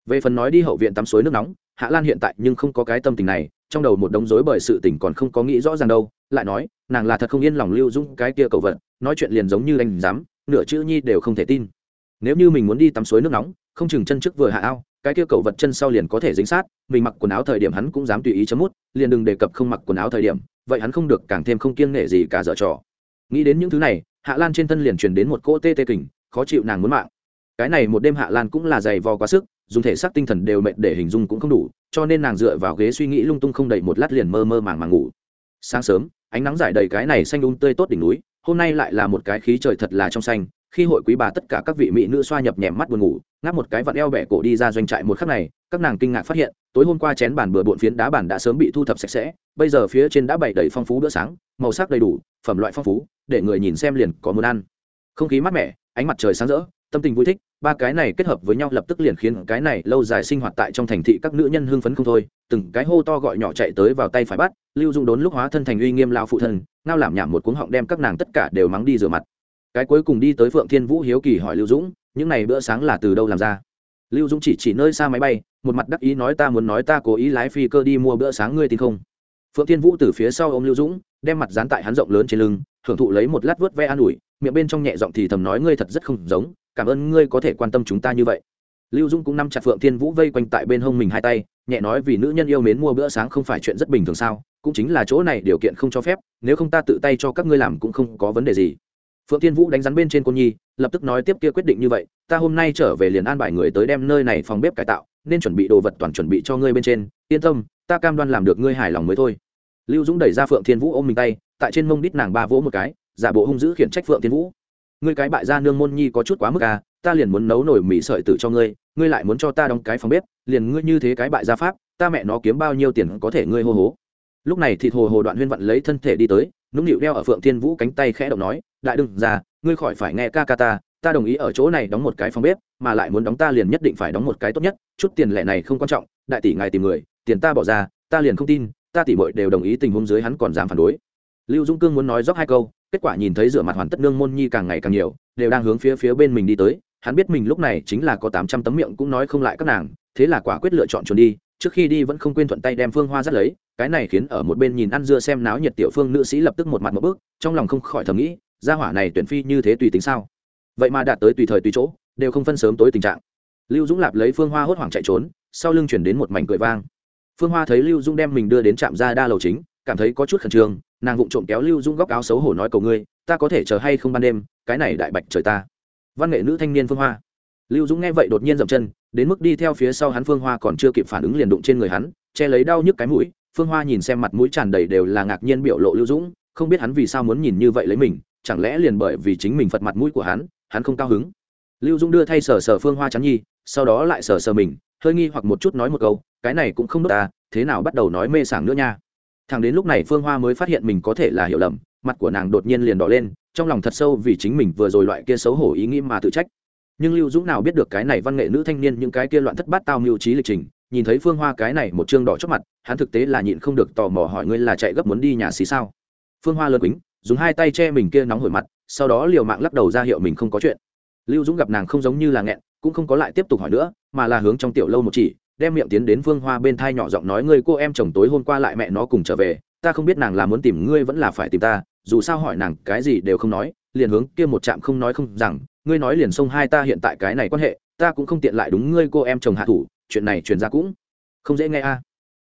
Về phần nói đi hậu viện tắm suối nước nóng, hạ lan hiện tại nhưng không có cái tâm tình này, trong đầu một đống rối bởi sự tình còn không có nghĩ rõ ràng đâu, lại nói, nàng là thật không yên lòng lưu dung cái kia cầu vật, nói chuyện liền giống như đánh giám, nửa chữ nhi đều không thể tin. Nếu như mình muốn đi tắm suối nước nóng, không chừng chân trước vừa hạ ao cái kia cầu vật chân sau liền có thể dính sát, mình mặc quần áo thời điểm hắn cũng dám tùy ý chấm mút, liền đừng đề cập không mặc quần áo thời điểm, vậy hắn không được càng thêm không kiêng nể gì cả dở trò. Nghĩ đến những thứ này, hạ lan trên thân liền truyền đến một cỗ tê tê kình, khó chịu nàng muốn mạng. Cái này một đêm hạ lan cũng là dày vò quá sức, dùng thể xác tinh thần đều mệt để hình dung cũng không đủ, cho nên nàng dựa vào ghế suy nghĩ lung tung không đầy một lát liền mơ mơ màng màng ngủ. Sáng sớm, ánh nắng giải đầy cái này xanh đun tươi tốt đỉnh núi, hôm nay lại là một cái khí trời thật là trong xanh khi hội quý bà tất cả các vị mỹ nữ xoa nhập nhèm mắt buồn ngủ, ngáp một cái vặn eo bẻ cổ đi ra doanh trại một khắc này, các nàng kinh ngạc phát hiện, tối hôm qua chén bàn bừa bộn phiến đá bàn đã sớm bị thu thập sạch sẽ, bây giờ phía trên đã bày đầy phong phú bữa sáng, màu sắc đầy đủ, phẩm loại phong phú, để người nhìn xem liền có muốn ăn. Không khí mát mẻ, ánh mặt trời sáng rỡ, tâm tình vui thích, ba cái này kết hợp với nhau lập tức liền khiến cái này lâu dài sinh hoạt tại trong thành thị các nữ nhân hưng phấn không thôi, từng cái hô to gọi nhỏ chạy tới vào tay phải bắt, lưu dung đốn lúc hóa thân thành uy nghiêm lao phụ thân, ngao làm nhảm một cuống họng đem các nàng tất cả đều mắng đi rửa mặt cái cuối cùng đi tới phượng thiên vũ hiếu kỳ hỏi lưu dũng, những này bữa sáng là từ đâu làm ra? Lưu dũng chỉ chỉ nơi xa máy bay, một mặt đắc ý nói, ta muốn nói ta cố ý lái phi cơ đi mua bữa sáng, ngươi tin không? Phượng thiên vũ từ phía sau ô m lưu dũng, đem mặt dán tại hắn rộng lớn trên lưng, hưởng thụ lấy một lát vớt ve an ủi, miệng bên trong nhẹ giọng thì thầm nói, ngươi thật rất không giống, cảm ơn ngươi có thể quan tâm chúng ta như vậy. Lưu dũng cũng nắm chặt phượng thiên vũ vây quanh tại bên hông mình hai tay, nhẹ nói, vì nữ nhân yêu mến mua bữa sáng không phải chuyện rất bình thường sao? Cũng chính là chỗ này điều kiện không cho phép, nếu không ta tự tay cho các ngươi làm cũng không có vấn đề gì phượng thiên vũ đánh rắn bên trên Côn nhi, lập tức nói tiếp kia quyết định như vậy, ta hôm nay trở về liền an bài người tới đem nơi này phòng bếp cải tạo, nên chuẩn bị đồ vật toàn chuẩn bị cho ngươi bên trên, yên tâm, ta cam đoan làm được ngươi hài lòng mới thôi. Lưu dũng đẩy ra phượng thiên vũ ôm mình tay, tại trên mông đít nàng ba vỗ một cái, giả bộ hung dữ khiển trách phượng thiên vũ. Ngươi cái bại gia nương môn nhi có chút quá mức à ta liền muốn nấu nổi mì sợi tử cho ngươi ngươi lại muốn cho ta đóng cái phòng bếp, liền ngươi như thế cái bại gia pháp, ta mẹ nó kiếm bao nhiêu tiền có thể ngươi hô hố. Lúc này thịt hồ hồ đoạn huyên vận lấy thân thể đi tới, nũng nịu đeo ở phượng thiên vũ cánh tay khẽ động nói đại đừng ra, ngươi khỏi phải nghe ca ca ta ta đồng ý ở chỗ này đóng một cái phòng bếp, mà lại muốn đóng ta liền nhất định phải đóng một cái tốt nhất, chút tiền lẻ này không quan trọng, đại tỷ ngài tìm người, tiền ta bỏ ra, ta liền không tin, ta tỷ bội đều đồng ý tình huống dưới hắn còn dám phản đối. Lưu dung cương muốn nói dốc hai câu, kết quả nhìn thấy rửa mặt hoàn tất nương môn nhi càng ngày càng nhiều, đều đang hướng phía phía bên mình đi tới, hắn biết mình lúc này chính là có tám trăm tấm miệng cũng nói không lại các nàng, thế là quả quyết lựa chọn trốn đi, trước khi đi vẫn không quên thuận tay đem phương hoa dắt lấy, cái này khiến ở một bên nhìn ăn dưa xem náo nhiệt tiểu phương nữ sĩ lập tức một mặt một bước, trong lòng không khỏi thầm nghĩ gia hỏa này tuyển phi như thế tùy tính sao? Vậy mà đạt tới tùy thời tùy chỗ, đều không phân sớm tối tình trạng. Lưu dũng lạp lấy phương hoa hốt hoảng chạy trốn, sau lưng chuyển đến một mảnh cười vang. Phương hoa thấy lưu dũng đem mình đưa đến trạm ra đa lầu chính, cảm thấy có chút khẩn trương, nàng vụng trộm kéo lưu dũng góc áo xấu hổ nói cầu ngươi, ta có thể chờ hay không ban đêm, cái này đại bạch trời ta. Văn nghệ nữ thanh niên phương hoa. Lưu dũng nghe vậy đột nhiên dậm chân, đến mức đi theo phía sau hắn phương hoa còn chưa kịp phản ứng liền đụng trên người hắn, che lấy đau nhức cái mũi. Phương hoa nhìn xem mặt mũi tràn đầy đều là ngạc nhiên biểu lộ lưu dũng, không biết hắn vì sao muốn nhìn như vậy lấy mình chẳng lẽ liền bởi vì chính mình phật mặt mũi của hắn hắn không cao hứng? Lưu dũng đưa thay sờ sờ phương hoa chắn nhi, sau đó lại sờ sờ mình, hơi nghi hoặc một chút nói một câu, cái này cũng không đốt ta, thế nào bắt đầu nói mê sảng nữa nha? Thằng đến lúc này phương hoa mới phát hiện mình có thể là hiểu lầm, mặt của nàng đột nhiên liền đỏ lên, trong lòng thật sâu vì chính mình vừa rồi loại kia xấu hổ ý nghĩ mà tự trách. Nhưng lưu dũng nào biết được cái này văn nghệ nữ thanh niên những cái kia loạn thất bát tao mưu trí lịch trình, nhìn thấy phương hoa cái này một chương đỏ chót mặt, hắn thực tế là nhịn không được tò mò hỏi ngươi là chạy gấp muốn đi nhà xí sao? Phương hoa lơ quýnh dùng hai tay che mình kia nóng hổi mặt, sau đó liều mạng lắc đầu ra hiệu mình không có chuyện. Lưu dũng gặp nàng không giống như là nghẹn, cũng không có lại tiếp tục hỏi nữa, mà là hướng trong tiểu lâu một chỉ, đem miệng tiến đến vương hoa bên thai nhỏ giọng nói, ngươi cô em chồng tối hôm qua lại mẹ nó cùng trở về, ta không biết nàng là muốn tìm ngươi vẫn là phải tìm ta, dù sao hỏi nàng cái gì đều không nói, liền hướng kia một chạm không nói không rằng, ngươi nói liền xông hai ta hiện tại cái này quan hệ, ta cũng không tiện lại đúng ngươi cô em chồng hạ thủ, chuyện này truyền ra cũng không dễ nghe a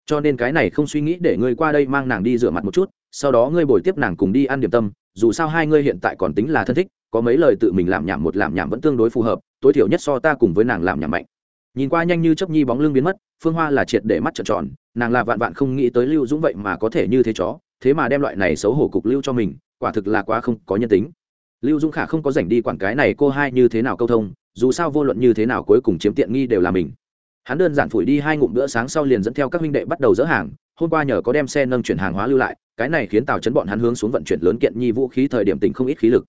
cho nên cái này không suy nghĩ để ngươi qua đây mang nàng đi rửa mặt một chút, sau đó ngươi bồi tiếp nàng cùng đi ăn điểm tâm, dù sao hai ngươi hiện tại còn tính là thân thích, có mấy lời tự mình làm nhảm một làm nhảm vẫn tương đối phù hợp, tối thiểu nhất so ta cùng với nàng làm nhảm mạnh. Nhìn qua nhanh như chấp nhi bóng lưng biến mất, phương hoa là triệt để mắt trợn tròn, nàng là vạn vạn không nghĩ tới lưu dũng vậy mà có thể như thế chó, thế mà đem loại này xấu hổ cục lưu cho mình, quả thực là quá không có nhân tính. Lưu dũng khả không có rảnh đi quản cái này cô hai như thế nào câu thông, dù sao vô luận như thế nào cuối cùng chiếm tiện nghi đều là mình hắn đơn giản phủi đi hai ngụm bữa sáng sau liền dẫn theo các huynh đệ bắt đầu dỡ hàng, hôm qua nhờ có đem xe nâng chuyển hàng hóa lưu lại, cái này khiến tàu chấn bọn hắn hướng xuống vận chuyển lớn kiện nhi vũ khí thời điểm tỉnh không ít khí lực.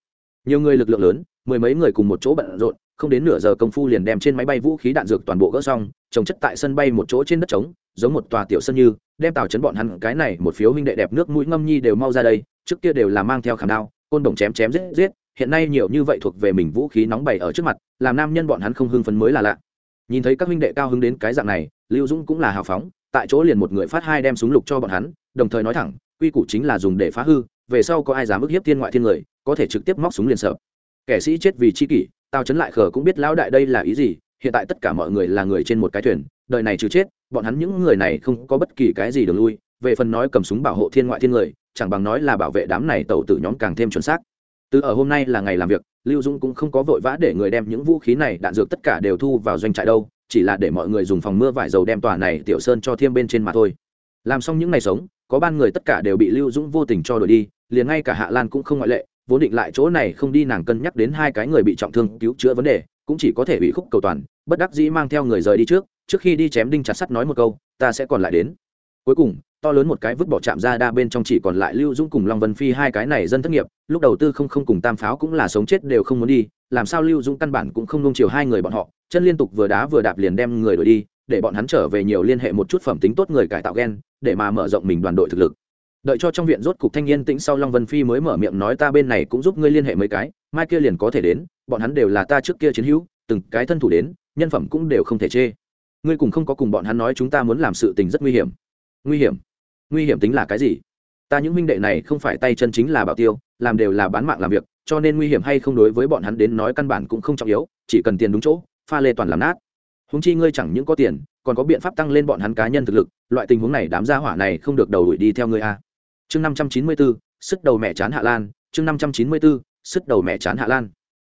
Nhiều người lực lượng lớn, mười mấy người cùng một chỗ bận rộn, không đến nửa giờ công phu liền đem trên máy bay vũ khí đạn dược toàn bộ gỡ xong, trồng chất tại sân bay một chỗ trên đất trống, giống một tòa tiểu sân như, đem tàu chấn bọn hắn cái này một phiếu huynh đệ đẹp nước mũi ngâm nhi đều mau ra đây, trước kia đều là mang theo khảm đao, côn đồng chém chém giết giết, hiện nay nhiều như vậy thuộc về mình vũ khí nóng bày ở trước mặt, làm nam nhân bọn hắn không hưng phấn mới là lạ nhìn thấy các huynh đệ cao hứng đến cái dạng này, lưu dũng cũng là hào phóng, tại chỗ liền một người phát hai đem súng lục cho bọn hắn, đồng thời nói thẳng, quy củ chính là dùng để phá hư, về sau có ai dám ức hiếp thiên ngoại thiên người, có thể trực tiếp móc súng liền sợ. Kẻ sĩ chết vì chi kỷ tao chấn lại khờ cũng biết lão đại đây là ý gì, hiện tại tất cả mọi người là người trên một cái thuyền, đời này trừ chết, bọn hắn những người này không có bất kỳ cái gì đường lui, về phần nói cầm súng bảo hộ thiên ngoại thiên người, chẳng bằng nói là bảo vệ đám này tàu tử nhóm càng thêm chuẩn xác từ ở hôm nay là ngày làm việc, lưu dũng cũng không có vội vã để người đem những vũ khí này, đạn dược tất cả đều thu vào doanh trại đâu, chỉ là để mọi người dùng phòng mưa vải dầu đem tòa này tiểu sơn cho thiêm bên trên mà thôi. Làm xong những ngày sống, có ban người tất cả đều bị lưu dũng vô tình cho đổi đi, liền ngay cả hạ lan cũng không ngoại lệ, vốn định lại chỗ này không đi nàng cân nhắc đến hai cái người bị trọng thương cứu chữa vấn đề, cũng chỉ có thể bị khúc cầu toàn, bất đắc dĩ mang theo người rời đi trước trước khi đi chém đinh chặt sắt nói một câu, ta sẽ còn lại đến. Cuối cùng to lớn một cái vứt bỏ chạm ra đa bên trong chỉ còn lại lưu dũng cùng long vân phi hai cái này dân thất nghiệp, lúc đầu tư không không cùng tam pháo cũng là sống chết đều không muốn đi, làm sao lưu dũng căn bản cũng không nung chiều hai người bọn họ, chân liên tục vừa đá vừa đạp liền đem người đổi đi, để bọn hắn trở về nhiều liên hệ một chút phẩm tính tốt người cải tạo gen, để mà mở rộng mình đoàn đội thực lực. Đợi cho trong viện rốt cục thanh niên tĩnh sau long vân phi mới mở miệng nói ta bên này cũng giúp ngươi liên hệ mấy cái, mai kia liền có thể đến, bọn hắn đều là ta trước kia chiến hữu, từng cái thân thủ đến, nhân phẩm cũng đều không thể chê. Ngươi cùng không có cùng bọn hắn nói chúng ta muốn làm sự tình rất nguy hiểm. Nguy hiểm? Nguy hiểm tính là cái gì? Ta những minh đệ này không phải tay chân chính là bảo tiêu, làm đều là bán mạng làm việc, cho nên nguy hiểm hay không đối với bọn hắn đến nói căn bản cũng không trọng yếu, chỉ cần tiền đúng chỗ, pha lê toàn làm nát. Húng chi ngươi chẳng những có tiền, còn có biện pháp tăng lên bọn hắn cá nhân thực lực, loại tình huống này đám gia hỏa này không được đầu đuổi đi theo ngươi a. Chương năm trăm chín mươi bốn sức đầu mẹ chán hạ lan, chương năm trăm chín mươi bốn sức đầu mẹ chán hạ lan.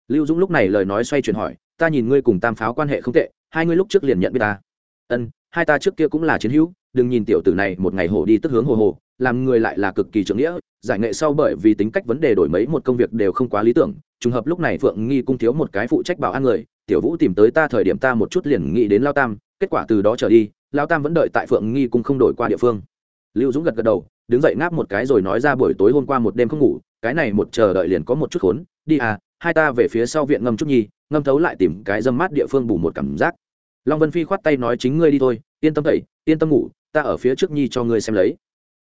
Lưu dũng lúc này lời nói xoay chuyển hỏi, ta nhìn ngươi cùng tam pháo quan hệ không tệ, hai ngươi lúc trước liền nhận biết ta. Ân, hai ta trước kia cũng là chiến hữu đừng nhìn tiểu tử này một ngày hổ đi tức hướng hồ hồ, làm người lại là cực kỳ trưởng nghĩa, giải nghệ sau bởi vì tính cách vấn đề đổi mấy một công việc đều không quá lý tưởng, trùng hợp lúc này phượng nghi cung thiếu một cái phụ trách bảo an người, tiểu vũ tìm tới ta thời điểm ta một chút liền nghĩ đến lao tam, kết quả từ đó trở đi, lao tam vẫn đợi tại phượng nghi cung không đổi qua địa phương. Lưu dũng gật gật đầu, đứng dậy ngáp một cái rồi nói ra buổi tối hôm qua một đêm không ngủ, cái này một chờ đợi liền có một chút khốn, đi à hai ta về phía sau viện ngâm chút nhi ngâm thấu lại tìm cái dâm mát địa phương bù một cảm giác. Long vân phi khoát tay nói chính ngươi đi thôi, yên tâm tẩy, yên tâm ngủ ta ở phía trước nhi cho ngươi xem lấy.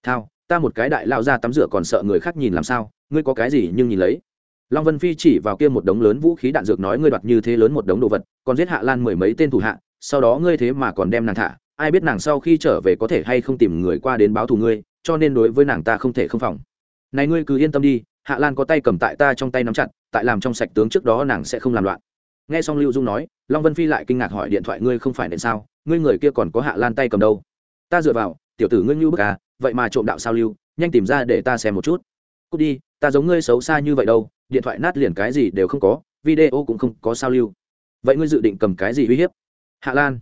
Thao, ta một cái đại lao ra tắm rửa còn sợ người khác nhìn làm sao, ngươi có cái gì nhưng nhìn lấy. Long vân phi chỉ vào kia một đống lớn vũ khí đạn dược nói ngươi đoạt như thế lớn một đống đồ vật, còn giết hạ lan mười mấy tên thủ hạ, sau đó ngươi thế mà còn đem nàng thả, ai biết nàng sau khi trở về có thể hay không tìm người qua đến báo thù ngươi, cho nên đối với nàng ta không thể không phòng. Này ngươi cứ yên tâm đi, hạ lan có tay cầm tại ta trong tay nắm chặt, tại làm trong sạch tướng trước đó nàng sẽ không làm loạn. Nghe xong lưu dung nói, long vân phi lại kinh ngạc hỏi điện thoại ngươi không phải nên sao, ngươi người kia còn có hạ lan tay cầm đâu? Ta dựa vào, tiểu tử ngươi như bức à vậy mà trộm đạo sao lưu, nhanh tìm ra để ta xem một chút. Cút đi, ta giống ngươi xấu xa như vậy đâu, điện thoại nát liền cái gì đều không có, video cũng không có sao lưu. Vậy ngươi dự định cầm cái gì uy hiếp? Hạ lan.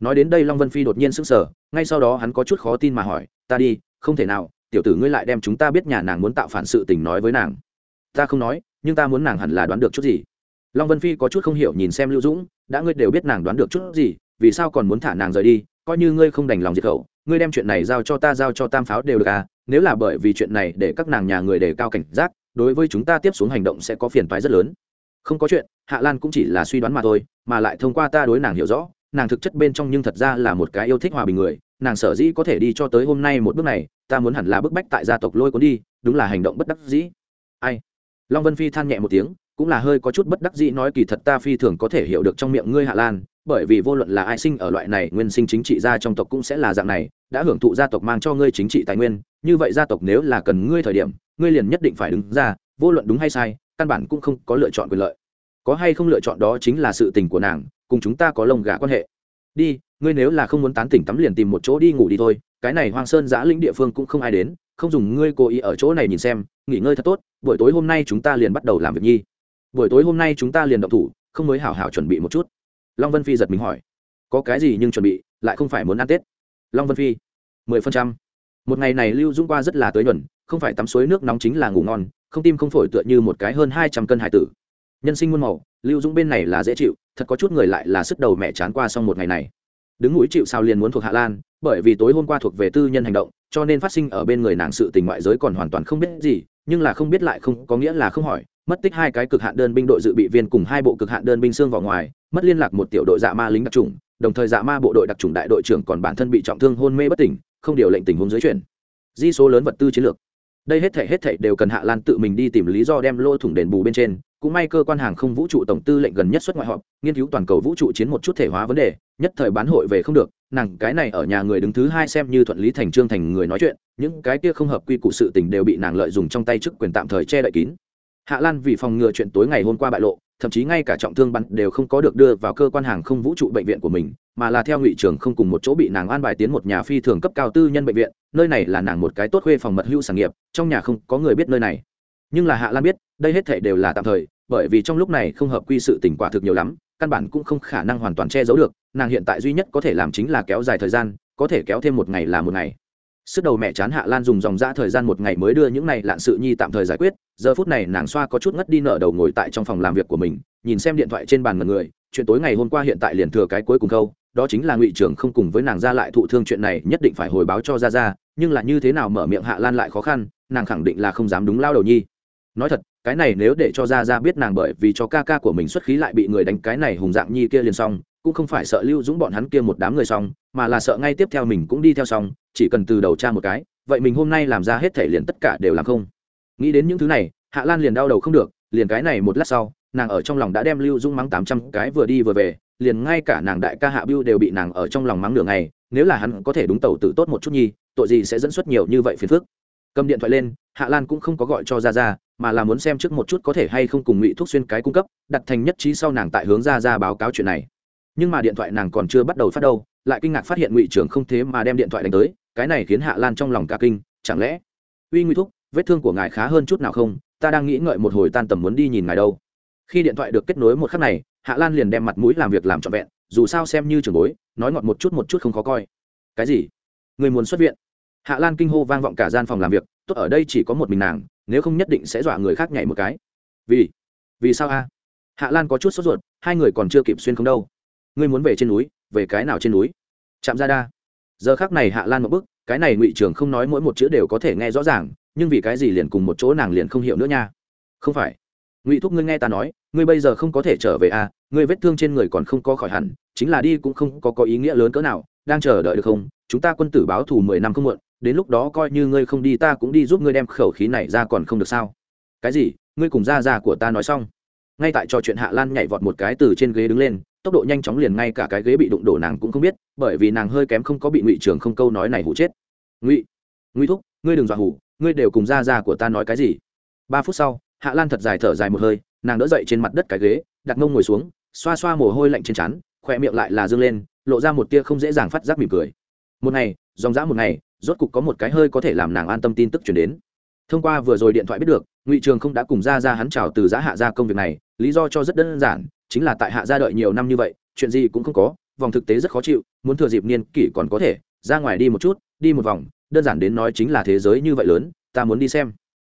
Nói đến đây long vân phi đột nhiên sững sờ, ngay sau đó hắn có chút khó tin mà hỏi, ta đi, không thể nào, tiểu tử ngươi lại đem chúng ta biết nhà nàng muốn tạo phản sự tình nói với nàng. Ta không nói, nhưng ta muốn nàng hẳn là đoán được chút gì. Long vân phi có chút không hiểu nhìn xem lưu dũng, đã ngươi đều biết nàng đoán được chút gì, vì sao còn muốn thả nàng rời đi coi như ngươi không đành lòng diệt khẩu, ngươi đem chuyện này giao cho ta, giao cho tam pháo đều được à nếu là bởi vì chuyện này để các nàng nhà người đề cao cảnh giác, đối với chúng ta tiếp xuống hành động sẽ có phiền toái rất lớn. Không có chuyện, hạ lan cũng chỉ là suy đoán mà thôi, mà lại thông qua ta đối nàng hiểu rõ, nàng thực chất bên trong nhưng thật ra là một cái yêu thích hòa bình người, nàng sở dĩ có thể đi cho tới hôm nay một bước này, ta muốn hẳn là bức bách tại gia tộc lôi cuốn đi, đúng là hành động bất đắc dĩ. Ai? Long vân phi than nhẹ một tiếng, cũng là hơi có chút bất đắc dĩ nói kỳ thật ta phi thường có thể hiểu được trong miệng ngươi hạ lan bởi vì vô luận là ai sinh ở loại này nguyên sinh chính trị gia trong tộc cũng sẽ là dạng này, đã hưởng thụ gia tộc mang cho ngươi chính trị tài nguyên, như vậy gia tộc nếu là cần ngươi thời điểm, ngươi liền nhất định phải đứng ra, vô luận đúng hay sai, căn bản cũng không có lựa chọn quyền lợi. Có hay không lựa chọn đó chính là sự tình của nàng, cùng chúng ta có lông gà quan hệ. Đi, ngươi nếu là không muốn tán tỉnh tắm liền tìm một chỗ đi ngủ đi thôi, cái này hoang sơn giã lĩnh địa phương cũng không ai đến, không dùng ngươi cố ý ở chỗ này nhìn xem, nghỉ ngơi thật tốt, buổi tối hôm nay chúng ta liền bắt đầu làm việc nhi. Buổi tối hôm nay chúng ta liền động thủ, không mới hảo hảo chuẩn bị một chút long vân phi giật mình hỏi, có cái gì nhưng chuẩn bị, lại không phải muốn ăn tết? Long vân phi, mười phần trăm. Một ngày này lưu dung qua rất là tới nhuần không phải tắm suối nước nóng chính là ngủ ngon, không tim không phổi tựa như một cái hơn hai trăm cân hải tử. Nhân sinh muôn màu, lưu dung bên này là dễ chịu, thật có chút người lại là sức đầu mẹ chán qua xong một ngày này. Đứng mũi chịu sao liền muốn thuộc hạ lan, bởi vì tối hôm qua thuộc về tư nhân hành động, cho nên phát sinh ở bên người nàng sự tình ngoại giới còn hoàn toàn không biết gì nhưng là không biết lại không có nghĩa là không hỏi, mất tích hai cái cực hạn đơn binh đội dự bị viên cùng hai bộ cực hạn đơn binh xương vào ngoài, mất liên lạc một tiểu đội dạ ma lính đặc trùng đồng thời dạ ma bộ đội đặc trùng đại đội trưởng còn bản thân bị trọng thương hôn mê bất tỉnh, không điều lệnh tình huống dưới chuyển. Di số lớn vật tư chiến lược. Đây hết thể hết thể đều cần hạ lan tự mình đi tìm lý do đem lô thủng đền bù bên trên, cũng may cơ quan hàng không vũ trụ tổng tư lệnh gần nhất xuất ngoại họp, nghiên cứu toàn cầu vũ trụ chiến một chút thể hóa vấn đề, nhất thời bán hội về không được nàng cái này ở nhà người đứng thứ hai xem như thuận lý thành trương thành người nói chuyện, những cái kia không hợp quy củ sự tình đều bị nàng lợi dụng trong tay chức quyền tạm thời che đậy kín. Hạ lan vì phòng ngừa chuyện tối ngày hôm qua bại lộ, thậm chí ngay cả trọng thương bắn đều không có được đưa vào cơ quan hàng không vũ trụ bệnh viện của mình, mà là theo ngụy trường không cùng một chỗ bị nàng an bài tiến một nhà phi thường cấp cao tư nhân bệnh viện, nơi này là nàng một cái tốt khuê phòng mật hữu sản nghiệp, trong nhà không có người biết nơi này. Nhưng là hạ lan biết, đây hết thể đều là tạm thời, bởi vì trong lúc này không hợp quy sự tỉnh quả thực nhiều lắm căn bản cũng không khả năng hoàn toàn che giấu được, nàng hiện tại duy nhất có thể làm chính là kéo dài thời gian, có thể kéo thêm một ngày là một ngày. Sức đầu mẹ chán hạ lan dùng dòng ra thời gian một ngày mới đưa những này lạn sự nhi tạm thời giải quyết, giờ phút này nàng xoa có chút ngất đi nợ đầu ngồi tại trong phòng làm việc của mình, nhìn xem điện thoại trên bàn mật người, chuyện tối ngày hôm qua hiện tại liền thừa cái cuối cùng câu, đó chính là ngụy trưởng không cùng với nàng ra lại thụ thương chuyện này, nhất định phải hồi báo cho ra ra nhưng là như thế nào mở miệng hạ lan lại khó khăn, nàng khẳng định là không dám đúng lao đầu nhi. Nói thật cái này nếu để cho ra ra biết nàng bởi vì cho ca ca của mình xuất khí lại bị người đánh cái này hùng dạng nhi kia liền xong, cũng không phải sợ lưu dũng bọn hắn kia một đám người xong, mà là sợ ngay tiếp theo mình cũng đi theo xong, chỉ cần từ đầu tra một cái, vậy mình hôm nay làm ra hết thể liền tất cả đều làm không. Nghĩ đến những thứ này, hạ lan liền đau đầu không được, liền cái này một lát sau, nàng ở trong lòng đã đem lưu dũng mắng tám trăm cái vừa đi vừa về, liền ngay cả nàng đại ca hạ bưu đều bị nàng ở trong lòng mắng nửa ngày, nếu là hắn có thể đúng tàu tự tốt một chút nhi, tội gì sẽ dẫn xuất nhiều như vậy phiền phức. Cầm điện thoại lên, hạ lan cũng không có gọi cho ra ra mà là muốn xem trước một chút có thể hay không cùng ngụy thuốc xuyên cái cung cấp, đặt thành nhất trí sau nàng tại hướng ra ra báo cáo chuyện này. Nhưng mà điện thoại nàng còn chưa bắt đầu phát đâu, lại kinh ngạc phát hiện ngụy trưởng không thế mà đem điện thoại đánh tới, cái này khiến hạ lan trong lòng cả kinh, chẳng lẽ? Uy ngụy thúc, vết thương của ngài khá hơn chút nào không? Ta đang nghĩ ngợi một hồi tan tầm muốn đi nhìn ngài đâu. Khi điện thoại được kết nối một khắc này, hạ lan liền đem mặt mũi làm việc làm trọn vẹn, dù sao xem như trường bối, nói ngọt một chút một chút không khó coi. Cái gì? Người muốn xuất viện? Hạ lan kinh hô vang vọng cả gian phòng làm việc, tốt, ở đây chỉ có một mình nàng nếu không nhất định sẽ dọa người khác nhảy một cái. Vì vì sao a? Hạ lan có chút sốt ruột, hai người còn chưa kịp xuyên không đâu. Ngươi muốn về trên núi, về cái nào trên núi? Chạm ra đa. Giờ khác này hạ lan một bức cái này ngụy trường không nói mỗi một chữ đều có thể nghe rõ ràng, nhưng vì cái gì liền cùng một chỗ nàng liền không hiểu nữa nha? Không phải. Ngụy thúc ngươi nghe ta nói, ngươi bây giờ không có thể trở về à ngươi vết thương trên người còn không có khỏi hẳn, chính là đi cũng không có có ý nghĩa lớn cỡ nào, đang chờ đợi được không? Chúng ta quân tử báo thù mười năm không muộn đến lúc đó coi như ngươi không đi ta cũng đi giúp ngươi đem khẩu khí này ra còn không được sao? Cái gì? Ngươi cùng ra ra của ta nói xong. Ngay tại trò chuyện hạ lan nhảy vọt một cái từ trên ghế đứng lên, tốc độ nhanh chóng liền ngay cả cái ghế bị đụng đổ nàng cũng không biết, bởi vì nàng hơi kém không có bị ngụy trường không câu nói này hủ chết. Ngụy ngụy thúc, ngươi đừng dọa hủ ngươi đều cùng ra ra của ta nói cái gì? Ba phút sau, hạ lan thật dài thở dài một hơi, nàng đỡ dậy trên mặt đất cái ghế, đặt mông ngồi xuống, xoa xoa mồ hôi lạnh trên trán, khỏe miệng lại là dương lên, lộ ra một tia không dễ dàng phát giác mỉm cười. Một ngày, dòng dã một ngày rốt cục có một cái hơi có thể làm nàng an tâm tin tức chuyển đến. Thông qua vừa rồi điện thoại biết được, ngụy trường không đã cùng ra ra hắn chào từ giá hạ ra công việc này, lý do cho rất đơn giản, chính là tại hạ gia đợi nhiều năm như vậy, chuyện gì cũng không có, vòng thực tế rất khó chịu, muốn thừa dịp niên kỷ còn có thể, ra ngoài đi một chút, đi một vòng, đơn giản đến nói chính là thế giới như vậy lớn, ta muốn đi xem.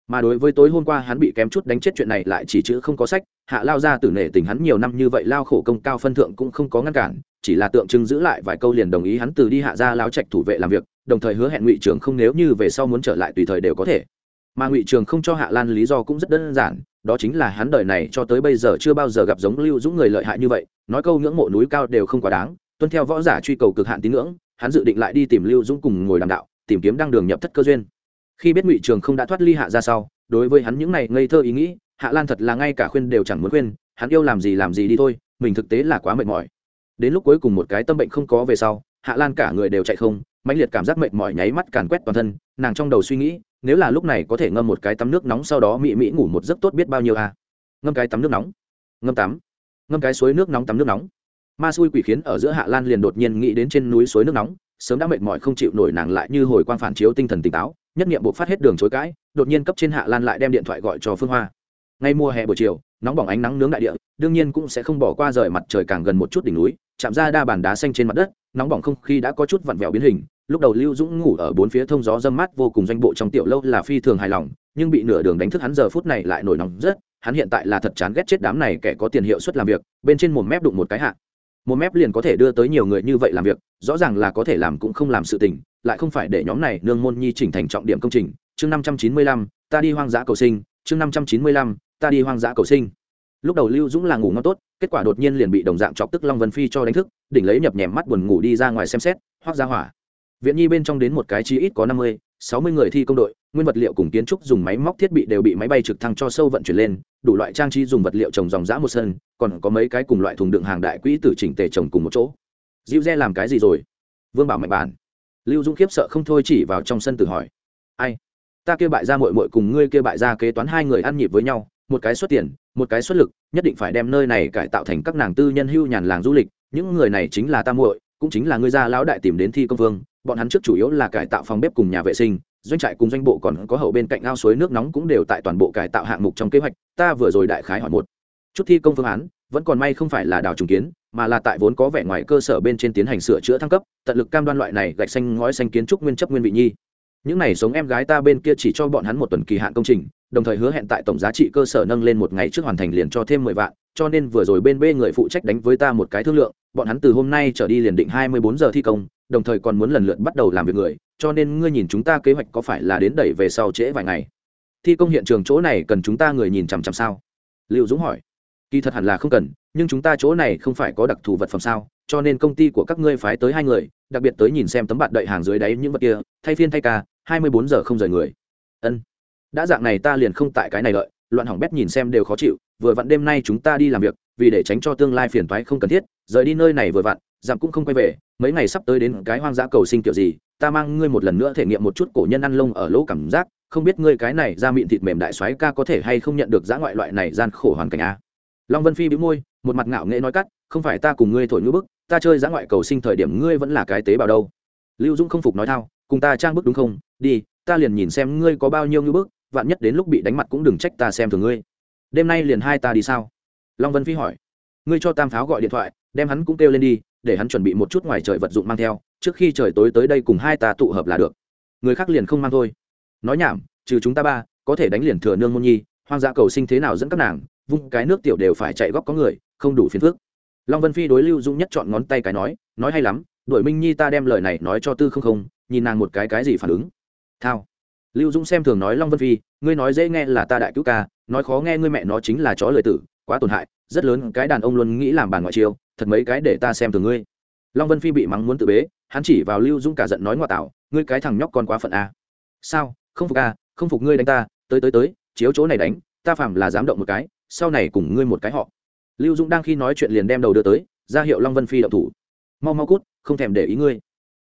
Mà đối với tối hôm qua hắn bị kém chút đánh chết chuyện này lại chỉ chữ không có sách, hạ lao ra tử nể tình hắn nhiều năm như vậy lao khổ công cao phân thượng cũng không có ngăn cản, chỉ là tượng trưng giữ lại vài câu liền đồng ý hắn từ đi hạ ra lao trạch thủ vệ làm việc đồng thời hứa hẹn ngụy trường không nếu như về sau muốn trở lại tùy thời đều có thể. Mà ngụy trường không cho hạ lan lý do cũng rất đơn giản, đó chính là hắn đời này cho tới bây giờ chưa bao giờ gặp giống lưu dũng người lợi hại như vậy, nói câu ngưỡng mộ núi cao đều không quá đáng, tuân theo võ giả truy cầu cực hạn tín ngưỡng, hắn dự định lại đi tìm lưu dũng cùng ngồi đàm đạo, tìm kiếm đăng đường nhập thất cơ duyên. Khi biết ngụy trường không đã thoát ly hạ ra sau, đối với hắn những này ngây thơ ý nghĩ, hạ lan thật là ngay cả khuyên đều chẳng muốn khuyên, hắn yêu làm gì làm gì đi thôi, mình thực tế là quá mệt mỏi. Đến lúc cuối cùng một cái tâm bệnh không có về sau, hạ lan cả người đều chạy không mãnh liệt cảm giác mệt mỏi nháy mắt càn quét toàn thân, nàng trong đầu suy nghĩ, nếu là lúc này có thể ngâm một cái tắm nước nóng sau đó mị mị ngủ một giấc tốt biết bao nhiêu à? Ngâm cái tắm nước nóng. Ngâm tắm. Ngâm cái suối nước nóng tắm nước nóng. Ma xui quỷ khiến ở giữa hạ lan liền đột nhiên nghĩ đến trên núi suối nước nóng, sớm đã mệt mỏi không chịu nổi nàng lại như hồi quang phản chiếu tinh thần tỉnh táo, nhất nghiệm buộc phát hết đường chối cãi, đột nhiên cấp trên hạ lan lại đem điện thoại gọi cho phương hoa. Ngay mùa hè buổi chiều, nóng bỏng ánh nắng nướng đại địa, đương nhiên cũng sẽ không bỏ qua rời mặt trời càng gần một chút đỉnh núi, chạm ra đa bàn đá xanh trên mặt đất nóng bỏng không khí đã có chút vặn vẹo biến hình, lúc đầu lưu dũng ngủ ở bốn phía thông gió dâm mát vô cùng doanh bộ trong tiểu lâu là phi thường hài lòng, nhưng bị nửa đường đánh thức hắn giờ phút này lại nổi nóng rất, hắn hiện tại là thật chán ghét chết đám này kẻ có tiền hiệu suất làm việc, bên trên một mép đụng một cái hạ. Một mép liền có thể đưa tới nhiều người như vậy làm việc, rõ ràng là có thể làm cũng không làm sự tình, lại không phải để nhóm này nương môn nhi chỉnh thành trọng điểm công trình. Chương năm trăm chín mươi lăm, ta đi hoang dã cầu sinh, chương năm trăm chín mươi lăm, ta đi hoang dã cầu sinh lúc đầu lưu dũng là ngủ ngon tốt, kết quả đột nhiên liền bị đồng dạng chọc tức long vân phi cho đánh thức, đỉnh lấy nhập nhèm mắt buồn ngủ đi ra ngoài xem xét hoác ra hỏa. Viện nhi bên trong đến một cái chi ít có năm mươi, sáu mươi người thi công đội, nguyên vật liệu cùng kiến trúc dùng máy móc thiết bị đều bị máy bay trực thăng cho sâu vận chuyển lên, đủ loại trang trí dùng vật liệu trồng dòng dã một sân, còn có mấy cái cùng loại thùng đựng hàng đại quỹ từ chỉnh tề trồng cùng một chỗ. Dịu re làm cái gì rồi? Vương bảo mạnh bản. Lưu dũng khiếp sợ không thôi chỉ vào trong sân tự hỏi. Ai? Ta kêu bại ra mội mội cùng ngươi kêu bại ra kế toán hai người ăn nhịp với nhau một cái xuất tiền, một cái xuất lực, nhất định phải đem nơi này cải tạo thành các nàng tư nhân hưu nhàn làng du lịch. Những người này chính là ta muội, cũng chính là người gia lão đại tìm đến thi công vương. Bọn hắn trước chủ yếu là cải tạo phòng bếp cùng nhà vệ sinh, doanh trại cùng doanh bộ còn có hậu bên cạnh ao suối nước nóng cũng đều tại toàn bộ cải tạo hạng mục trong kế hoạch. Ta vừa rồi đại khái hỏi một chút thi công phương án, vẫn còn may không phải là đào trùng kiến, mà là tại vốn có vẻ ngoài cơ sở bên trên tiến hành sửa chữa thăng cấp, tận lực cam đoan loại này gạch xanh ngói xanh kiến trúc nguyên chấp nguyên vị nhi. Những này sống em gái ta bên kia chỉ cho bọn hắn một tuần kỳ hạn công trình đồng thời hứa hẹn tại tổng giá trị cơ sở nâng lên một ngày trước hoàn thành liền cho thêm mười vạn, cho nên vừa rồi bên b người phụ trách đánh với ta một cái thương lượng, bọn hắn từ hôm nay trở đi liền định hai mươi bốn giờ thi công, đồng thời còn muốn lần lượt bắt đầu làm việc người, cho nên ngươi nhìn chúng ta kế hoạch có phải là đến đẩy về sau trễ vài ngày? Thi công hiện trường chỗ này cần chúng ta người nhìn chằm chằm sao? Liệu dũng hỏi. Kỳ thật hẳn là không cần, nhưng chúng ta chỗ này không phải có đặc thù vật phẩm sao, cho nên công ty của các ngươi phái tới hai người, đặc biệt tới nhìn xem tấm bạt đậy hàng dưới đáy những vật kia, thay phiên thay ca, hai mươi bốn giờ không rời người. Ân đã dạng này ta liền không tại cái này lợi loạn hỏng bét nhìn xem đều khó chịu, vừa vặn đêm nay chúng ta đi làm việc, vì để tránh cho tương lai phiền toái không cần thiết, rời đi nơi này vừa vặn giảm cũng không quay về, mấy ngày sắp tới đến cái hoang dã cầu sinh kiểu gì, ta mang ngươi một lần nữa thể nghiệm một chút cổ nhân ăn lông ở lỗ cảm giác, không biết ngươi cái này ra miệng thịt mềm đại soái ca có thể hay không nhận được dã ngoại loại này gian khổ hoàn cảnh a. Long vân phi bĩu môi, một mặt ngạo nghễ nói cắt, không phải ta cùng ngươi thổi ngữ bức, ta chơi dã ngoại cầu sinh thời điểm ngươi vẫn là cái tế bào đâu. Lưu dũng không phục nói thao, cùng ta trang bức đúng không? Đi, ta liền nhìn xem ngươi có bao nhiêu ngữ bức vạn nhất đến lúc bị đánh mặt cũng đừng trách ta xem thường ngươi. Đêm nay liền hai ta đi sao? Long vân phi hỏi. Ngươi cho tam pháo gọi điện thoại, đem hắn cũng kêu lên đi, để hắn chuẩn bị một chút ngoài trời vật dụng mang theo, trước khi trời tối tới đây cùng hai ta tụ hợp là được. Người khác liền không mang thôi. Nói nhảm, trừ chúng ta ba, có thể đánh liền thừa nương môn nhi, hoang dã cầu sinh thế nào dẫn các nàng, vung cái nước tiểu đều phải chạy góc có người, không đủ phiền phước long vân phi đối lưu dũng nhất chọn ngón tay cái nói nói hay lắm đội minh nhi ta đem lời này nói cho tư không không, nhìn nàng một cái cái gì phản ứng. Thao lưu dũng xem thường nói long vân phi, ngươi nói dễ nghe là ta đại cứu ca, nói khó nghe ngươi mẹ nó chính là chó lời tử, quá tổn hại, rất lớn cái đàn ông luôn nghĩ làm bàn ngoại chiêu, thật mấy cái để ta xem thường ngươi. Long vân phi bị mắng muốn tự bế, hắn chỉ vào lưu dũng cả giận nói ngoại tạo, ngươi cái thằng nhóc con quá phận a. Sao? Không phục a không phục ngươi đánh ta, tới tới tới, chiếu chỗ này đánh, ta phạm là dám động một cái, sau này cùng ngươi một cái họ. Lưu dũng đang khi nói chuyện liền đem đầu đưa tới, ra hiệu long vân phi động thủ. Mau mau cút, không thèm để ý ngươi.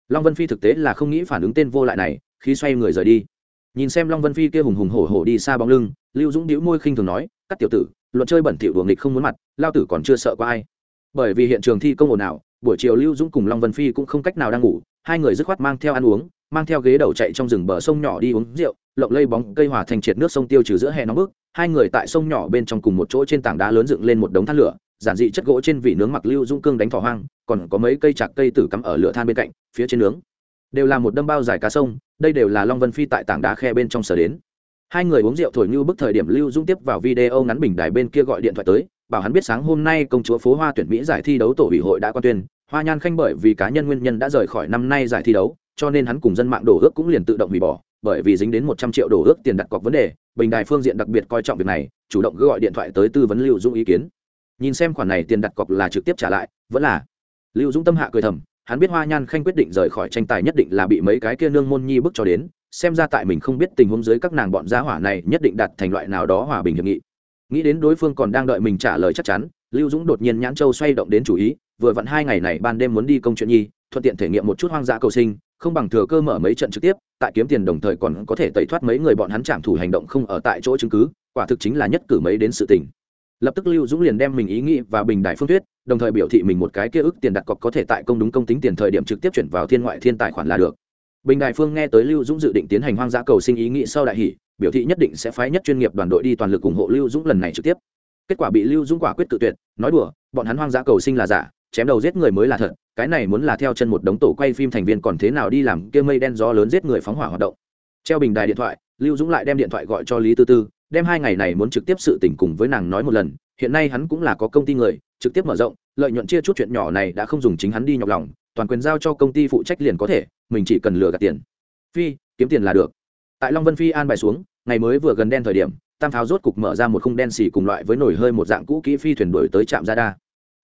Long vân phi thực tế là không nghĩ phản ứng tên vô lại này khi xoay người rời đi nhìn xem long vân phi kia hùng hùng hổ hổ đi xa bóng lưng, lưu dũng đĩu môi khinh thường nói, các tiểu tử, luận chơi bẩn thỉu đùa nghịch không muốn mặt, lao tử còn chưa sợ có ai. Bởi vì hiện trường thi công ồn ào, buổi chiều lưu dũng cùng long vân phi cũng không cách nào đang ngủ, hai người dứt khoát mang theo ăn uống, mang theo ghế đầu chạy trong rừng bờ sông nhỏ đi uống rượu, lộng lây bóng cây hòa thành triệt nước sông tiêu trừ giữa hè nóng bức, hai người tại sông nhỏ bên trong cùng một chỗ trên tảng đá lớn dựng lên một đống than lửa, giản dị chất gỗ trên vị nướng mặc lưu dũng cương đánh thỏ hoang, còn có mấy cây chạc cây tử cắm ở lửa than bên cạnh, phía trên nướng, đều là một đâm bao dài cá sông đây đều là long vân phi tại tảng đá khe bên trong sở đến. Hai người uống rượu thổi như bức thời điểm lưu Dung tiếp vào video ngắn bình đài bên kia gọi điện thoại tới, bảo hắn biết sáng hôm nay công chúa phố hoa tuyển mỹ giải thi đấu tổ ủy hội đã quan tuyên. Hoa nhan khanh bởi vì cá nhân nguyên nhân đã rời khỏi năm nay giải thi đấu, cho nên hắn cùng dân mạng đổ ước cũng liền tự động hủy bỏ, bởi vì dính đến một trăm triệu đổ ước tiền đặt cọc vấn đề, bình đài phương diện đặc biệt coi trọng việc này, chủ động gọi điện thoại tới tư vấn lưu Dung ý kiến. Nhìn xem khoản này tiền đặt cọc là trực tiếp trả lại, vẫn là. Lưu dũng tâm hạ cười thầm hắn biết hoa nhan khanh quyết định rời khỏi tranh tài nhất định là bị mấy cái kia nương môn nhi bức cho đến, xem ra tại mình không biết tình huống dưới các nàng bọn gia hỏa này nhất định đặt thành loại nào đó hòa bình hiệp nghị. Nghĩ đến đối phương còn đang đợi mình trả lời chắc chắn, lưu dũng đột nhiên nhãn châu xoay động đến chủ ý, vừa vặn hai ngày này ban đêm muốn đi công chuyện nhi, thuận tiện thể nghiệm một chút hoang dã cầu sinh, không bằng thừa cơ mở mấy trận trực tiếp, tại kiếm tiền đồng thời còn có thể tẩy thoát mấy người bọn hắn trảm thủ hành động không ở tại chỗ chứng cứ, quả thực chính là nhất cử mấy đến sự tình. Lập tức lưu dũng liền đem mình ý nghĩ và bình đại phương thuyết đồng thời biểu thị mình một cái kia ức tiền đặt cọc có thể tại công đúng công tính tiền thời điểm trực tiếp chuyển vào thiên ngoại thiên tài khoản là được. Bình đại phương nghe tới lưu dũng dự định tiến hành hoang dã cầu sinh ý nghĩ sau đại hỷ biểu thị nhất định sẽ phái nhất chuyên nghiệp đoàn đội đi toàn lực ủng hộ lưu dũng lần này trực tiếp. Kết quả bị lưu dũng quả quyết tự tuyệt, nói đùa, bọn hắn hoang dã cầu sinh là giả, chém đầu giết người mới là thật, cái này muốn là theo chân một đống tổ quay phim thành viên còn thế nào đi làm kia mây đen gió lớn giết người phóng hỏa hoạt động. Treo bình đài điện thoại, lưu dũng lại đem điện thoại gọi cho lý tư tư, đem hai ngày này muốn trực tiếp sự tình cùng với nàng nói một lần, hiện nay hắn cũng là có công ty người trực tiếp mở rộng, lợi nhuận chia chút chuyện nhỏ này đã không dùng chính hắn đi nhọc lòng, toàn quyền giao cho công ty phụ trách liền có thể, mình chỉ cần lừa gạt tiền. Phi, kiếm tiền là được. Tại long vân phi an bài xuống, ngày mới vừa gần đen thời điểm, tam pháo rốt cục mở ra một khung đen xì cùng loại với nổi hơi một dạng cũ kỹ phi thuyền đổi tới trạm ra đa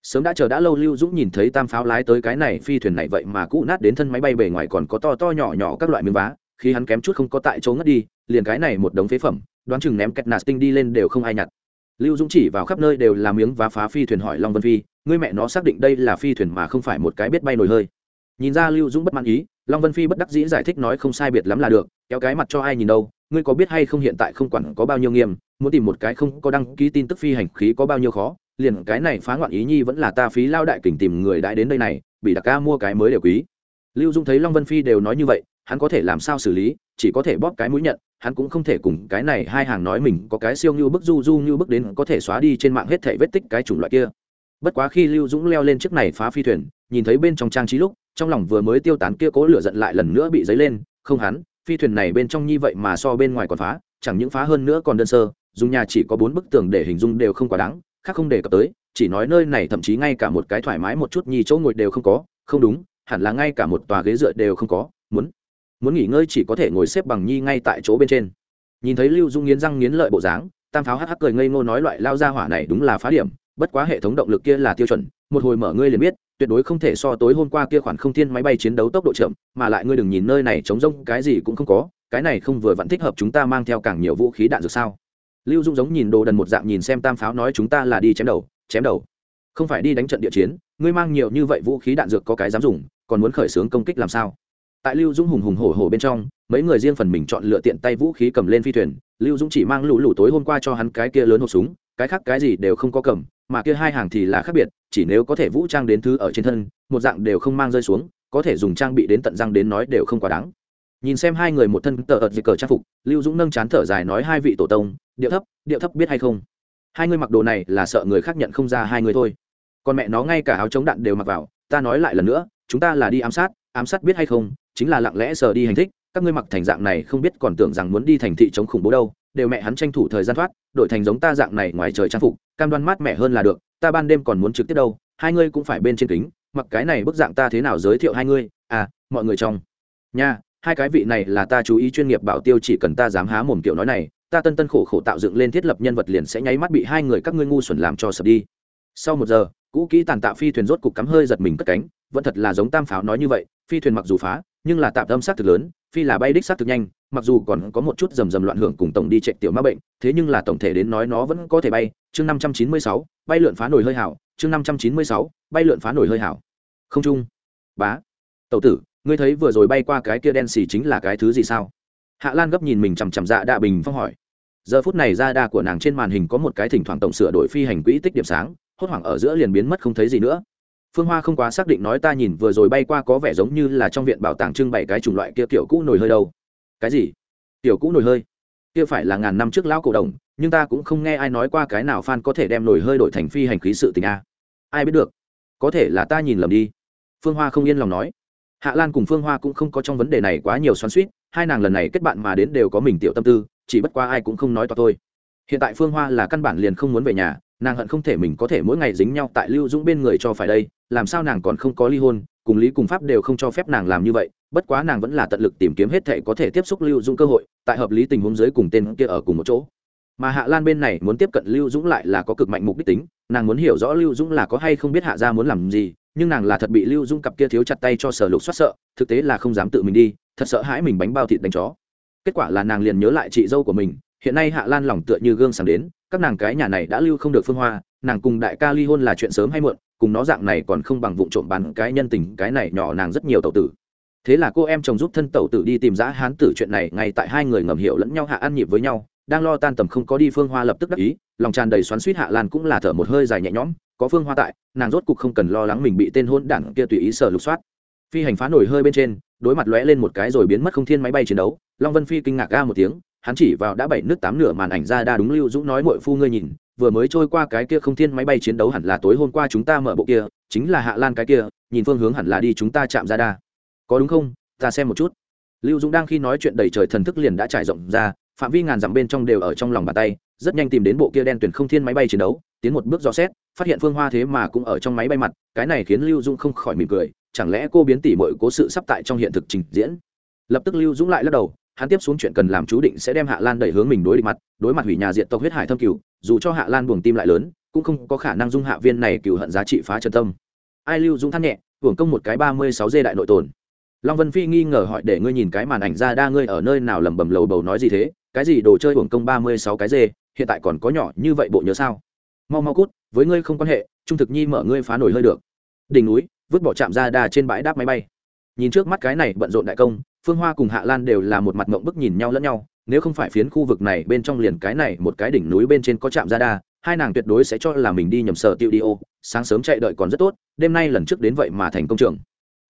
sớm đã chờ đã lâu lưu dũng nhìn thấy tam pháo lái tới cái này phi thuyền này vậy mà cũ nát đến thân máy bay bề ngoài còn có to to nhỏ nhỏ các loại miếng vá, khi hắn kém chút không có tại chỗ ngất đi, liền cái này một đống phế phẩm, đoán chừng ném kẹt nạt tinh đi lên đều không ai nhặt lưu dũng chỉ vào khắp nơi đều là miếng và phá phi thuyền hỏi long vân phi, ngươi mẹ nó xác định đây là phi thuyền mà không phải một cái biết bay nổi hơi. Nhìn ra lưu dũng bất mãn ý, long vân phi bất đắc dĩ giải thích nói không sai biệt lắm là được, kéo cái mặt cho ai nhìn đâu, ngươi có biết hay không hiện tại không quản có bao nhiêu nghiêm, muốn tìm một cái không có đăng ký tin tức phi hành khí có bao nhiêu khó, liền cái này phá ngoạn ý nhi vẫn là ta phí lao đại kình tìm người đãi đến đây này, bị đặc ca mua cái mới đều quý. Lưu dung thấy long vân phi đều nói như vậy, hắn có thể làm sao xử lý chỉ có thể bóp cái mũi nhận, hắn cũng không thể cùng cái này hai hàng nói mình có cái siêu như bức du du như bức đến có thể xóa đi trên mạng hết thể vết tích cái chủng loại kia. Bất quá khi lưu dũng leo lên chiếc này phá phi thuyền, nhìn thấy bên trong trang trí lúc, trong lòng vừa mới tiêu tán kia cố lửa giận lại lần nữa bị dấy lên, không hắn, phi thuyền này bên trong như vậy mà so bên ngoài còn phá, chẳng những phá hơn nữa còn đơn sơ, dùng nhà chỉ có bốn bức tường để hình dung đều không quá đáng, khác không đề cập tới, chỉ nói nơi này thậm chí ngay cả một cái thoải mái một chút nhì chỗ ngồi đều không có, không đúng, hẳn là ngay cả một tòa ghế dựa đều không có, muốn muốn nghỉ ngơi chỉ có thể ngồi xếp bằng nhi ngay tại chỗ bên trên. Nhìn thấy lưu dung nghiến răng nghiến lợi bộ dáng, tam pháo hắc hắc cười ngây ngô nói loại lao ra hỏa này đúng là phá điểm, bất quá hệ thống động lực kia là tiêu chuẩn, một hồi mở ngươi liền biết, tuyệt đối không thể so tối hôm qua kia khoản không thiên máy bay chiến đấu tốc độ chậm, mà lại ngươi đừng nhìn nơi này trống rông, cái gì cũng không có, cái này không vừa vẫn thích hợp chúng ta mang theo càng nhiều vũ khí đạn dược sao? Lưu dung giống nhìn đồ đần một dạng nhìn xem tam pháo nói chúng ta là đi chém đầu chém đầu. Không phải đi đánh trận địa chiến, ngươi mang nhiều như vậy vũ khí đạn dược có cái dám dùng, còn muốn khởi xướng công kích làm sao? Tại lưu dũng hùng hùng hổ hổ bên trong, mấy người riêng phần mình chọn lựa tiện tay vũ khí cầm lên phi thuyền, lưu dũng chỉ mang lũ lũ tối hôm qua cho hắn cái kia lớn hộp súng, cái khác cái gì đều không có cầm, mà kia hai hàng thì là khác biệt, chỉ nếu có thể vũ trang đến thứ ở trên thân, một dạng đều không mang rơi xuống, có thể dùng trang bị đến tận răng đến nói đều không quá đáng. Nhìn xem hai người một thân tờ ợt dịch cờ trang phục, lưu dũng nâng chán thở dài nói hai vị tổ tông, điệu thấp điệu thấp biết hay không? Hai người mặc đồ này là sợ người khác nhận không ra hai người thôi. Còn mẹ nó ngay cả áo chống đạn đều mặc vào, ta nói lại lần nữa, chúng ta là đi ám sát ám sát biết hay không? Chính là lặng lẽ sờ đi hành thích, các ngươi mặc thành dạng này không biết còn tưởng rằng muốn đi thành thị chống khủng bố đâu, đều mẹ hắn tranh thủ thời gian thoát, đổi thành giống ta dạng này ngoài trời trang phục, cam đoan mát mẻ hơn là được, ta ban đêm còn muốn trực tiếp đâu, hai ngươi cũng phải bên trên kính, mặc cái này bức dạng ta thế nào giới thiệu hai ngươi à mọi người trong nha hai cái vị này là ta chú ý chuyên nghiệp bảo tiêu chỉ cần ta dám há mồm kiểu nói này, ta tân tân khổ khổ tạo dựng lên thiết lập nhân vật liền sẽ nháy mắt bị hai người các ngươi ngu xuẩn làm cho sập đi. Sau một giờ, cũ kỹ tàn tạo phi thuyền rốt cục cắm hơi giật mình cất cánh, vẫn thật là giống tam pháo nói như vậy, phi thuyền mặc dù phá nhưng là tạm tâm sát thực lớn, phi là bay đích sát thực nhanh, mặc dù còn có một chút rầm rầm loạn hưởng cùng tổng đi chạy tiểu ma bệnh, thế nhưng là tổng thể đến nói nó vẫn có thể bay. Chương năm trăm chín mươi sáu, bay lượn phá nổi hơi hảo. Chương năm trăm chín mươi sáu, bay lượn phá nổi hơi hảo. Không trung. Bá. Tẩu tử, ngươi thấy vừa rồi bay qua cái kia đen xì chính là cái thứ gì sao? Hạ lan gấp nhìn mình chằm chằm dạ đạ bình phong hỏi. Giờ phút này ra đa của nàng trên màn hình có một cái thỉnh thoảng tổng sửa đổi phi hành quỹ tích điểm sáng, hốt hoảng ở giữa liền biến mất không thấy gì nữa phương hoa không quá xác định nói ta nhìn vừa rồi bay qua có vẻ giống như là trong viện bảo tàng trưng bày cái chủng loại kia kiểu cũ nổi hơi đâu. Cái gì? Kiểu cũ nổi hơi? Kia phải là ngàn năm trước lão cổ đồng, nhưng ta cũng không nghe ai nói qua cái nào fan có thể đem nổi hơi đổi thành phi hành khí sự tình a. Ai biết được? Có thể là ta nhìn lầm đi. Phương hoa không yên lòng nói. Hạ lan cùng phương hoa cũng không có trong vấn đề này quá nhiều xoắn suýt hai nàng lần này kết bạn mà đến đều có mình tiểu tâm tư, chỉ bất qua ai cũng không nói to thôi. Hiện tại phương hoa là căn bản liền không muốn về nhà, nàng hận không thể mình có thể mỗi ngày dính nhau tại lưu dũng bên người cho phải đây làm sao nàng còn không có ly hôn, cùng lý cùng pháp đều không cho phép nàng làm như vậy, bất quá nàng vẫn là tận lực tìm kiếm hết thệ có thể tiếp xúc lưu dũng cơ hội, tại hợp lý tình huống giới cùng tên kia ở cùng một chỗ. Mà hạ lan bên này muốn tiếp cận lưu dũng lại là có cực mạnh mục đích tính, nàng muốn hiểu rõ lưu dũng là có hay không biết hạ ra muốn làm gì, nhưng nàng là thật bị lưu dũng cặp kia thiếu chặt tay cho sở lục xoát sợ, thực tế là không dám tự mình đi, thật sợ hãi mình bánh bao thịt đánh chó. Kết quả là nàng liền nhớ lại chị dâu của mình, hiện nay hạ lan lòng tựa như gương sáng đến, các nàng cái nhà này đã lưu không được phương hoa, nàng cùng đại ca ly hôn là chuyện sớm hay muộn cùng nó dạng này còn không bằng vụ trộm bán cái nhân tình, cái này nhỏ nàng rất nhiều tẩu tử. Thế là cô em chồng giúp thân tẩu tử đi tìm giã hán tử chuyện này, ngay tại hai người ngầm hiểu lẫn nhau hạ ăn nhịp với nhau, đang lo tan tầm không có đi phương hoa lập tức đắc ý, lòng tràn đầy xoắn suýt hạ lan cũng là thở một hơi dài nhẹ nhõm, có phương hoa tại, nàng rốt cục không cần lo lắng mình bị tên hôn đảng kia tùy ý sở lục soát. Phi hành phá nổi hơi bên trên, đối mặt lóe lên một cái rồi biến mất không thiên máy bay chiến đấu, long vân phi kinh ngạc ga một tiếng, hắn chỉ vào đã bảy nước tám nửa màn ảnh ra đa đúng lưu dũng nói mội phu ngươi nhìn vừa mới trôi qua cái kia không thiên máy bay chiến đấu hẳn là tối hôm qua chúng ta mở bộ kia, chính là hạ lan cái kia, nhìn phương hướng hẳn là đi chúng ta chạm ra đa. Có đúng không? Ta xem một chút. Lưu dũng đang khi nói chuyện đầy trời thần thức liền đã trải rộng ra, phạm vi ngàn dặm bên trong đều ở trong lòng bàn tay, rất nhanh tìm đến bộ kia đen tuyển không thiên máy bay chiến đấu, tiến một bước dò xét, phát hiện phương hoa thế mà cũng ở trong máy bay mặt, cái này khiến lưu dũng không khỏi mỉm cười, chẳng lẽ cô biến tỉ mọi cố sự sắp tại trong hiện thực trình diễn? Lập tức lưu dũng lại lắc đầu, hắn tiếp xuống chuyện cần làm chú định sẽ đem hạ lan đẩy hướng mình đối địch mặt, đối mặt hủy nhà diện tộc huyết hải thâm cửu dù cho hạ lan buồng tim lại lớn, cũng không có khả năng dung hạ viên này cựu hận giá trị phá chân tâm. Ai lưu dũng than nhẹ, hưởng công một cái ba mươi sáu dê đại nội tồn long vân phi nghi ngờ hỏi để ngươi nhìn cái màn ảnh ra đa ngươi ở nơi nào lẩm bẩm lầu bầu nói gì thế, cái gì đồ chơi hưởng công ba mươi sáu cái dê, hiện tại còn có nhỏ như vậy bộ nhớ sao? Mau mau cút, với ngươi không quan hệ, trung thực nhi mở ngươi phá nổi hơi được. Đỉnh núi, vứt bỏ chạm ra đa trên bãi đáp máy bay. Nhìn trước mắt cái này bận rộn đại công, phương hoa cùng hạ lan đều là một mặt mộng bức nhìn nhau lẫn nhau nếu không phải phiến khu vực này bên trong liền cái này một cái đỉnh núi bên trên có chạm ra hai nàng tuyệt đối sẽ cho là mình đi nhầm sở tiêu đi ô, sáng sớm chạy đợi còn rất tốt, đêm nay lần trước đến vậy mà thành công trường.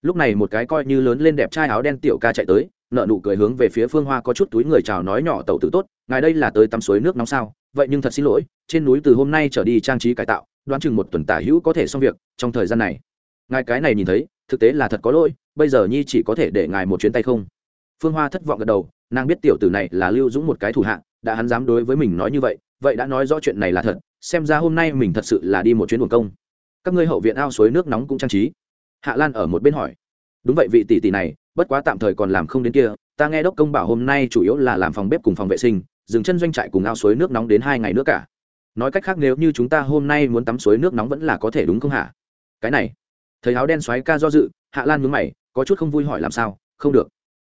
Lúc này một cái coi như lớn lên đẹp trai áo đen tiểu ca chạy tới nợ nụ cười hướng về phía phương hoa có chút túi người chào nói nhỏ tàu tử tốt, ngài đây là tới tắm suối nước nóng sao? Vậy nhưng thật xin lỗi, trên núi từ hôm nay trở đi trang trí cải tạo, đoán chừng một tuần tả hữu có thể xong việc trong thời gian này. Ngài cái này nhìn thấy, thực tế là thật có lỗi, bây giờ nhi chỉ có thể để ngài một chuyến tay không? Phương hoa thất vọng gật đầu nàng biết tiểu tử này là lưu dũng một cái thủ hạ, đã hắn dám đối với mình nói như vậy vậy đã nói rõ chuyện này là thật, xem ra hôm nay mình thật sự là đi một chuyến buồn công. Các ngươi hậu viện ao suối nước nóng cũng trang trí. Hạ lan ở một bên hỏi. Đúng vậy vị tỷ tỷ này, bất quá tạm thời còn làm không đến kia, ta nghe đốc công bảo hôm nay chủ yếu là làm phòng bếp cùng phòng vệ sinh, dừng chân doanh trại cùng ao suối nước nóng đến hai ngày nữa cả. Nói cách khác nếu như chúng ta hôm nay muốn tắm suối nước nóng vẫn là có thể đúng không hả? Cái này. Thấy áo đen xoáy ca do dự, hạ lan mướn mày, có chút không vui hỏi làm sao, không được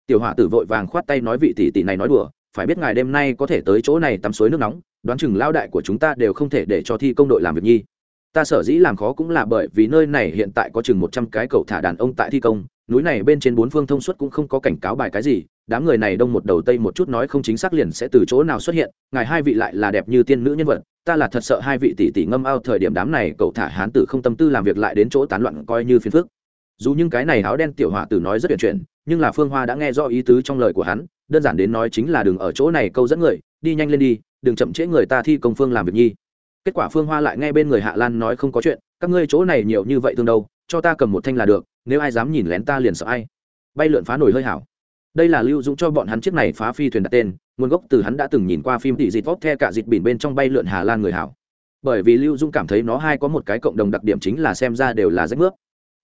tiểu hỏa tử vội vàng khoát tay nói vị tỷ tỷ này nói đùa, phải biết ngài đêm nay có thể tới chỗ này tắm suối nước nóng, đoán chừng lao đại của chúng ta đều không thể để cho thi công đội làm việc nhi. Ta sở dĩ làm khó cũng là bởi vì nơi này hiện tại có chừng một trăm cái cậu thả đàn ông tại thi công, núi này bên trên bốn phương thông suốt cũng không có cảnh cáo bài cái gì, đám người này đông một đầu tây một chút nói không chính xác liền sẽ từ chỗ nào xuất hiện, ngài hai vị lại là đẹp như tiên nữ nhân vật, ta là thật sợ hai vị tỷ tỷ ngâm ao thời điểm đám này cậu thả hán tử không tâm tư làm việc lại đến chỗ tán loạn coi như phiền phức dù những cái này áo đen tiểu họa tử nói rất tuyệt chuyện nhưng là phương hoa đã nghe rõ ý tứ trong lời của hắn, đơn giản đến nói chính là đừng ở chỗ này câu dẫn người, đi nhanh lên đi, đừng chậm trễ người ta thi công phương làm việc nhi. Kết quả phương hoa lại nghe bên người hạ lan nói không có chuyện, các ngươi chỗ này nhiều như vậy thương đâu, cho ta cầm một thanh là được, nếu ai dám nhìn lén ta liền sợ ai. Bay lượn phá nổi hơi hảo. Đây là lưu dũng cho bọn hắn chiếc này phá phi thuyền đặt tên, nguồn gốc từ hắn đã từng nhìn qua phim tỷ dịt vót the cả dịt bỉn bên trong bay lượn hà lan người hảo. Bởi vì lưu dũng cảm thấy nó hai có một cái cộng đồng đặc điểm chính là xem ra đều là rách nước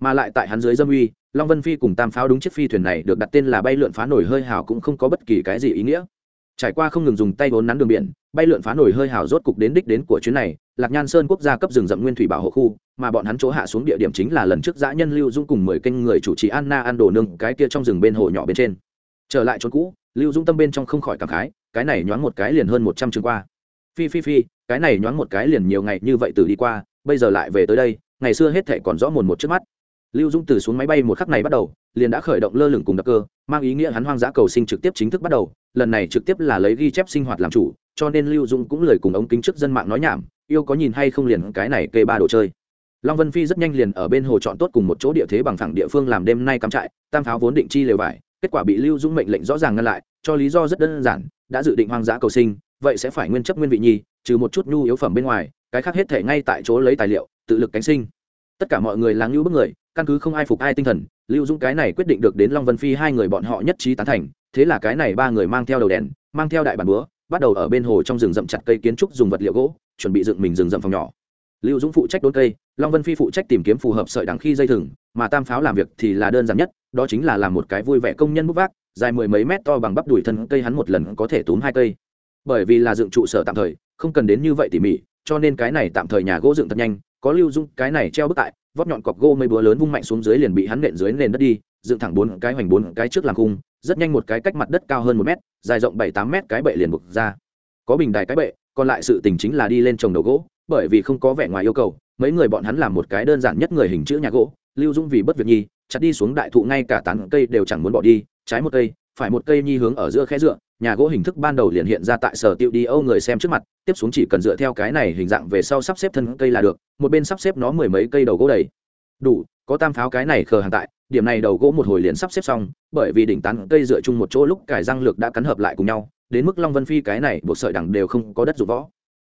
mà lại tại hắn dưới dâm uy, long vân phi cùng tam pháo đúng chiếc phi thuyền này được đặt tên là bay lượn phá nổi hơi hào cũng không có bất kỳ cái gì ý nghĩa. Trải qua không ngừng dùng tay vốn nắn đường biển, bay lượn phá nổi hơi hào rốt cục đến đích đến của chuyến này, lạc nhan sơn quốc gia cấp rừng rậm nguyên thủy bảo hộ khu, mà bọn hắn chỗ hạ xuống địa điểm chính là lần trước dã nhân lưu dung cùng mười kênh người chủ trì anna ăn đồ nương, cái kia trong rừng bên hồ nhỏ bên trên. Trở lại chỗ cũ, lưu dung tâm bên trong không khỏi cảm khái, cái này nhoáng một cái liền hơn một trăm chương qua. Phi phi phi, cái này nhoáng một cái liền nhiều ngày như vậy từ đi qua, bây giờ lại về tới đây, ngày xưa hết thể còn rõ mồn một trước mắt lưu dung từ xuống máy bay một khắc này bắt đầu, liền đã khởi động lơ lửng cùng đặc cơ, mang ý nghĩa hắn hoang dã cầu sinh trực tiếp chính thức bắt đầu, lần này trực tiếp là lấy ghi chép sinh hoạt làm chủ, cho nên lưu dung cũng lời cùng ống kính trước dân mạng nói nhảm, yêu có nhìn hay không liền cái này kê ba đồ chơi. Long vân phi rất nhanh liền ở bên hồ chọn tốt cùng một chỗ địa thế bằng thẳng địa phương làm đêm nay cắm trại, tam pháo vốn định chi lều vải, kết quả bị lưu dung mệnh lệnh rõ ràng ngăn lại, cho lý do rất đơn giản, đã dự định hoang dã cầu sinh, vậy sẽ phải nguyên chấp nguyên vị nhi, trừ một chút nhu yếu phẩm bên ngoài, cái khác hết thể ngay tại chỗ lấy tài liệu, tự lực cánh sinh tất cả mọi người là ngưu bức người, căn cứ không ai phục ai tinh thần, lưu dũng cái này quyết định được đến long vân phi hai người bọn họ nhất trí tán thành, thế là cái này ba người mang theo đầu đèn, mang theo đại bản búa, bắt đầu ở bên hồ trong rừng rậm chặt cây kiến trúc dùng vật liệu gỗ, chuẩn bị dựng mình rừng rậm phòng nhỏ. Lưu dũng phụ trách đốn cây, long vân phi phụ trách tìm kiếm phù hợp sợi đằng khi dây thừng, mà tam pháo làm việc thì là đơn giản nhất, đó chính là làm một cái vui vẻ công nhân bút vác, dài mười mấy mét to bằng bắp đùi thân cây hắn một lần có thể túm hai cây. Bởi vì là dựng trụ sở tạm thời, không cần đến như vậy tỉ mỉ cho nên cái này tạm thời nhà gỗ dựng thật nhanh, có lưu dung, cái này treo bức tại vót nhọn cọc gỗ mây búa lớn vung mạnh xuống dưới liền bị hắn nện dưới nền đất đi, dựng thẳng bốn cái hoành bốn cái trước làm khung, rất nhanh một cái cách mặt đất cao hơn một mét, dài rộng bảy tám mét cái bệ liền buộc ra. Có bình đài cái bệ, còn lại sự tình chính là đi lên trồng đầu gỗ, bởi vì không có vẻ ngoài yêu cầu, mấy người bọn hắn làm một cái đơn giản nhất người hình chữ nhà gỗ, lưu dung vì bất việc nhi, chặt đi xuống đại thụ ngay cả tán cây đều chẳng muốn bỏ đi, trái một cây, phải một cây nhi hướng ở giữa khe dựa nhà gỗ hình thức ban đầu liền hiện ra tại sở tiệu đi âu người xem trước mặt, tiếp xuống chỉ cần dựa theo cái này hình dạng về sau sắp xếp thân cây là được, một bên sắp xếp nó mười mấy cây đầu gỗ đầy. Đủ, có tam pháo cái này khờ hàng tại, điểm này đầu gỗ một hồi liền sắp xếp xong, bởi vì đỉnh tán cây dựa chung một chỗ lúc cải răng lược đã cắn hợp lại cùng nhau, đến mức long vân phi cái này buộc sợi đẳng đều không có đất dụng võ.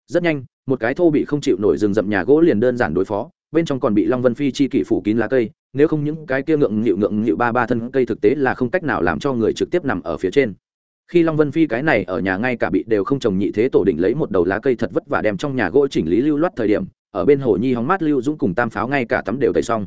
Rất nhanh, một cái thô bị không chịu nổi rừng rậm nhà gỗ liền đơn giản đối phó, bên trong còn bị long vân phi chi kỷ phủ kín lá cây, nếu không những cái kia ngượng nghịu ngượng nghịu ba ba thân cây thực tế là không cách nào làm cho người trực tiếp nằm ở phía trên khi long vân phi cái này ở nhà ngay cả bị đều không trồng nhị thế tổ định lấy một đầu lá cây thật vất vả đem trong nhà gỗ chỉnh lý lưu loát thời điểm, ở bên hồ nhi hóng mát lưu dũng cùng tam pháo ngay cả tắm đều tẩy xong.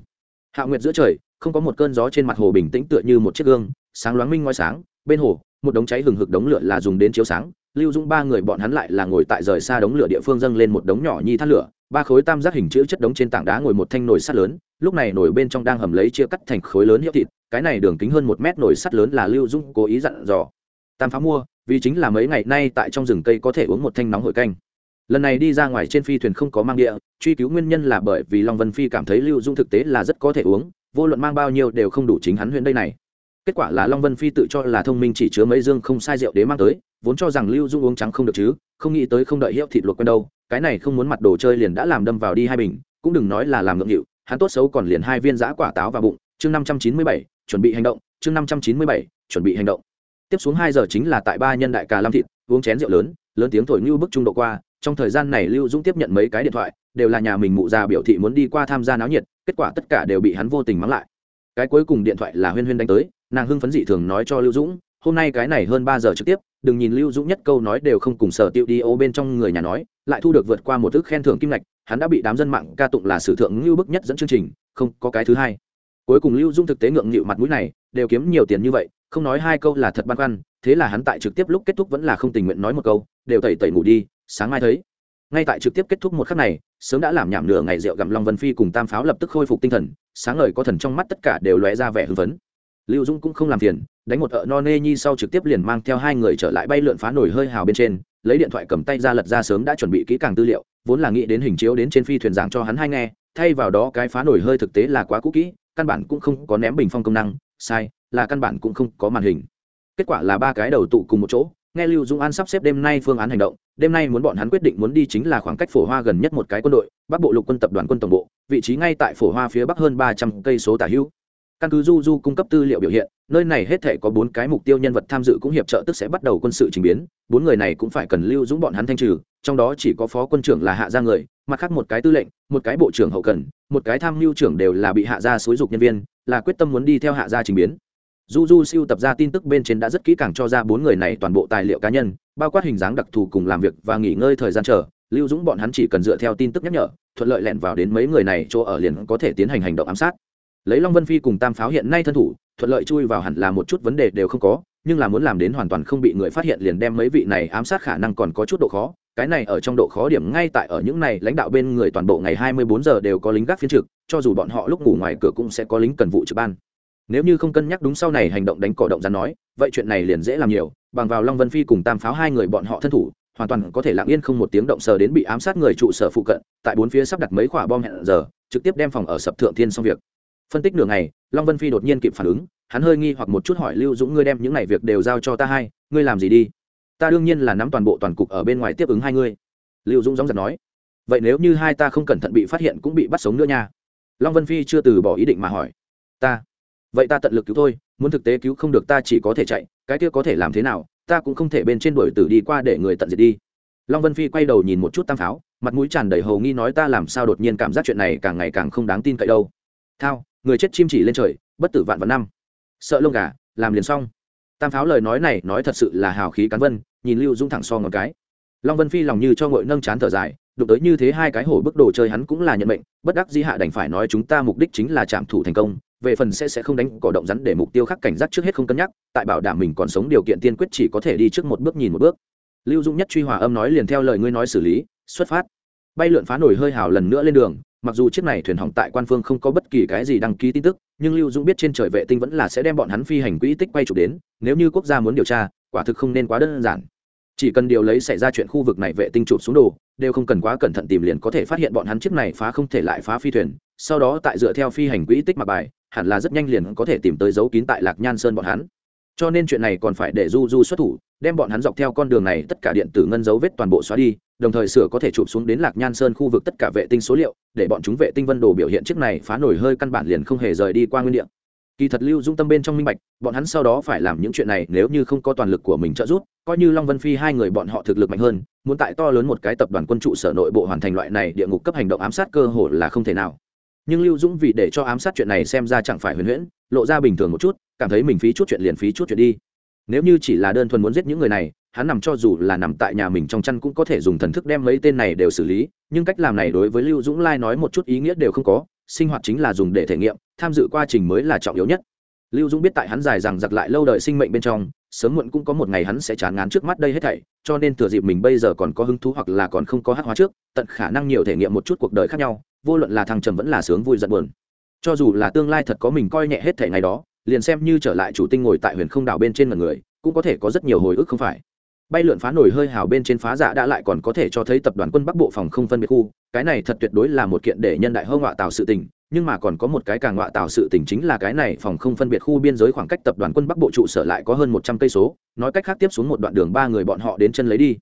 Hạ nguyệt giữa trời, không có một cơn gió trên mặt hồ bình tĩnh tựa như một chiếc gương, sáng loáng minh ngoi sáng, bên hồ, một đống cháy hừng hực đống lửa là dùng đến chiếu sáng, lưu dũng ba người bọn hắn lại là ngồi tại rời xa đống lửa địa phương dâng lên một đống nhỏ nhi thắt lửa, ba khối tam giác hình chữ chất đống trên tảng đá ngồi một thanh nồi sắt lớn, lúc này nồi bên trong đang hầm lấy chia cắt thành khối lớn hiệu thịt, cái này đường kính hơn một mét nồi sắt lớn là lưu dũng cố ý dặn dò tam phá mua, vì chính là mấy ngày nay tại trong rừng cây có thể uống một thanh nóng hổi canh. Lần này đi ra ngoài trên phi thuyền không có mang địa, truy cứu nguyên nhân là bởi vì long vân phi cảm thấy lưu dung thực tế là rất có thể uống, vô luận mang bao nhiêu đều không đủ chính hắn huyện đây này. Kết quả là long vân phi tự cho là thông minh chỉ chứa mấy dương không sai rượu đế mang tới, vốn cho rằng lưu dung uống trắng không được chứ, không nghĩ tới không đợi hiệu thịt luộc quen đâu, cái này không muốn mặt đồ chơi liền đã làm đâm vào đi hai bình, cũng đừng nói là làm ngượng nghịu, hắn tốt xấu còn liền hai viên giã quả táo vào bụng, chương năm trăm chín mươi bảy, chuẩn bị hành động, chương năm trăm chín mươi bảy, chuẩn bị hành động tiếp xuống hai giờ chính là tại ba nhân đại cà lam thịt, uống chén rượu lớn lớn tiếng thổi như bức trung độ qua. Trong thời gian này lưu dũng tiếp nhận mấy cái điện thoại, đều là nhà mình mụ già biểu thị muốn đi qua tham gia náo nhiệt, kết quả tất cả đều bị hắn vô tình mắng lại. Cái cuối cùng điện thoại là huyên huyên đánh tới, nàng hưng phấn dị thường nói cho lưu dũng, hôm nay cái này hơn ba giờ trực tiếp, đừng nhìn lưu dũng nhất câu nói đều không cùng sở tiêu đi ô bên trong người nhà nói, lại thu được vượt qua một thức khen thưởng kim lạch hắn đã bị đám dân mạng ca tụng là sử thượng ngưu bức nhất dẫn chương trình, không có cái thứ hai. Cuối cùng lưu dũng thực tế ngượng nghịu mặt mũi này, đều kiếm nhiều tiền như vậy không nói hai câu là thật băn khoăn, thế là hắn tại trực tiếp lúc kết thúc vẫn là không tình nguyện nói một câu, đều tẩy tẩy ngủ đi, sáng mai thấy. Ngay tại trực tiếp kết thúc một khắc này, sớm đã làm nhảm nửa ngày rượu gặm long vân phi cùng tam pháo lập tức khôi phục tinh thần, sáng ngời có thần trong mắt tất cả đều lóe ra vẻ hưng phấn. Lưu dung cũng không làm phiền, đánh một ợ no nê nhi sau trực tiếp liền mang theo hai người trở lại bay lượn phá nổi hơi hào bên trên, lấy điện thoại cầm tay ra lật ra sớm đã chuẩn bị kỹ càng tư liệu, vốn là nghĩ đến hình chiếu đến trên phi thuyền giảng cho hắn hai nghe, thay vào đó cái phá nổi hơi thực tế là quá cũ kỹ, căn bản cũng không có ném bình phong công năng sai, là căn bản cũng không có màn hình. Kết quả là ba cái đầu tụ cùng một chỗ, nghe lưu dũng an sắp xếp đêm nay phương án hành động, đêm nay muốn bọn hắn quyết định muốn đi chính là khoảng cách phổ hoa gần nhất một cái quân đội, bắc bộ lục quân tập đoàn quân tổng bộ, vị trí ngay tại phổ hoa phía bắc hơn ba trăm cây số tả hữu. Căn cứ du du cung cấp tư liệu biểu hiện, nơi này hết thể có bốn cái mục tiêu nhân vật tham dự cũng hiệp trợ tức sẽ bắt đầu quân sự trình biến, bốn người này cũng phải cần lưu dũng bọn hắn thanh trừ, trong đó chỉ có phó quân trưởng là hạ gia người, mặt khác một cái tư lệnh, một cái bộ trưởng hậu cần, một cái tham mưu trưởng đều là bị hạ gia xúi dục nhân viên là quyết tâm muốn đi theo hạ gia trình biến. Du du siêu tập ra tin tức bên trên đã rất kỹ càng cho ra bốn người này toàn bộ tài liệu cá nhân, bao quát hình dáng đặc thù cùng làm việc và nghỉ ngơi thời gian chờ. Lưu dũng bọn hắn chỉ cần dựa theo tin tức nhắc nhở, thuận lợi lẹn vào đến mấy người này chỗ ở liền có thể tiến hành hành động ám sát. Lấy long vân phi cùng tam pháo hiện nay thân thủ, thuận lợi chui vào hẳn là một chút vấn đề đều không có nhưng là muốn làm đến hoàn toàn không bị người phát hiện liền đem mấy vị này ám sát khả năng còn có chút độ khó. Cái này ở trong độ khó điểm ngay tại ở những này lãnh đạo bên người toàn bộ ngày 24 giờ đều có lính gác phiên trực, cho dù bọn họ lúc ngủ ngoài cửa cũng sẽ có lính cần vụ trực ban. Nếu như không cân nhắc đúng sau này hành động đánh cỏ động rắn nói, vậy chuyện này liền dễ làm nhiều, bằng vào long vân phi cùng tam pháo hai người bọn họ thân thủ, hoàn toàn có thể lặng yên không một tiếng động sờ đến bị ám sát người trụ sở phụ cận, tại bốn phía sắp đặt mấy quả bom hẹn giờ, trực tiếp đem phòng ở sập thượng thiên xong việc. Phân tích nửa ngày, long vân phi đột nhiên kịp phản ứng hắn hơi nghi hoặc một chút hỏi lưu dũng, ngươi đem những này việc đều giao cho ta hai, ngươi làm gì đi? Ta đương nhiên là nắm toàn bộ toàn cục ở bên ngoài tiếp ứng hai ngươi. Lưu dũng gióng giật nói. Vậy nếu như hai ta không cẩn thận bị phát hiện cũng bị bắt sống nữa nha. Long vân phi chưa từ bỏ ý định mà hỏi. Ta? Vậy ta tận lực cứu thôi, muốn thực tế cứu không được ta chỉ có thể chạy, cái kia có thể làm thế nào, ta cũng không thể bên trên đuổi tử đi qua để người tận diệt đi. Long vân phi quay đầu nhìn một chút tam pháo mặt mũi tràn đầy hầu nghi nói, ta làm sao đột nhiên cảm giác chuyện này càng ngày càng không đáng tin cậy đâu. Thao, người chết chim chỉ lên trời, bất tử vạn vạn năm sợ lông gà, làm liền xong. Tam pháo lời nói này nói thật sự là hào khí cán vân, nhìn lưu dũng thẳng so một cái. Long vân phi lòng như cho ngội nâng chán thở dài, đụng tới như thế hai cái hổ bức đồ chơi hắn cũng là nhận mệnh, bất đắc di hạ đành phải nói chúng ta mục đích chính là chạm thủ thành công, về phần sẽ sẽ không đánh cỏ động rắn để mục tiêu khác cảnh giác trước hết không cân nhắc, tại bảo đảm mình còn sống điều kiện tiên quyết chỉ có thể đi trước một bước nhìn một bước. Lưu dũng nhất truy hòa âm nói liền theo lời ngươi nói xử lý, xuất phát. Bay lượn phá nổi hơi hào lần nữa lên đường mặc dù chiếc này thuyền hỏng tại quan phương không có bất kỳ cái gì đăng ký tin tức, nhưng lưu dũng biết trên trời vệ tinh vẫn là sẽ đem bọn hắn phi hành quỹ tích quay chụp đến, nếu như quốc gia muốn điều tra, quả thực không nên quá đơn giản. Chỉ cần điều lấy xảy ra chuyện khu vực này vệ tinh chụp xuống đồ, đều không cần quá cẩn thận tìm liền có thể phát hiện bọn hắn chiếc này phá không thể lại phá phi thuyền, sau đó tại dựa theo phi hành quỹ tích mà bài, hẳn là rất nhanh liền có thể tìm tới dấu kín tại lạc nhan sơn bọn hắn. Cho nên chuyện này còn phải để du du xuất thủ, đem bọn hắn dọc theo con đường này tất cả điện tử ngân dấu vết toàn bộ xóa đi đồng thời sửa có thể chụp xuống đến lạc nhan sơn khu vực tất cả vệ tinh số liệu, để bọn chúng vệ tinh vân đồ biểu hiện chiếc này phá nổi hơi căn bản liền không hề rời đi qua nguyên địa. Kỳ thật lưu dung tâm bên trong minh bạch, bọn hắn sau đó phải làm những chuyện này nếu như không có toàn lực của mình trợ giúp, coi như long vân phi hai người bọn họ thực lực mạnh hơn, muốn tại to lớn một cái tập đoàn quân trụ sở nội bộ hoàn thành loại này địa ngục cấp hành động ám sát cơ hồ là không thể nào. Nhưng lưu dũng vì để cho ám sát chuyện này xem ra chẳng phải huyền huyễn, lộ ra bình thường một chút, cảm thấy mình phí chút chuyện liền phí chút chuyện đi. Nếu như chỉ là đơn thuần muốn giết những người này hắn nằm cho dù là nằm tại nhà mình trong chăn cũng có thể dùng thần thức đem mấy tên này đều xử lý, nhưng cách làm này đối với lưu dũng lai nói một chút ý nghĩa đều không có, sinh hoạt chính là dùng để thể nghiệm, tham dự quá trình mới là trọng yếu nhất. Lưu dũng biết tại hắn dài rằng giặc lại lâu đời sinh mệnh bên trong, sớm muộn cũng có một ngày hắn sẽ chán ngán trước mắt đây hết thảy, cho nên thừa dịp mình bây giờ còn có hứng thú hoặc là còn không có hát hóa trước, tận khả năng nhiều thể nghiệm một chút cuộc đời khác nhau, vô luận là thăng trầm vẫn là sướng vui giận buồn. Cho dù là tương lai thật có mình coi nhẹ hết thảy ngày đó, liền xem như trở lại chủ tinh ngồi tại huyền không đảo bên trên mọi người, cũng có thể có rất nhiều hồi ức không phải bay lượn phá nổi hơi hào bên trên phá giả đã lại còn có thể cho thấy tập đoàn quân bắc bộ phòng không phân biệt khu. Cái này thật tuyệt đối là một kiện để nhân đại hơ ngọa tạo sự tình, nhưng mà còn có một cái càng ngọa tạo sự tình chính là cái này phòng không phân biệt khu biên giới khoảng cách tập đoàn quân bắc bộ trụ sở lại có hơn một trăm cây số. Nói cách khác tiếp xuống một đoạn đường ba người bọn họ đến chân lấy đi.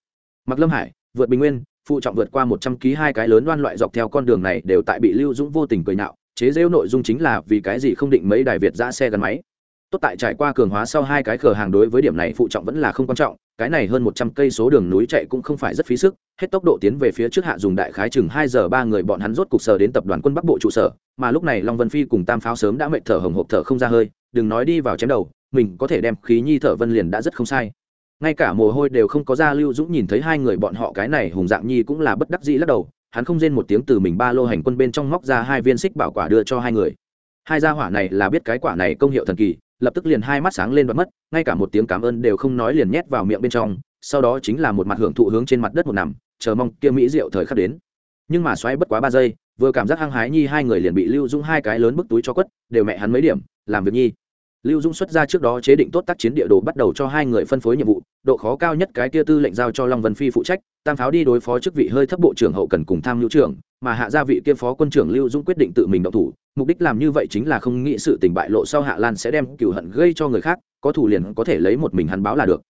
Mặc lâm hải, vượt bình nguyên, phụ trọng vượt qua một trăm ký hai cái lớn đoan loại dọc theo con đường này đều tại bị lưu dũng vô tình cười nạo chế rêu nội dung chính là vì cái gì không định mấy đài việt ra xe gắn máy tốt tại trải qua cường hóa sau hai cái cửa hàng đối với điểm này phụ trọng vẫn là không quan trọng, cái này hơn một trăm cây số đường núi chạy cũng không phải rất phí sức, hết tốc độ tiến về phía trước hạ dùng đại khái chừng hai giờ ba người bọn hắn rốt cục sở đến tập đoàn quân bắc bộ trụ sở, mà lúc này long vân phi cùng tam pháo sớm đã mệt thở hồng hộp thở không ra hơi, đừng nói đi vào chém đầu, mình có thể đem khí nhi thở vân liền đã rất không sai. Ngay cả mồ hôi đều không có ra, lưu dũng nhìn thấy hai người bọn họ cái này hùng dạng nhi cũng là bất đắc dĩ lắc đầu, hắn không rên một tiếng từ mình ba lô hành quân bên trong móc ra hai viên xích bảo quả đưa cho hai người. Hai gia hỏa này là biết cái quả này công hiệu thần kỳ lập tức liền hai mắt sáng lên đoạt mất, ngay cả một tiếng cảm ơn đều không nói liền nhét vào miệng bên trong, sau đó chính là một mặt hưởng thụ hướng trên mặt đất một nằm, chờ mong kia mỹ rượu thời khắc đến. Nhưng mà xoáy bất quá ba giây, vừa cảm giác hăng hái nhi hai người liền bị lưu dũng hai cái lớn bức túi cho quất, đều mẹ hắn mấy điểm, làm việc nhi lưu dũng xuất ra trước đó chế định tốt tác chiến địa đồ bắt đầu cho hai người phân phối nhiệm vụ, độ khó cao nhất cái tia tư lệnh giao cho long vân phi phụ trách, tam pháo đi đối phó chức vị hơi thấp bộ trưởng hậu cần cùng tham lưu trưởng, mà hạ gia vị kia phó quân trưởng lưu dũng quyết định tự mình động thủ, mục đích làm như vậy chính là không nghĩ sự tình bại lộ sau hạ lan sẽ đem cựu hận gây cho người khác, có thủ liền có thể lấy một mình hắn báo là được.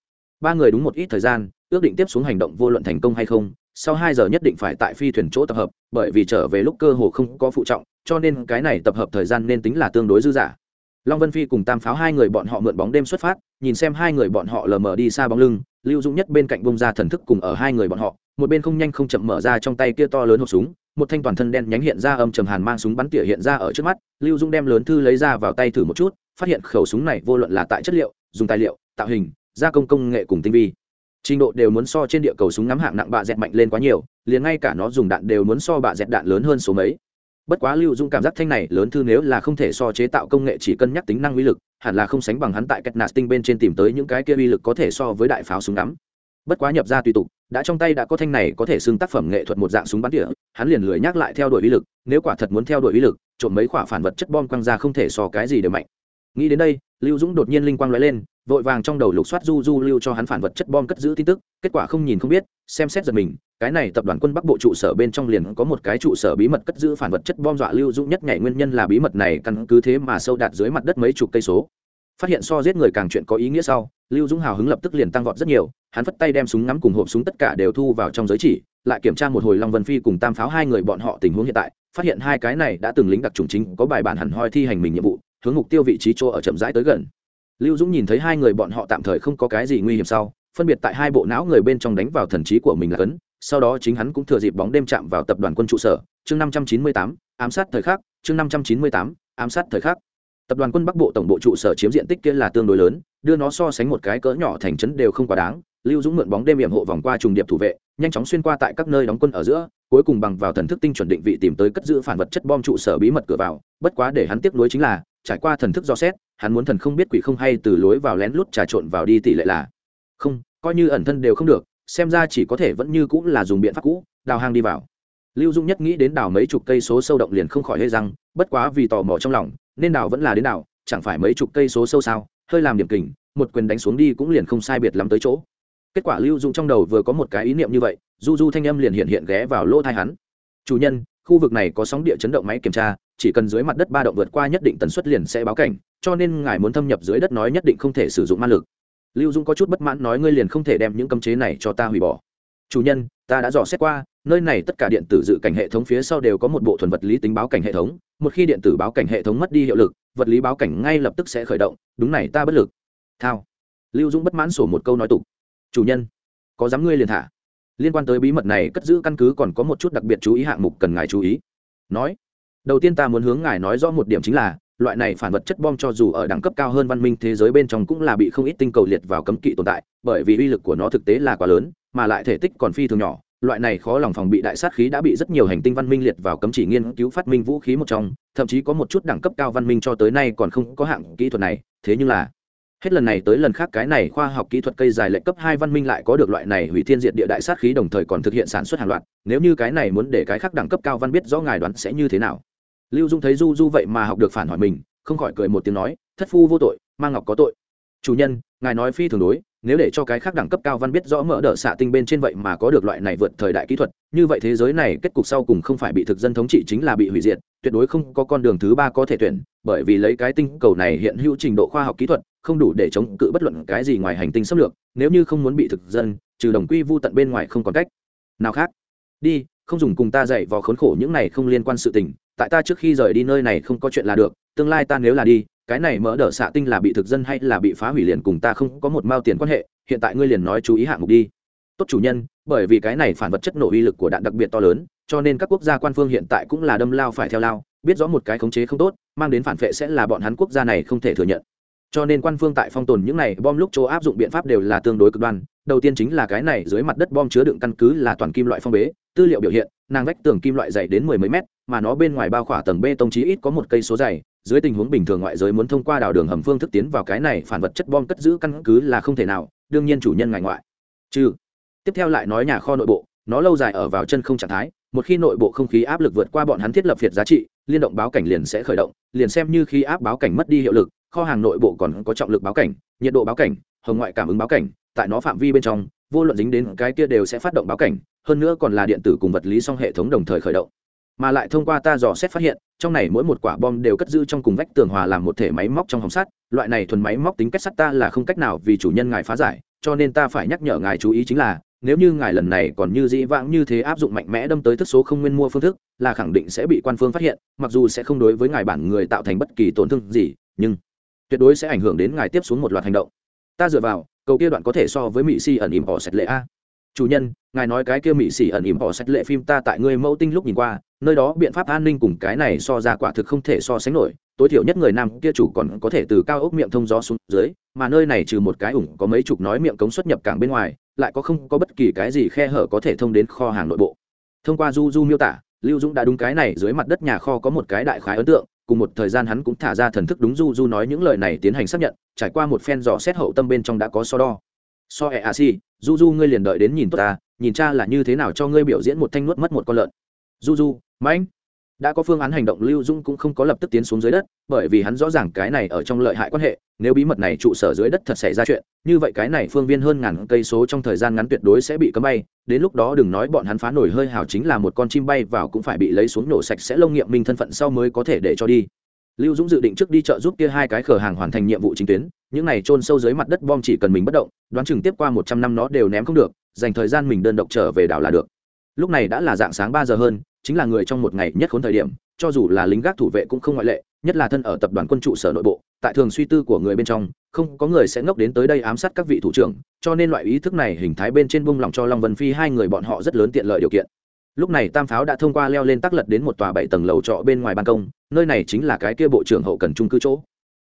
Ba người đúng một ít thời gian, ước định tiếp xuống hành động vô luận thành công hay không, sau hai giờ nhất định phải tại phi thuyền chỗ tập hợp, bởi vì trở về lúc cơ hồ không có phụ trọng, cho nên cái này tập hợp thời gian nên tính là tương đối dư dả long vân phi cùng tam pháo hai người bọn họ mượn bóng đêm xuất phát, nhìn xem hai người bọn họ lờ mờ đi xa bóng lưng, lưu dũng nhất bên cạnh bông ra thần thức cùng ở hai người bọn họ, một bên không nhanh không chậm mở ra trong tay kia to lớn hộp súng, một thanh toàn thân đen nhánh hiện ra âm trầm hàn mang súng bắn tỉa hiện ra ở trước mắt, lưu dũng đem lớn thư lấy ra vào tay thử một chút, phát hiện khẩu súng này vô luận là tại chất liệu, dùng tài liệu, tạo hình, gia công công nghệ cùng tinh vi. Trình độ đều muốn so trên địa cầu súng ngắm hạng nặng bạ dẹt mạnh lên quá nhiều, liền ngay cả nó dùng đạn đều muốn so bạ dẹt đạn lớn hơn số mấy bất quá lưu dung cảm giác thanh này lớn thư nếu là không thể so chế tạo công nghệ chỉ cân nhắc tính năng uy lực, hẳn là không sánh bằng hắn tại cách nạt tinh bên trên tìm tới những cái kia uy lực có thể so với đại pháo súng ngắm. Bất quá nhập ra tùy tục, đã trong tay đã có thanh này có thể xưng tác phẩm nghệ thuật một dạng súng bắn tỉa, hắn liền lười nhắc lại theo đuổi uy lực, nếu quả thật muốn theo đuổi uy lực, trộm mấy quả phản vật chất bom quăng ra không thể so cái gì đều mạnh. Nghĩ đến đây, lưu dũng đột nhiên linh quang lóe lên, vội vàng trong đầu lục soát du du lưu cho hắn phản vật chất bom cất giữ tin tức, kết quả không nhìn không biết, xem xét giật mình cái này tập đoàn quân bắc bộ trụ sở bên trong liền có một cái trụ sở bí mật cất giữ phản vật chất bom dọa lưu dũng nhất nhảy nguyên nhân là bí mật này căn cứ thế mà sâu đạt dưới mặt đất mấy chục cây số. Phát hiện so giết người càng chuyện có ý nghĩa sau, lưu dũng hào hứng lập tức liền tăng vọt rất nhiều, hắn phất tay đem súng ngắm cùng hộp súng tất cả đều thu vào trong giới chỉ, lại kiểm tra một hồi long vân phi cùng tam pháo hai người bọn họ tình huống hiện tại, phát hiện hai cái này đã từng lính đặc trùng chính có bài bản hẳn hoi thi hành mình nhiệm vụ, hướng mục tiêu vị trí chỗ ở chậm rãi tới gần. Lưu dũng nhìn thấy hai người bọn họ tạm thời không có cái gì nguy hiểm sau, phân biệt tại hai bộ não người bên trong đánh vào thần trí của mình là cấn sau đó chính hắn cũng thừa dịp bóng đêm chạm vào tập đoàn quân trụ sở, chương năm trăm chín mươi tám, ám sát thời khắc, chương năm trăm chín mươi tám, ám sát thời khắc. Tập đoàn quân bắc bộ tổng bộ trụ sở chiếm diện tích kia là tương đối lớn, đưa nó so sánh một cái cỡ nhỏ thành trấn đều không quá đáng. Lưu dũng mượn bóng đêm hiểm hộ vòng qua trùng điệp thủ vệ, nhanh chóng xuyên qua tại các nơi đóng quân ở giữa, cuối cùng bằng vào thần thức tinh chuẩn định vị tìm tới cất giữ phản vật chất bom trụ sở bí mật cửa vào. Bất quá để hắn tiếp nối chính là, trải qua thần thức do xét, hắn muốn thần không biết quỷ không hay từ lối vào lén lút trà trộn vào đi tỷ lệ là không, coi như ẩn thân đều không được xem ra chỉ có thể vẫn như cũng là dùng biện pháp cũ, đào hang đi vào. Lưu dung nhất nghĩ đến đào mấy chục cây số sâu động liền không khỏi hê răng, bất quá vì tò mò trong lòng, nên đào vẫn là đến đào, chẳng phải mấy chục cây số sâu sao, hơi làm điểm kình, một quyền đánh xuống đi cũng liền không sai biệt lắm tới chỗ. Kết quả lưu dung trong đầu vừa có một cái ý niệm như vậy, du du thanh âm liền hiện hiện ghé vào lỗ thai hắn. Chủ nhân, khu vực này có sóng địa chấn động máy kiểm tra, chỉ cần dưới mặt đất ba động vượt qua nhất định tần suất liền sẽ báo cảnh, cho nên ngài muốn thâm nhập dưới đất nói nhất định không thể sử dụng ma lực lưu dung có chút bất mãn nói ngươi liền không thể đem những cấm chế này cho ta hủy bỏ. Chủ nhân, ta đã dò xét qua, nơi này tất cả điện tử dự cảnh hệ thống phía sau đều có một bộ thuần vật lý tính báo cảnh hệ thống, một khi điện tử báo cảnh hệ thống mất đi hiệu lực, vật lý báo cảnh ngay lập tức sẽ khởi động, đúng này ta bất lực. Thao. Lưu dung bất mãn sổ một câu nói tục. Chủ nhân, có dám ngươi liền thả. Liên quan tới bí mật này cất giữ căn cứ còn có một chút đặc biệt chú ý hạng mục cần ngài chú ý. Nói. Đầu tiên ta muốn hướng ngài nói rõ một điểm chính là loại này phản vật chất bom cho dù ở đẳng cấp cao hơn văn minh thế giới bên trong cũng là bị không ít tinh cầu liệt vào cấm kỵ tồn tại, bởi vì uy lực của nó thực tế là quá lớn, mà lại thể tích còn phi thường nhỏ. Loại này khó lòng phòng bị đại sát khí đã bị rất nhiều hành tinh văn minh liệt vào cấm chỉ nghiên cứu phát minh vũ khí một trong, thậm chí có một chút đẳng cấp cao văn minh cho tới nay còn không có hạng kỹ thuật này, thế nhưng là hết lần này tới lần khác cái này khoa học kỹ thuật cây dài lệnh cấp hai văn minh lại có được loại này hủy thiên diệt địa đại sát khí đồng thời còn thực hiện sản xuất hàng loạt, nếu như cái này muốn để cái khác đẳng cấp cao văn biết rõ ngài đoán sẽ như thế nào lưu dung thấy du du vậy mà học được phản hỏi mình, không khỏi cười một tiếng nói, thất phu vô tội mang ngọc có tội. Chủ nhân, ngài nói phi thường đối, nếu để cho cái khác đẳng cấp cao văn biết rõ mỡ đỡ xạ tinh bên trên vậy mà có được loại này vượt thời đại kỹ thuật, như vậy thế giới này kết cục sau cùng không phải bị thực dân thống trị chính là bị hủy diệt, tuyệt đối không có con đường thứ ba có thể tuyển, bởi vì lấy cái tinh cầu này hiện hữu trình độ khoa học kỹ thuật, không đủ để chống cự bất luận cái gì ngoài hành tinh xâm lược, nếu như không muốn bị thực dân, trừ đồng quy vu tận bên ngoài không còn cách. Nào khác, đi không dùng cùng ta dạy vào khốn khổ những này không liên quan sự tình, tại ta trước khi rời đi nơi này không có chuyện là được, tương lai ta nếu là đi, cái này mỡ đỡ xạ tinh là bị thực dân hay là bị phá hủy liền cùng ta không có một mao tiền quan hệ, hiện tại ngươi liền nói chú ý hạng mục đi. Tốt chủ nhân, bởi vì cái này phản vật chất nổ uy lực của đạn đặc biệt to lớn, cho nên các quốc gia quan phương hiện tại cũng là đâm lao phải theo lao, biết rõ một cái khống chế không tốt, mang đến phản vệ sẽ là bọn hắn quốc gia này không thể thừa nhận. Cho nên quan phương tại phong tồn những này bom lúc chỗ áp dụng biện pháp đều là tương đối cực đoan, đầu tiên chính là cái này dưới mặt đất bom chứa đựng căn cứ là toàn kim loại phong bế tư liệu biểu hiện, nàng vách tường kim loại dày đến mười mấy mét, mà nó bên ngoài bao khỏa tầng bê tông chí ít có một cây số dày. Dưới tình huống bình thường ngoại giới muốn thông qua đào đường hầm phương thức tiến vào cái này phản vật chất bom cất giữ căn cứ là không thể nào, đương nhiên chủ nhân ngài ngoại. Trừ. Tiếp theo lại nói nhà kho nội bộ, nó lâu dài ở vào chân không trạng thái, một khi nội bộ không khí áp lực vượt qua bọn hắn thiết lập việt giá trị, liên động báo cảnh liền sẽ khởi động, liền xem như khi áp báo cảnh mất đi hiệu lực, kho hàng nội bộ còn có trọng lực báo cảnh, nhiệt độ báo cảnh, hồng ngoại cảm ứng báo cảnh, tại nó phạm vi bên trong vô luận dính đến cái kia đều sẽ phát động báo cảnh, hơn nữa còn là điện tử cùng vật lý song hệ thống đồng thời khởi động. Mà lại thông qua ta dò xét phát hiện, trong này mỗi một quả bom đều cất giữ trong cùng vách tường hòa làm một thể máy móc trong hồng sắt, loại này thuần máy móc tính cách sắt ta là không cách nào vì chủ nhân ngài phá giải, cho nên ta phải nhắc nhở ngài chú ý chính là, nếu như ngài lần này còn như dĩ vãng như thế áp dụng mạnh mẽ đâm tới thức số không nguyên mua phương thức, là khẳng định sẽ bị quan phương phát hiện, mặc dù sẽ không đối với ngài bản người tạo thành bất kỳ tổn thương gì, nhưng tuyệt đối sẽ ảnh hưởng đến ngài tiếp xuống một loạt hành động. Ta dựa vào cầu kia đoạn có thể so với mỹ xì ẩn ỉm bỏ sạch lệ a. Chủ nhân, ngài nói cái kia mỹ xì ẩn ỉm bỏ sạch lệ phim ta tại ngươi mẫu tinh lúc nhìn qua, nơi đó biện pháp an ninh cùng cái này so ra quả thực không thể so sánh nổi. Tối thiểu nhất người nam kia chủ còn có thể từ cao ốc miệng thông gió xuống dưới, mà nơi này trừ một cái ủng có mấy chục nói miệng cống xuất nhập cảng bên ngoài, lại có không có bất kỳ cái gì khe hở có thể thông đến kho hàng nội bộ. Thông qua du du miêu tả, lưu dũng đã đúng cái này, dưới mặt đất nhà kho có một cái đại khái ấn tượng cùng một thời gian hắn cũng thả ra thần thức đúng du du nói những lời này tiến hành xác nhận, trải qua một phen dò xét hậu tâm bên trong đã có so đo. So e a si du du ngươi liền đợi đến nhìn tốt ta, nhìn cha là như thế nào cho ngươi biểu diễn một thanh nuốt mất một con lợn. Du du mãnh đã có phương án hành động, lưu dung cũng không có lập tức tiến xuống dưới đất, bởi vì hắn rõ ràng cái này ở trong lợi hại quan hệ, nếu bí mật này trụ sở dưới đất thật xảy ra chuyện, như vậy cái này phương viên hơn ngàn cây số trong thời gian ngắn tuyệt đối sẽ bị cấm bay. Đến lúc đó đừng nói bọn hắn phá nổi hơi hào chính là một con chim bay vào cũng phải bị lấy xuống nổ sạch sẽ lông nghiệm minh thân phận sau mới có thể để cho đi. Lưu dũng dự định trước đi chợ giúp kia hai cái cửa hàng hoàn thành nhiệm vụ chính tuyến, những này trôn sâu dưới mặt đất bom chỉ cần mình bất động, đoán chừng tiếp qua một trăm năm nó đều ném không được, dành thời gian mình đơn độc trở về đảo là được. Lúc này đã là dạng sáng ba giờ hơn chính là người trong một ngày nhất khốn thời điểm, cho dù là lính gác thủ vệ cũng không ngoại lệ, nhất là thân ở tập đoàn quân trụ sở nội bộ, tại thường suy tư của người bên trong, không có người sẽ ngốc đến tới đây ám sát các vị thủ trưởng, cho nên loại ý thức này hình thái bên trên bung lòng cho long vân phi hai người bọn họ rất lớn tiện lợi điều kiện. Lúc này tam pháo đã thông qua leo lên tắc lật đến một tòa bảy tầng lầu trọ bên ngoài ban công, nơi này chính là cái kia bộ trưởng hậu cần trung cư chỗ.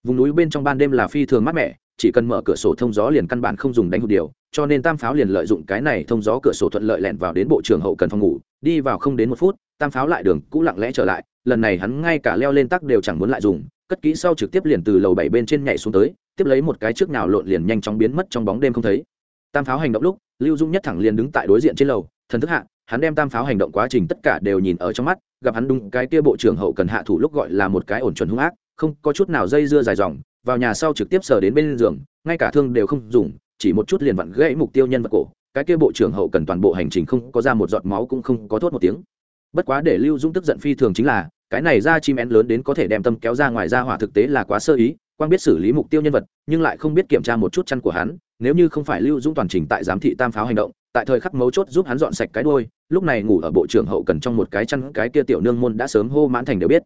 Vùng núi bên trong ban đêm là phi thường mát mẻ chỉ cần mở cửa sổ thông gió liền căn bản không dùng đánh hụt điều, cho nên tam pháo liền lợi dụng cái này thông gió cửa sổ thuận lợi lẹn vào đến bộ trưởng hậu cần phòng ngủ, đi vào không đến một phút, tam pháo lại đường cũ lặng lẽ trở lại, lần này hắn ngay cả leo lên tắc đều chẳng muốn lại dùng, cất kỹ sau trực tiếp liền từ lầu bảy bên trên nhảy xuống tới, tiếp lấy một cái trước nào lộn liền nhanh chóng biến mất trong bóng đêm không thấy. Tam pháo hành động lúc, lưu dung nhất thẳng liền đứng tại đối diện trên lầu, thần thức hạ, hắn đem tam pháo hành động quá trình tất cả đều nhìn ở trong mắt, gặp hắn đúng cái kia bộ trưởng hậu cần hạ thủ lúc gọi là một cái ổn chuẩn hung ác, không có chút nào dây dưa dài dòng vào nhà sau trực tiếp sờ đến bên giường, ngay cả thương đều không dùng, chỉ một chút liền vặn gãy mục tiêu nhân vật cổ. Cái kia bộ trưởng hậu cần toàn bộ hành trình không có ra một giọt máu cũng không có thốt một tiếng. Bất quá để lưu dũng tức giận phi thường chính là, cái này ra chim én lớn đến có thể đem tâm kéo ra ngoài ra hỏa thực tế là quá sơ ý quan biết xử lý mục tiêu nhân vật, nhưng lại không biết kiểm tra một chút chăn của hắn, nếu như không phải lưu dũng toàn trình tại giám thị tam pháo hành động, tại thời khắc mấu chốt giúp hắn dọn sạch cái đôi lúc này ngủ ở bộ trưởng hậu cần trong một cái chăn, cái kia tiểu nương môn đã sớm hô mãn thành đều biết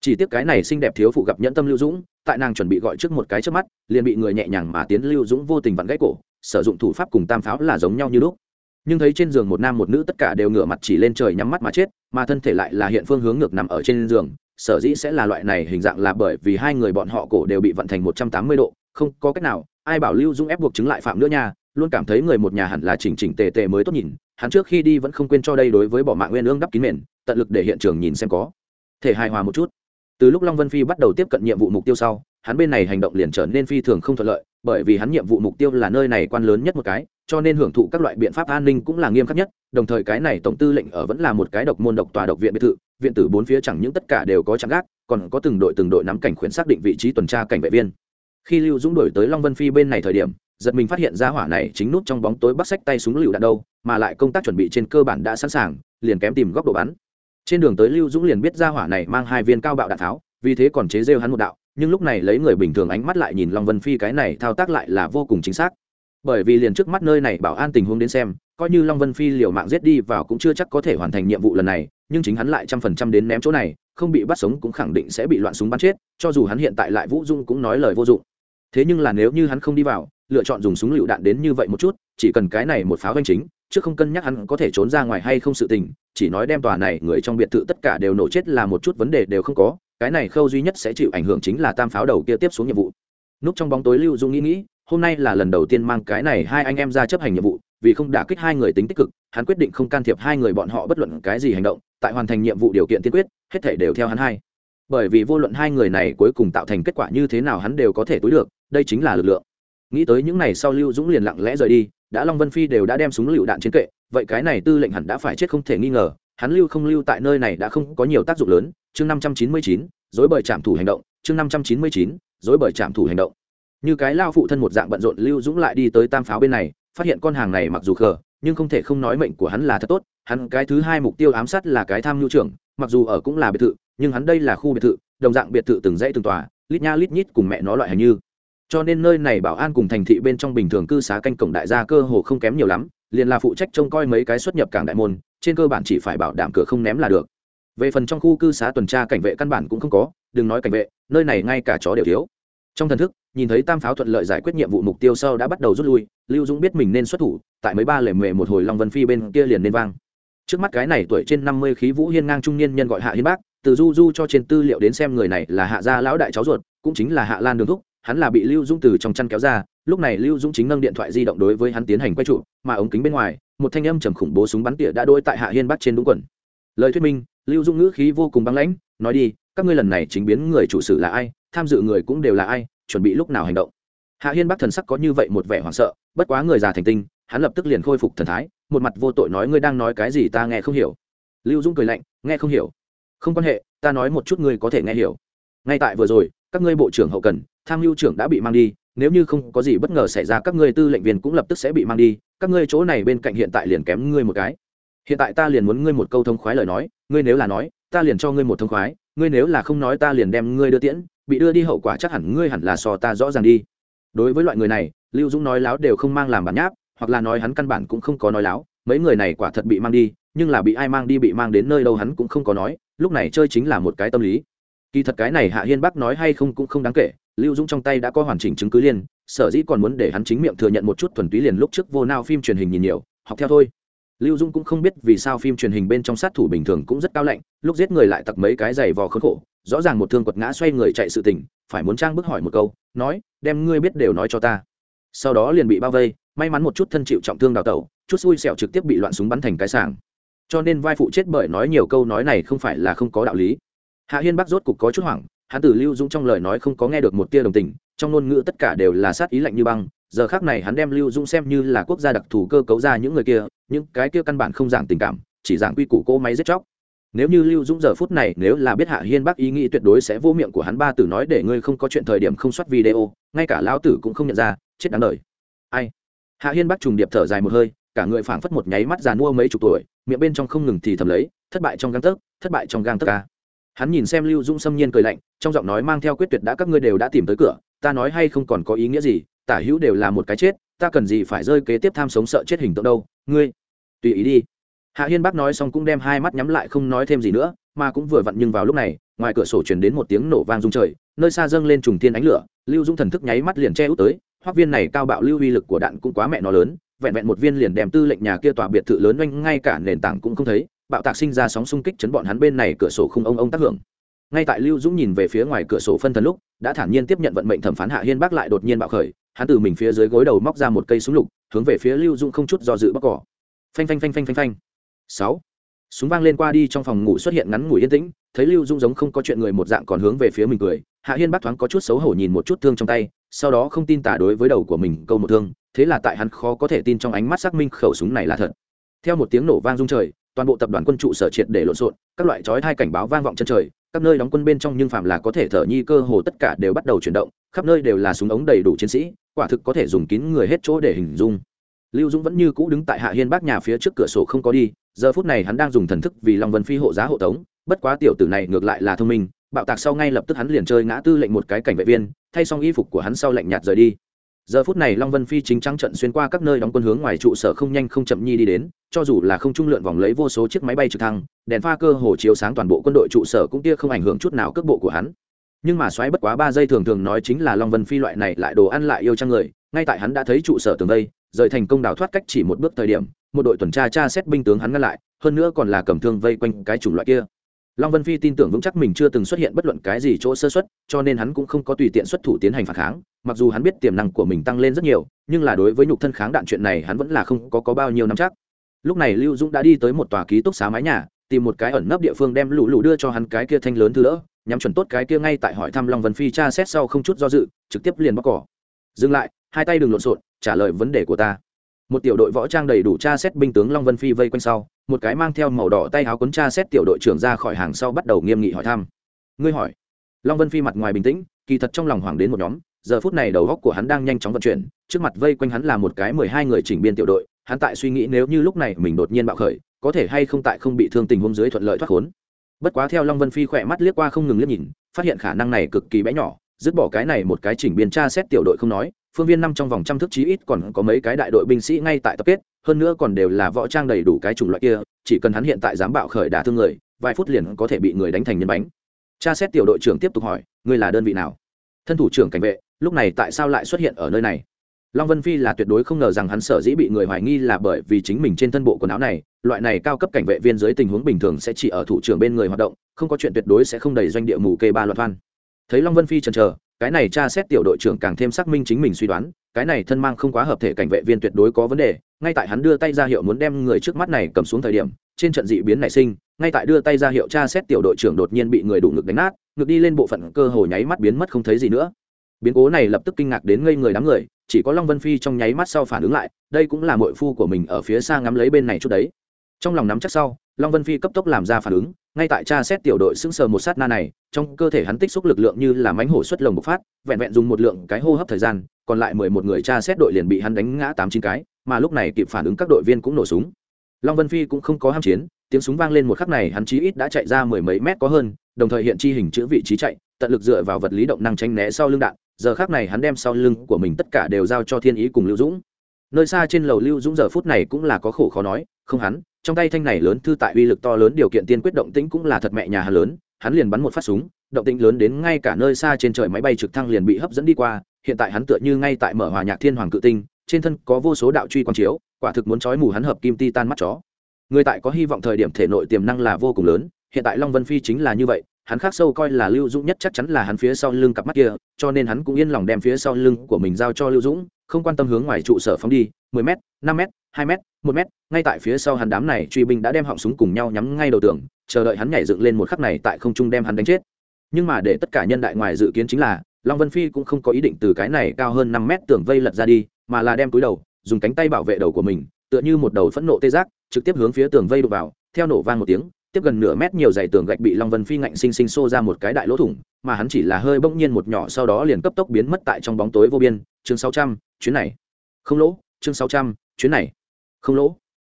chỉ tiếc cái này xinh đẹp thiếu phụ gặp nhẫn tâm lưu dũng, tại nàng chuẩn bị gọi trước một cái trước mắt, liền bị người nhẹ nhàng mà tiến lưu dũng vô tình vặn gãy cổ, sử dụng thủ pháp cùng tam pháo là giống nhau như lúc. Nhưng thấy trên giường một nam một nữ tất cả đều ngửa mặt chỉ lên trời nhắm mắt mà chết, mà thân thể lại là hiện phương hướng ngược nằm ở trên giường, sở dĩ sẽ là loại này hình dạng là bởi vì hai người bọn họ cổ đều bị vận thành một trăm tám mươi độ, không có cách nào, ai bảo lưu dũng ép buộc chứng lại phạm nữa nha, luôn cảm thấy người một nhà hẳn là chỉnh chỉnh tề tề mới tốt nhìn, hắn trước khi đi vẫn không quên cho đây đối với bỏ mạng nguyên ương đắp kín mền, tận lực để hiện trường nhìn xem có thể hài hòa một chút từ lúc long vân phi bắt đầu tiếp cận nhiệm vụ mục tiêu sau, hắn bên này hành động liền trở nên phi thường không thuận lợi, bởi vì hắn nhiệm vụ mục tiêu là nơi này quan lớn nhất một cái, cho nên hưởng thụ các loại biện pháp an ninh cũng là nghiêm khắc nhất, đồng thời cái này tổng tư lệnh ở vẫn là một cái độc môn độc tòa độc viện biệt thự, viện tử bốn phía chẳng những tất cả đều có chạm gác, còn có từng đội từng đội nắm cảnh khuyển xác định vị trí tuần tra cảnh vệ viên. Khi lưu dũng đổi tới long vân phi bên này thời điểm, giật mình phát hiện ra hỏa này chính nút trong bóng tối bắt sách tay súng lựu đạn đâu, mà lại công tác chuẩn bị trên cơ bản đã sẵn sàng, liền kém tìm góc độ bắn trên đường tới lưu dũng liền biết ra hỏa này mang hai viên cao bạo đạn tháo, vì thế còn chế rêu hắn một đạo, nhưng lúc này lấy người bình thường ánh mắt lại nhìn long vân phi cái này thao tác lại là vô cùng chính xác. Bởi vì liền trước mắt nơi này bảo an tình huống đến xem, coi như long vân phi liều mạng giết đi vào cũng chưa chắc có thể hoàn thành nhiệm vụ lần này, nhưng chính hắn lại trăm phần trăm đến ném chỗ này, không bị bắt sống cũng khẳng định sẽ bị loạn súng bắn chết, cho dù hắn hiện tại lại vũ dung cũng nói lời vô dụng. Thế nhưng là nếu như hắn không đi vào, lựa chọn dùng súng lựu đạn đến như vậy một chút, chỉ cần cái này một pháo danh chính chứ không cân nhắc hắn có thể trốn ra ngoài hay không sự tình, chỉ nói đem tòa này người trong biệt thự tất cả đều nổ chết là một chút vấn đề đều không có, cái này khâu duy nhất sẽ chịu ảnh hưởng chính là tam pháo đầu kia tiếp xuống nhiệm vụ. Núp trong bóng tối lưu dung nghĩ nghĩ, hôm nay là lần đầu tiên mang cái này hai anh em ra chấp hành nhiệm vụ, vì không đả kích hai người tính tích cực, hắn quyết định không can thiệp hai người bọn họ bất luận cái gì hành động, tại hoàn thành nhiệm vụ điều kiện tiên quyết, hết thể đều theo hắn hai. Bởi vì vô luận hai người này cuối cùng tạo thành kết quả như thế nào hắn đều có thể túi được, đây chính là lực lượng. Nghĩ tới những này sau lưu dũng liền lặng lẽ rời đi đã long vân phi đều đã đem súng lựu đạn trên kệ, vậy cái này tư lệnh hẳn đã phải chết không thể nghi ngờ, hắn lưu không lưu tại nơi này đã không có nhiều tác dụng lớn. Chương năm trăm chín mươi chín dối bởi trạm thủ hành động. Chương năm trăm chín mươi chín dối bởi trạm thủ hành động. Như cái lao phụ thân một dạng bận rộn lưu dũng lại đi tới tam pháo bên này, phát hiện con hàng này mặc dù khờ, nhưng không thể không nói mệnh của hắn là thật tốt. Hắn cái thứ hai mục tiêu ám sát là cái tham nhu trưởng, mặc dù ở cũng là biệt thự, nhưng hắn đây là khu biệt thự, đồng dạng biệt thự từng dãy từng tòa, lít nha lít nhít cùng mẹ nó loại hình như cho nên nơi này bảo an cùng thành thị bên trong bình thường cư xá canh cổng đại gia cơ hồ không kém nhiều lắm, liền là phụ trách trông coi mấy cái xuất nhập cảng đại môn, trên cơ bản chỉ phải bảo đảm cửa không ném là được. Về phần trong khu cư xá tuần tra cảnh vệ căn bản cũng không có, đừng nói cảnh vệ, nơi này ngay cả chó đều thiếu. Trong thần thức, nhìn thấy tam pháo thuận lợi giải quyết nhiệm vụ mục tiêu sau đã bắt đầu rút lui, lưu dũng biết mình nên xuất thủ, tại mấy ba lề mề một hồi long vân phi bên kia liền nên vang. Trước mắt cái này tuổi trên năm mươi khí vũ hiên ngang trung niên nhân gọi hạ hiên bác, từ du du cho trên tư liệu đến xem người này là hạ gia lão đại cháu ruột, cũng chính là hạ lan đường thúc hắn là bị lưu dũng từ trong chăn kéo ra, lúc này lưu dũng chính nâng điện thoại di động đối với hắn tiến hành quay trụ, mà ống kính bên ngoài, một thanh âm trầm khủng bố súng bắn tỉa đã đôi tại hạ hiên bắt trên đúng quần. Lời thuyết minh, lưu dũng ngữ khí vô cùng băng lãnh, nói đi, các ngươi lần này chính biến người chủ sử là ai, tham dự người cũng đều là ai, chuẩn bị lúc nào hành động. Hạ hiên bắc thần sắc có như vậy một vẻ hoảng sợ, bất quá người già thành tinh, hắn lập tức liền khôi phục thần thái, một mặt vô tội nói ngươi đang nói cái gì ta nghe không hiểu. Lưu dũng cười lạnh, nghe không hiểu. Không quan hệ, ta nói một chút ngươi có thể nghe hiểu. Ngay tại vừa rồi, các ngươi bộ trưởng hậu cần tham mưu trưởng đã bị mang đi, nếu như không có gì bất ngờ xảy ra, các ngươi tư lệnh viên cũng lập tức sẽ bị mang đi. Các ngươi chỗ này bên cạnh hiện tại liền kém ngươi một cái. Hiện tại ta liền muốn ngươi một câu thông khoái lời nói, ngươi nếu là nói, ta liền cho ngươi một thông khoái, ngươi nếu là không nói ta liền đem ngươi đưa tiễn, bị đưa đi hậu quả chắc hẳn ngươi hẳn là so ta rõ ràng đi. Đối với loại người này, lưu dũng nói láo đều không mang làm bản nháp, hoặc là nói hắn căn bản cũng không có nói láo, mấy người này quả thật bị mang đi, nhưng là bị ai mang đi bị mang đến nơi đâu hắn cũng không có nói, lúc này chơi chính là một cái tâm lý. Kỳ thật cái này hạ hiên bắc nói hay không cũng không đáng kể lưu dũng trong tay đã có hoàn chỉnh chứng cứ liên, sở dĩ còn muốn để hắn chính miệng thừa nhận một chút thuần túy liền lúc trước vô nao phim truyền hình nhìn nhiều, học theo thôi. Lưu dung cũng không biết vì sao phim truyền hình bên trong sát thủ bình thường cũng rất cao lạnh, lúc giết người lại tặc mấy cái giày vò khốn khổ, rõ ràng một thương quật ngã xoay người chạy sự tình, phải muốn trang bức hỏi một câu, nói, đem ngươi biết đều nói cho ta. Sau đó liền bị bao vây, may mắn một chút thân chịu trọng thương đào tẩu, chút xui xẻo trực tiếp bị loạn súng bắn thành cái sàng cho nên vai phụ chết bởi nói nhiều câu nói này không phải là không có đạo lý. Hạ hiên bắc rốt cục có chút hoảng hắn tử lưu dũng trong lời nói không có nghe được một tia đồng tình, trong ngôn ngữ tất cả đều là sát ý lạnh như băng, giờ khác này hắn đem lưu dũng xem như là quốc gia đặc thù cơ cấu ra những người kia, những cái kia căn bản không giảng tình cảm, chỉ giảng quy củ cỗ máy giết chóc. Nếu như lưu dũng giờ phút này nếu là biết hạ hiên bắc ý nghĩ tuyệt đối sẽ vô miệng của hắn ba tử nói để ngươi không có chuyện thời điểm không soát video, ngay cả lão tử cũng không nhận ra, chết đáng đời. Ai? Hạ hiên bắc trùng điệp thở dài một hơi, cả người phảng phất một nháy mắt già mua mấy chục tuổi, miệng bên trong không ngừng thì thầm lấy, thất bại trong gang tấc, thất bại trong gang tấc ca hắn nhìn xem lưu dũng xâm nhiên cười lạnh, trong giọng nói mang theo quyết tuyệt đã các ngươi đều đã tìm tới cửa, ta nói hay không còn có ý nghĩa gì, tả hữu đều là một cái chết, ta cần gì phải rơi kế tiếp tham sống sợ chết hình tượng đâu, ngươi, tùy ý đi. Hạ hiên bác nói xong cũng đem hai mắt nhắm lại không nói thêm gì nữa, mà cũng vừa vặn nhưng vào lúc này, ngoài cửa sổ chuyển đến một tiếng nổ vang rung trời, nơi xa dâng lên trùng thiên ánh lửa, lưu dung thần thức nháy mắt liền che út tới hoác viên này cao bạo lưu uy lực của đạn cũng quá mẹ nó lớn, vẹn vẹn một viên liền đem tư lệnh nhà kia tòa biệt thự lớn oanh ngay cả nền tảng cũng không thấy bạo tạc sinh ra sóng xung kích chấn bọn hắn bên này cửa sổ không ông ông tác hưởng. Ngay tại lưu dũng nhìn về phía ngoài cửa sổ phân thần lúc, đã thản nhiên tiếp nhận vận mệnh thẩm phán hạ hiên bác lại đột nhiên bạo khởi, hắn từ mình phía dưới gối đầu móc ra một cây súng lục, hướng về phía lưu dũng không chút do dự bóc cỏ. Phanh phanh phanh phanh phanh phanh. Sáu. Súng vang lên qua đi trong phòng ngủ xuất hiện ngắn ngủi yên tĩnh, thấy lưu dung giống không có chuyện người một dạng còn hướng về phía mình cười, hạ hiên bác thoáng có chút xấu hổ nhìn một chút thương trong tay, sau đó không tin tả đối với đầu của mình câu một thương, thế là tại hắn khó có thể tin trong ánh mắt xác minh khẩu súng này là thật. Theo một tiếng nổ vang rung trời toàn bộ tập đoàn quân trụ sở triệt để lộn xộn, các loại chói hai cảnh báo vang vọng chân trời, các nơi đóng quân bên trong nhưng phạm là có thể thở nhi cơ hồ tất cả đều bắt đầu chuyển động, khắp nơi đều là súng ống đầy đủ chiến sĩ, quả thực có thể dùng kín người hết chỗ để hình dung. Lưu dũng vẫn như cũ đứng tại hạ hiên bác nhà phía trước cửa sổ không có đi, giờ phút này hắn đang dùng thần thức vì long vân phi hộ giá hộ tống, bất quá tiểu tử này ngược lại là thông minh, bạo tạc sau ngay lập tức hắn liền chơi ngã tư lệnh một cái cảnh vệ viên, thay xong y phục của hắn sau lệnh nhạt rời đi giờ phút này long vân phi chính trắng trận xuyên qua các nơi đóng quân hướng ngoài trụ sở không nhanh không chậm nhi đi đến, cho dù là không trung lượn vòng lấy vô số chiếc máy bay trực thăng, đèn pha cơ hồ chiếu sáng toàn bộ quân đội trụ sở cũng tia không ảnh hưởng chút nào cước bộ của hắn. Nhưng mà xoáy bất quá ba giây thường thường nói chính là long vân phi loại này lại đồ ăn lại yêu trang người, ngay tại hắn đã thấy trụ sở tường vây rời thành công đào thoát cách chỉ một bước thời điểm, một đội tuần tra tra xét binh tướng hắn ngăn lại, hơn nữa còn là cầm thương vây quanh cái chủng loại kia. Long vân phi tin tưởng vững chắc mình chưa từng xuất hiện bất luận cái gì chỗ sơ xuất cho nên hắn cũng không có tùy tiện xuất thủ tiến hành phản kháng mặc dù hắn biết tiềm năng của mình tăng lên rất nhiều nhưng là đối với nhục thân kháng đạn chuyện này hắn vẫn là không có, có bao nhiêu năm chắc. Lúc này lưu dũng đã đi tới một tòa ký túc xá mái nhà tìm một cái ẩn nấp địa phương đem lũ lũ đưa cho hắn cái kia thanh lớn thứ đỡ nhắm chuẩn tốt cái kia ngay tại hỏi thăm long vân phi tra xét sau không chút do dự trực tiếp liền bóc cỏ. Dừng lại hai tay đừng lộn xộn trả lời vấn đề của ta. Một tiểu đội võ trang đầy đủ tra xét binh tướng long vân phi vây quanh sau một cái mang theo màu đỏ tay áo cuốn tra xét tiểu đội trưởng ra khỏi hàng sau bắt đầu nghiêm nghị hỏi thăm. Ngươi hỏi. Long vân phi mặt ngoài bình tĩnh kỳ thật trong lòng hoảng đến một nhóm giờ phút này đầu góc của hắn đang nhanh chóng vận chuyển, trước mặt vây quanh hắn là một cái mười hai người chỉnh biên tiểu đội, hắn tại suy nghĩ nếu như lúc này mình đột nhiên bạo khởi, có thể hay không tại không bị thương tình huống dưới thuận lợi thoát khốn. Bất quá theo long vân phi khỏe mắt liếc qua không ngừng liếc nhìn, phát hiện khả năng này cực kỳ bé nhỏ, dứt bỏ cái này một cái chỉnh biên tra xét tiểu đội không nói, phương viên năm trong vòng trăm thước chí ít còn có mấy cái đại đội binh sĩ ngay tại tập kết, hơn nữa còn đều là võ trang đầy đủ cái chủng loại kia, chỉ cần hắn hiện tại dám bạo khởi đả thương người, vài phút liền có thể bị người đánh thành nhân bánh. Tra xét tiểu đội trưởng tiếp tục hỏi, ngươi là đơn vị nào? Thân thủ trưởng cảnh vệ lúc này tại sao lại xuất hiện ở nơi này? Long vân phi là tuyệt đối không ngờ rằng hắn sở dĩ bị người hoài nghi là bởi vì chính mình trên thân bộ quần áo này, loại này cao cấp cảnh vệ viên dưới tình huống bình thường sẽ chỉ ở thủ trưởng bên người hoạt động, không có chuyện tuyệt đối sẽ không đầy doanh địa mù kê ba loạt văn. Thấy long vân phi chần chờ, cái này tra xét tiểu đội trưởng càng thêm xác minh chính mình suy đoán, cái này thân mang không quá hợp thể cảnh vệ viên tuyệt đối có vấn đề, ngay tại hắn đưa tay ra hiệu muốn đem người trước mắt này cầm xuống thời điểm, trên trận dị biến nảy sinh, ngay tại đưa tay ra hiệu tra xét tiểu đội trưởng đột nhiên bị người đủ ngực đánh nát, ngực đi lên bộ phận cơ hồ nháy mắt biến mất không thấy gì nữa biến cố này lập tức kinh ngạc đến ngây người đám người, chỉ có long vân phi trong nháy mắt sau phản ứng lại, đây cũng là mội phu của mình ở phía xa ngắm lấy bên này chút đấy. Trong lòng nắm chắc sau, long vân phi cấp tốc làm ra phản ứng, ngay tại Cha xét tiểu đội sững sờ một sát na này, trong cơ thể hắn tích xúc lực lượng như là mánh hổ xuất lồng bộc phát, vẹn vẹn dùng một lượng cái hô hấp thời gian, còn lại mười một người Cha xét đội liền bị hắn đánh ngã tám chín cái, mà lúc này kịp phản ứng các đội viên cũng nổ súng. Long vân phi cũng không có ham chiến, tiếng súng vang lên một khắc này, hắn chí ít đã chạy ra mười mấy mét có hơn, đồng thời hiện chi hình chữ vị trí chạy, tận lực dựa vào vật lý động năng tranh né sau lưng đạn giờ khác này hắn đem sau lưng của mình tất cả đều giao cho thiên ý cùng lưu dũng. Nơi xa trên lầu lưu dũng giờ phút này cũng là có khổ khó nói, không hắn, trong tay thanh này lớn thư tại uy lực to lớn điều kiện tiên quyết động tĩnh cũng là thật mẹ nhà hắn lớn, hắn liền bắn một phát súng, động tĩnh lớn đến ngay cả nơi xa trên trời máy bay trực thăng liền bị hấp dẫn đi qua, hiện tại hắn tựa như ngay tại mở hòa nhạc thiên hoàng cự tinh, trên thân có vô số đạo truy quang chiếu, quả thực muốn trói mù hắn hợp kim ti tan mắt chó. Người tại có hy vọng thời điểm thể nội tiềm năng là vô cùng lớn, hiện tại long vân phi chính là như vậy hắn khác sâu coi là lưu dũng nhất chắc chắn là hắn phía sau lưng cặp mắt kia, cho nên hắn cũng yên lòng đem phía sau lưng của mình giao cho lưu dũng, không quan tâm hướng ngoài trụ sở phóng đi, mười m năm m hai m một m ngay tại phía sau hắn đám này truy binh đã đem họng súng cùng nhau nhắm ngay đầu tường, chờ đợi hắn nhảy dựng lên một khắc này tại không trung đem hắn đánh chết. Nhưng mà để tất cả nhân đại ngoài dự kiến chính là, long vân phi cũng không có ý định từ cái này cao hơn năm mét tường vây lật ra đi, mà là đem túi đầu, dùng cánh tay bảo vệ đầu của mình, tựa như một đầu phẫn nộ tê giác, trực tiếp hướng phía tường vây đục vào, theo nổ vang một tiếng tiếp gần nửa mét nhiều dày tường gạch bị long vân phi ngạnh sinh sinh xô ra một cái đại lỗ thủng, mà hắn chỉ là hơi bỗng nhiên một nhỏ sau đó liền cấp tốc biến mất tại trong bóng tối vô biên. Chương sáu trăm, chuyến này. Không lỗ, chương sáu trăm, chuyến này. Không lỗ.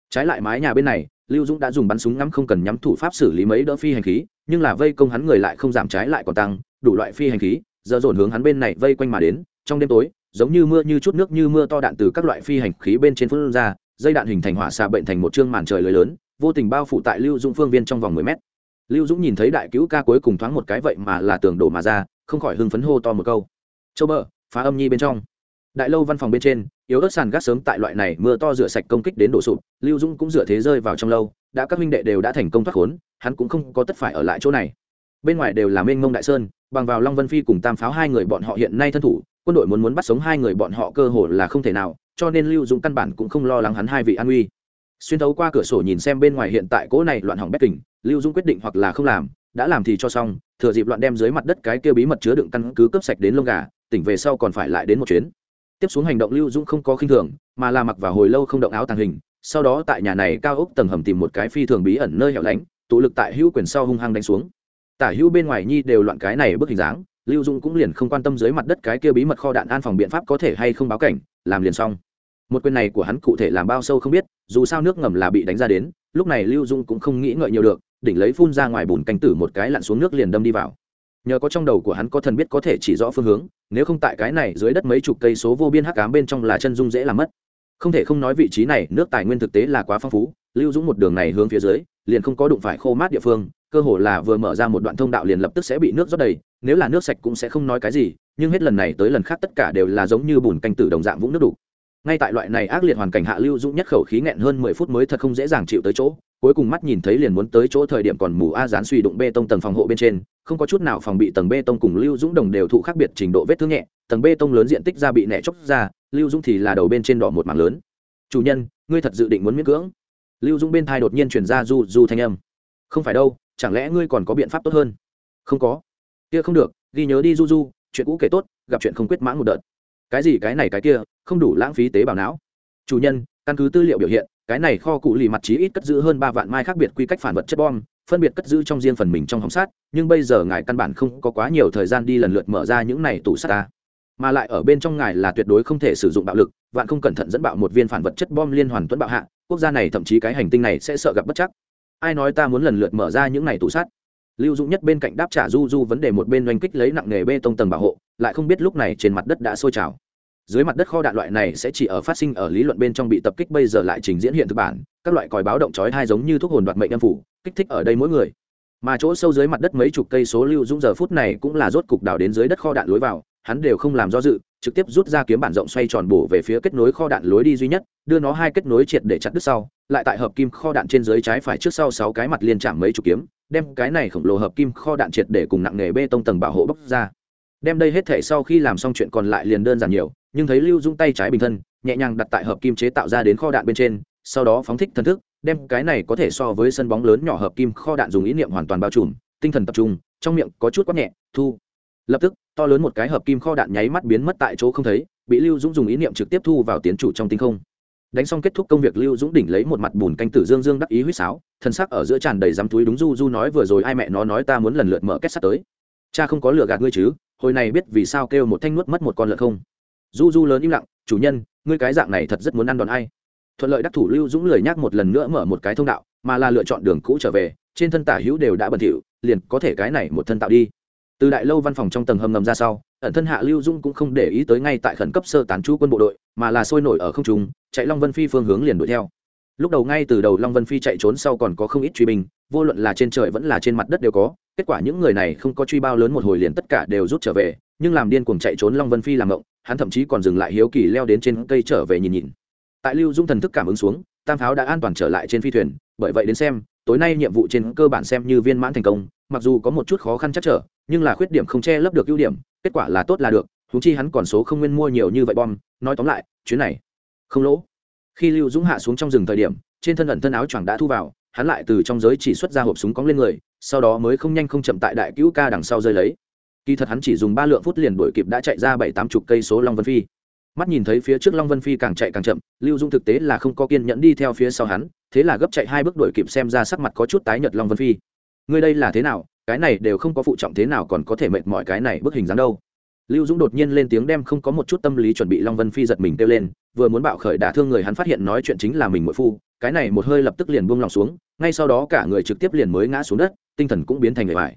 Trái lại mái nhà bên này, lưu dũng đã dùng bắn súng ngắm không cần nhắm thủ pháp xử lý mấy đỡ phi hành khí, nhưng là vây công hắn người lại không giảm trái lại còn tăng, đủ loại phi hành khí, giờ dồn hướng hắn bên này vây quanh mà đến. Trong đêm tối, giống như mưa như chút nước như mưa to đạn từ các loại phi hành khí bên trên phun ra, dây đạn hình thành hỏa xạ bệnh thành một chương màn trời lưới lớn vô tình bao phủ tại lưu dũng phương viên trong vòng mười mét. Lưu dũng nhìn thấy đại cứu ca cuối cùng thoáng một cái vậy mà là tường đổ mà ra, không khỏi hưng phấn hô to một câu. Châu bờ, phá âm nhi bên trong. Đại lâu văn phòng bên trên, yếu ớt sàn gác sớm tại loại này mưa to rửa sạch công kích đến đổ sụp, lưu dũng cũng rửa thế rơi vào trong lâu, đã các minh đệ đều đã thành công thoát khốn, hắn cũng không có tất phải ở lại chỗ này. Bên ngoài đều là mênh mông đại sơn, bằng vào long vân phi cùng tam pháo hai người bọn họ hiện nay thân thủ, quân đội muốn muốn bắt sống hai người bọn họ cơ hồ là không thể nào, cho nên lưu dũng căn bản cũng không lo lắng hắn hai vị an uy xuyên thấu qua cửa sổ nhìn xem bên ngoài hiện tại cỗ này loạn hỏng bét kình, lưu dũng quyết định hoặc là không làm, đã làm thì cho xong, thừa dịp loạn đem dưới mặt đất cái kia bí mật chứa đựng căn cứ cướp sạch đến lông gà, tỉnh về sau còn phải lại đến một chuyến. Tiếp xuống hành động lưu dũng không có khinh thường, mà là mặc vào hồi lâu không động áo tàng hình, sau đó tại nhà này cao ốc tầng hầm tìm một cái phi thường bí ẩn nơi hẻo lánh, tụ lực tại hữu quyền sau hung hăng đánh xuống. Tả hữu bên ngoài nhi đều loạn cái này bức hình dáng, lưu dũng cũng liền không quan tâm dưới mặt đất cái kia bí mật kho đạn an phòng biện pháp có thể hay không báo cảnh, làm liền xong một quyền này của hắn cụ thể làm bao sâu không biết, dù sao nước ngầm là bị đánh ra đến, lúc này lưu dung cũng không nghĩ ngợi nhiều được, đỉnh lấy phun ra ngoài bùn canh tử một cái lặn xuống nước liền đâm đi vào. Nhờ có trong đầu của hắn có thần biết có thể chỉ rõ phương hướng, nếu không tại cái này dưới đất mấy chục cây số vô biên hắc cám bên trong là chân dung dễ làm mất. Không thể không nói vị trí này, nước tài nguyên thực tế là quá phong phú, lưu dũng một đường này hướng phía dưới, liền không có đụng phải khô mát địa phương, cơ hồ là vừa mở ra một đoạn thông đạo liền lập tức sẽ bị nước rót đầy, nếu là nước sạch cũng sẽ không nói cái gì, nhưng hết lần này tới lần khác tất cả đều là giống như bùn canh tử đồng dạng vũng nước đủ ngay tại loại này ác liệt hoàn cảnh hạ lưu dũng nhất khẩu khí nghẹn hơn mười phút mới thật không dễ dàng chịu tới chỗ, cuối cùng mắt nhìn thấy liền muốn tới chỗ thời điểm còn mù a dán suy đụng bê tông tầng phòng hộ bên trên, không có chút nào phòng bị tầng bê tông cùng lưu dũng đồng đều thụ khác biệt trình độ vết thương nhẹ, tầng bê tông lớn diện tích ra bị nẹ chóc ra, lưu dũng thì là đầu bên trên đỏ một mảng lớn. Chủ nhân, ngươi thật dự định muốn miễn cưỡng? Lưu dũng bên thai đột nhiên chuyển ra du du thanh âm. Không phải đâu, chẳng lẽ ngươi còn có biện pháp tốt hơn? Không có. Kia không được, ghi nhớ đi du du, chuyện cũ kể tốt, gặp chuyện không quyết mãn một đợt. Cái gì, cái này, cái kia? Không đủ lãng phí tế bào não. Chủ nhân, căn cứ tư liệu biểu hiện, cái này kho cụ lì mặt trí ít cất giữ hơn ba vạn mai khác biệt quy cách phản vật chất bom, phân biệt cất giữ trong riêng phần mình trong hóng sát nhưng bây giờ ngài căn bản không có quá nhiều thời gian đi lần lượt mở ra những này tủ sắt ta. Mà lại ở bên trong ngài là tuyệt đối không thể sử dụng bạo lực, vạn không cẩn thận dẫn bạo một viên phản vật chất bom liên hoàn tuấn bạo hạ, quốc gia này thậm chí cái hành tinh này sẽ sợ gặp bất chắc. Ai nói ta muốn lần lượt mở ra những này tủ sắt? Lưu dũng nhất bên cạnh đáp trả du du vấn đề một bên oanh kích lấy nặng nghề bê tông tầng bảo hộ, lại không biết lúc này trên mặt đất đã sôi trào dưới mặt đất kho đạn loại này sẽ chỉ ở phát sinh ở lý luận bên trong bị tập kích bây giờ lại trình diễn hiện thực bản, các loại còi báo động chói hai giống như thuốc hồn đoạt mệnh âm phủ, kích thích ở đây mỗi người. Mà chỗ sâu dưới mặt đất mấy chục cây số lưu dũng giờ phút này cũng là rốt cục đào đến dưới đất kho đạn lối vào, hắn đều không làm do dự, trực tiếp rút ra kiếm bản rộng xoay tròn bổ về phía kết nối kho đạn lối đi duy nhất, đưa nó hai kết nối triệt để chặt đứt sau, lại tại hợp kim kho đạn trên dưới trái phải trước sau sáu cái mặt liên chạm mấy chục kiếm, đem cái này khổng lồ hợp kim kho đạn triệt để cùng nặng nghề bê tông tầng bảo hộ bốc ra. Đem đây hết thể sau khi làm xong chuyện còn lại liền đơn giản nhiều nhưng thấy lưu dung tay trái bình thân, nhẹ nhàng đặt tại hợp kim chế tạo ra đến kho đạn bên trên, sau đó phóng thích thần thức, đem cái này có thể so với sân bóng lớn nhỏ hợp kim kho đạn dùng ý niệm hoàn toàn bao trùm, tinh thần tập trung, trong miệng có chút quát nhẹ, thu. Lập tức, to lớn một cái hợp kim kho đạn nháy mắt biến mất tại chỗ không thấy, bị lưu dũng dùng ý niệm trực tiếp thu vào tiến chủ trong tinh không. Đánh xong kết thúc công việc, lưu dũng đỉnh lấy một mặt bùn canh tử dương dương đắc ý huýt sáo, thân sắc ở giữa tràn đầy dám túi đúng du du nói vừa rồi ai mẹ nó nói ta muốn lần lượt mở kết sắt tới. Cha không có lừa gạt ngươi chứ, hồi này biết vì sao kêu một thanh nuốt mất một con lợn không? Du du lớn im lặng chủ nhân ngươi cái dạng này thật rất muốn ăn đòn ai? Thuận lợi đắc thủ lưu dũng lười nhắc một lần nữa mở một cái thông đạo mà là lựa chọn đường cũ trở về trên thân tả hữu đều đã bẩn thỉu liền có thể cái này một thân tạo đi. Từ đại lâu văn phòng trong tầng hầm ngầm ra sau ẩn thân hạ lưu dung cũng không để ý tới ngay tại khẩn cấp sơ tán chú quân bộ đội mà là sôi nổi ở không trung chạy long vân phi phương hướng liền đuổi theo. Lúc đầu ngay từ đầu long vân phi chạy trốn sau còn có không ít truy bình, vô luận là trên trời vẫn là trên mặt đất đều có kết quả những người này không có truy bao lớn một hồi liền tất cả đều rút trở về nhưng làm điên cuồng chạy trốn long vân phi làm mộng hắn thậm chí còn dừng lại hiếu kỳ leo đến trên cây trở về nhìn nhìn. Tại lưu dung thần thức cảm ứng xuống, tam pháo đã an toàn trở lại trên phi thuyền, bởi vậy đến xem, tối nay nhiệm vụ trên cơ bản xem như viên mãn thành công, mặc dù có một chút khó khăn chắc trở, nhưng là khuyết điểm không che lấp được ưu điểm, kết quả là tốt là được thú chi hắn còn số không nguyên mua nhiều như vậy bom, nói tóm lại, chuyến này không lỗ. Khi lưu dũng hạ xuống trong rừng thời điểm, trên thân ẩn thân áo choàng đã thu vào, hắn lại từ trong giới chỉ xuất ra hộp súng cóng lên người, sau đó mới không nhanh không chậm tại đại cứu ca đằng sau rơi lấy kỳ thật hắn chỉ dùng ba lượng phút liền đuổi kịp đã chạy ra bảy tám chục cây số long vân phi. Mắt nhìn thấy phía trước long vân phi càng chạy càng chậm, lưu dung thực tế là không có kiên nhẫn đi theo phía sau hắn, thế là gấp chạy hai bước đuổi kịp xem ra sắc mặt có chút tái nhợt long vân phi. Ngươi đây là thế nào? Cái này đều không có phụ trọng thế nào còn có thể mệt mỏi cái này bức hình dáng đâu. Lưu dũng đột nhiên lên tiếng đem không có một chút tâm lý chuẩn bị long vân phi giật mình kêu lên, vừa muốn bạo khởi đả thương người hắn phát hiện nói chuyện chính là mình mỗi phu, cái này một hơi lập tức liền buông lòng xuống, ngay sau đó cả người trực tiếp liền mới ngã xuống đất, tinh thần cũng biến thành người vải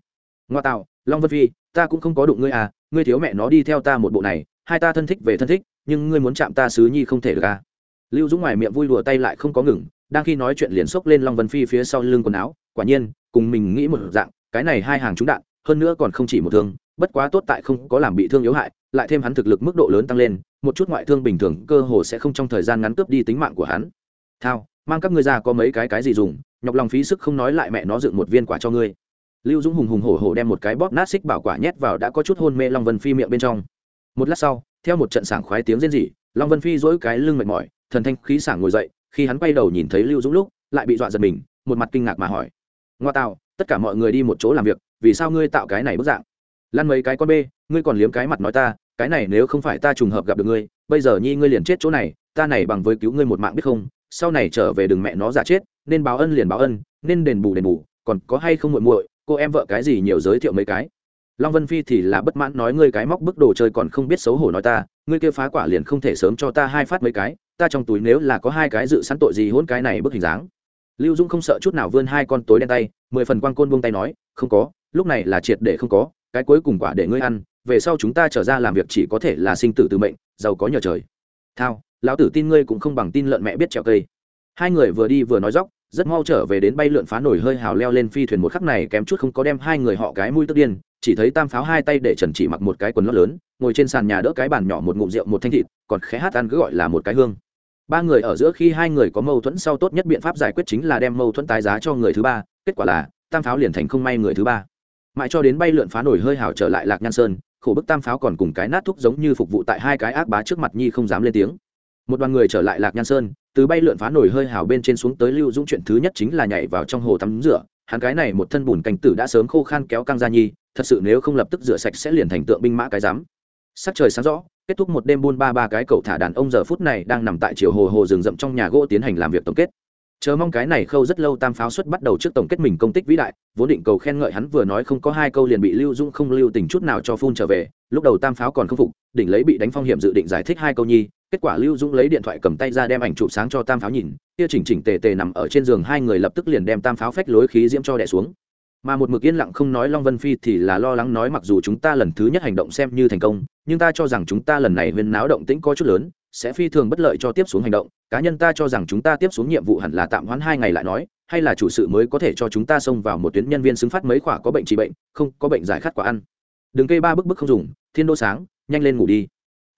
ngoa tạo long vân phi, ta cũng không có đụng ngươi à ngươi thiếu mẹ nó đi theo ta một bộ này, hai ta thân thích về thân thích, nhưng ngươi muốn chạm ta sứ nhi không thể được à. Lưu dũng ngoài miệng vui đùa tay lại không có ngừng, đang khi nói chuyện liền xốc lên long vân phi phía sau lưng quần áo, quả nhiên, cùng mình nghĩ một dạng, cái này hai hàng trúng đạn, hơn nữa còn không chỉ một thương, bất quá tốt tại không có làm bị thương yếu hại, lại thêm hắn thực lực mức độ lớn tăng lên, một chút ngoại thương bình thường cơ hồ sẽ không trong thời gian ngắn cướp đi tính mạng của hắn. Thao, mang các ngươi ra có mấy cái cái gì dùng, nhọc lòng phí sức không nói lại mẹ nó dựng một viên quả cho ngươi lưu dũng hùng hùng hổ hổ đem một cái bóp nát xích bảo quả nhét vào đã có chút hôn mê long vân phi miệng bên trong. Một lát sau, theo một trận sảng khoái tiếng rên rỉ, long vân phi dỗi cái lưng mệt mỏi, thần thanh khí sảng ngồi dậy, khi hắn quay đầu nhìn thấy lưu dũng lúc, lại bị dọa giật mình, một mặt kinh ngạc mà hỏi. Ngoa tạo tất cả mọi người đi một chỗ làm việc, vì sao ngươi tạo cái này bức dạng? Lăn mấy cái con bê, ngươi còn liếm cái mặt nói ta, cái này nếu không phải ta trùng hợp gặp được ngươi, bây giờ nhi ngươi liền chết chỗ này, ta này bằng với cứu ngươi một mạng biết không, sau này trở về đừng mẹ nó giả chết, nên báo ân liền báo ân, nên đền bù đền bù, còn có hay không muội muội cô em vợ cái gì nhiều giới thiệu mấy cái? Long vân phi thì là bất mãn nói ngươi cái móc bức đồ chơi còn không biết xấu hổ nói ta, ngươi kia phá quả liền không thể sớm cho ta hai phát mấy cái, ta trong túi nếu là có hai cái dự sẵn tội gì hôn cái này bức hình dáng. Lưu dung không sợ chút nào vươn hai con tối đen tay, mười phần quang côn buông tay nói, không có, lúc này là triệt để không có, cái cuối cùng quả để ngươi ăn, về sau chúng ta trở ra làm việc chỉ có thể là sinh tử từ mệnh, giàu có nhờ trời. Thao, lão tử tin ngươi cũng không bằng tin lợn mẹ biết trèo cây. Hai người vừa đi vừa nói dóc rất mau trở về đến bay lượn phá nổi hơi hào leo lên phi thuyền một khắc này kém chút không có đem hai người họ cái mũi tức điên, chỉ thấy tam pháo hai tay để trần chỉ mặc một cái quần lót lớn, ngồi trên sàn nhà đỡ cái bàn nhỏ một ngụm rượu một thanh thịt, còn khẽ hát ăn cứ gọi là một cái hương. Ba người ở giữa khi hai người có mâu thuẫn sau tốt nhất biện pháp giải quyết chính là đem mâu thuẫn tái giá cho người thứ ba, kết quả là, tam pháo liền thành không may người thứ ba. Mãi cho đến bay lượn phá nổi hơi hào trở lại lạc nhan sơn, khổ bức tam pháo còn cùng cái nát thuốc giống như phục vụ tại hai cái ác bá trước mặt nhi không dám lên tiếng một đoàn người trở lại lạc nhan sơn, từ bay lượn phá nổi hơi hào bên trên xuống tới lưu dũng chuyện thứ nhất chính là nhảy vào trong hồ tắm rửa. Hắn cái này một thân bùn cảnh tử đã sớm khô khan kéo căng ra nhi, thật sự nếu không lập tức rửa sạch sẽ liền thành tượng binh mã cái dám sắc trời sáng rõ, kết thúc một đêm buôn ba ba cái cậu thả đàn ông giờ phút này đang nằm tại chiều hồ hồ rừng rậm trong nhà gỗ tiến hành làm việc tổng kết. Chờ mong cái này khâu rất lâu tam pháo xuất bắt đầu trước tổng kết mình công tích vĩ đại, vốn định cầu khen ngợi hắn vừa nói không có hai câu liền bị lưu dung không lưu tình chút nào cho phun trở về, lúc đầu tam pháo còn không phục, đỉnh lấy bị đánh phong hiểm dự định giải thích hai câu nhi kết quả lưu dung lấy điện thoại cầm tay ra đem ảnh chụp sáng cho tam pháo nhìn, kia chỉnh chỉnh tề tề nằm ở trên giường, hai người lập tức liền đem tam pháo phách lối khí diễm cho đẻ xuống. Mà một mực yên lặng không nói long vân phi thì là lo lắng nói mặc dù chúng ta lần thứ nhất hành động xem như thành công, nhưng ta cho rằng chúng ta lần này huyên náo động tĩnh có chút lớn, sẽ phi thường bất lợi cho tiếp xuống hành động. Cá nhân ta cho rằng chúng ta tiếp xuống nhiệm vụ hẳn là tạm hoãn hai ngày lại nói, hay là chủ sự mới có thể cho chúng ta xông vào một tuyến nhân viên xứng phát mấy quả có bệnh trị bệnh, không có bệnh giải khát quả ăn. Đừng cây ba bức bức không dùng, thiên đô sáng, nhanh lên ngủ đi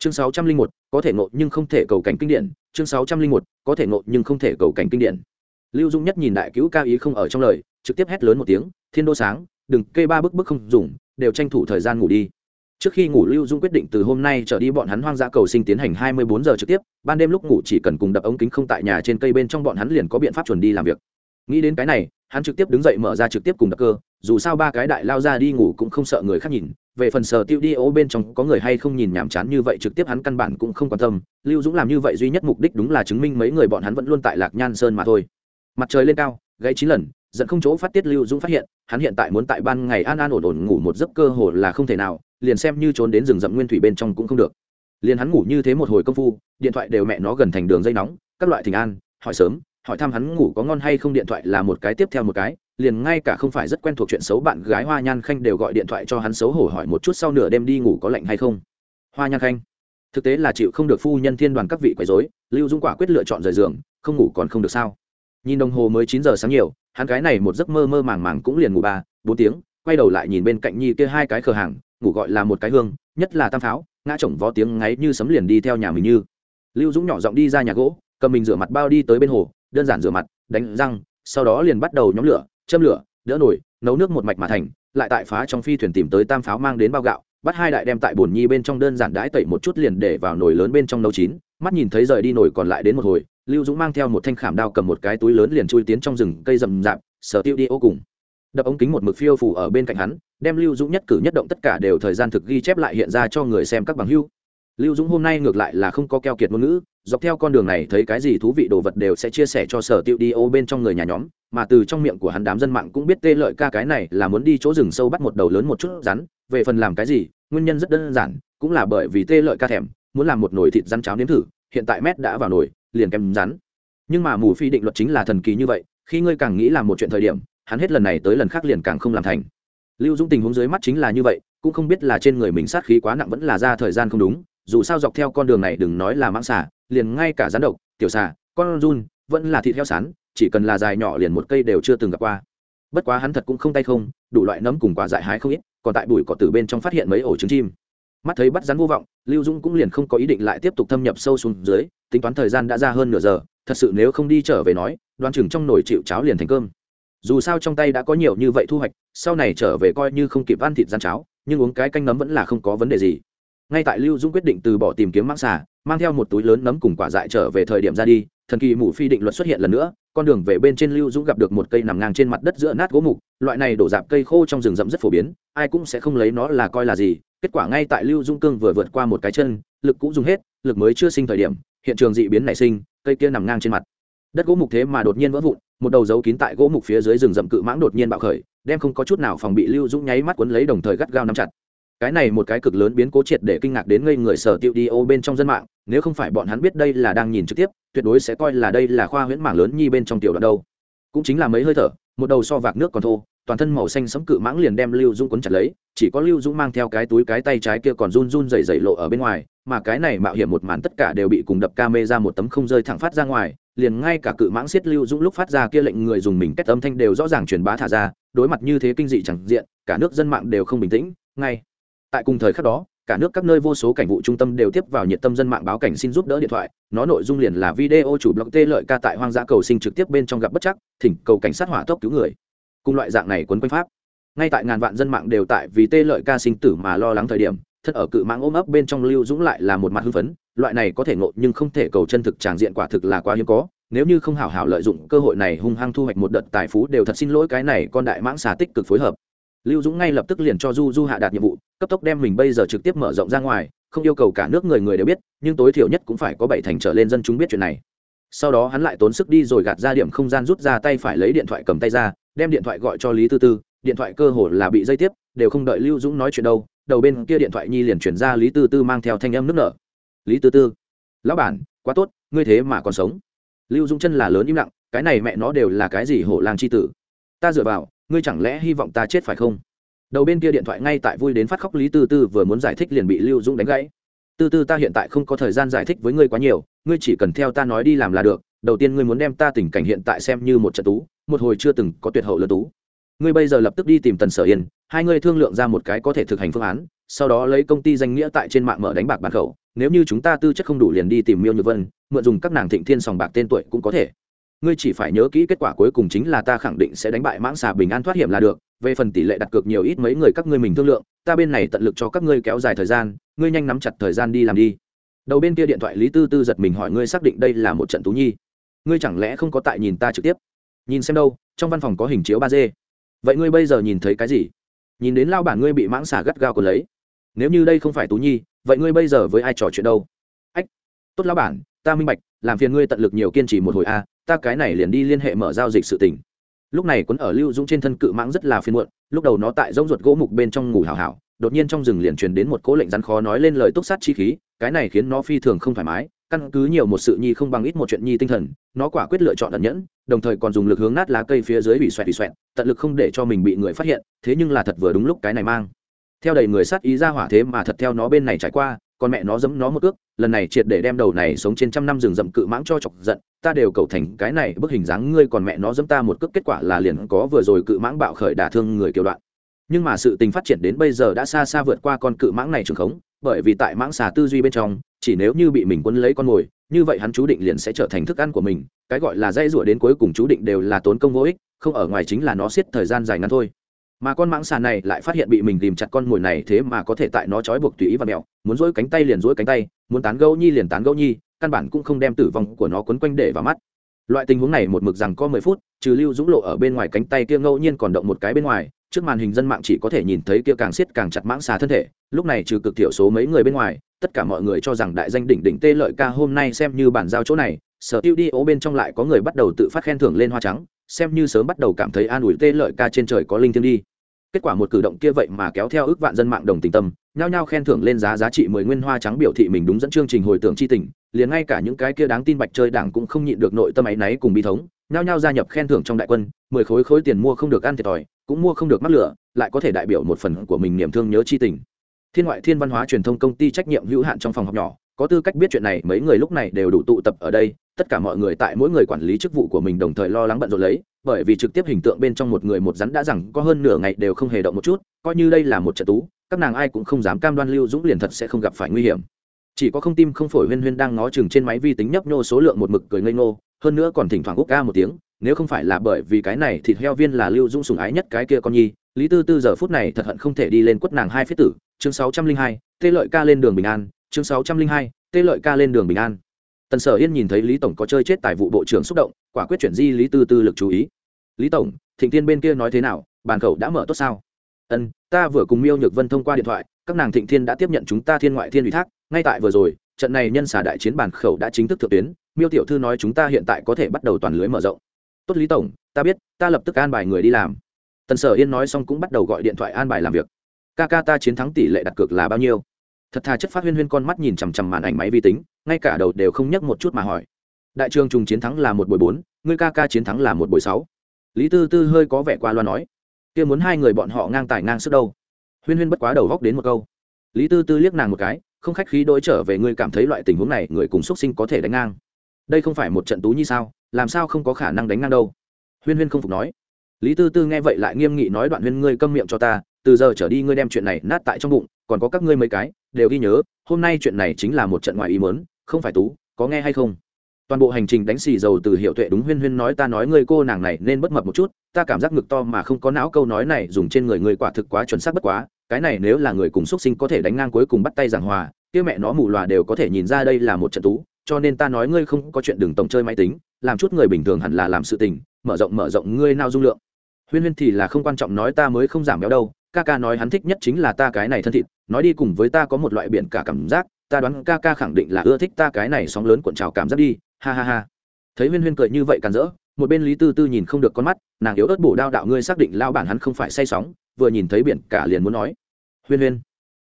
chương sáu trăm linh một, có thể ngộ nhưng không thể cầu cảnh kinh điển. Chương sáu trăm linh một, có thể ngộ nhưng không thể cầu cảnh kinh điển. Lưu dung nhất nhìn đại cứu ca ý không ở trong lời, trực tiếp hét lớn một tiếng, thiên đô sáng, đừng kê ba bức bức không dùng, đều tranh thủ thời gian ngủ đi. Trước khi ngủ, lưu dung quyết định từ hôm nay trở đi bọn hắn hoang dã cầu sinh tiến hành hai mươi bốn giờ trực tiếp, ban đêm lúc ngủ chỉ cần cùng đập ống kính không tại nhà trên cây bên trong bọn hắn liền có biện pháp chuẩn đi làm việc. Nghĩ đến cái này, hắn trực tiếp đứng dậy mở ra trực tiếp cùng đập cơ, dù sao ba cái đại lao ra đi ngủ cũng không sợ người khác nhìn về phần sở tiêu đi ô bên trong có người hay không nhìn nhàm chán như vậy trực tiếp hắn căn bản cũng không quan tâm. Lưu dũng làm như vậy duy nhất mục đích đúng là chứng minh mấy người bọn hắn vẫn luôn tại lạc nhan sơn mà thôi. Mặt trời lên cao, gãy chín lần dẫn không chỗ phát tiết lưu dũng phát hiện, hắn hiện tại muốn tại ban ngày an an ổn ổn ngủ một giấc cơ hồ là không thể nào, liền xem như trốn đến rừng rậm nguyên thủy bên trong cũng không được. Liền hắn ngủ như thế một hồi công phu, điện thoại đều mẹ nó gần thành đường dây nóng, các loại thỉnh an, hỏi sớm, hỏi thăm hắn ngủ có ngon hay không, điện thoại là một cái tiếp theo một cái liền ngay cả không phải rất quen thuộc chuyện xấu, bạn gái hoa nhan khanh đều gọi điện thoại cho hắn xấu hổ hỏi một chút sau nửa đêm đi ngủ có lạnh hay không. Hoa nhan khanh, thực tế là chịu không được phu nhân thiên đoàn các vị quấy dối lưu dũng quả quyết lựa chọn rời giường, không ngủ còn không được sao? Nhìn đồng hồ mới chín giờ sáng nhiều, hắn gái này một giấc mơ mơ màng màng cũng liền ngủ ba, bốn tiếng, quay đầu lại nhìn bên cạnh nhi kia hai cái cửa hàng, ngủ gọi là một cái hương, nhất là tam pháo, ngã chồng vó tiếng ngáy như sấm liền đi theo nhà mình như. Lưu dũng nhỏ giọng đi ra nhà gỗ, cầm mình rửa mặt bao đi tới bên hồ, đơn giản rửa mặt, đánh răng, sau đó liền bắt đầu nhóm lửa châm lửa, đỡ nổi nấu nước một mạch mà thành, lại tại phá trong phi thuyền tìm tới tam pháo mang đến bao gạo, bắt hai đại đem tại bồn nhi bên trong đơn giản đãi tẩy một chút liền để vào nồi lớn bên trong nấu chín, mắt nhìn thấy rời đi nồi còn lại đến một hồi, lưu dũng mang theo một thanh khảm đao cầm một cái túi lớn liền chui tiến trong rừng cây rậm rạp, sở tiêu đi ô cùng. Đập ống kính một mực phiêu phủ ở bên cạnh hắn, đem lưu dũng nhất cử nhất động tất cả đều thời gian thực ghi chép lại hiện ra cho người xem các bằng hưu. Lưu dũng hôm nay ngược lại là không có keo kiệt ngôn ngữ dọc theo con đường này thấy cái gì thú vị đồ vật đều sẽ chia sẻ cho sở tiêu đi ô bên trong người nhà nhóm, mà từ trong miệng của hắn đám dân mạng cũng biết tê lợi ca cái này là muốn đi chỗ rừng sâu bắt một đầu lớn một chút rắn, về phần làm cái gì, nguyên nhân rất đơn giản, cũng là bởi vì tê lợi ca thèm, muốn làm một nồi thịt rắn cháo nếm thử, hiện tại mét đã vào nồi, liền kèm rắn. Nhưng mà mù phi định luật chính là thần kỳ như vậy, khi ngươi càng nghĩ làm một chuyện thời điểm, hắn hết lần này tới lần khác liền càng không làm thành. Lưu dũng tình huống dưới mắt chính là như vậy, cũng không biết là trên người mình sát khí quá nặng vẫn là ra thời gian không đúng dù sao dọc theo con đường này đừng nói là mãng xà, liền ngay cả rắn độc, tiểu xà, con run, vẫn là thịt heo sán, chỉ cần là dài nhỏ liền một cây đều chưa từng gặp qua. Bất quá hắn thật cũng không tay không, đủ loại nấm cùng quả dại hái không ít, còn tại bụi cỏ từ bên trong phát hiện mấy ổ trứng chim. Mắt thấy bắt rắn vô vọng, lưu dũng cũng liền không có ý định lại tiếp tục thâm nhập sâu xuống dưới, tính toán thời gian đã ra hơn nửa giờ, thật sự nếu không đi trở về nói, đoan chừng trong nồi chịu cháo liền thành cơm. Dù sao trong tay đã có nhiều như vậy thu hoạch, sau này trở về coi như không kịp ăn thịt gian cháo, nhưng uống cái canh nấm vẫn là không có vấn đề gì ngay tại lưu dũng quyết định từ bỏ tìm kiếm mãng xà, mang theo một túi lớn nấm cùng quả dại trở về thời điểm ra đi, thần kỳ mù phi định luật xuất hiện lần nữa, con đường về bên trên lưu dũng gặp được một cây nằm ngang trên mặt đất giữa nát gỗ mục, loại này đổ dạp cây khô trong rừng rậm rất phổ biến, ai cũng sẽ không lấy nó là coi là gì, kết quả ngay tại lưu dũng cương vừa vượt qua một cái chân, lực cũng dùng hết, lực mới chưa sinh thời điểm, hiện trường dị biến nảy sinh, cây kia nằm ngang trên mặt. Đất gỗ mục thế mà đột nhiên vỡ vụn, một đầu dấu kín tại gỗ mục phía dưới rừng rậm cự mãng đột nhiên bạo khởi, đem không có chút nào phòng bị lưu dũng nháy mắt quấn lấy đồng thời gắt gao nắm chặt cái này một cái cực lớn biến cố triệt để kinh ngạc đến ngây người sở tiêu đi ô bên trong dân mạng, nếu không phải bọn hắn biết đây là đang nhìn trực tiếp, tuyệt đối sẽ coi là đây là khoa huyễn mảng lớn nhi bên trong tiểu đoạn đâu cũng chính là mấy hơi thở, một đầu so vạc nước còn thô, toàn thân màu xanh sẫm cự mãng liền đem lưu dũng quấn chặt lấy, chỉ có lưu dũng mang theo cái túi cái tay trái kia còn run run dày dày lộ ở bên ngoài, mà cái này mạo hiểm một màn tất cả đều bị cùng đập ca mê ra một tấm không rơi thẳng phát ra ngoài, liền ngay cả cự mãng xiết lưu dũng lúc phát ra kia lệnh người dùng mình kết âm thanh đều rõ ràng truyền bá thả ra, đối mặt như thế kinh dị chẳng diện, cả nước dân mạng đều không bình tĩnh, ngay tại cùng thời khắc đó, cả nước các nơi vô số cảnh vụ trung tâm đều tiếp vào nhiệt tâm dân mạng báo cảnh xin giúp đỡ điện thoại, nó nội dung liền là video chủ blog tê lợi ca tại hoang dã cầu sinh trực tiếp bên trong gặp bất chắc, thỉnh cầu cảnh sát hỏa tốc cứu người. Cùng loại dạng này quấn quanh pháp. Ngay tại ngàn vạn dân mạng đều tại vì tê lợi ca sinh tử mà lo lắng thời điểm thật ở cự mãng ôm ấp bên trong lưu dũng lại là một mặt hưng phấn, loại này có thể ngộ nhưng không thể cầu chân thực tràng diện quả thực là quá hiếm có, nếu như không hảo hảo lợi dụng cơ hội này hung hăng thu hoạch một đợt tài phú đều thật xin lỗi cái này con đại mãng xà tích cực phối hợp lưu dũng ngay lập tức liền cho du du hạ đạt nhiệm vụ, cấp tốc đem mình bây giờ trực tiếp mở rộng ra ngoài, không yêu cầu cả nước người người đều biết, nhưng tối thiểu nhất cũng phải có bảy thành trở lên dân chúng biết chuyện này. Sau đó hắn lại tốn sức đi rồi gạt ra điểm không gian rút ra tay phải lấy điện thoại cầm tay ra, đem điện thoại gọi cho lý tư tư, điện thoại cơ hồ là bị dây tiếp, đều không đợi lưu dũng nói chuyện đâu, đầu bên kia điện thoại nhi liền chuyển ra lý tư tư mang theo thanh âm nước nở. Lý tư tư, lão bản, quá tốt, ngươi thế mà còn sống. Lưu dũng chân là lớn im lặng, cái này mẹ nó đều là cái gì hổ lang c h i tử? Ta dựa vào ngươi chẳng lẽ hy vọng ta chết phải không? Đầu bên kia điện thoại ngay tại vui đến phát khóc lý tư tư vừa muốn giải thích liền bị lưu dũng đánh gãy. Tư tư ta hiện tại không có thời gian giải thích với ngươi quá nhiều, ngươi chỉ cần theo ta nói đi làm là được, đầu tiên ngươi muốn đem ta tình cảnh hiện tại xem như một trận tú, một hồi chưa từng có tuyệt hậu lớn tú. Ngươi bây giờ lập tức đi tìm tần sở yên, hai ngươi thương lượng ra một cái có thể thực hành phương án, sau đó lấy công ty danh nghĩa tại trên mạng mở đánh bạc bàn khẩu, nếu như chúng ta tư chất không đủ liền đi tìm miêu nhược vân, mượn dùng các nàng thịnh thiên sòng bạc tên tuổi cũng có thể ngươi chỉ phải nhớ kỹ kết quả cuối cùng chính là ta khẳng định sẽ đánh bại mãng xà bình an thoát hiểm là được, về phần tỷ lệ đặt cược nhiều ít mấy người các ngươi mình thương lượng, ta bên này tận lực cho các ngươi kéo dài thời gian, ngươi nhanh nắm chặt thời gian đi làm đi. Đầu bên kia điện thoại lý tư tư giật mình hỏi ngươi xác định đây là một trận tú nhi. Ngươi chẳng lẽ không có tại nhìn ta trực tiếp? Nhìn xem đâu, trong văn phòng có hình chiếu ba d. Vậy ngươi bây giờ nhìn thấy cái gì? Nhìn đến lao bản ngươi bị mãng xà gắt gao còn lấy. Nếu như đây không phải tú nhi, vậy ngươi bây giờ với ai trò chuyện đâu? Ách, tốt lao bản, ta minh bạch làm phiền ngươi tận lực nhiều kiên trì một hồi a, ta cái này liền đi liên hệ mở giao dịch sự tình. Lúc này quấn ở lưu dũng trên thân cự mãng rất là phiền muộn, lúc đầu nó tại rỗng ruột gỗ mục bên trong ngủ hào hảo, đột nhiên trong rừng liền truyền đến một cố lệnh rắn khó nói lên lời túc sát chi khí, cái này khiến nó phi thường không thoải mái, căn cứ nhiều một sự nhi không bằng ít một chuyện nhi tinh thần, nó quả quyết lựa chọn ẩn nhẫn, đồng thời còn dùng lực hướng nát lá cây phía dưới bị xoẹt bị xoẹt, tận lực không để cho mình bị người phát hiện, thế nhưng là thật vừa đúng lúc cái này mang. Theo đầy người sát ý ra hỏa thế mà thật theo nó bên này trải qua còn mẹ nó giẫm nó một cước, lần này triệt để đem đầu này sống trên trăm năm rừng rậm cự mãng cho chọc giận ta đều cầu thành cái này bức hình dáng ngươi còn mẹ nó giẫm ta một cước kết quả là liền có vừa rồi cự mãng bạo khởi đả thương người kiều đoạn. Nhưng mà sự tình phát triển đến bây giờ đã xa xa vượt qua con cự mãng này trường khống bởi vì tại mãng xà tư duy bên trong chỉ nếu như bị mình quấn lấy con mồi như vậy hắn chú định liền sẽ trở thành thức ăn của mình cái gọi là dây rủa đến cuối cùng chú định đều là tốn công vô ích không ở ngoài chính là nó siết thời gian dài ngắn thôi mà con mãng xà này lại phát hiện bị mình tìm chặt con mồi này thế mà có thể tại nó trói buộc tùy ý và mẹo, muốn dỗi cánh tay liền dỗi cánh tay, muốn tán gẫu nhi liền tán gẫu nhi, căn bản cũng không đem tử vong của nó quấn quanh để vào mắt. Loại tình huống này một mực rằng có mười phút, trừ lưu dũng lộ ở bên ngoài cánh tay kia ngẫu nhiên còn động một cái bên ngoài, trước màn hình dân mạng chỉ có thể nhìn thấy kia càng siết càng chặt mãng xà thân thể, lúc này trừ cực thiểu số mấy người bên ngoài, tất cả mọi người cho rằng đại danh đỉnh đỉnh tê lợi ca hôm nay xem như bản giao chỗ này, sở tiêu đi ố bên trong lại có người bắt đầu tự phát khen thưởng lên hoa trắng xem như sớm bắt đầu cảm thấy an ủi tê lợi ca trên trời có linh thiêng đi. Kết quả một cử động kia vậy mà kéo theo ước vạn dân mạng đồng tình tâm, nhao nhao khen thưởng lên giá giá trị mười nguyên hoa trắng biểu thị mình đúng dẫn chương trình hồi tưởng chi tình, liền ngay cả những cái kia đáng tin bạch chơi đảng cũng không nhịn được nội tâm áy náy cùng bi thống, nhao nhao gia nhập khen thưởng trong đại quân, mười khối khối tiền mua không được ăn thiệt thòi, cũng mua không được mắc lửa, lại có thể đại biểu một phần của mình niềm thương nhớ chi tình. Thiên ngoại thiên văn hóa truyền thông công ty trách nhiệm hữu hạn trong phòng học nhỏ, có tư cách biết chuyện này, mấy người lúc này đều đủ tụ tập ở đây tất cả mọi người tại mỗi người quản lý chức vụ của mình đồng thời lo lắng bận rộn lấy, bởi vì trực tiếp hình tượng bên trong một người một rắn đã rằng có hơn nửa ngày đều không hề động một chút, coi như đây là một trận tú, các nàng ai cũng không dám cam đoan lưu dũng liền thật sẽ không gặp phải nguy hiểm. Chỉ có không tim không phổi huyên huyên đang ngó chừng trên máy vi tính nhấp nhô số lượng một mực cười ngây ngô, hơn nữa còn thỉnh thoảng úc ca một tiếng, nếu không phải là bởi vì cái này thịt heo viên là lưu dũng sùng ái nhất cái kia con nhi, lý tư tư giờ phút này thật hận không thể đi lên quất nàng hai phía tử. Chương sáu trăm linh hai, tê lợi ca lên đường bình an. Chương sáu trăm linh hai, tê lợi ca lên đường bình an tần sở yên nhìn thấy lý tổng có chơi chết tài vụ bộ trưởng xúc động, quả quyết chuyển di lý tư tư lực chú ý. Lý tổng, thịnh tiên bên kia nói thế nào? Bàn khẩu đã mở tốt sao? Ân, ta vừa cùng miêu nhược vân thông qua điện thoại, các nàng thịnh thiên đã tiếp nhận chúng ta thiên ngoại thiên ủy thác, ngay tại vừa rồi, trận này nhân xả đại chiến bàn khẩu đã chính thức thượng tuyến, miêu tiểu thư nói chúng ta hiện tại có thể bắt đầu toàn lưới mở rộng. Tốt lý tổng, ta biết, ta lập tức an bài người đi làm. Tần sở yên nói xong cũng bắt đầu gọi điện thoại an bài làm việc. Ca ca ta chiến thắng tỷ lệ đặt cược là bao nhiêu? Thật thà chất phát huyên huyên con mắt nhìn chằm chằm màn ảnh máy vi tính ngay cả đầu đều không nhấc một chút mà hỏi. Đại trường trùng chiến thắng là một buổi bốn, ngươi ca ca chiến thắng là một buổi sáu. Lý tư tư hơi có vẻ qua loa nói. Kia muốn hai người bọn họ ngang tài ngang sức đâu. Huyên huyên bất quá đầu góc đến một câu. Lý tư tư liếc nàng một cái, không khách khí đôi trở về ngươi cảm thấy loại tình huống này người cùng xuất sinh có thể đánh ngang. Đây không phải một trận tú như sao, làm sao không có khả năng đánh ngang đâu. Huyên huyên không phục nói. Lý tư tư nghe vậy lại nghiêm nghị nói đoạn huyên ngươi câm miệng cho ta, từ giờ trở đi ngươi đem chuyện này nát tại trong bụng, còn có các ngươi mấy cái, đều ghi nhớ, hôm nay chuyện này chính là một trận ngoài ý mớn không phải tú, có nghe hay không? Toàn bộ hành trình đánh xì dầu từ hiệu tuệ đúng huyên huyên nói ta nói ngươi cô nàng này nên bất mập một chút, ta cảm giác ngực to mà không có não câu nói này dùng trên người người quả thực quá chuẩn xác bất quá, cái này nếu là người cùng xuất sinh có thể đánh ngang cuối cùng bắt tay giảng hòa, kia mẹ nó mù lòa đều có thể nhìn ra đây là một trận tú, cho nên ta nói ngươi không có chuyện đừng tổng chơi máy tính, làm chút người bình thường hẳn là làm sự tình, mở rộng mở rộng ngươi nao dung lượng. Huyên huyên thì là không quan trọng nói ta mới không giảm béo đâu, ca ca nói hắn thích nhất chính là ta cái này thân thịt, nói đi cùng với ta có một loại biển cả cảm giác ta đoán ca ca khẳng định là ưa thích ta cái này sóng lớn cuộn trào cảm giác đi, ha ha ha. Thấy huyên huyên cười như vậy càn rỡ, một bên lý tư tư nhìn không được con mắt, nàng yếu ớt bổ đao đạo ngươi xác định lao bản hắn không phải say sóng, vừa nhìn thấy biển cả liền muốn nói. Huyên huyên,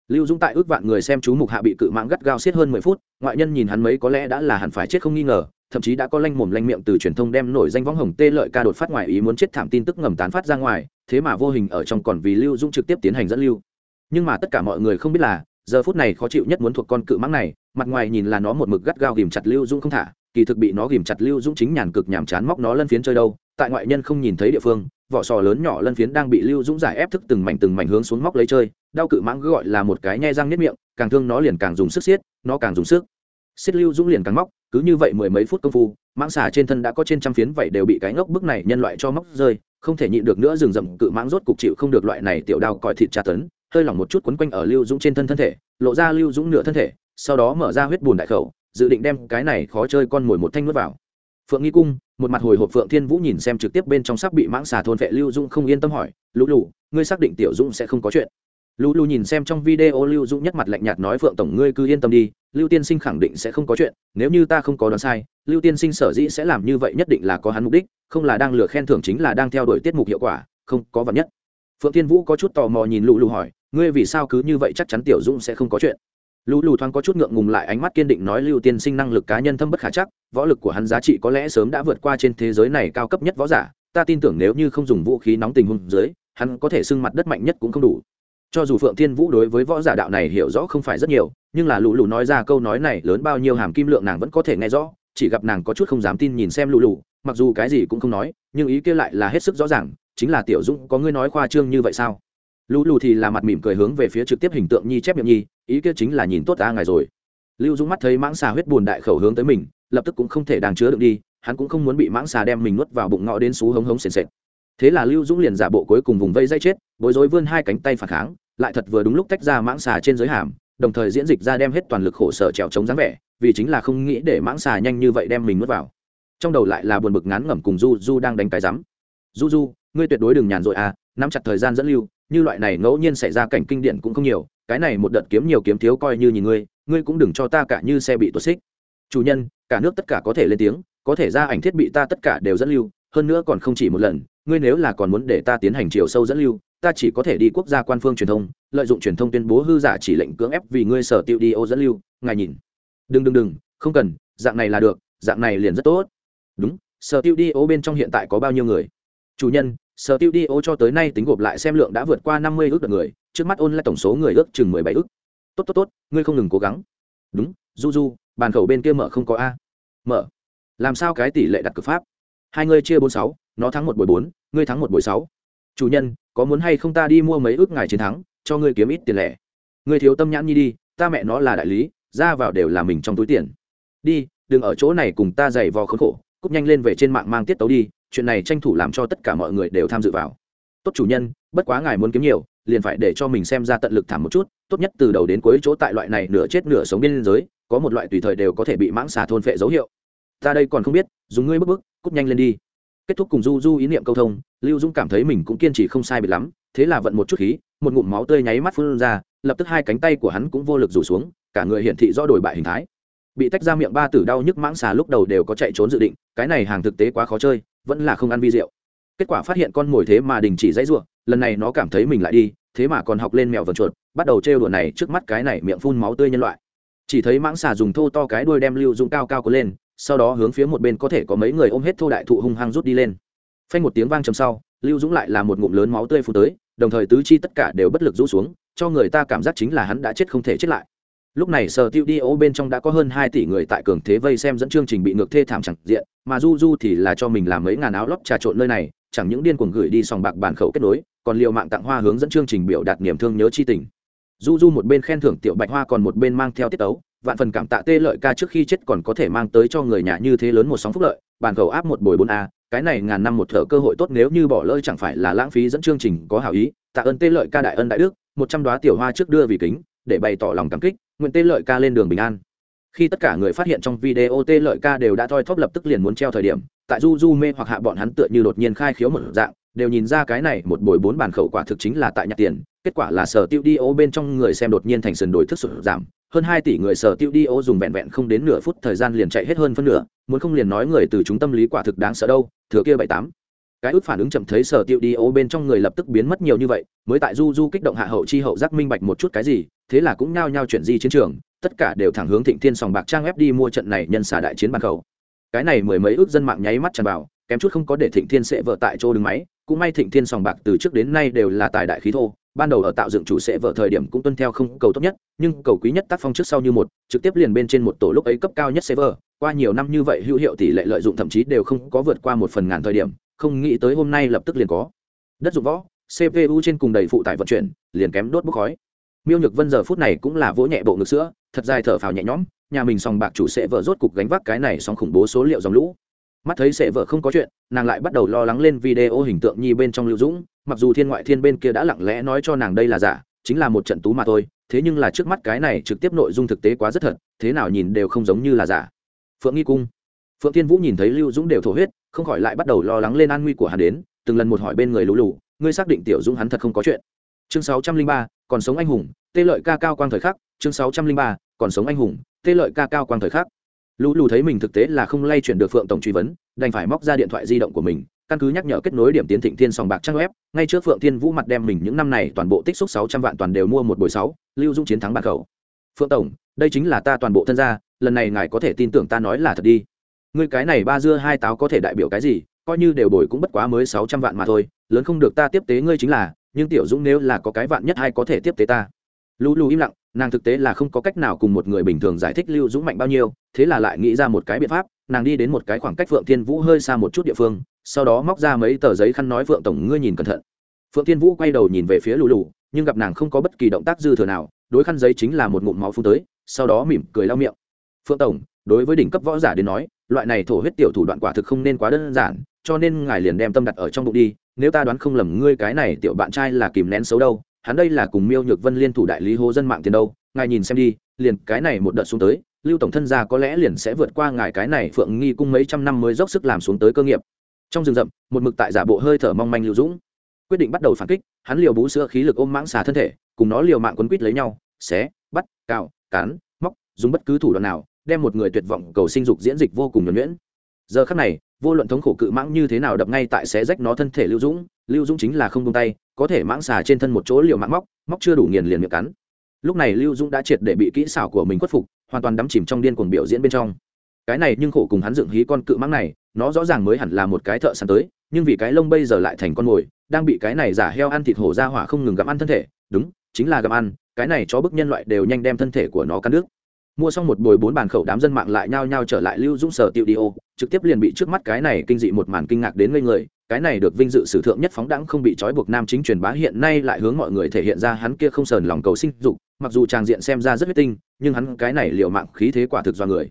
lưu dũng tại ước vạn người xem chú mục hạ bị cự mạng gắt gao xiết hơn mười phút, ngoại nhân nhìn hắn mấy có lẽ đã là hẳn phải chết không nghi ngờ, thậm chí đã có lanh mồm lanh miệng từ truyền thông đem nổi danh võng hồng tê lợi ca đột phát ngoài ý muốn chết thảm tin tức ngầm tán phát ra ngoài, thế mà vô hình ở trong còn vì lưu dũng trực tiếp tiến hành dẫn lưu. Nhưng mà tất cả mọi người không biết là giờ phút này khó chịu nhất muốn thuộc con cự mãng này, mặt ngoài nhìn là nó một mực gắt gao ghìm chặt lưu dũng không thả, kỳ thực bị nó ghìm chặt lưu dũng chính nhàn cực nhàm chán móc nó lân phiến chơi đâu, tại ngoại nhân không nhìn thấy địa phương, vỏ sò lớn nhỏ lân phiến đang bị lưu dũng giải ép thức từng mảnh từng mảnh hướng xuống móc lấy chơi, đau cự mãng gọi là một cái nhai răng nếp miệng, càng thương nó liền càng dùng sức xiết, nó càng dùng sức xiết lưu dũng liền càng móc, cứ như vậy mười mấy phút công phu, mãng xà trên thân đã có trên trăm phiến vậy đều bị cái ngốc bức này nhân loại cho móc rơi, không thể nhịn được nữa rừng rậm cự mãng rốt cục chịu không được loại này tiểu đao còi thịt tra tấn hơi lỏng một chút quấn quanh ở lưu dũng trên thân thân thể, lộ ra lưu dũng nửa thân thể, sau đó mở ra huyết bùn đại khẩu, dự định đem cái này khó chơi con mồi một thanh nuốt vào. Phượng nghi cung, một mặt hồi hộp phượng thiên vũ nhìn xem trực tiếp bên trong sắc bị mãng xà thôn vệ lưu dũng không yên tâm hỏi, lũ lù, ngươi xác định tiểu dũng sẽ không có chuyện? Lũ lù nhìn xem trong video lưu dũng nhất mặt lạnh nhạt nói, phượng tổng ngươi cứ yên tâm đi, lưu tiên sinh khẳng định sẽ không có chuyện, nếu như ta không có đoán sai, lưu tiên sinh sở dĩ sẽ làm như vậy nhất định là có hắn mục đích, không là đang lừa khen thưởng chính là đang theo đuổi tiết mục hiệu quả, không có vật nhất phượng thiên vũ có chút tò mò nhìn lũ lù hỏi, ngươi vì sao cứ như vậy chắc chắn tiểu dũng sẽ không có chuyện? Lũ lù thoáng có chút ngượng ngùng lại ánh mắt kiên định nói, lưu tiên sinh năng lực cá nhân thâm bất khả chắc, võ lực của hắn giá trị có lẽ sớm đã vượt qua trên thế giới này cao cấp nhất võ giả, ta tin tưởng nếu như không dùng vũ khí nóng tình huống dưới, hắn có thể xưng mặt đất mạnh nhất cũng không đủ. Cho dù phượng thiên vũ đối với võ giả đạo này hiểu rõ không phải rất nhiều, nhưng là lũ lù nói ra câu nói này lớn bao nhiêu hàm kim lượng nàng vẫn có thể nghe rõ, chỉ gặp nàng có chút không dám tin nhìn xem lũ lù, mặc dù cái gì cũng không nói, nhưng ý kia lại là hết sức rõ ràng chính là tiểu dũng, có ngươi nói khoa trương như vậy sao? Lũ lù thì là mặt mỉm cười hướng về phía trực tiếp hình tượng nhi chép miệng nhi, ý kia chính là nhìn tốt ta ngài rồi. Lưu dũng mắt thấy mãng xà huyết bùn đại khẩu hướng tới mình, lập tức cũng không thể đàng chứa được đi, hắn cũng không muốn bị mãng xà đem mình nuốt vào bụng ngọ đến xú hống hống sền sệt. Thế là lưu dũng liền giả bộ cuối cùng vùng vây dây chết, bối rối vươn hai cánh tay phản kháng, lại thật vừa đúng lúc tách ra mãng xà trên giới hàm, đồng thời diễn dịch ra đem hết toàn lực khổ sở trèo chống dáng vẻ, vì chính là không nghĩ để mãng xà nhanh như vậy đem mình nuốt vào. Trong đầu lại là buồn bực ngán ngẩm cùng du du đang đánh cái rắm. Du du ngươi tuyệt đối đừng nhàn rỗi à nắm chặt thời gian dẫn lưu, như loại này ngẫu nhiên xảy ra cảnh kinh điển cũng không nhiều, cái này một đợt kiếm nhiều kiếm thiếu coi như nhìn ngươi ngươi cũng đừng cho ta cả như xe bị tuột xích. Chủ nhân, cả nước tất cả có thể lên tiếng, có thể ra ảnh thiết bị ta tất cả đều dẫn lưu, hơn nữa còn không chỉ một lần, ngươi nếu là còn muốn để ta tiến hành chiều sâu dẫn lưu, ta chỉ có thể đi quốc gia quan phương truyền thông, lợi dụng truyền thông tuyên bố hư giả chỉ lệnh cưỡng ép vì ngươi sở tiêu đi ô dẫn lưu, ngài nhìn. Đừng đừng đừng, không cần, dạng này là được, dạng này liền rất tốt. Đúng, sở tiêu đi ô bên trong hiện tại có bao nhiêu người? Chủ nhân sở tiêu đi ô cho tới nay tính gộp lại xem lượng đã vượt qua năm mươi ước được người, trước mắt ôn lại tổng số người ước chừng mười bảy ước. Tốt tốt tốt, ngươi không ngừng cố gắng. Đúng du du bàn khẩu bên kia mở không có a. Mở. Làm sao cái tỷ lệ đặt cực pháp? Hai ngươi chia bốn sáu, nó thắng một buổi bốn, ngươi thắng một buổi sáu. Chủ nhân, có muốn hay không ta đi mua mấy ước ngài chiến thắng, cho ngươi kiếm ít tiền lẻ. Ngươi thiếu tâm nhãn nhi đi, ta mẹ nó là đại lý, ra vào đều là mình trong túi tiền. Đi, đừng ở chỗ này cùng ta giày vò khốn khổ, cúp nhanh lên về trên mạng mang tiết tấu đi chuyện này tranh thủ làm cho tất cả mọi người đều tham dự vào. Tốt chủ nhân, bất quá ngài muốn kiếm nhiều, liền phải để cho mình xem ra tận lực thảm một chút, tốt nhất từ đầu đến cuối chỗ tại loại này nửa chết nửa sống biên giới, có một loại tùy thời đều có thể bị mãng xà thôn phệ dấu hiệu. Ta đây còn không biết, dùng ngươi bức bức cúp nhanh lên đi. Kết thúc cùng du du ý niệm câu thông, lưu dũng cảm thấy mình cũng kiên trì không sai biệt lắm, thế là vận một chút khí, một ngụm máu tươi nháy mắt phun ra, lập tức hai cánh tay của hắn cũng vô lực rủ xuống, cả người hiển thị do đổi bại hình thái. Bị tách ra miệng ba tử đau nhức mãng xà lúc đầu đều có chạy trốn dự định, cái này hàng thực tế quá khó chơi vẫn là không ăn vi rượu. Kết quả phát hiện con mồi thế mà đình chỉ dãy ruộng lần này nó cảm thấy mình lại đi, thế mà còn học lên mèo vần chuột, bắt đầu trêu đùa này trước mắt cái này miệng phun máu tươi nhân loại. Chỉ thấy mãng xà dùng thô to cái đuôi đem lưu dũng cao cao có lên, sau đó hướng phía một bên có thể có mấy người ôm hết thô đại thụ hung hăng rút đi lên. Phanh một tiếng vang trầm sau, lưu dũng lại là một ngụm lớn máu tươi phun tới, đồng thời tứ chi tất cả đều bất lực rũ xuống, cho người ta cảm giác chính là hắn đã chết không thể chết lại lúc này sở tiêu đi ô bên trong đã có hơn hai tỷ người tại cường thế vây xem dẫn chương trình bị ngược thê thảm chẳng diện, mà du du thì là cho mình làm mấy ngàn áo lót trà trộn nơi này, chẳng những điên cuồng gửi đi sòng bạc bản khẩu kết nối, còn liệu mạng tặng hoa hướng dẫn chương trình biểu đạt niềm thương nhớ chi tình. Du du một bên khen thưởng tiểu bạch hoa còn một bên mang theo tiết tấu, vạn phần cảm tạ tê lợi ca trước khi chết còn có thể mang tới cho người nhà như thế lớn một sóng phúc lợi, bản khẩu áp một bồi bốn a, cái này ngàn năm một thở cơ hội tốt nếu như bỏ lỡ chẳng phải là lãng phí dẫn chương trình có hảo ý. Tạ ơn tê lợi ca đại ân đại đức, một trăm đoá tiểu hoa trước đưa vì kính, để bày tỏ lòng cảm kích nguyện tê lợi ca lên đường bình an. Khi tất cả người phát hiện trong video tê lợi ca đều đã thoi thóp lập tức liền muốn treo thời điểm, tại du du mê hoặc hạ bọn hắn tựa như đột nhiên khai khiếu một dạng, đều nhìn ra cái này một buổi bốn bàn khẩu quả thực chính là tại nhặt tiền, kết quả là sở tiêu đi ô bên trong người xem đột nhiên thành sườn đổi thức sụt giảm, hơn hai tỷ người sở tiêu đi ô dùng vẹn vẹn không đến nửa phút thời gian liền chạy hết hơn phân nửa, muốn không liền nói người từ chúng tâm lý quả thực đáng sợ đâu, thừa kia bảy tám cái ước phản ứng chậm thấy sở tiêu đi ô bên trong người lập tức biến mất nhiều như vậy, mới tại du du kích động hạ hậu chi hậu giác minh bạch một chút cái gì, thế là cũng nhao nhao chuyển di chiến trường, tất cả đều thẳng hướng thịnh thiên sòng bạc trang ép đi mua trận này nhân xả đại chiến bàn cầu. cái này mười mấy ước dân mạng nháy mắt tràn vào, kém chút không có để thịnh thiên sẽ vợ tại chỗ đứng máy, cũng may thịnh thiên sòng bạc từ trước đến nay đều là tài đại khí thô, ban đầu ở tạo dựng chủ sẽ vợ thời điểm cũng tuân theo không cầu tốt nhất, nhưng cầu quý nhất tác phong trước sau như một, trực tiếp liền bên trên một tổ lúc ấy cấp cao nhất server qua nhiều năm như vậy hữu hiệu tỷ lệ lợi dụng thậm chí đều không có vượt qua một phần ngàn thời điểm không nghĩ tới hôm nay lập tức liền có. Đất dụng võ cpu trên cùng đầy phụ tải vận chuyển, liền kém đốt bốc khói. Miêu nhược vân giờ phút này cũng là vỗ nhẹ bộ ngực sữa, thật dài thở phào nhẹ nhõm, nhà mình sòng bạc chủ sẽ vợ rốt cục gánh vác cái này song khủng bố số liệu dòng lũ. Mắt thấy sẽ vợ không có chuyện, nàng lại bắt đầu lo lắng lên video hình tượng nhi bên trong lưu dũng, mặc dù thiên ngoại thiên bên kia đã lặng lẽ nói cho nàng đây là giả, chính là một trận tú mà thôi, thế nhưng là trước mắt cái này trực tiếp nội dung thực tế quá rất thật, thế nào nhìn đều không giống như là giả. Phượng nghi cung, phượng thiên vũ nhìn thấy lưu dũng đều thổ huyết không khỏi lại bắt đầu lo lắng lên an nguy của hắn đến, từng lần một hỏi bên người lũ lù, ngươi xác định tiểu dũng hắn thật không có chuyện? Chương sáu trăm linh ba, còn sống anh hùng, tê lợi ca cao quang thời khắc, chương sáu trăm linh ba, còn sống anh hùng, tê lợi ca cao quang thời khắc. Lũ lù thấy mình thực tế là không lay chuyển được phượng tổng truy vấn, đành phải móc ra điện thoại di động của mình, căn cứ nhắc nhở kết nối điểm tiến thịnh thiên sòng bạc trang web, ngay trước phượng thiên vũ mặt đem mình những năm này toàn bộ tích xúc sáu trăm vạn toàn đều mua một buổi sáu, lưu dung chiến thắng bạc khẩu. Phượng tổng, đây chính là ta toàn bộ thân gia, lần này ngài có thể tin tưởng ta nói là thật đi ngươi cái này ba dưa hai táo có thể đại biểu cái gì, coi như đều bồi cũng bất quá mới sáu trăm vạn mà thôi, lớn không được ta tiếp tế ngươi chính là, nhưng tiểu dũng nếu là có cái vạn nhất hay có thể tiếp tế ta? Lù lù im lặng, nàng thực tế là không có cách nào cùng một người bình thường giải thích lưu dũng mạnh bao nhiêu, thế là lại nghĩ ra một cái biện pháp, nàng đi đến một cái khoảng cách phượng thiên vũ hơi xa một chút địa phương, sau đó móc ra mấy tờ giấy khăn nói, phượng tổng, ngươi nhìn cẩn thận. Phượng thiên vũ quay đầu nhìn về phía lù lù, nhưng gặp nàng không có bất kỳ động tác dư thừa nào, đối khăn giấy chính là một ngụm máu phun tới, sau đó mỉm cười lau miệng. Phượng tổng đối với đỉnh cấp võ giả đến nói, loại này thổ huyết tiểu thủ đoạn quả thực không nên quá đơn giản, cho nên ngài liền đem tâm đặt ở trong bụng đi. Nếu ta đoán không lầm, ngươi cái này tiểu bạn trai là kìm nén xấu đâu, hắn đây là cùng miêu nhược vân liên thủ đại lý hô dân mạng tiền đâu, ngài nhìn xem đi, liền cái này một đợt xuống tới, lưu tổng thân gia có lẽ liền sẽ vượt qua ngài cái này phượng nghi cung mấy trăm năm mới dốc sức làm xuống tới cơ nghiệp. Trong rừng rậm, một mực tại giả bộ hơi thở mong manh lưu dũng. Quyết định bắt đầu phản kích, hắn liều bú sữa khí lực ôm mãng xà thân thể, cùng nó liều mạng quấn quýt lấy nhau, xé, bắt cào cán, móc, dùng bất cứ thủ đoạn nào đem một người tuyệt vọng cầu sinh dục diễn dịch vô cùng nhuẩn nhuyễn. Giờ khắc này, vô luận thống khổ cự mãng như thế nào đập ngay tại xé rách nó thân thể lưu dũng lưu dũng chính là không tung tay, có thể mãng xà trên thân một chỗ liều mạng móc móc chưa đủ nghiền liền miệng cắn. Lúc này lưu dũng đã triệt để bị kỹ xảo của mình khuất phục, hoàn toàn đắm chìm trong điên cuồng biểu diễn bên trong. Cái này nhưng khổ cùng hắn dựng hí con cự mãng này, nó rõ ràng mới hẳn là một cái thợ săn tới, nhưng vì cái lông bây giờ lại thành con mồi, đang bị cái này giả heo ăn thịt hổ ra hỏa không ngừng gặm ăn thân thể. Đúng, chính là gặm ăn, cái này chó bức nhân loại đều nhanh đem thân thể của nó cắn nước mua xong một bồi bốn bàn khẩu đám dân mạng lại nhao nhao trở lại lưu dũng sở tiệu đi ô, trực tiếp liền bị trước mắt cái này kinh dị một màn kinh ngạc đến ngây người. Cái này được vinh dự sử thượng nhất phóng đẳng không bị trói buộc nam chính truyền bá hiện nay lại hướng mọi người thể hiện ra hắn kia không sờn lòng cầu sinh dục, mặc dù tràng diện xem ra rất huyết tinh, nhưng hắn cái này liệu mạng khí thế quả thực do người.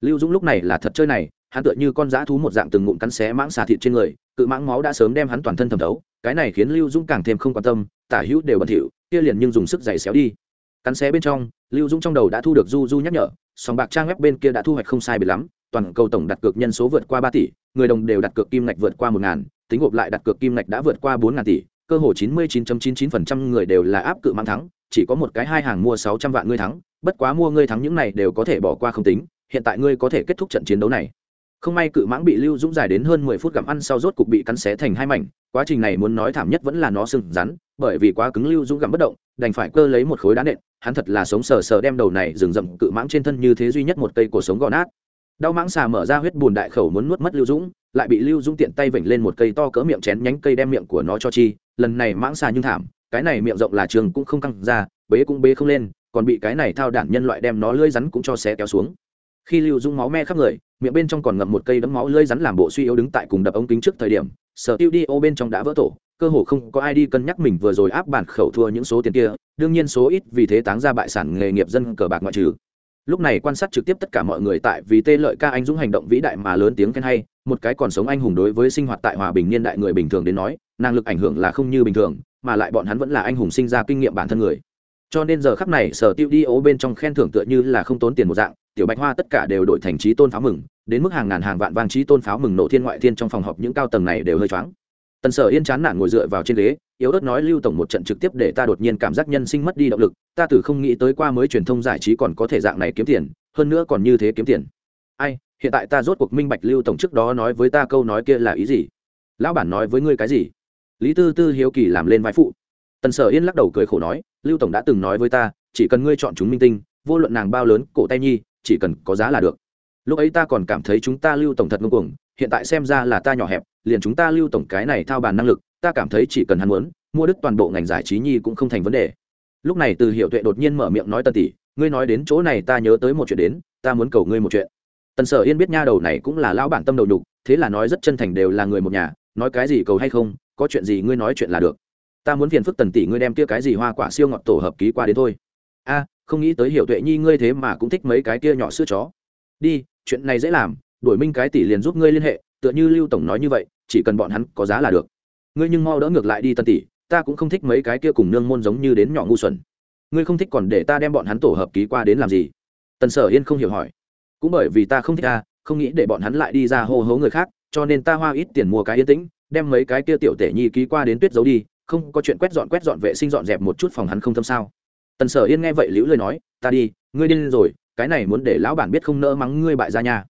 Lưu dũng lúc này là thật chơi này, hắn tựa như con dã thú một dạng từng ngụm cắn xé mãng xà thịt trên người, cự mãng máu đã sớm đem hắn toàn thân thẩm thấu, cái này khiến lưu dũng càng thêm không quan tâm, tả hữu đều bẩn thỉu, kia liền nhưng dùng sức giày xéo đi cắn xé bên trong, lưu dũng trong đầu đã thu được du du nhắc nhở, sòng bạc trang web bên kia đã thu hoạch không sai biệt lắm, toàn cầu tổng đặt cược nhân số vượt qua ba tỷ, người đồng đều đặt cược kim ngạch vượt qua một ngàn, tính gộp lại đặt cược kim ngạch đã vượt qua bốn ngàn tỷ, cơ hồ chín mươi chín chín chín phần trăm người đều là áp cự mang thắng, chỉ có một cái hai hàng mua sáu trăm vạn ngươi thắng, bất quá mua ngươi thắng những này đều có thể bỏ qua không tính, hiện tại ngươi có thể kết thúc trận chiến đấu này. Không may cự mãng bị lưu dũng dài đến hơn mười phút gặm ăn sau rốt cục bị cắn xé thành hai mảnh, quá trình này muốn nói thảm nhất vẫn là nó sưng rắn, bởi vì quá cứng lưu dũng gặm bất động đành phải cơ lấy một khối đá nện, hắn thật là sống sờ sờ đem đầu này rừng rậm cự mãng trên thân như thế duy nhất một cây cổ sống gò nát. Đau mãng xà mở ra huyết bùn đại khẩu muốn nuốt mất lưu dũng, lại bị lưu dũng tiện tay vểnh lên một cây to cỡ miệng chén nhánh cây đem miệng của nó cho chi, lần này mãng xà nhưng thảm, cái này miệng rộng là trường cũng không căng ra, bế cũng bế không lên, còn bị cái này thao đản nhân loại đem nó lưỡi rắn cũng cho xé kéo xuống. Khi lưu dũng máu me khắp người, miệng bên trong còn ngậm một cây đấm máu lưỡi rắn làm bộ suy yếu đứng tại cùng đập ống kính trước thời điểm, sở tiêu đi ô bên trong đã vỡ tổ cơ hồ không có ai đi cân nhắc mình vừa rồi áp bản khẩu thua những số tiền kia, đương nhiên số ít vì thế táng ra bại sản nghề nghiệp dân cờ bạc ngoại trừ. Lúc này quan sát trực tiếp tất cả mọi người tại vì tê lợi ca anh dũng hành động vĩ đại mà lớn tiếng khen hay, một cái còn sống anh hùng đối với sinh hoạt tại hòa bình niên đại người bình thường đến nói, năng lực ảnh hưởng là không như bình thường, mà lại bọn hắn vẫn là anh hùng sinh ra kinh nghiệm bản thân người. Cho nên giờ khắp này sở tiêu đi ố bên trong khen thưởng tựa như là không tốn tiền một dạng, tiểu bạch hoa tất cả đều đổi thành trí tôn pháo mừng, đến mức hàng ngàn hàng vạn vang trí tôn pháo mừng nổ thiên ngoại thiên trong phòng họp những cao tầng này đều hơi choáng tần sở yên chán nản ngồi dựa vào trên ghế, yếu ớt nói lưu tổng một trận trực tiếp để ta đột nhiên cảm giác nhân sinh mất đi động lực, ta từ không nghĩ tới qua mới truyền thông giải trí còn có thể dạng này kiếm tiền, hơn nữa còn như thế kiếm tiền. Ai, hiện tại ta rốt cuộc minh bạch lưu tổng trước đó nói với ta câu nói kia là ý gì? Lão bản nói với ngươi cái gì? Lý tư tư hiếu kỳ làm lên vai phụ. Tần sở yên lắc đầu cười khổ nói, lưu tổng đã từng nói với ta, chỉ cần ngươi chọn chúng minh tinh, vô luận nàng bao lớn, cổ tay nhi, chỉ cần có giá là được. Lúc ấy ta còn cảm thấy chúng ta lưu tổng thật ngưng cuồng, hiện tại xem ra là ta nhỏ hẹp liền chúng ta lưu tổng cái này thao bàn năng lực, ta cảm thấy chỉ cần hắn muốn, mua đứt toàn bộ ngành giải trí nhi cũng không thành vấn đề. Lúc này từ hiệu tuệ đột nhiên mở miệng nói tần tỷ, ngươi nói đến chỗ này ta nhớ tới một chuyện đến, ta muốn cầu ngươi một chuyện. Tần sở yên biết nha đầu này cũng là lão bản tâm đầu nhục, thế là nói rất chân thành đều là người một nhà, nói cái gì cầu hay không, có chuyện gì ngươi nói chuyện là được. Ta muốn phiền phức tần tỷ ngươi đem kia cái gì hoa quả siêu ngọt tổ hợp ký qua đến thôi. A, không nghĩ tới hiệu tuệ nhi ngươi thế mà cũng thích mấy cái kia nhỏ sữa chó. Đi, chuyện này dễ làm, đổi minh cái tỷ liền giúp ngươi liên hệ tựa như lưu tổng nói như vậy, chỉ cần bọn hắn có giá là được. Ngươi nhưng mau đỡ ngược lại đi tân tỷ, ta cũng không thích mấy cái kia cùng nương môn giống như đến nhỏ ngu xuẩn. Ngươi không thích còn để ta đem bọn hắn tổ hợp ký qua đến làm gì? Tần sở yên không hiểu hỏi. Cũng bởi vì ta không thích ta không nghĩ để bọn hắn lại đi ra hô hố người khác, cho nên ta hoa ít tiền mua cái yên tĩnh, đem mấy cái kia tiểu tể nhi ký qua đến tuyết giấu đi, không có chuyện quét dọn quét dọn vệ sinh dọn dẹp một chút phòng hắn không thâm sao. Tần sở yên nghe vậy liễu lời nói, ta đi, ngươi điên rồi, cái này muốn để lão bản biết không nỡ mắng ngươi bại ra nhà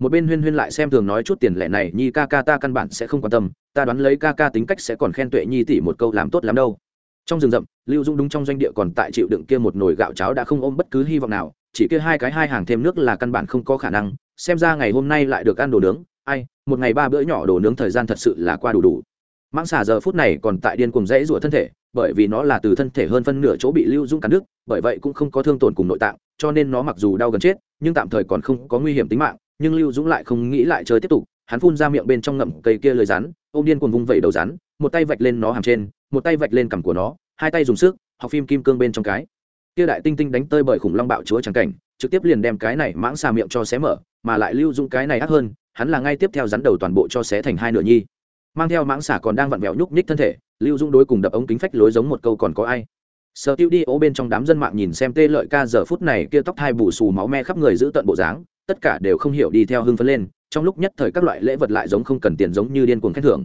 một bên huyên huyên lại xem thường nói chút tiền lẻ này, nhi ca ca ta căn bản sẽ không quan tâm, ta đoán lấy ca ca tính cách sẽ còn khen tuệ nhi tỷ một câu làm tốt lắm đâu. Trong rừng rậm, lưu dung đúng trong doanh địa còn tại chịu đựng kia một nồi gạo cháo đã không ôm bất cứ hy vọng nào, chỉ kia hai cái hai hàng thêm nước là căn bản không có khả năng, xem ra ngày hôm nay lại được ăn đồ nướng, ai, một ngày ba bữa nhỏ đồ nướng thời gian thật sự là qua đủ đủ. Mãng xà giờ phút này còn tại điên cùng rẽ rủa thân thể, bởi vì nó là từ thân thể hơn phân nửa chỗ bị lưu dung cắn đứt, bởi vậy cũng không có thương tổn cùng nội tạng, cho nên nó mặc dù đau gần chết, nhưng tạm thời còn không có nguy hiểm tính mạng nhưng lưu dũng lại không nghĩ lại chơi tiếp tục, hắn phun ra miệng bên trong ngậm cây kia lời rắn, ôm điên cuồng vung vẩy đầu rắn, một tay vạch lên nó hàm trên, một tay vạch lên cằm của nó, hai tay dùng sức, học phim kim cương bên trong cái. Kia đại tinh tinh đánh tơi bởi khủng long bạo chúa trắng cảnh, trực tiếp liền đem cái này mãng xà miệng cho xé mở, mà lại lưu dũng cái này ác hơn, hắn là ngay tiếp theo rắn đầu toàn bộ cho xé thành hai nửa nhi. Mang theo mãng xà còn đang vặn vẹo nhúc nhích thân thể, lưu dũng đối cùng đập ống kính phách lối giống một câu còn có ai. Sở tiêu đi ô bên trong đám dân mạng nhìn xem tê lợi ca giờ phút này kia tóc hai bù xù máu me khắp người giữ tận bộ dáng tất cả đều không hiểu đi theo hưng phấn lên, trong lúc nhất thời các loại lễ vật lại giống không cần tiền giống như điên cuồng khen thưởng.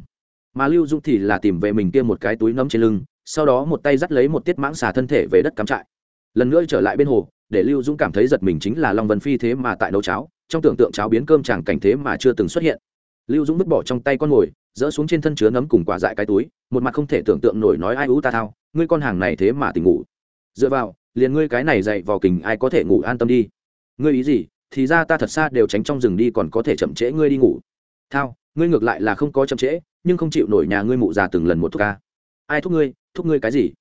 Mà lưu dung thì là tìm về mình kia một cái túi nấm trên lưng, sau đó một tay dắt lấy một tiết mãng xà thân thể về đất cắm trại. Lần nữa trở lại bên hồ, để lưu dung cảm thấy giật mình chính là long vân phi thế mà tại nấu cháo, trong tưởng tượng cháo biến cơm chẳng cảnh thế mà chưa từng xuất hiện. Lưu dũng vứt bỏ trong tay con mồi dỡ xuống trên thân chứa nấm cùng quả dại cái túi, một mặt không thể tưởng tượng nổi nói ai ú ta thao, ngươi con hàng này thế mà tỉnh ngủ. Dựa vào, liền ngươi cái này dậy vào kình ai có thể ngủ an tâm đi. Ngươi ý gì? Thì ra ta thật xa đều tránh trong rừng đi còn có thể chậm trễ ngươi đi ngủ. Thao, ngươi ngược lại là không có chậm trễ, nhưng không chịu nổi nhà ngươi mụ già từng lần một thuốc ca. Ai thúc ngươi thúc ngươi cái gì?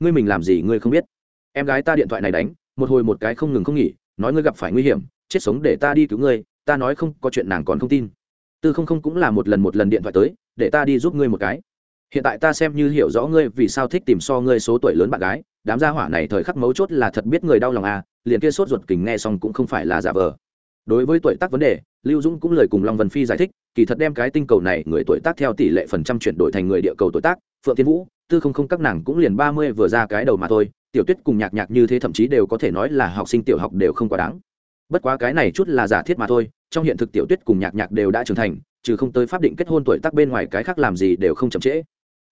Ngươi mình làm gì ngươi không biết. Em gái ta điện thoại này đánh, một hồi một cái không ngừng không nghỉ, nói ngươi gặp phải nguy hiểm, chết sống để ta đi cứu ngươi, ta nói không, có chuyện nàng còn không tin. Tư không không cũng là một lần một lần điện thoại tới, để ta đi giúp ngươi một cái. Hiện tại ta xem như hiểu rõ ngươi vì sao thích tìm so ngươi số tuổi lớn bạn gái, đám gia hỏa này thời khắc mấu chốt là thật biết người đau lòng à liền kia sốt ruột kình nghe xong cũng không phải là giả vờ. Đối với tuổi tác vấn đề, lưu dũng cũng lời cùng long vân phi giải thích, kỳ thật đem cái tinh cầu này người tuổi tác theo tỷ lệ phần trăm chuyển đổi thành người địa cầu tuổi tác, phượng tiên vũ, tư không không các nàng cũng liền ba mươi vừa ra cái đầu mà thôi, tiểu tuyết cùng nhạc nhạc như thế thậm chí đều có thể nói là học sinh tiểu học đều không quá đáng. Bất quá cái này chút là giả thiết mà thôi, trong hiện thực tiểu tuyết cùng nhạc nhạc đều đã trưởng thành, trừ không tới pháp định kết hôn tuổi tác bên ngoài cái khác làm gì đều không chậm trễ.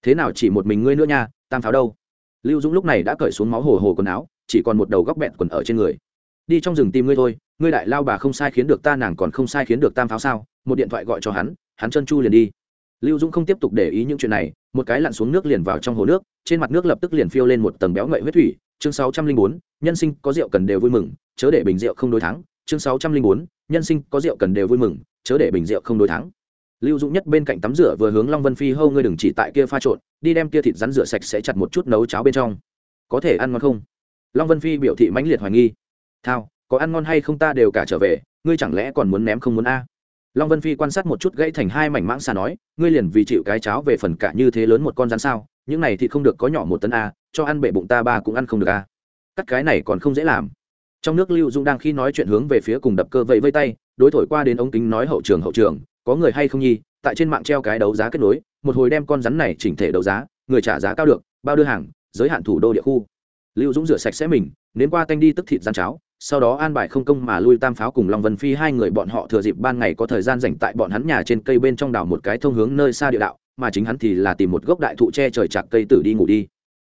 Thế nào chỉ một mình ngươi nữa nha, tam pháo đâu? Lưu dũng lúc này đã cởi xuống máu hồ hồ quần áo chỉ còn một đầu góc bẹn quần ở trên người. Đi trong rừng tìm ngươi thôi, ngươi đại lao bà không sai khiến được ta, nàng còn không sai khiến được tam pháo sao? Một điện thoại gọi cho hắn hắn chân chu liền đi. Lưu dũng không tiếp tục để ý những chuyện này, một cái lặn xuống nước liền vào trong hồ nước, trên mặt nước lập tức liền phiêu lên một tầng béo ngậy huyết thủy. Chương sáu trăm linh bốn, nhân sinh có rượu cần đều vui mừng, chớ để bình rượu không đối thắng. Chương sáu trăm linh bốn, nhân sinh có rượu cần đều vui mừng, chớ để bình rượu không đối thắng. Lưu dũng nhất bên cạnh tắm rửa vừa hướng long vân phi hâu ngươi đừng chỉ tại kia pha trộn, đi đem kia thịt rắn rửa sạch sẽ chặt một chút nấu cháo bên trong. Có thể ăn ngon không? Long vân phi biểu thị mãnh liệt hoài nghi. Thao, có ăn ngon hay không ta đều cả trở về, ngươi chẳng lẽ còn muốn ném không muốn a? Long vân phi quan sát một chút gãy thành hai mảnh mãng xà nói, ngươi liền vì chịu cái cháo về phần cả như thế lớn một con rắn sao, những này thì không được, có nhỏ một tấn a, cho ăn bể bụng ta ba cũng ăn không được a. Cắt cái này còn không dễ làm. Trong nước lưu dung đang khi nói chuyện hướng về phía cùng đập cơ vẫy vây tay, đối thổi qua đến ống kính nói hậu trường hậu trường, có người hay không nhi? Tại trên mạng treo cái đấu giá kết nối, một hồi đem con rắn này chỉnh thể đấu giá, người trả giá cao được, bao đưa hàng, giới hạn thủ đô địa khu lưu dũng rửa sạch sẽ mình nến qua tanh đi tức thịt gian cháo, sau đó an bài không công mà lui tam pháo cùng long vân phi hai người bọn họ thừa dịp ban ngày có thời gian dành tại bọn hắn nhà trên cây bên trong đảo một cái thông hướng nơi xa địa đạo, mà chính hắn thì là tìm một gốc đại thụ che trời chạc cây tử đi ngủ đi.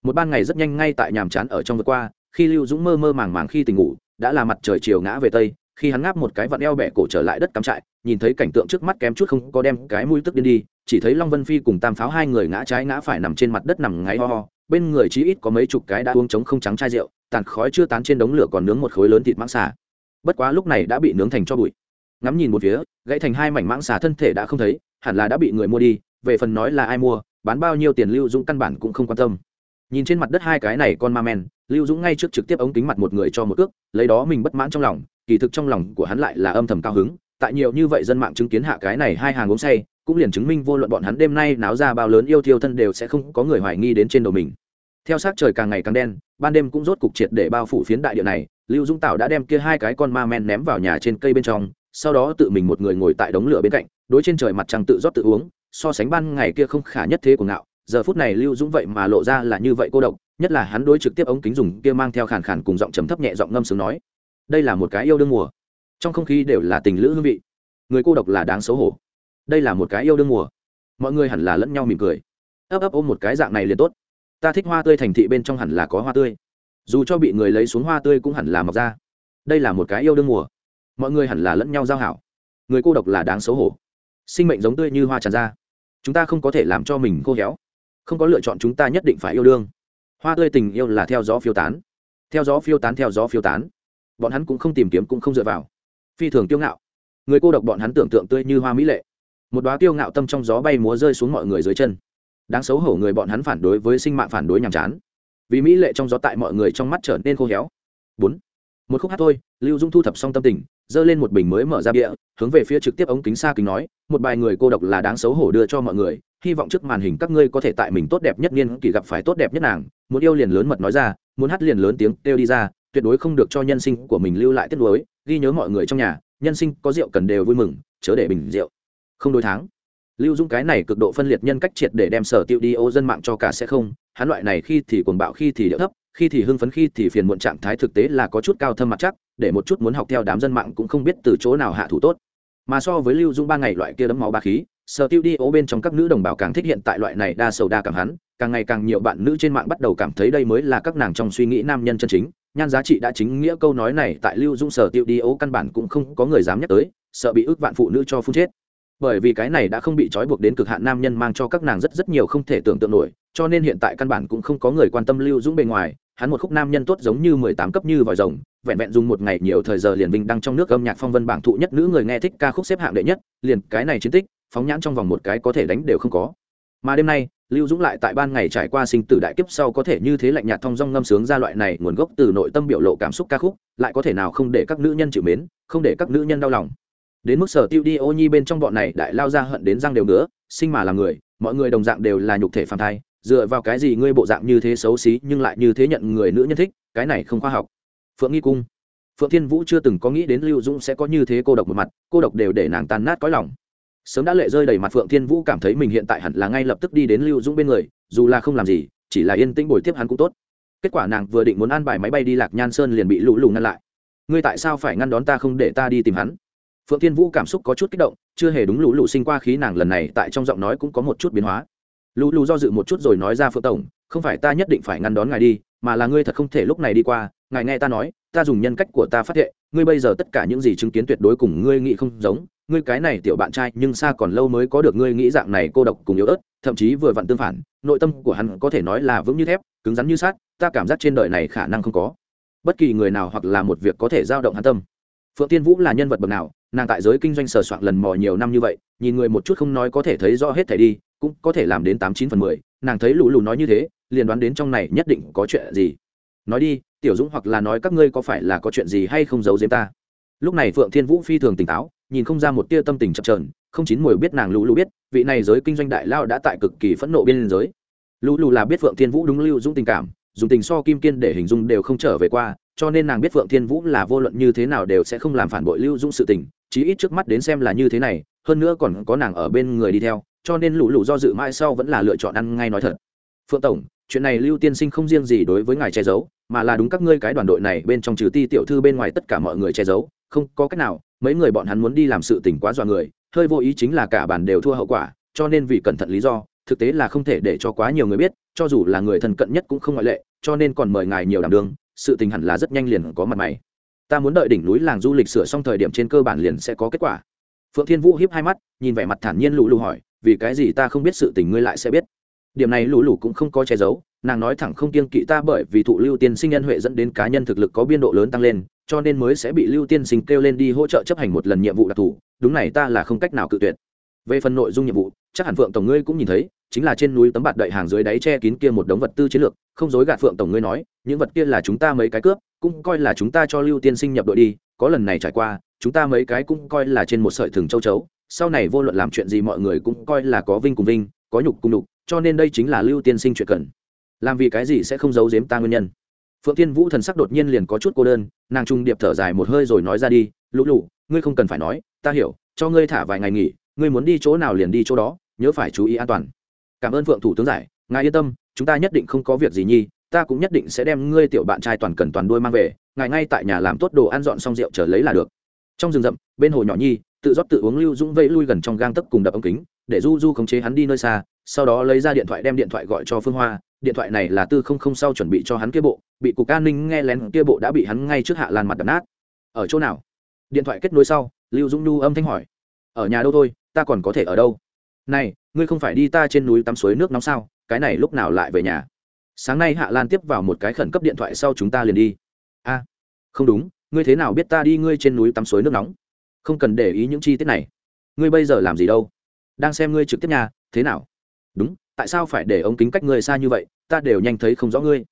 Một ban ngày rất nhanh ngay tại nhàm chán ở trong vượt qua, khi lưu dũng mơ mơ màng màng khi tỉnh ngủ, đã là mặt trời chiều ngã về tây, khi hắn ngáp một cái vặn eo bẹ cổ trở lại đất cắm trại, nhìn thấy cảnh tượng trước mắt kém chút không có đem cái mũi tức điên đi, chỉ thấy long vân phi cùng tam pháo hai người ngã trái ngã phải nằm trên mặt đất nằm ngáy ho ho bên người chí ít có mấy chục cái đã uống trống không trắng chai rượu, tàn khói chưa tán trên đống lửa còn nướng một khối lớn thịt mãng xà. Bất quá lúc này đã bị nướng thành cho bụi. Ngắm nhìn một phía, gãy thành hai mảnh mãng xà thân thể đã không thấy, hẳn là đã bị người mua đi, về phần nói là ai mua, bán bao nhiêu tiền lưu dũng căn bản cũng không quan tâm. Nhìn trên mặt đất hai cái này con ma men, lưu dũng ngay trước trực tiếp ống kính mặt một người cho một cước, lấy đó mình bất mãn trong lòng, kỳ thực trong lòng của hắn lại là âm thầm cao hứng, tại nhiều như vậy dân mạng chứng kiến hạ cái này hai hàng uống say cũng liền chứng minh vô luận bọn hắn đêm nay náo ra bao lớn yêu thiêu thân đều sẽ không có người hoài nghi đến trên đầu mình. Theo sát trời càng ngày càng đen, ban đêm cũng rốt cục triệt để bao phủ phiến đại địa này, lưu dũng tạo đã đem kia hai cái con ma men ném vào nhà trên cây bên trong, sau đó tự mình một người ngồi tại đống lửa bên cạnh, đối trên trời mặt trăng tự rót tự uống, so sánh ban ngày kia không khả nhất thế của ngạo, giờ phút này lưu dũng vậy mà lộ ra là như vậy cô độc, nhất là hắn đối trực tiếp ống kính dùng kia mang theo khàn khàn cùng giọng trầm thấp nhẹ giọng ngâm sướng nói, đây là một cái yêu đương mùa, trong không khí đều là tình lữ hương vị, người cô độc là đáng xấu hổ đây là một cái yêu đương mùa. Mọi người hẳn là lẫn nhau mỉm cười. Ấp ấp ôm một cái dạng này liền tốt. Ta thích hoa tươi thành thị bên trong hẳn là có hoa tươi. Dù cho bị người lấy xuống hoa tươi cũng hẳn là mọc ra. Đây là một cái yêu đương mùa. Mọi người hẳn là lẫn nhau giao hảo. Người cô độc là đáng xấu hổ. Sinh mệnh giống tươi như hoa tràn ra. Chúng ta không có thể làm cho mình khô héo. Không có lựa chọn chúng ta nhất định phải yêu đương. Hoa tươi tình yêu là theo gió phiêu tán. Theo gió phiêu tán, theo gió phiêu tán. Bọn hắn cũng không tìm kiếm, cũng không dựa vào. Phi thường kiêu ngạo. Người cô độc bọn hắn tưởng tượng tươi như hoa mỹ lệ một đoá tiêu ngạo tâm trong gió bay múa rơi xuống mọi người dưới chân. Đáng xấu hổ người bọn hắn phản đối với sinh mạng phản đối nhàm chán. Vì mỹ lệ trong gió tại mọi người trong mắt trở nên khô héo. Bốn. Một khúc hát thôi, lưu dung thu thập xong tâm tình, giơ lên một bình mới mở ra bịa, hướng về phía trực tiếp ống kính xa kính nói, một bài người cô độc là đáng xấu hổ đưa cho mọi người, hy vọng trước màn hình các ngươi có thể tại mình tốt đẹp nhất niên kỳ gặp phải tốt đẹp nhất nàng. Muốn yêu liền lớn mật nói ra, muốn hát liền lớn tiếng kêu đi ra, tuyệt đối không được cho nhân sinh của mình lưu lại tiết lối ghi nhớ mọi người trong nhà, nhân sinh có rượu cần đều vui mừng, chớ để bình rượu không đối tháng lưu dung cái này cực độ phân liệt nhân cách triệt để đem sở tiêu đi ô dân mạng cho cả sẽ không, hắn loại này khi thì cuồng bạo, khi thì điệu thấp, khi thì hưng phấn, khi thì phiền muộn trạng thái thực tế là có chút cao thâm mặt chắc, để một chút muốn học theo đám dân mạng cũng không biết từ chỗ nào hạ thủ tốt. Mà so với lưu dung ba ngày loại kia đấm máu ba khí, sở tiêu đi ô bên trong các nữ đồng bào càng thích hiện tại loại này đa sầu đa cảm hắn, càng ngày càng nhiều bạn nữ trên mạng bắt đầu cảm thấy đây mới là các nàng trong suy nghĩ nam nhân chân chính. Nhan giá trị đã chính nghĩa câu nói này tại lưu dung sở tiêu đi ô căn bản cũng không có người dám nhắc tới, sợ bị ước vạn phụ nữ cho phun chết bởi vì cái này đã không bị trói buộc đến cực hạn nam nhân mang cho các nàng rất rất nhiều không thể tưởng tượng nổi, cho nên hiện tại căn bản cũng không có người quan tâm lưu dũng bề ngoài, hắn một khúc nam nhân tốt giống như mười tám cấp như vòi rồng, vẹn vẹn dùng một ngày nhiều thời giờ liền vinh đăng trong nước âm nhạc phong vân bảng thụ nhất nữ người nghe thích ca khúc xếp hạng đệ nhất, liền cái này chiến tích, phóng nhãn trong vòng một cái có thể đánh đều không có. Mà đêm nay, lưu dũng lại tại ban ngày trải qua sinh tử đại kiếp sau có thể như thế lạnh nhạt thong dong ngâm sướng ra loại này nguồn gốc từ nội tâm biểu lộ cảm xúc ca khúc, lại có thể nào không để các nữ nhân chịu mến, không để các nữ nhân đau lòng đến mức sở tiêu đi ô nhi bên trong bọn này đại lao ra hận đến răng đều nữa sinh mà là người, mọi người đồng dạng đều là nhục thể phàm thai, dựa vào cái gì ngươi bộ dạng như thế xấu xí nhưng lại như thế nhận người nữ nhân thích, cái này không khoa học. Phượng nghi cung. Phượng thiên vũ chưa từng có nghĩ đến lưu dũng sẽ có như thế cô độc một mặt, cô độc đều để nàng tan nát cõi lòng. Sớm đã lệ rơi đầy mặt phượng thiên vũ cảm thấy mình hiện tại hẳn là ngay lập tức đi đến lưu dũng bên người, dù là không làm gì, chỉ là yên tĩnh bồi tiếp hắn cũng tốt. Kết quả nàng vừa định muốn an bài máy bay đi lạc nhan sơn liền bị lũ lù ngăn lại. Ngươi tại sao phải ngăn đón ta không để ta đi tìm hắn? Phượng thiên vũ cảm xúc có chút kích động, chưa hề đúng lũ lũ sinh qua khí nàng lần này, tại trong giọng nói cũng có một chút biến hóa. Lũ lũ do dự một chút rồi nói ra phượng tổng, không phải ta nhất định phải ngăn đón ngài đi, mà là ngươi thật không thể lúc này đi qua, ngài nghe ta nói, ta dùng nhân cách của ta phát hiện, ngươi bây giờ tất cả những gì chứng kiến tuyệt đối cùng ngươi nghĩ không giống, ngươi cái này tiểu bạn trai, nhưng xa còn lâu mới có được ngươi nghĩ dạng này cô độc cùng yếu ớt, thậm chí vừa vặn tương phản, nội tâm của hắn có thể nói là vững như thép, cứng rắn như sát ta cảm giác trên đời này khả năng không có bất kỳ người nào hoặc là một việc có thể giao động hắn tâm phượng tiên vũ là nhân vật bậc nào, nàng tại giới kinh doanh sờ soạn lần mò nhiều năm như vậy, nhìn người một chút không nói có thể thấy rõ hết thẻ đi, cũng có thể làm đến tám chín phần mười, nàng thấy lù lù nói như thế, liền đoán đến trong này nhất định có chuyện gì. Nói đi, tiểu dũng hoặc là nói các ngươi có phải là có chuyện gì hay không giấu giếm ta? Lúc này phượng thiên vũ phi thường tỉnh táo, nhìn không ra một tia tâm tình chập trờn không chín mùi biết nàng lù lù biết, vị này giới kinh doanh đại lao đã tại cực kỳ phẫn nộ biên giới. Lù lù là biết phượng thiên vũ đúng lưu dũng tình cảm, dùng tình so kim kiên để hình dung đều không trở về qua cho nên nàng biết phượng thiên vũ là vô luận như thế nào đều sẽ không làm phản bội lưu dũng sự tình, chí ít trước mắt đến xem là như thế này, hơn nữa còn có nàng ở bên người đi theo, cho nên lũ lũ do dự mãi sau vẫn là lựa chọn ăn ngay nói thật. Phượng tổng, chuyện này lưu tiên sinh không riêng gì đối với ngài che giấu, mà là đúng các ngươi cái đoàn đội này bên trong trừ ti tiểu thư bên ngoài tất cả mọi người che giấu, không có cách nào, mấy người bọn hắn muốn đi làm sự tình quá dọa người, hơi vô ý chính là cả bàn đều thua hậu quả, cho nên vì cẩn thận lý do, thực tế là không thể để cho quá nhiều người biết, cho dù là người thân cận nhất cũng không ngoại lệ, cho nên còn mời ngài nhiều đảm đương sự tình hẳn là rất nhanh liền có mặt mày. Ta muốn đợi đỉnh núi làng du lịch sửa xong thời điểm trên cơ bản liền sẽ có kết quả. Phượng thiên vũ hiếp hai mắt, nhìn vẻ mặt thản nhiên lũ lù hỏi, vì cái gì ta không biết sự tình ngươi lại sẽ biết? Điểm này lũ lù cũng không có che giấu, nàng nói thẳng không kiên kỵ ta bởi vì thụ lưu tiên sinh nhân huệ dẫn đến cá nhân thực lực có biên độ lớn tăng lên, cho nên mới sẽ bị lưu tiên sinh kêu lên đi hỗ trợ chấp hành một lần nhiệm vụ đặc thù, đúng này ta là không cách nào cự tuyệt. Về phần nội dung nhiệm vụ, chắc hẳn phượng tổng ngươi cũng nhìn thấy, chính là trên núi tấm bạt đậy hàng dưới đáy che kín kia một đống vật tư chiến lược không dối gạt phượng tổng ngươi nói, những vật kia là chúng ta mấy cái cướp, cũng coi là chúng ta cho lưu tiên sinh nhập đội đi, có lần này trải qua, chúng ta mấy cái cũng coi là trên một sợi thừng châu chấu, sau này vô luận làm chuyện gì mọi người cũng coi là có vinh cùng vinh, có nhục cùng nhục, cho nên đây chính là lưu tiên sinh chuyện cần. Làm vì cái gì sẽ không giấu giếm ta nguyên nhân? Phượng tiên vũ thần sắc đột nhiên liền có chút cô đơn, nàng trung điệp thở dài một hơi rồi nói ra đi, lũ lụ ngươi không cần phải nói, ta hiểu, cho ngươi thả vài ngày nghỉ, ngươi muốn đi chỗ nào liền đi chỗ đó, nhớ phải chú ý an toàn. Cảm ơn phượng thủ tướng giải ngài yên tâm, chúng ta nhất định không có việc gì nhi, ta cũng nhất định sẽ đem ngươi tiểu bạn trai toàn cần toàn đuôi mang về, ngài ngay tại nhà làm tốt đồ ăn dọn xong rượu trở lấy là được. Trong rừng rậm, bên hồ nhỏ nhi, tự rót tự uống lưu dũng vẫy lui gần trong gang tấc cùng đập ống kính, để du du khống chế hắn đi nơi xa, sau đó lấy ra điện thoại đem điện thoại gọi cho phương hoa, điện thoại này là tư không không sau chuẩn bị cho hắn kia bộ, bị cục an ninh nghe lén kia bộ đã bị hắn ngay trước hạ lan mặt đập nát. Ở chỗ nào? Điện thoại kết nối sau, lưu dũng nhu âm thanh hỏi. Ở nhà đâu thôi, ta còn có thể ở đâu? Này, ngươi không phải đi ta trên núi tắm suối nước nóng sao? Cái này lúc nào lại về nhà? Sáng nay hạ lan tiếp vào một cái khẩn cấp điện thoại sau chúng ta liền đi. A, không đúng, ngươi thế nào biết ta đi ngươi trên núi tắm suối nước nóng? Không cần để ý những chi tiết này. Ngươi bây giờ làm gì đâu? Đang xem ngươi trực tiếp nhà, thế nào? Đúng, tại sao phải để ống kính cách ngươi xa như vậy? Ta đều nhanh thấy không rõ ngươi.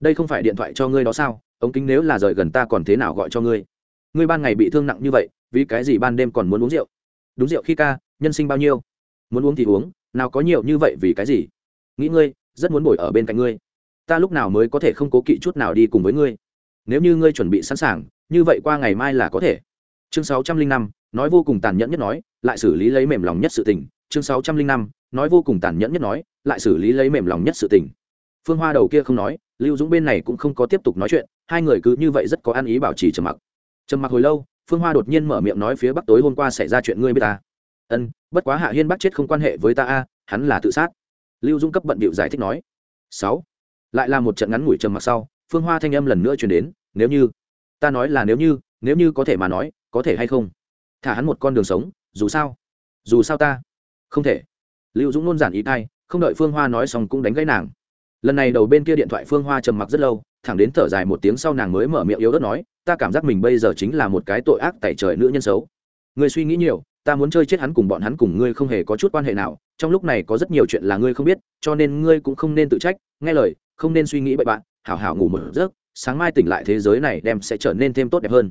Đây không phải điện thoại cho ngươi đó sao? Ống kính nếu là rời gần ta còn thế nào gọi cho ngươi? Ngươi ban ngày bị thương nặng như vậy, vì cái gì ban đêm còn muốn uống rượu? Đúng rượu khi ca, nhân sinh bao nhiêu? Muốn uống thì uống, nào có nhiều như vậy vì cái gì? Nghĩ ngươi, rất muốn bồi ở bên cạnh ngươi. Ta lúc nào mới có thể không cố kỵ chút nào đi cùng với ngươi? Nếu như ngươi chuẩn bị sẵn sàng, như vậy qua ngày mai là có thể. Chương sáu trăm linh năm, nói vô cùng tàn nhẫn nhất nói, lại xử lý lấy mềm lòng nhất sự tình. Chương sáu trăm linh năm, nói vô cùng tàn nhẫn nhất nói, lại xử lý lấy mềm lòng nhất sự tình. Phương hoa đầu kia không nói, lưu dũng bên này cũng không có tiếp tục nói chuyện, hai người cứ như vậy rất có ăn ý bảo trì trầm mặc. Trầm mặc hồi lâu, phương hoa đột nhiên mở miệng nói phía bắc tối hôm qua xảy ra chuyện ngươi biết ta. Ân, bất quá hạ hiên bắt chết không quan hệ với ta a, hắn là tự sát lưu Dung cấp bận bịu giải thích nói. Sáu. Lại là một trận ngắn ngủi trầm mặc sau, phương hoa thanh âm lần nữa truyền đến, nếu như, ta nói là nếu như nếu như có thể mà nói, có thể hay không? Thả hắn một con đường sống, dù sao dù sao ta không thể. Lưu dũng nôn giản ý tay không đợi phương hoa nói xong cũng đánh gãy nàng. Lần này đầu bên kia điện thoại phương hoa trầm mặc rất lâu, thẳng đến thở dài một tiếng sau nàng mới mở miệng yếu ớt nói, ta cảm giác mình bây giờ chính là một cái tội ác tại trời nữ nhân xấu. Người suy nghĩ nhiều ta muốn chơi chết hắn cùng bọn hắn cùng ngươi không hề có chút quan hệ nào, trong lúc này có rất nhiều chuyện là ngươi không biết, cho nên ngươi cũng không nên tự trách, nghe lời, không nên suy nghĩ bậy bạn, hảo hảo ngủ một giấc, sáng mai tỉnh lại thế giới này đem sẽ trở nên thêm tốt đẹp hơn.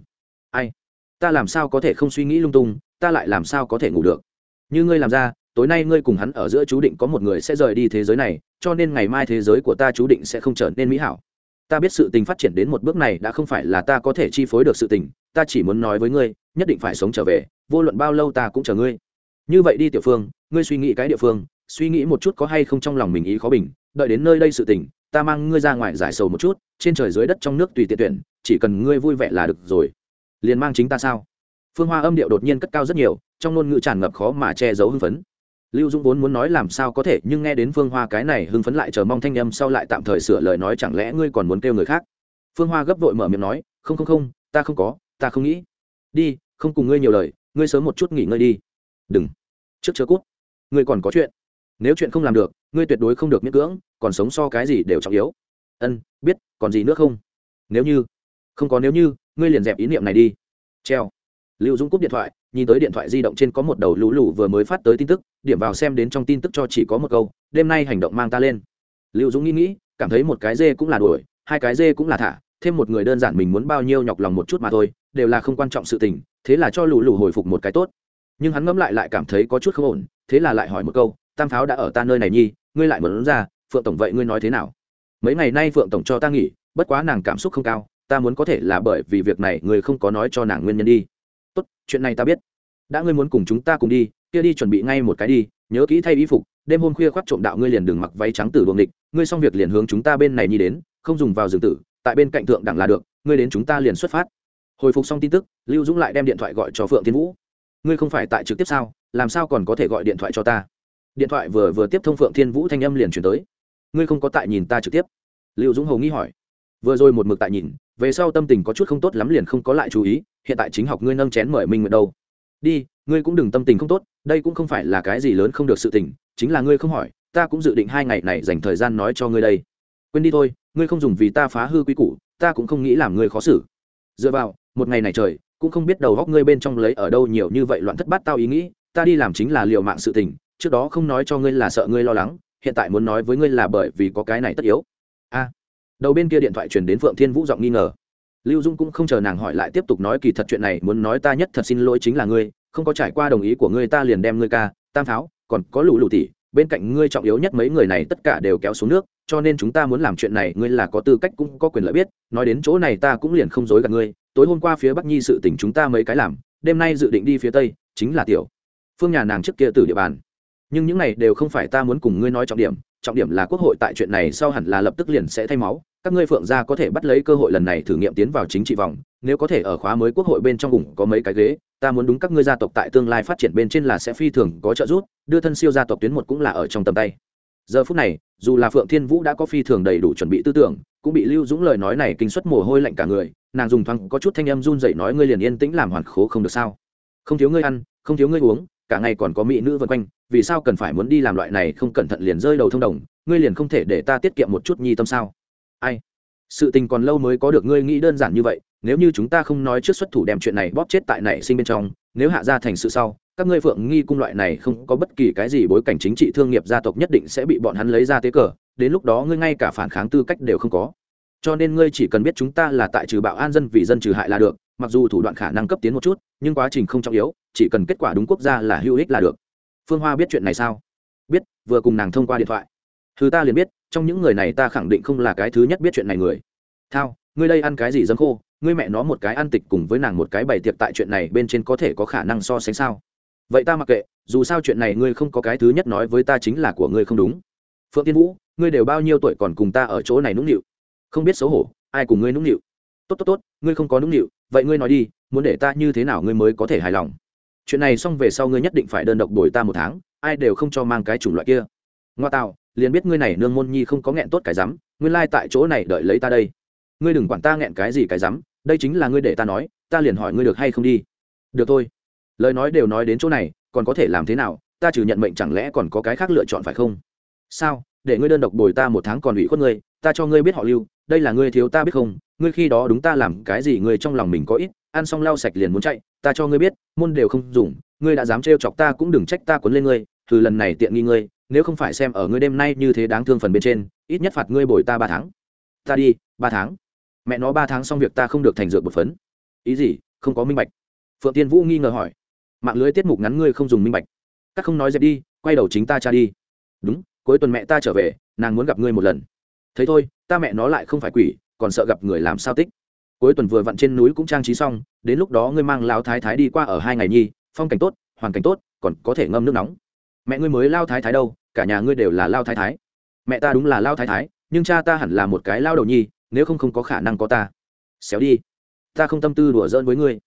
Ai? Ta làm sao có thể không suy nghĩ lung tung, ta lại làm sao có thể ngủ được? Như ngươi làm ra, tối nay ngươi cùng hắn ở giữa chú định có một người sẽ rời đi thế giới này, cho nên ngày mai thế giới của ta chú định sẽ không trở nên mỹ hảo. Ta biết sự tình phát triển đến một bước này đã không phải là ta có thể chi phối được sự tình, ta chỉ muốn nói với ngươi, nhất định phải sống trở về vô luận bao lâu ta cũng chờ ngươi. Như vậy đi tiểu phương, ngươi suy nghĩ cái địa phương, suy nghĩ một chút có hay không trong lòng mình ý khó bình, đợi đến nơi đây sự tình, ta mang ngươi ra ngoài giải sầu một chút, trên trời dưới đất trong nước tùy tiện tuyển, chỉ cần ngươi vui vẻ là được rồi. Liền mang chính ta sao? Phương hoa âm điệu đột nhiên cất cao rất nhiều, trong ngôn ngữ tràn ngập khó mà che giấu hưng phấn. Lưu dũng vốn muốn nói làm sao có thể, nhưng nghe đến phương hoa cái này hưng phấn lại chờ mong thanh â m sau lại tạm thời sửa lời nói chẳng lẽ ngươi còn muốn kêu người khác? Phương hoa gấp vội mở miệng nói, không không không, ta không có, ta không nghĩ. Đi, không cùng ngươi nhiều lời ngươi sớm một chút nghỉ ngơi đi. Đừng. Trước chớ cút. Ngươi còn có chuyện. Nếu chuyện không làm được, ngươi tuyệt đối không được miễn cưỡng, còn sống so cái gì đều trọng yếu. Ân, biết, còn gì nữa không? Nếu như. Không có nếu như, ngươi liền dẹp ý niệm này đi. Treo. Lưu dũng cúp điện thoại, nhìn tới điện thoại di động trên có một đầu lũ lũ vừa mới phát tới tin tức, điểm vào xem đến trong tin tức cho chỉ có một câu, đêm nay hành động mang ta lên. Lưu dũng nghĩ nghĩ, cảm thấy một cái dê cũng là đuổi, hai cái dê cũng là thả, thêm một người đơn giản mình muốn bao nhiêu nhọc lòng một chút mà thôi, đều là không quan trọng sự tình thế là cho lũ lũ hồi phục một cái tốt. Nhưng hắn ngẫm lại lại cảm thấy có chút không ổn, thế là lại hỏi một câu, tam pháo đã ở ta nơi này nhi, ngươi lại muốn ra, phượng tổng vậy ngươi nói thế nào? Mấy ngày nay phượng tổng cho ta nghỉ, bất quá nàng cảm xúc không cao, ta muốn có thể là bởi vì việc này ngươi không có nói cho nàng nguyên nhân đi. Tốt, chuyện này ta biết. Đã ngươi muốn cùng chúng ta cùng đi, kia đi chuẩn bị ngay một cái đi, nhớ kỹ thay y phục, đêm hôm khuya khoác trộm đạo ngươi liền đừng mặc váy trắng tử đuồng địch, ngươi xong việc liền hướng chúng ta bên này nhi đến, không dùng vào rừng tử, tại bên cạnh thượng đẳng là được, ngươi đến chúng ta liền xuất phát hồi phục xong tin tức, lưu dũng lại đem điện thoại gọi cho phượng thiên vũ. Ngươi không phải tại trực tiếp sao? Làm sao còn có thể gọi điện thoại cho ta? Điện thoại vừa vừa tiếp thông phượng thiên vũ thanh âm liền chuyển tới. Ngươi không có tại nhìn ta trực tiếp? Lưu dũng hầu nghĩ hỏi. Vừa rồi một mực tại nhìn, về sau tâm tình có chút không tốt lắm liền không có lại chú ý, hiện tại chính học ngươi nâng chén mời mình ở đâu. Đi, ngươi cũng đừng tâm tình không tốt, đây cũng không phải là cái gì lớn không được sự tình, chính là ngươi không hỏi, ta cũng dự định hai ngày này dành thời gian nói cho ngươi đây. Quên đi thôi, ngươi không dùng vì ta phá hư quy củ, ta cũng không nghĩ làm ngươi khó xử. Dựa vào một ngày này trời, cũng không biết đầu góc ngươi bên trong lấy ở đâu nhiều như vậy loạn thất bát tao ý nghĩ, ta đi làm chính là liều mạng sự tình, trước đó không nói cho ngươi là sợ ngươi lo lắng, hiện tại muốn nói với ngươi là bởi vì có cái này tất yếu. A. À, đầu bên kia điện thoại truyền đến phượng thiên vũ giọng nghi ngờ. Lưu dung cũng không chờ nàng hỏi lại tiếp tục nói kỳ thật chuyện này, muốn nói ta nhất thật xin lỗi chính là ngươi, không có trải qua đồng ý của ngươi ta liền đem ngươi ca, tam pháo còn có lũ lụ tỉ, bên cạnh ngươi trọng yếu nhất mấy người này tất cả đều kéo xuống nước, cho nên chúng ta muốn làm chuyện này, ngươi là có tư cách cũng có quyền lợi biết, nói đến chỗ này ta cũng liền không dối gạt ngươi tối hôm qua phía bắc nhi sự tỉnh chúng ta mấy cái làm, đêm nay dự định đi phía tây, chính là tiểu phương nhà nàng trước kia từ địa bàn. Nhưng những này đều không phải ta muốn cùng ngươi nói trọng điểm trọng điểm là quốc hội tại chuyện này sau hẳn là lập tức liền sẽ thay máu, các ngươi phượng gia có thể bắt lấy cơ hội lần này thử nghiệm tiến vào chính trị vòng, nếu có thể ở khóa mới quốc hội bên trong vùng có mấy cái ghế, ta muốn đúng các ngươi gia tộc tại tương lai phát triển bên trên là sẽ phi thường có trợ giúp, đưa thân siêu gia tộc tuyến một cũng là ở trong tầm tay. Giờ phút này, dù là phượng thiên vũ đã có phi thường đầy đủ chuẩn bị tư tưởng, cũng bị lưu dũng lời nói này kinh xuất mồ hôi lạnh cả người nàng dùng thoáng có chút thanh âm run dậy nói ngươi liền yên tĩnh làm hoàn khố không được sao? Không thiếu ngươi ăn, không thiếu ngươi uống, cả ngày còn có mỹ nữ vân quanh, vì sao cần phải muốn đi làm loại này không cẩn thận liền rơi đầu thông đồng, ngươi liền không thể để ta tiết kiệm một chút nhi tâm sao? Ai? Sự tình còn lâu mới có được ngươi nghĩ đơn giản như vậy, nếu như chúng ta không nói trước xuất thủ đem chuyện này bóp chết tại nảy sinh bên trong, nếu hạ ra thành sự sau, các ngươi phượng nghi cung loại này không có bất kỳ cái gì bối cảnh chính trị thương nghiệp gia tộc nhất định sẽ bị bọn hắn lấy ra tế cờ, đến lúc đó ngươi ngay cả phản kháng tư cách đều không có cho nên ngươi chỉ cần biết chúng ta là tại trừ bạo an dân vì dân trừ hại là được, mặc dù thủ đoạn khả năng cấp tiến một chút, nhưng quá trình không trọng yếu, chỉ cần kết quả đúng quốc gia là hữu ích là được. Phương hoa biết chuyện này sao? Biết, vừa cùng nàng thông qua điện thoại. Thứ ta liền biết, trong những người này ta khẳng định không là cái thứ nhất biết chuyện này người. Thao, ngươi đây ăn cái gì dấm khô? Ngươi mẹ nó một cái ăn tịch cùng với nàng một cái bày tiệc tại chuyện này bên trên có thể có khả năng so sánh sao? Vậy ta mặc kệ, dù sao chuyện này ngươi không có cái thứ nhất nói với ta chính là của ngươi không đúng. Phượng tiên vũ, ngươi đều bao nhiêu tuổi còn cùng ta ở chỗ này nũng nịu? Không biết xấu hổ, ai cùng ngươi nũng nịu? Tốt tốt tốt, ngươi không có nũng nịu, vậy ngươi nói đi, muốn để ta như thế nào ngươi mới có thể hài lòng? Chuyện này xong về sau ngươi nhất định phải đơn độc đổi ta một tháng, ai đều không cho mang cái chủng loại kia. Ngoa tạo, liền biết ngươi này nương môn nhi không có nghẹn tốt cái rắm, nguyên lai tại chỗ này đợi lấy ta đây. Ngươi đừng quản ta nghẹn cái gì cái rắm, đây chính là ngươi để ta nói, ta liền hỏi ngươi được hay không đi. Được thôi. Lời nói đều nói đến chỗ này, còn có thể làm thế nào, ta trừ nhận mệnh chẳng lẽ còn có cái khác lựa chọn phải không? Sao, để ngươi đơn độc bồi ta một tháng còn ủy khuất ngươi, ta cho ngươi biết họ lưu đây là ngươi thiếu ta biết không, ngươi khi đó đúng ta làm cái gì ngươi trong lòng mình có ít, ăn xong lau sạch liền muốn chạy, ta cho ngươi biết, môn đều không dùng, ngươi đã dám trêu chọc ta cũng đừng trách ta cuốn lên ngươi, từ lần này tiện nghi ngươi, nếu không phải xem ở ngươi đêm nay như thế đáng thương phần bên trên, ít nhất phạt ngươi bồi ta ba tháng. Ta đi, ba tháng. Mẹ nó ba tháng xong việc ta không được thành dược một phấn. Ý gì, không có minh bạch. Phượng tiên vũ nghi ngờ hỏi. Mạng lưới tiết mục ngắn ngươi không dùng minh bạch. Các không nói dẹp đi, quay đầu chính ta cha đi. Đúng, cuối tuần mẹ ta trở về, nàng muốn gặp ngươi một lần thấy thôi, ta mẹ nó lại không phải quỷ, còn sợ gặp người làm sao tích. Cuối tuần vừa vặn trên núi cũng trang trí xong, đến lúc đó ngươi mang lao thái thái đi qua ở hai ngày nhi, phong cảnh tốt, hoàn cảnh tốt, còn có thể ngâm nước nóng. Mẹ ngươi mới lao thái thái đâu, cả nhà ngươi đều là lao thái thái. Mẹ ta đúng là lao thái thái, nhưng cha ta hẳn là một cái lao đầu nhi, nếu không không có khả năng có ta. Xéo đi. Ta không tâm tư đùa giỡn với ngươi.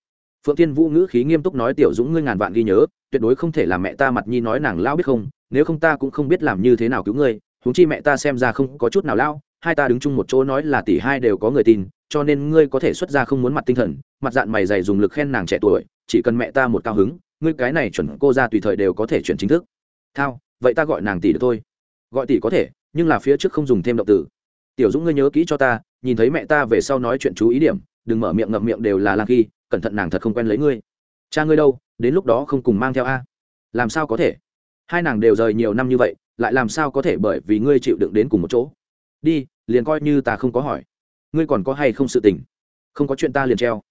Phượng tiên vũ ngữ khí nghiêm túc nói tiểu dũng ngươi ngàn vạn ghi nhớ, tuyệt đối không thể làm mẹ ta mặt nhi nói nàng lao biết không, nếu không ta cũng không biết làm như thế nào cứu ngươi huống chi mẹ ta xem ra không có chút nào lao hai ta đứng chung một chỗ nói là tỷ hai đều có người tin, cho nên ngươi có thể xuất ra không muốn mặt tinh thần, mặt dạng mày dày dùng lực khen nàng trẻ tuổi, chỉ cần mẹ ta một cao hứng, ngươi cái này chuẩn cô ra tùy thời đều có thể chuyển chính thức. Thao, vậy ta gọi nàng tỷ được thôi. Gọi tỷ có thể, nhưng là phía trước không dùng thêm động từ. Tiểu dũng ngươi nhớ kỹ cho ta, nhìn thấy mẹ ta về sau nói chuyện chú ý điểm, đừng mở miệng ngậm miệng đều là lang khi, cẩn thận nàng thật không quen lấy ngươi. Cha ngươi đâu, đến lúc đó không cùng mang theo a. Làm sao có thể? Hai nàng đều rời nhiều năm như vậy lại làm sao có thể bởi vì ngươi chịu đựng đến cùng một chỗ? Đi, liền coi như ta không có hỏi. Ngươi còn có hay không sự tình? Không có chuyện ta liền treo.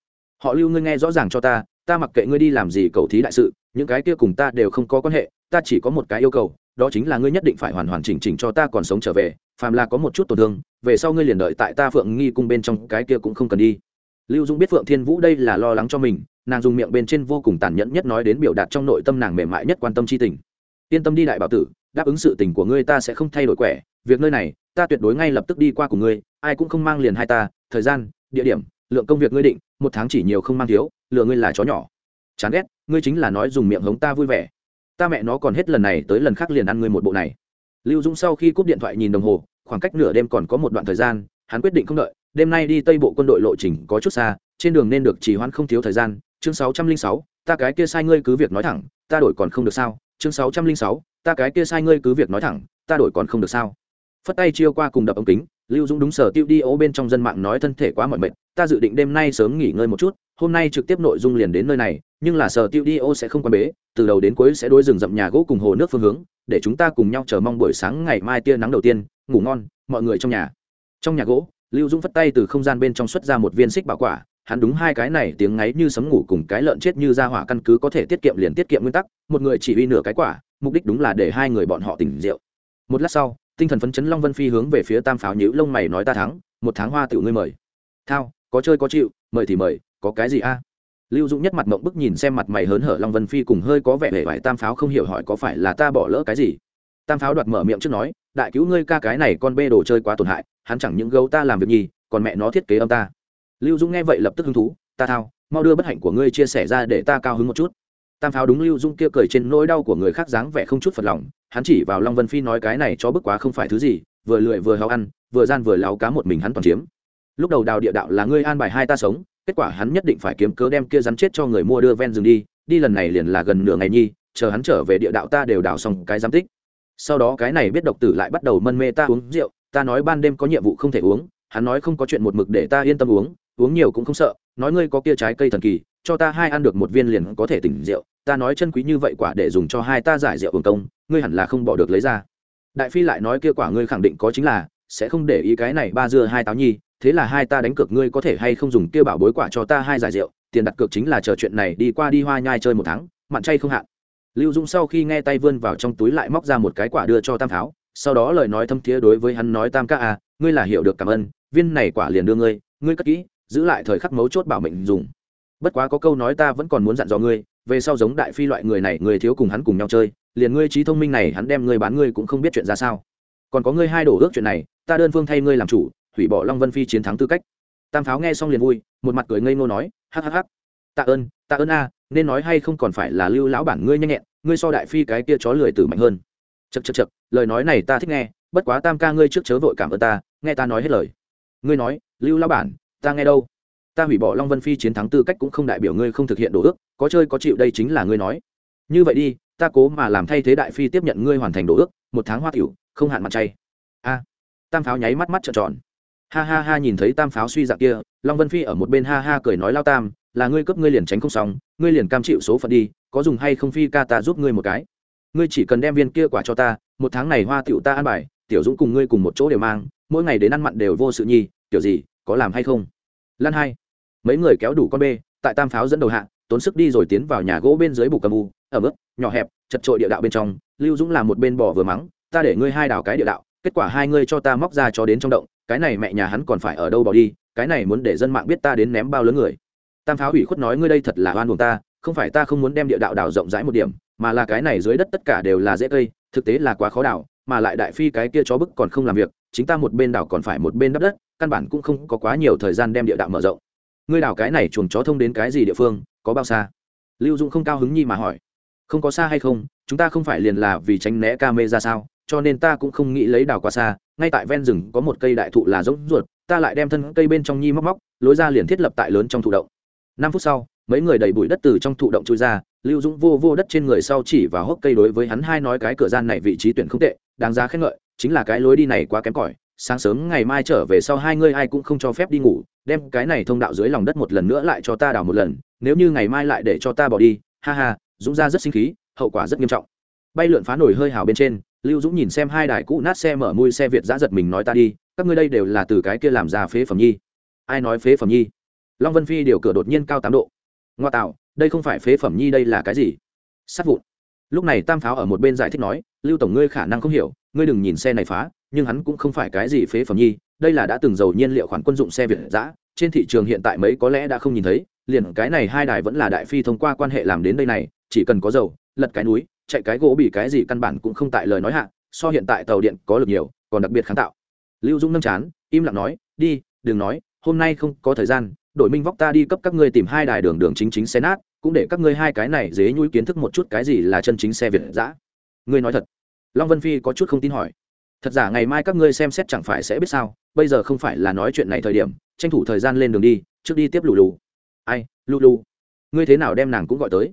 Họ lưu ngươi nghe rõ ràng cho ta ta mặc kệ ngươi đi làm gì cầu thí đại sự, những cái kia cùng ta đều không có quan hệ, ta chỉ có một cái yêu cầu, đó chính là ngươi nhất định phải hoàn hoàn chỉnh chỉnh cho ta còn sống trở về, phàm là có một chút tổn thương, về sau ngươi liền đợi tại ta phượng nghi cung bên trong, cái kia cũng không cần đi. Lưu dung biết phượng thiên vũ đây là lo lắng cho mình, nàng dùng miệng bên trên vô cùng tàn nhẫn nhất nói đến biểu đạt trong nội tâm nàng mềm mại nhất quan tâm c h i tình. Yên tâm đi đại bảo tử đáp ứng sự tình của ngươi ta sẽ không thay đổi quẻ. Việc nơi này, ta tuyệt đối ngay lập tức đi qua của ngươi, ai cũng không mang liền hai ta. Thời gian, địa điểm, lượng công việc ngươi định, một tháng chỉ nhiều không mang thiếu lựa ngươi là chó nhỏ. Chán ghét, ngươi chính là nói dùng miệng hống ta vui vẻ. Ta mẹ nó còn hết lần này tới lần khác liền ăn ngươi một bộ này. Lưu dũng sau khi cúp điện thoại nhìn đồng hồ, khoảng cách nửa đêm còn có một đoạn thời gian, hắn quyết định không đợi. Đêm nay đi tây bộ quân đội lộ trình có chút xa, trên đường nên được chỉ hoãn không thiếu thời gian. Chương sáu trăm linh sáu, ta cái kia sai ngươi cứ việc nói thẳng, ta đổi còn không được sao? Chương sáu trăm linh sáu, ta cái kia sai ngươi cứ việc nói thẳng, ta đổi còn không được sao? Phất tay chiêu qua cùng đập ống kính, lưu dũng đúng sở tiêu đi ố bên trong dân mạng nói thân thể quá mỏi mệt, ta dự định đêm nay sớm nghỉ ngơi một chút, hôm nay trực tiếp nội dung liền đến nơi này, nhưng là sở tiêu đi ô sẽ không quan bế, từ đầu đến cuối sẽ đối rừng rậm nhà gỗ cùng hồ nước phương hướng, để chúng ta cùng nhau chờ mong buổi sáng ngày mai tia nắng đầu tiên, ngủ ngon, mọi người trong nhà. Trong nhà gỗ, lưu dũng phất tay từ không gian bên trong xuất ra một viên xích bảo quả hắn đúng hai cái này tiếng ngáy như sấm ngủ cùng cái lợn chết như ra hỏa căn cứ có thể tiết kiệm liền tiết kiệm nguyên tắc, một người chỉ uy nửa cái quả, mục đích đúng là để hai người bọn họ tỉnh rượu. Một lát sau, tinh thần phấn chấn long vân phi hướng về phía tam pháo nhữ lông mày nói ta thắng, một tháng hoa tiểu ngươi mời. Thao, có chơi có chịu, mời thì mời, có cái gì a? Lưu dũng nhất mặt mộng bức nhìn xem mặt mày hớn hở long vân phi cùng hơi có vẻ vẻ vải tam pháo không hiểu hỏi có phải là ta bỏ lỡ cái gì. Tam pháo đoạt mở miệng trước nói, đại cứu ngươi ca cái này con bê đồ chơi quá tổn hại, hắn chẳng những gấu ta làm việc nhì, còn mẹ nó thiết kế âm ta lưu dũng nghe vậy lập tức hứng thú, ta thao, mau đưa bất hạnh của ngươi chia sẻ ra để ta cao hứng một chút. Tam pháo đúng lưu dũng kia cười trên nỗi đau của người khác dáng vẻ không chút phật lòng, hắn chỉ vào long vân phi nói cái này cho bức quá không phải thứ gì, vừa lười vừa hao ăn, vừa gian vừa láo cá một mình hắn toàn chiếm. Lúc đầu đào địa đạo là ngươi an bài hai ta sống, kết quả hắn nhất định phải kiếm cớ đem kia rắn chết cho người mua đưa ven rừng đi đi lần này liền là gần nửa ngày nhi, chờ hắn trở về địa đạo ta đều đào xong cái giám tích. Sau đó cái này biết độc tử lại bắt đầu mân mê ta uống rượu, ta nói ban đêm có nhiệm vụ không thể uống, hắn nói không có chuyện một mực để ta yên tâm uống uống nhiều cũng không sợ, nói ngươi có kia trái cây thần kỳ, cho ta hai ăn được một viên liền có thể tỉnh rượu, ta nói chân quý như vậy quả để dùng cho hai ta giải rượu hưởng công, ngươi hẳn là không bỏ được lấy ra. Đại phi lại nói kia quả ngươi khẳng định có chính là, sẽ không để ý cái này ba dưa hai táo nhi, thế là hai ta đánh cược ngươi có thể hay không dùng kia bảo bối quả cho ta hai giải rượu, tiền đặt cược chính là chờ chuyện này đi qua đi hoa nhai chơi một tháng mặn chay không hạn. Lưu dũng sau khi nghe tay vươn vào trong túi lại móc ra một cái quả đưa cho tam tháo, sau đó lời nói thâm thiế đối với hắn nói tam ca à ngươi là hiểu được cảm ơn, viên này quả liền đưa ngươi ngươi cất kỹ giữ lại thời khắc mấu chốt bảo mệnh dùng. Bất quá có câu nói ta vẫn còn muốn dặn dò ngươi, về sau giống đại phi loại người này, người thiếu cùng hắn cùng nhau chơi, liền ngươi trí thông minh này hắn đem ngươi bán ngươi cũng không biết chuyện ra sao. Còn có ngươi hai đổ ước chuyện này, ta đơn phương thay ngươi làm chủ, hủy bỏ long vân phi chiến thắng tư cách. Tam pháo nghe xong liền vui, một mặt cười ngây ngô nói hắc hắc hắc tạ ơn tạ ơn a, nên nói hay không còn phải là lưu lão bản ngươi nhanh nhẹn, ngươi so đại phi cái kia chó lười tử mạnh hơn. Chật chật chật lời nói này ta thích nghe, bất quá tam ca ngươi trước chớ vội cảm ơn ta, nghe ta nói hết lời. Ngươi nói, lưu lão bản ta nghe đâu? Ta hủy bỏ long vân phi chiến thắng tư cách cũng không đại biểu ngươi không thực hiện đồ ước, có chơi có chịu đây chính là ngươi nói. Như vậy đi, ta cố mà làm thay thế đại phi tiếp nhận ngươi hoàn thành đồ ước, một tháng hoa tiểu, không hạn mặt chay. A, tam pháo nháy mắt mắt trợn tròn. Ha ha ha, nhìn thấy tam pháo suy dạng kia, long vân phi ở một bên ha ha cười nói lao tam, là ngươi cấp ngươi liền tránh không xong, ngươi liền cam chịu số phận đi, có dùng hay không phi ca ta giúp ngươi một cái. Ngươi chỉ cần đem viên kia quả cho ta, một tháng này hoa tiểu ta ăn bài, tiểu dũng cùng ngươi cùng một chỗ đều mang, mỗi ngày đến ăn mặn đều vô sự nhi, tiểu gì, có làm hay không? Lan hai. Mấy người kéo đủ con bê, tại tam pháo dẫn đầu hạ, tốn sức đi rồi tiến vào nhà gỗ bên dưới bù cầm u, ở mức, nhỏ hẹp, chật trội địa đạo bên trong. Lưu dũng làm một bên bỏ vừa mắng, ta để ngươi hai đào cái địa đạo, kết quả hai ngươi cho ta móc ra cho đến trong động, cái này mẹ nhà hắn còn phải ở đâu bỏ đi, cái này muốn để dân mạng biết ta đến ném bao lớn người. Tam pháo ủy khuất nói, ngươi đây thật là oan buồn ta, không phải ta không muốn đem địa đạo đào rộng rãi một điểm, mà là cái này dưới đất tất cả đều là dễ cây, thực tế là quá khó đào mà lại đại phi cái kia chó bức còn không làm việc chính ta một bên đảo còn phải một bên đắp đất, căn bản cũng không có quá nhiều thời gian đem địa đạo mở rộng. Ngươi đào cái này chuồng chó thông đến cái gì địa phương, có bao xa? Lưu dung không cao hứng nhi mà hỏi. Không có xa hay không, chúng ta không phải liền là vì tránh né ca mê ra sao, cho nên ta cũng không nghĩ lấy đào quá xa, ngay tại ven rừng có một cây đại thụ là giống ruột, ta lại đem thân cây bên trong nhi móc móc, lối ra liền thiết lập tại lớn trong thụ động. Năm phút sau, mấy người đầy bụi đất từ trong thụ động trôi ra lưu dũng vô vô đất trên người sau chỉ và hốc cây đối với hắn hai nói cái cửa gian này vị trí tuyển không tệ, đáng giá khen ngợi, chính là cái lối đi này quá kém cỏi. Sáng sớm ngày mai trở về sau hai ngươi ai cũng không cho phép đi ngủ, đem cái này thông đạo dưới lòng đất một lần nữa lại cho ta đào một lần, nếu như ngày mai lại để cho ta bỏ đi, ha ha, dũng ra rất sinh khí, hậu quả rất nghiêm trọng. Bay lượn phá nổi hơi hào bên trên, lưu dũng nhìn xem hai đài cũ nát xe mở mui xe việt giã giật mình nói ta đi, các ngươi đây đều là từ cái kia làm ra phế phẩm nhi. Ai nói phế phẩm nhi? Long vân phi điều cửa đột nhiên cao tám độ. Ngoa tạo đây không phải phế phẩm nhi đây là cái gì? Sắt vụn. Lúc này tam pháo ở một bên giải thích nói, lưu tổng ngươi khả năng không hiểu, ngươi đừng nhìn xe này phá, nhưng hắn cũng không phải cái gì phế phẩm nhi, đây là đã từng giàu nhiên liệu khoản quân dụng xe việt giã trên thị trường hiện tại mấy có lẽ đã không nhìn thấy, liền cái này hai đài vẫn là đại phi thông qua quan hệ làm đến đây này, chỉ cần có dầu, lật cái núi, chạy cái gỗ bị cái gì căn bản cũng không tại lời nói hạ, so hiện tại tàu điện có lực nhiều, còn đặc biệt kháng tạo. Lưu dung nâng chán, im lặng nói, đi, đừng nói, hôm nay không có thời gian đội minh vóc ta đi cấp các ngươi tìm hai đài đường đường chính chính xe nát, cũng để các ngươi hai cái này dế nhũi kiến thức một chút cái gì là chân chính xe việt giã ngươi nói thật. Long vân phi có chút không tin hỏi. Thật giả ngày mai các ngươi xem xét chẳng phải sẽ biết sao, bây giờ không phải là nói chuyện này thời điểm, tranh thủ thời gian lên đường đi, trước đi tiếp lù lù. Ai, lù lù. Ngươi thế nào đem nàng cũng gọi tới.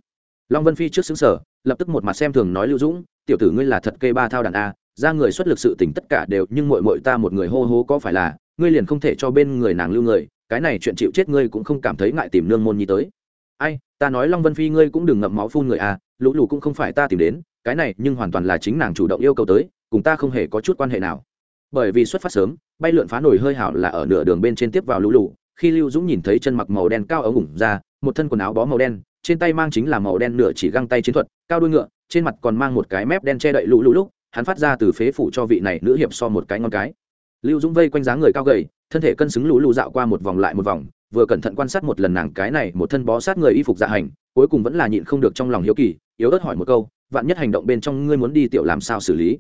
Long vân phi trước xứng sở lập tức một mặt xem thường nói lưu dũng, tiểu tử ngươi là thật cây ba thao đàn a, ra người xuất lực sự tỉnh tất cả đều, nhưng mội mội ta một người hô hô có phải là, ngươi liền không thể cho bên người nàng lưu người cái này chuyện chịu chết ngươi cũng không cảm thấy ngại tìm nương môn nhi tới. Ai, ta nói long vân phi ngươi cũng đừng ngậm máu phun người à lũ lù cũng không phải ta tìm đến, cái này nhưng hoàn toàn là chính nàng chủ động yêu cầu tới, cùng ta không hề có chút quan hệ nào. Bởi vì xuất phát sớm, bay lượn phá nổi hơi hảo là ở nửa đường bên trên tiếp vào lũ lù khi lưu dũng nhìn thấy chân mặc màu đen cao ống ủng ra, một thân quần áo bó màu đen, trên tay mang chính là màu đen nửa chỉ găng tay chiến thuật, cao đuôi ngựa, trên mặt còn mang một cái mép đen che đậy lũ lũ lúc, hắn phát ra từ phế phủ cho vị này nữ hiệp so một cái ngon cái. Lưu dũng vây quanh dáng người cao gầy thân thể cân xứng lũ lũ dạo qua một vòng lại một vòng, vừa cẩn thận quan sát một lần nàng cái này một thân bó sát người y phục dạ hành, cuối cùng vẫn là nhịn không được trong lòng hiếu kỳ, yếu ớt hỏi một câu, vạn nhất hành động bên trong ngươi muốn đi tiểu làm sao xử lý?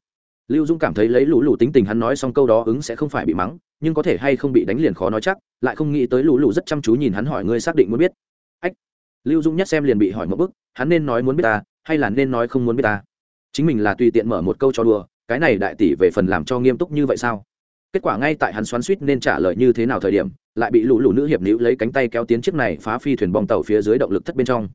Lưu dung cảm thấy lấy lũ lũ tính tình hắn nói xong câu đó ứng sẽ không phải bị mắng, nhưng có thể hay không bị đánh liền khó nói chắc, lại không nghĩ tới lũ lũ rất chăm chú nhìn hắn hỏi ngươi xác định muốn biết. Ách. Lưu dung nhất xem liền bị hỏi một bức, hắn nên nói muốn biết ta, hay là nên nói không muốn biết ta? Chính mình là tùy tiện mở một câu cho đùa, cái này đại tỷ về phần làm cho nghiêm túc như vậy sao? Kết quả ngay tại hắn xoắn suýt nên trả lời như thế nào thời điểm, lại bị lũ lũ nữ hiệp nữ lấy cánh tay kéo tiến chiếc này phá phi thuyền bong tàu phía dưới động lực thất bên trong.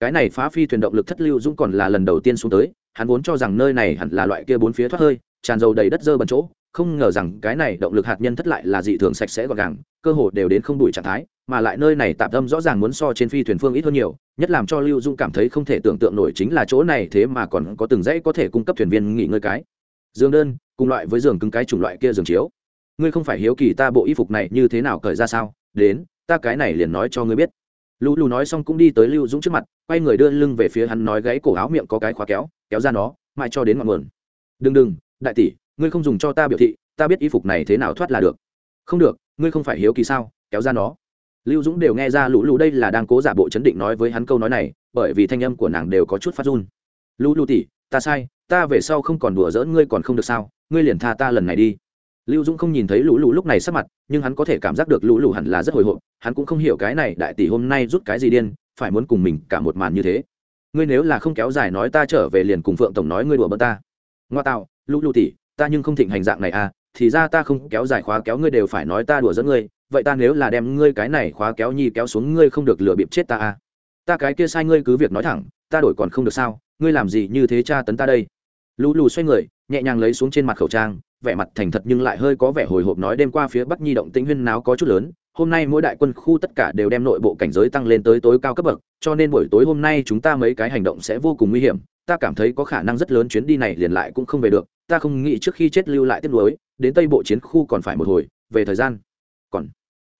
Cái này phá phi thuyền động lực thất lưu dũng còn là lần đầu tiên xuống tới, hắn vốn cho rằng nơi này hẳn là loại kia bốn phía thoát hơi, tràn dầu đầy đất dơ bẩn chỗ, không ngờ rằng cái này động lực hạt nhân thất lại là dị thường sạch sẽ gọn gàng, cơ hồ đều đến không đủ trạng thái, mà lại nơi này tạm tâm rõ ràng muốn so trên phi thuyền phương ít hơn nhiều, nhất làm cho lưu dung cảm thấy không thể tưởng tượng nổi chính là chỗ này thế mà còn có từng dãy có thể cung cấp thuyền viên nghỉ ngơi cái. Giường đơn, cùng loại với giường cứng cái chủng loại kia giường chiếu ngươi không phải hiếu kỳ ta bộ y phục này như thế nào cởi ra sao? Đến, ta cái này liền nói cho ngươi biết. Lũ lù nói xong cũng đi tới lưu dũng trước mặt, quay người đưa lưng về phía hắn nói gáy cổ áo miệng có cái khóa kéo kéo ra nó, mãi cho đến ngọn nguồn. Đừng đừng, đại tỷ, ngươi không dùng cho ta biểu thị, ta biết y phục này thế nào thoát là được. Không được, ngươi không phải hiếu kỳ sao? Kéo ra nó. Lưu dũng đều nghe ra lũ lù đây là đang cố giả bộ chấn định nói với hắn câu nói này, bởi vì thanh âm của nàng đều có chút phát run. Lũ lù tỷ, ta sai, ta về sau không còn đùa giỡn ngươi còn không được sao? Ngươi liền tha ta lần này đi lưu dũng không nhìn thấy lũ lũ lúc này sắp mặt, nhưng hắn có thể cảm giác được lũ lũ hẳn là rất hồi hộp, hắn cũng không hiểu cái này đại tỷ hôm nay rút cái gì điên, phải muốn cùng mình cả một màn như thế. Ngươi nếu là không kéo dài nói ta trở về liền cùng phượng tổng nói ngươi đùa bỡn ta. Ngoa tạo, lũ lũ tỷ, ta nhưng không thịnh hành dạng này à thì ra ta không kéo dài khóa kéo ngươi đều phải nói ta đùa dẫn ngươi, vậy ta nếu là đem ngươi cái này khóa kéo nhi kéo xuống ngươi không được lừa bịp chết ta à. Ta cái kia sai ngươi cứ việc nói thẳng, ta đổi còn không được sao, ngươi làm gì như thế cha tấn ta đây. Lũ lù xoay người, nhẹ nhàng lấy xuống trên mặt khẩu trang vẻ mặt thành thật nhưng lại hơi có vẻ hồi hộp nói đêm qua phía bắc nhi động tĩnh huyên náo có chút lớn, hôm nay mỗi đại quân khu tất cả đều đem nội bộ cảnh giới tăng lên tới tối cao cấp bậc, cho nên buổi tối hôm nay chúng ta mấy cái hành động sẽ vô cùng nguy hiểm, ta cảm thấy có khả năng rất lớn chuyến đi này liền lại cũng không về được, ta không nghĩ trước khi chết lưu lại tiếp nối, đến tây bộ chiến khu còn phải một hồi, về thời gian. Còn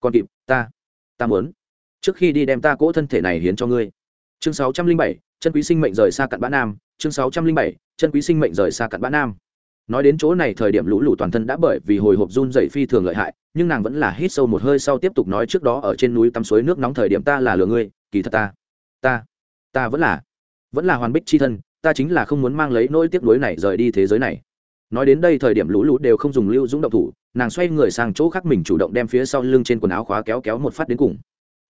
còn kịp, ta ta muốn. Trước khi đi đem ta cỗ thân thể này hiến cho ngươi. Chương sáu trăm linh bảy, chân quý sinh mệnh rời xa cặn bã nam, chương sáu trăm linh bảy, chân quý sinh mệnh rời xa cặn bã nam nói đến chỗ này thời điểm lũ lụt toàn thân đã bởi vì hồi hộp run rẩy phi thường lợi hại, nhưng nàng vẫn là hít sâu một hơi sau tiếp tục nói trước đó ở trên núi tắm suối nước nóng thời điểm ta là lừa ngươi, kỳ thật ta ta ta vẫn là vẫn là hoàn bích c h i thân, ta chính là không muốn mang lấy nỗi tiếc nuối này rời đi thế giới này. Nói đến đây thời điểm lũ lụt đều không dùng lưu dũng động thủ, nàng xoay người sang chỗ khác mình chủ động đem phía sau lưng trên quần áo khóa kéo kéo một phát đến cùng.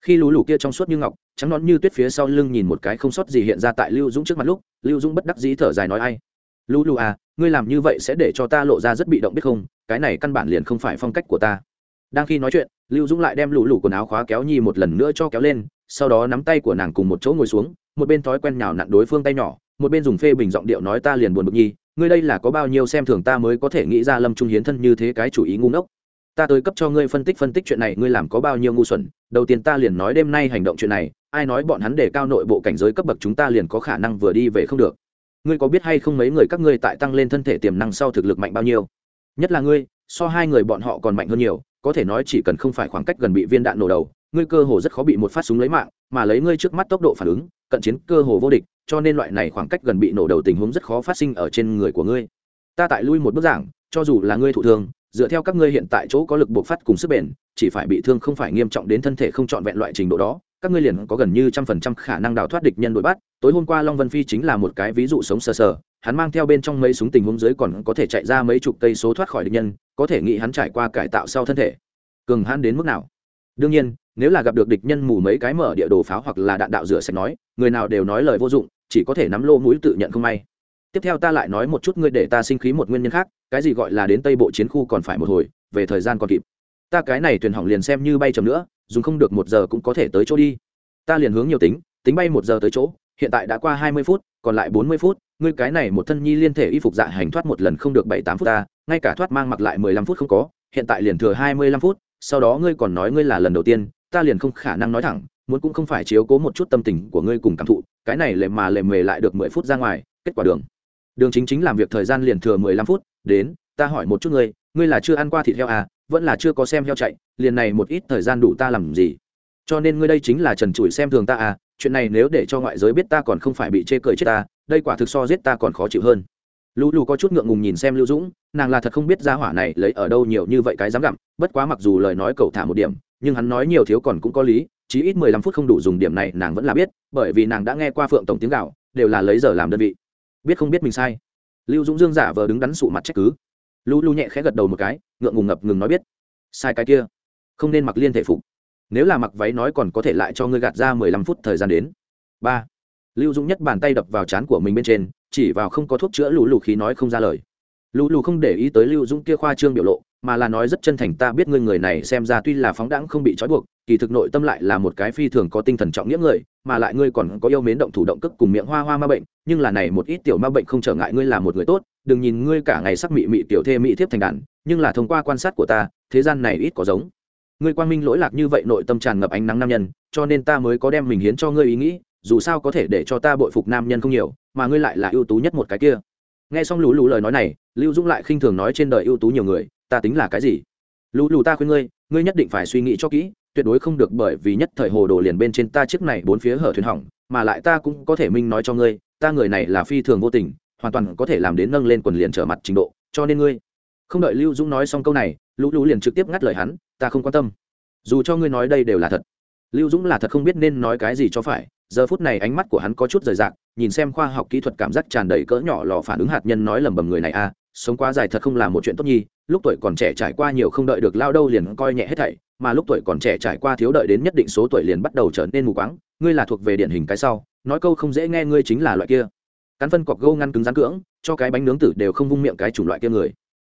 Khi lũ lụt kia trong suốt như ngọc, trắng nón như tuyết phía sau lưng nhìn một cái không sót gì hiện ra tại lưu dũng trước mặt lúc, lưu dũng bất đắc dĩ thở dài nói ai lu lu à ngươi làm như vậy sẽ để cho ta lộ ra rất bị động biết không? Cái này căn bản liền không phải phong cách của ta. Đang khi nói chuyện, lưu dũng lại đem lũ lũ quần áo khóa kéo nhi một lần nữa cho kéo lên, sau đó nắm tay của nàng cùng một chỗ ngồi xuống, một bên thói quen nhào nặn đối phương tay nhỏ, một bên dùng phê bình giọng điệu nói ta liền buồn bực nhi, ngươi đây là có bao nhiêu xem thường ta mới có thể nghĩ ra lâm trung hiến thân như thế cái chủ ý ngu ngốc. Ta tới cấp cho ngươi phân tích phân tích chuyện này, ngươi làm có bao nhiêu ngu xuẩn, đầu tiên ta liền nói đêm nay hành động chuyện này, ai nói bọn hắn để cao nội bộ cảnh giới cấp bậc chúng ta liền có khả năng vừa đi về không được ngươi có biết hay không mấy người các ngươi tại tăng lên thân thể tiềm năng sau thực lực mạnh bao nhiêu? Nhất là ngươi, so hai người bọn họ còn mạnh hơn nhiều, có thể nói chỉ cần không phải khoảng cách gần bị viên đạn nổ đầu, ngươi cơ hồ rất khó bị một phát súng lấy mạng, mà lấy ngươi trước mắt tốc độ phản ứng, cận chiến cơ hồ vô địch, cho nên loại này khoảng cách gần bị nổ đầu tình huống rất khó phát sinh ở trên người của ngươi. Ta tại lui một bước giảng, cho dù là ngươi thụ thương, dựa theo các ngươi hiện tại chỗ có lực buộc phát cùng sức bền, chỉ phải bị thương không phải nghiêm trọng đến thân thể không trọn vẹn loại trình độ đó các ngươi liền có gần như trăm phần trăm khả năng đào thoát địch nhân đuổi bắt, tối hôm qua long vân phi chính là một cái ví dụ sống sờ sờ, hắn mang theo bên trong mấy súng tình huống dưới còn có thể chạy ra mấy chục cây số thoát khỏi địch nhân, có thể nghĩ hắn trải qua cải tạo sau thân thể. Cường hắn đến mức nào? Đương nhiên, nếu là gặp được địch nhân mù mấy cái mở địa đồ pháo hoặc là đạn đạo rửa sạch nói, người nào đều nói lời vô dụng, chỉ có thể nắm lô mũi tự nhận không may. Tiếp theo ta lại nói một chút ngươi để ta sinh khí một nguyên nhân khác, cái gì gọi là đến tây bộ chiến khu còn phải một hồi, về thời gian còn kịp. Ta cái này thuyền hỏng liền xem như bay chầm nữa dùng không được một giờ cũng có thể tới chỗ đi. Ta liền hướng nhiều tính tính bay một giờ tới chỗ, hiện tại đã qua hai mươi phút, còn lại bốn mươi phút, ngươi cái này một thân nhi liên thể y phục dạ hành thoát một lần không được bảy tám phút ta, ngay cả thoát mang mặc lại mười lăm phút không có, hiện tại liền thừa hai mươi lăm phút, sau đó ngươi còn nói ngươi là lần đầu tiên, ta liền không khả năng nói thẳng, muốn cũng không phải chiếu cố một chút tâm tình của ngươi cùng cảm thụ, cái này lệ mà lệ mề lại được mười phút ra ngoài, kết quả đường. Đường chính chính làm việc thời gian liền thừa mười lăm phút, đến, ta hỏi một chút ngươi ngươi là chưa ăn qua thịt heo à vẫn là chưa có xem heo chạy, liền này một ít thời gian đủ ta làm gì? Cho nên ngươi đây chính là trần trụi xem thường ta à chuyện này nếu để cho ngoại giới biết ta còn không phải bị chê cười chết ta, đây quả thực so giết ta còn khó chịu hơn. Lũ lù có chút ngượng ngùng nhìn xem lưu dũng, nàng là thật không biết ra hỏa này lấy ở đâu nhiều như vậy cái dám gặm, bất quá mặc dù lời nói cầu thả một điểm, nhưng hắn nói nhiều thiếu còn cũng có lý, chí ít mười lăm phút không đủ dùng điểm này nàng vẫn là biết, bởi vì nàng đã nghe qua phượng tổng tiếng gạo, đều là lấy giờ làm đơn vị. Biết không biết mình sai. Lưu dũng dương giả vờ đứng đắn sụ mặt trách cứ lu lù nhẹ khẽ gật đầu một cái, ngượng ngùng ngập ngừng nói biết. Sai cái kia, không nên mặc liên thể phục. Nếu là mặc váy nói còn có thể lại cho ngươi gạt ra mười lăm phút thời gian đến. Ba. Lưu dũng nhất bàn tay đập vào trán của mình bên trên, chỉ vào không có thuốc chữa lù lù khí nói không ra lời. Lù lù không để ý tới lưu dũng kia khoa trương biểu lộ, mà là nói rất chân thành, ta biết ngươi người này xem ra tuy là phóng đãng không bị trói buộc, kỳ thực nội tâm lại là một cái phi thường có tinh thần trọng nghĩa người, mà lại ngươi còn có yêu mến động thủ động cước cùng miệng hoa hoa ma bệnh, nhưng là này một ít tiểu ma bệnh không trở ngại ngươi là một người tốt đừng nhìn ngươi cả ngày sắc mị mị tiểu thê mị thiếp thành đàn, nhưng là thông qua quan sát của ta, thế gian này ít có giống. Ngươi quang minh lỗi lạc như vậy nội tâm tràn ngập ánh nắng nam nhân, cho nên ta mới có đem mình hiến cho ngươi ý nghĩ, dù sao có thể để cho ta bội phục nam nhân không nhiều, mà ngươi lại là ưu tú nhất một cái kia. Nghe xong lũ lũ lời nói này, lưu dũng lại khinh thường nói trên đời ưu tú nhiều người, ta tính là cái gì? Lũ lũ ta khuyên ngươi ngươi nhất định phải suy nghĩ cho kỹ, tuyệt đối không được bởi vì nhất thời hồ đồ liền bên trên ta chiếc này bốn phía hở thuyền hỏng, mà lại ta cũng có thể minh nói cho ngươi, ta người này là phi thường vô tình hoàn toàn có thể làm đến nâng lên quần liền trở mặt trình độ, cho nên ngươi không đợi lưu dũng nói xong câu này, lũ lũ liền trực tiếp ngắt lời hắn, ta không quan tâm. Dù cho ngươi nói đây đều là thật. Lưu dũng là thật không biết nên nói cái gì cho phải, giờ phút này ánh mắt của hắn có chút rời rạc, nhìn xem khoa học kỹ thuật cảm giác tràn đầy cỡ nhỏ lò phản ứng hạt nhân nói lầm bầm người này a sống quá dài thật không là một chuyện tốt nhi, lúc tuổi còn trẻ trải qua nhiều không đợi được lao đâu liền coi nhẹ hết thảy, mà lúc tuổi còn trẻ trải qua thiếu đợi đến nhất định số tuổi liền bắt đầu trở nên mù quáng, ngươi là thuộc về điển hình cái sau, nói câu không dễ nghe ngươi chính là loại kia cắn phân cọc gâu ngăn cứng rắn cưỡng, cho cái bánh nướng tử đều không vung miệng cái chủng loại kia người.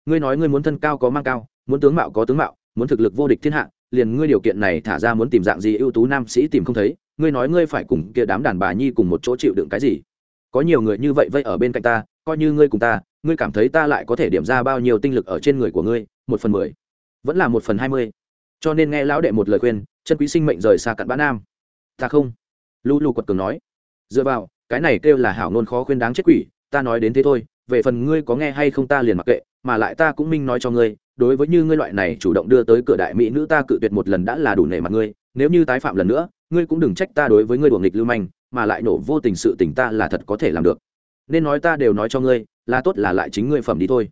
Ngươi nói ngươi muốn thân cao có mang cao, muốn tướng mạo có tướng mạo, muốn thực lực vô địch thiên hạ, liền ngươi điều kiện này thả ra muốn tìm dạng gì ưu tú nam sĩ tìm không thấy, ngươi nói ngươi phải cùng kia đám đàn bà nhi cùng một chỗ chịu đựng cái gì? Có nhiều người như vậy vây ở bên cạnh ta, coi như ngươi cùng ta, ngươi cảm thấy ta lại có thể điểm ra bao nhiêu tinh lực ở trên người của ngươi, một phần mười, vẫn là một phần hai mươi. Cho nên nghe lão đệ một lời khuyên, chân quý sinh mệnh rời xa cặn bã nam. Ta không. Lu lu quật cường nói. Dựa vào cái này kêu là hảo nôn khó khuyên đáng chết quỷ, ta nói đến thế thôi, về phần ngươi có nghe hay không ta liền mặc kệ, mà lại ta cũng minh nói cho ngươi, đối với như ngươi loại này chủ động đưa tới cửa đại mỹ nữ ta cự tuyệt một lần đã là đủ nể mặt ngươi, nếu như tái phạm lần nữa, ngươi cũng đừng trách ta đối với ngươi đuồng nghịch lưu manh, mà lại nổ vô tình sự tình ta là thật có thể làm được. Nên nói ta đều nói cho ngươi, là tốt là lại chính ngươi phẩm đi thôi.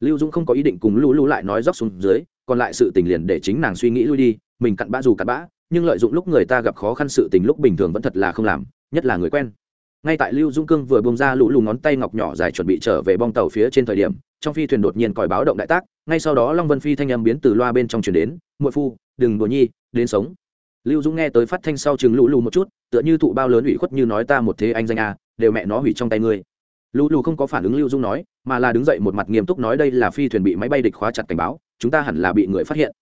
Lưu dũng không có ý định cùng lưu lưu lại nói dốc xuống dưới, còn lại sự tình liền để chính nàng suy nghĩ lui đi, mình cặn bã dù cặn bã, nhưng lợi dụng lúc người ta gặp khó khăn sự tình lúc bình thường vẫn thật là không làm, nhất là người quen ngay tại lưu dung cương vừa bông ra lũ lù ngón tay ngọc nhỏ dài chuẩn bị trở về bong tàu phía trên thời điểm, trong phi thuyền đột nhiên còi báo động đại tác, ngay sau đó long vân phi thanh âm biến từ loa bên trong chuyển đến, muội phu, đừng đùa nhi, đến sống. Lưu dũng nghe tới phát thanh sau chừng lũ lù một chút, tựa như thụ bao lớn ủy khuất như nói ta một thế anh danh a, đều mẹ nó hủy trong tay ngươi. Lũ lù không có phản ứng lưu Dung nói, mà là đứng dậy một mặt nghiêm túc nói đây là phi thuyền bị máy bay địch khóa chặt cảnh báo, chúng ta hẳn là bị người phát hiện.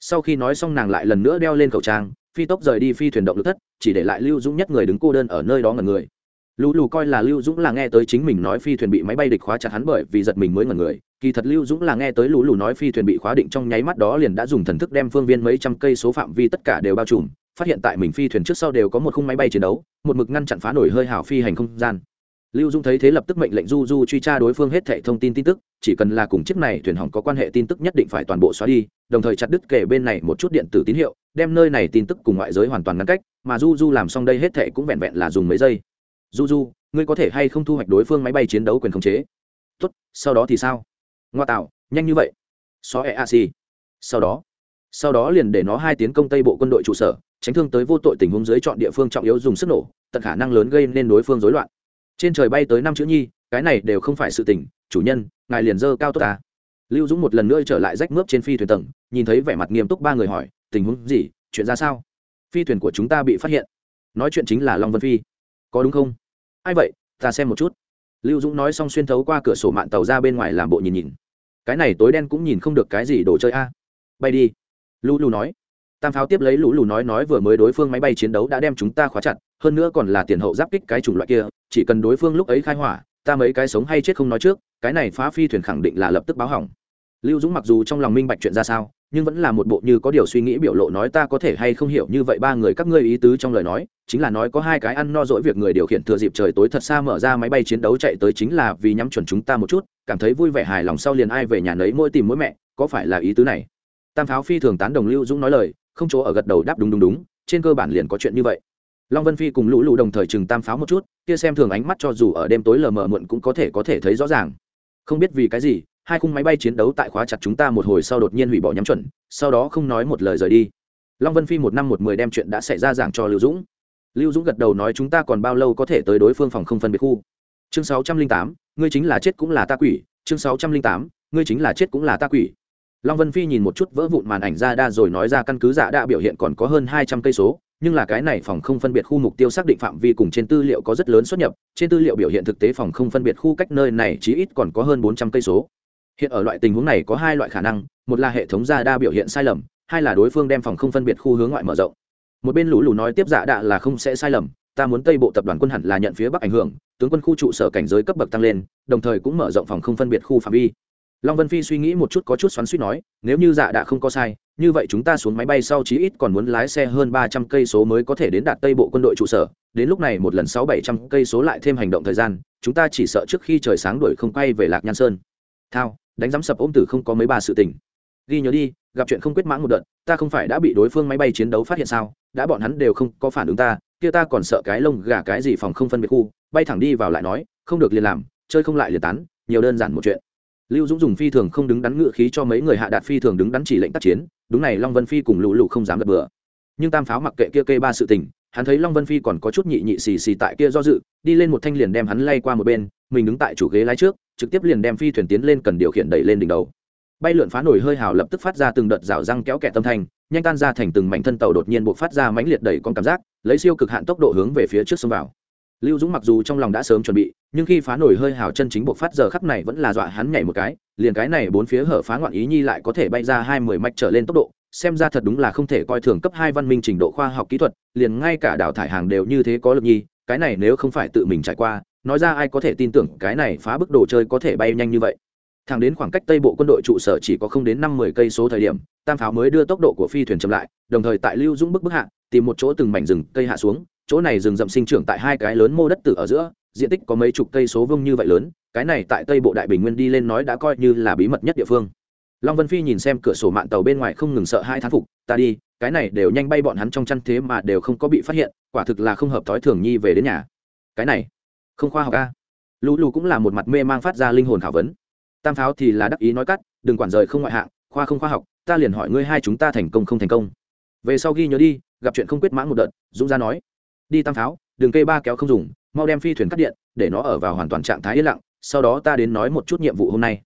Sau khi nói xong nàng lại lần nữa đeo lên khẩu trang, phi tốc rời đi phi thuyền động lực thất, chỉ để lại lưu dũng nhất người đứng cô đơn ở nơi đó ngần người lũ lù coi là lưu dũng là nghe tới chính mình nói phi thuyền bị máy bay địch khóa chặt hắn bởi vì giật mình mới ngần người. Kỳ thật lưu dũng là nghe tới lũ lù nói phi thuyền bị khóa định trong nháy mắt đó liền đã dùng thần thức đem phương viên mấy trăm cây số phạm vi tất cả đều bao trùm, phát hiện tại mình phi thuyền trước sau đều có một khung máy bay chiến đấu, một mực ngăn chặn phá nổi hơi hảo phi hành không gian. Lưu dung thấy thế lập tức mệnh lệnh du du truy tra đối phương hết thệ thông tin tin tức, chỉ cần là cùng chiếc này thuyền hỏng có quan hệ tin tức nhất định phải toàn bộ xóa đi, đồng thời chặt đứt kể bên này một chút điện tử tín hiệu, đem nơi này tin tức cùng ngoại giới hoàn toàn ngăn cách, mà du du làm xong đây hết thệ cũng vẹn vẹn là dùng mấy giây du du ngươi có thể hay không thu hoạch đối phương máy bay chiến đấu quyền khống chế? Tốt, sau đó thì sao? Ngoa tạo, nhanh như vậy. Xó e a si sau đó sau đó liền để nó hai tiến công tây bộ quân đội trụ sở, tránh thương tới vô tội tình huống dưới chọn địa phương trọng yếu dùng sức nổ, tận khả năng lớn gây nên đối phương rối loạn. Trên trời bay tới năm chữ nhi, cái này đều không phải sự tình, chủ nhân, ngài liền dơ cao tốt ta. Lưu dũng một lần nữa trở lại rách mướp trên phi thuyền tầng, nhìn thấy vẻ mặt nghiêm túc ba người hỏi, tình huống gì, chuyện ra sao? Phi thuyền của chúng ta bị phát hiện. Nói chuyện chính là long vân phi. Có đúng không? Ai vậy? Ta xem một chút. Lưu dũng nói xong xuyên thấu qua cửa sổ mạng tàu ra bên ngoài làm bộ nhìn nhìn. Cái này tối đen cũng nhìn không được cái gì đồ chơi a. Bay đi. Lũ lù nói. Tam pháo tiếp lấy lũ lù nói nói vừa mới đối phương máy bay chiến đấu đã đem chúng ta khóa chặt, hơn nữa còn là tiền hậu giáp kích cái chủng loại kia, chỉ cần đối phương lúc ấy khai hỏa, ta mấy cái sống hay chết không nói trước, cái này phá phi thuyền khẳng định là lập tức báo hỏng. Lưu dũng mặc dù trong lòng minh bạch chuyện ra sao nhưng vẫn là một bộ như có điều suy nghĩ biểu lộ nói ta có thể hay không hiểu như vậy. Ba người các ngươi ý tứ trong lời nói, chính là nói có hai cái ăn no dỗi việc người điều khiển thừa dịp trời tối thật xa mở ra máy bay chiến đấu chạy tới chính là vì nhắm chuẩn chúng ta một chút, cảm thấy vui vẻ hài lòng sau liền ai về nhà nấy mỗi tìm mỗi mẹ, có phải là ý tứ này? Tam pháo phi thường tán đồng lưu dũng nói lời, không chỗ ở gật đầu đáp đúng đúng đúng, trên cơ bản liền có chuyện như vậy. Long vân phi cùng lũ lụ đồng thời chừng tam pháo một chút, kia xem thường ánh mắt cho dù ở đêm tối lờ mờ muộn cũng có thể có thể thấy rõ ràng. Không biết vì cái gì hai khung máy bay chiến đấu tại khóa chặt chúng ta một hồi sau đột nhiên hủy bỏ nhắm chuẩn, sau đó không nói một lời rời đi. Long vân phi một năm một mười đem chuyện đã xảy ra giảng cho lưu dũng. Lưu dũng gật đầu nói chúng ta còn bao lâu có thể tới đối phương phòng không phân biệt khu. Chương sáu trăm linh tám, ngươi chính là chết cũng là ta quỷ. Chương sáu trăm linh tám, ngươi chính là chết cũng là ta quỷ. Long vân phi nhìn một chút vỡ vụn màn ảnh ra đa rồi nói ra căn cứ giả đa biểu hiện còn có hơn hai trăm cây số, nhưng là cái này phòng không phân biệt khu mục tiêu xác định phạm vi cùng trên tư liệu có rất lớn xuất nhập, trên tư liệu biểu hiện thực tế phòng không phân biệt khu cách nơi này chí ít còn có hơn bốn trăm cây số hiện ở loại tình huống này có hai loại khả năng, một là hệ thống ra đa biểu hiện sai lầm, hai là đối phương đem phòng không phân biệt khu hướng ngoại mở rộng. Một bên lũ lù nói tiếp giả đạ là không sẽ sai lầm, ta muốn tây bộ tập đoàn quân hẳn là nhận phía bắc ảnh hưởng, tướng quân khu trụ sở cảnh giới cấp bậc tăng lên, đồng thời cũng mở rộng phòng không phân biệt khu phạm vi. Long vân phi suy nghĩ một chút có chút xoắn suýt nói, nếu như dạ đã không có sai, như vậy chúng ta xuống máy bay sau chí ít còn muốn lái xe hơn ba trăm cây số mới có thể đến đạt tây bộ quân đội trụ sở. Đến lúc này một lần sáu bảy trăm cây số lại thêm hành động thời gian, chúng ta chỉ sợ trước khi trời sáng đuổi không quay về lạc nhan sơn. Thao đánh giám sập ôm tử không có mấy ba sự tình. Ghi nhớ đi, gặp chuyện không quyết mãn một đợt, ta không phải đã bị đối phương máy bay chiến đấu phát hiện sao? Đã bọn hắn đều không có phản ứng ta, kia ta còn sợ cái lông gà cái gì phòng không phân biệt khu, bay thẳng đi vào lại nói, không được liền làm, chơi không lại liền tán, nhiều đơn giản một chuyện. Lưu dũng dùng phi thường không đứng đắn ngựa khí cho mấy người hạ đạt phi thường đứng đắn chỉ lệnh tác chiến, đúng này long vân phi cùng lũ lụ không dám gật bừa. Nhưng tam pháo mặc kệ kia kê ba sự tình, hắn thấy long vân phi còn có chút nhị nhị xì xì tại kia do dự, đi lên một thanh liền đem hắn lay qua một bên, mình đứng tại chủ ghế lái trước trực tiếp liền đem phi thuyền tiến lên cần điều khiển đẩy lên đỉnh đầu. Bay lượn phá nổi hơi hào lập tức phát ra từng đợt rào răng kéo kẹt tâm thanh, nhanh tan ra thành từng mảnh thân tàu đột nhiên buộc phát ra mãnh liệt đẩy con cảm giác, lấy siêu cực hạn tốc độ hướng về phía trước sông vào. Lưu dũng mặc dù trong lòng đã sớm chuẩn bị, nhưng khi phá nổi hơi hào chân chính buộc phát giờ khắp này vẫn là dọa hắn nhảy một cái, liền cái này bốn phía hở phá ngoạn ý nhi lại có thể bay ra hai mươi mạch trở lên tốc độ, xem ra thật đúng là không thể coi thường cấp hai văn minh trình độ khoa học kỹ thuật, liền ngay cả đào thải hàng đều như thế có lực nhi, cái này nếu không phải tự mình trải qua nói ra ai có thể tin tưởng cái này phá bức đồ chơi có thể bay nhanh như vậy. Thẳng đến khoảng cách tây bộ quân đội trụ sở chỉ có không đến năm mươi cây số thời điểm, tam pháo mới đưa tốc độ của phi thuyền chậm lại, đồng thời tại lưu dũng bức bức hạ, tìm một chỗ từng mảnh rừng cây hạ xuống, chỗ này rừng rậm sinh trưởng tại hai cái lớn mô đất tử ở giữa, diện tích có mấy chục cây số vương như vậy lớn, cái này tại tây bộ đại bình nguyên đi lên nói đã coi như là bí mật nhất địa phương. Long vân phi nhìn xem cửa sổ mạng tàu bên ngoài không ngừng sợ hai thán phục, ta đi, cái này đều nhanh bay bọn hắn trong chăn thế mà đều không có bị phát hiện, quả thực là không hợp thói thường nhi về đến nhà. Cái này? Không khoa học a. Lũ lù cũng là một mặt mê mang phát ra linh hồn khảo vấn. Tam pháo thì là đắc ý nói cắt, đừng quản rời không ngoại hạng, khoa không khoa học, ta liền hỏi ngươi hai chúng ta thành công không thành công. Về sau ghi nhớ đi, gặp chuyện không quyết mãn một đợt, dũng ra nói, đi tam pháo đường cây ba kéo không dùng, mau đem phi thuyền cắt điện, để nó ở vào hoàn toàn trạng thái yên lặng, sau đó ta đến nói một chút nhiệm vụ hôm nay.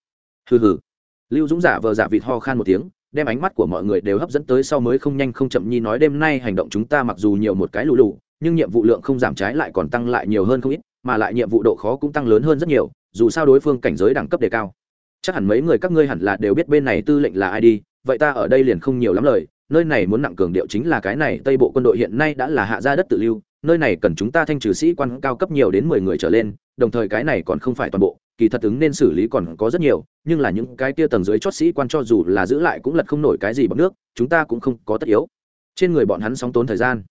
Hừ hừ. Lưu dũng giả vờ giả vịt ho khan một tiếng, đem ánh mắt của mọi người đều hấp dẫn tới sau mới không nhanh không chậm nhi nói, đêm nay hành động chúng ta mặc dù nhiều một cái lù lù, nhưng nhiệm vụ lượng không giảm trái lại còn tăng lại nhiều hơn không ít mà lại nhiệm vụ độ khó cũng tăng lớn hơn rất nhiều, dù sao đối phương cảnh giới đẳng cấp đề cao. Chắc hẳn mấy người các ngươi hẳn là đều biết bên này tư lệnh là ai đi, vậy ta ở đây liền không nhiều lắm lời, nơi này muốn nặng cường điệu chính là cái này tây bộ quân đội hiện nay đã là hạ gia đất tự lưu, nơi này cần chúng ta thanh trừ sĩ quan cao cấp nhiều đến mười người trở lên, đồng thời cái này còn không phải toàn bộ, kỳ thật ứng nên xử lý còn có rất nhiều, nhưng là những cái tia tầng dưới chót sĩ quan cho dù là giữ lại cũng lật không nổi cái gì bằng nước, chúng ta cũng không có tất yếu. Trên người bọn hắn sóng tốn thời gian.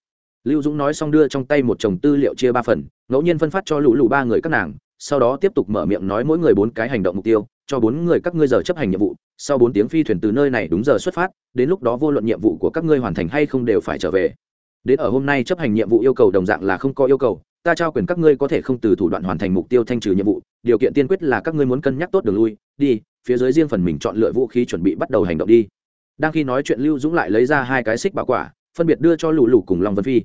Lưu dũng nói xong đưa trong tay một chồng tư liệu chia ba phần ngẫu nhiên phân phát cho lũ lũ ba người các nàng, sau đó tiếp tục mở miệng nói mỗi người bốn cái hành động mục tiêu, cho bốn người các ngươi giờ chấp hành nhiệm vụ, sau bốn tiếng phi thuyền từ nơi này đúng giờ xuất phát, đến lúc đó vô luận nhiệm vụ của các ngươi hoàn thành hay không đều phải trở về. Đến ở hôm nay chấp hành nhiệm vụ yêu cầu đồng dạng là không có yêu cầu, ta trao quyền các ngươi có thể không từ thủ đoạn hoàn thành mục tiêu thanh trừ nhiệm vụ, điều kiện tiên quyết là các ngươi muốn cân nhắc tốt đường lui, đi, phía dưới riêng phần mình chọn lựa vũ khí chuẩn bị bắt đầu hành động đi. Đang khi nói chuyện lưu dũng lại lấy ra hai cái xích bảo quả, phân biệt đưa cho lù lù cùng long vân phi.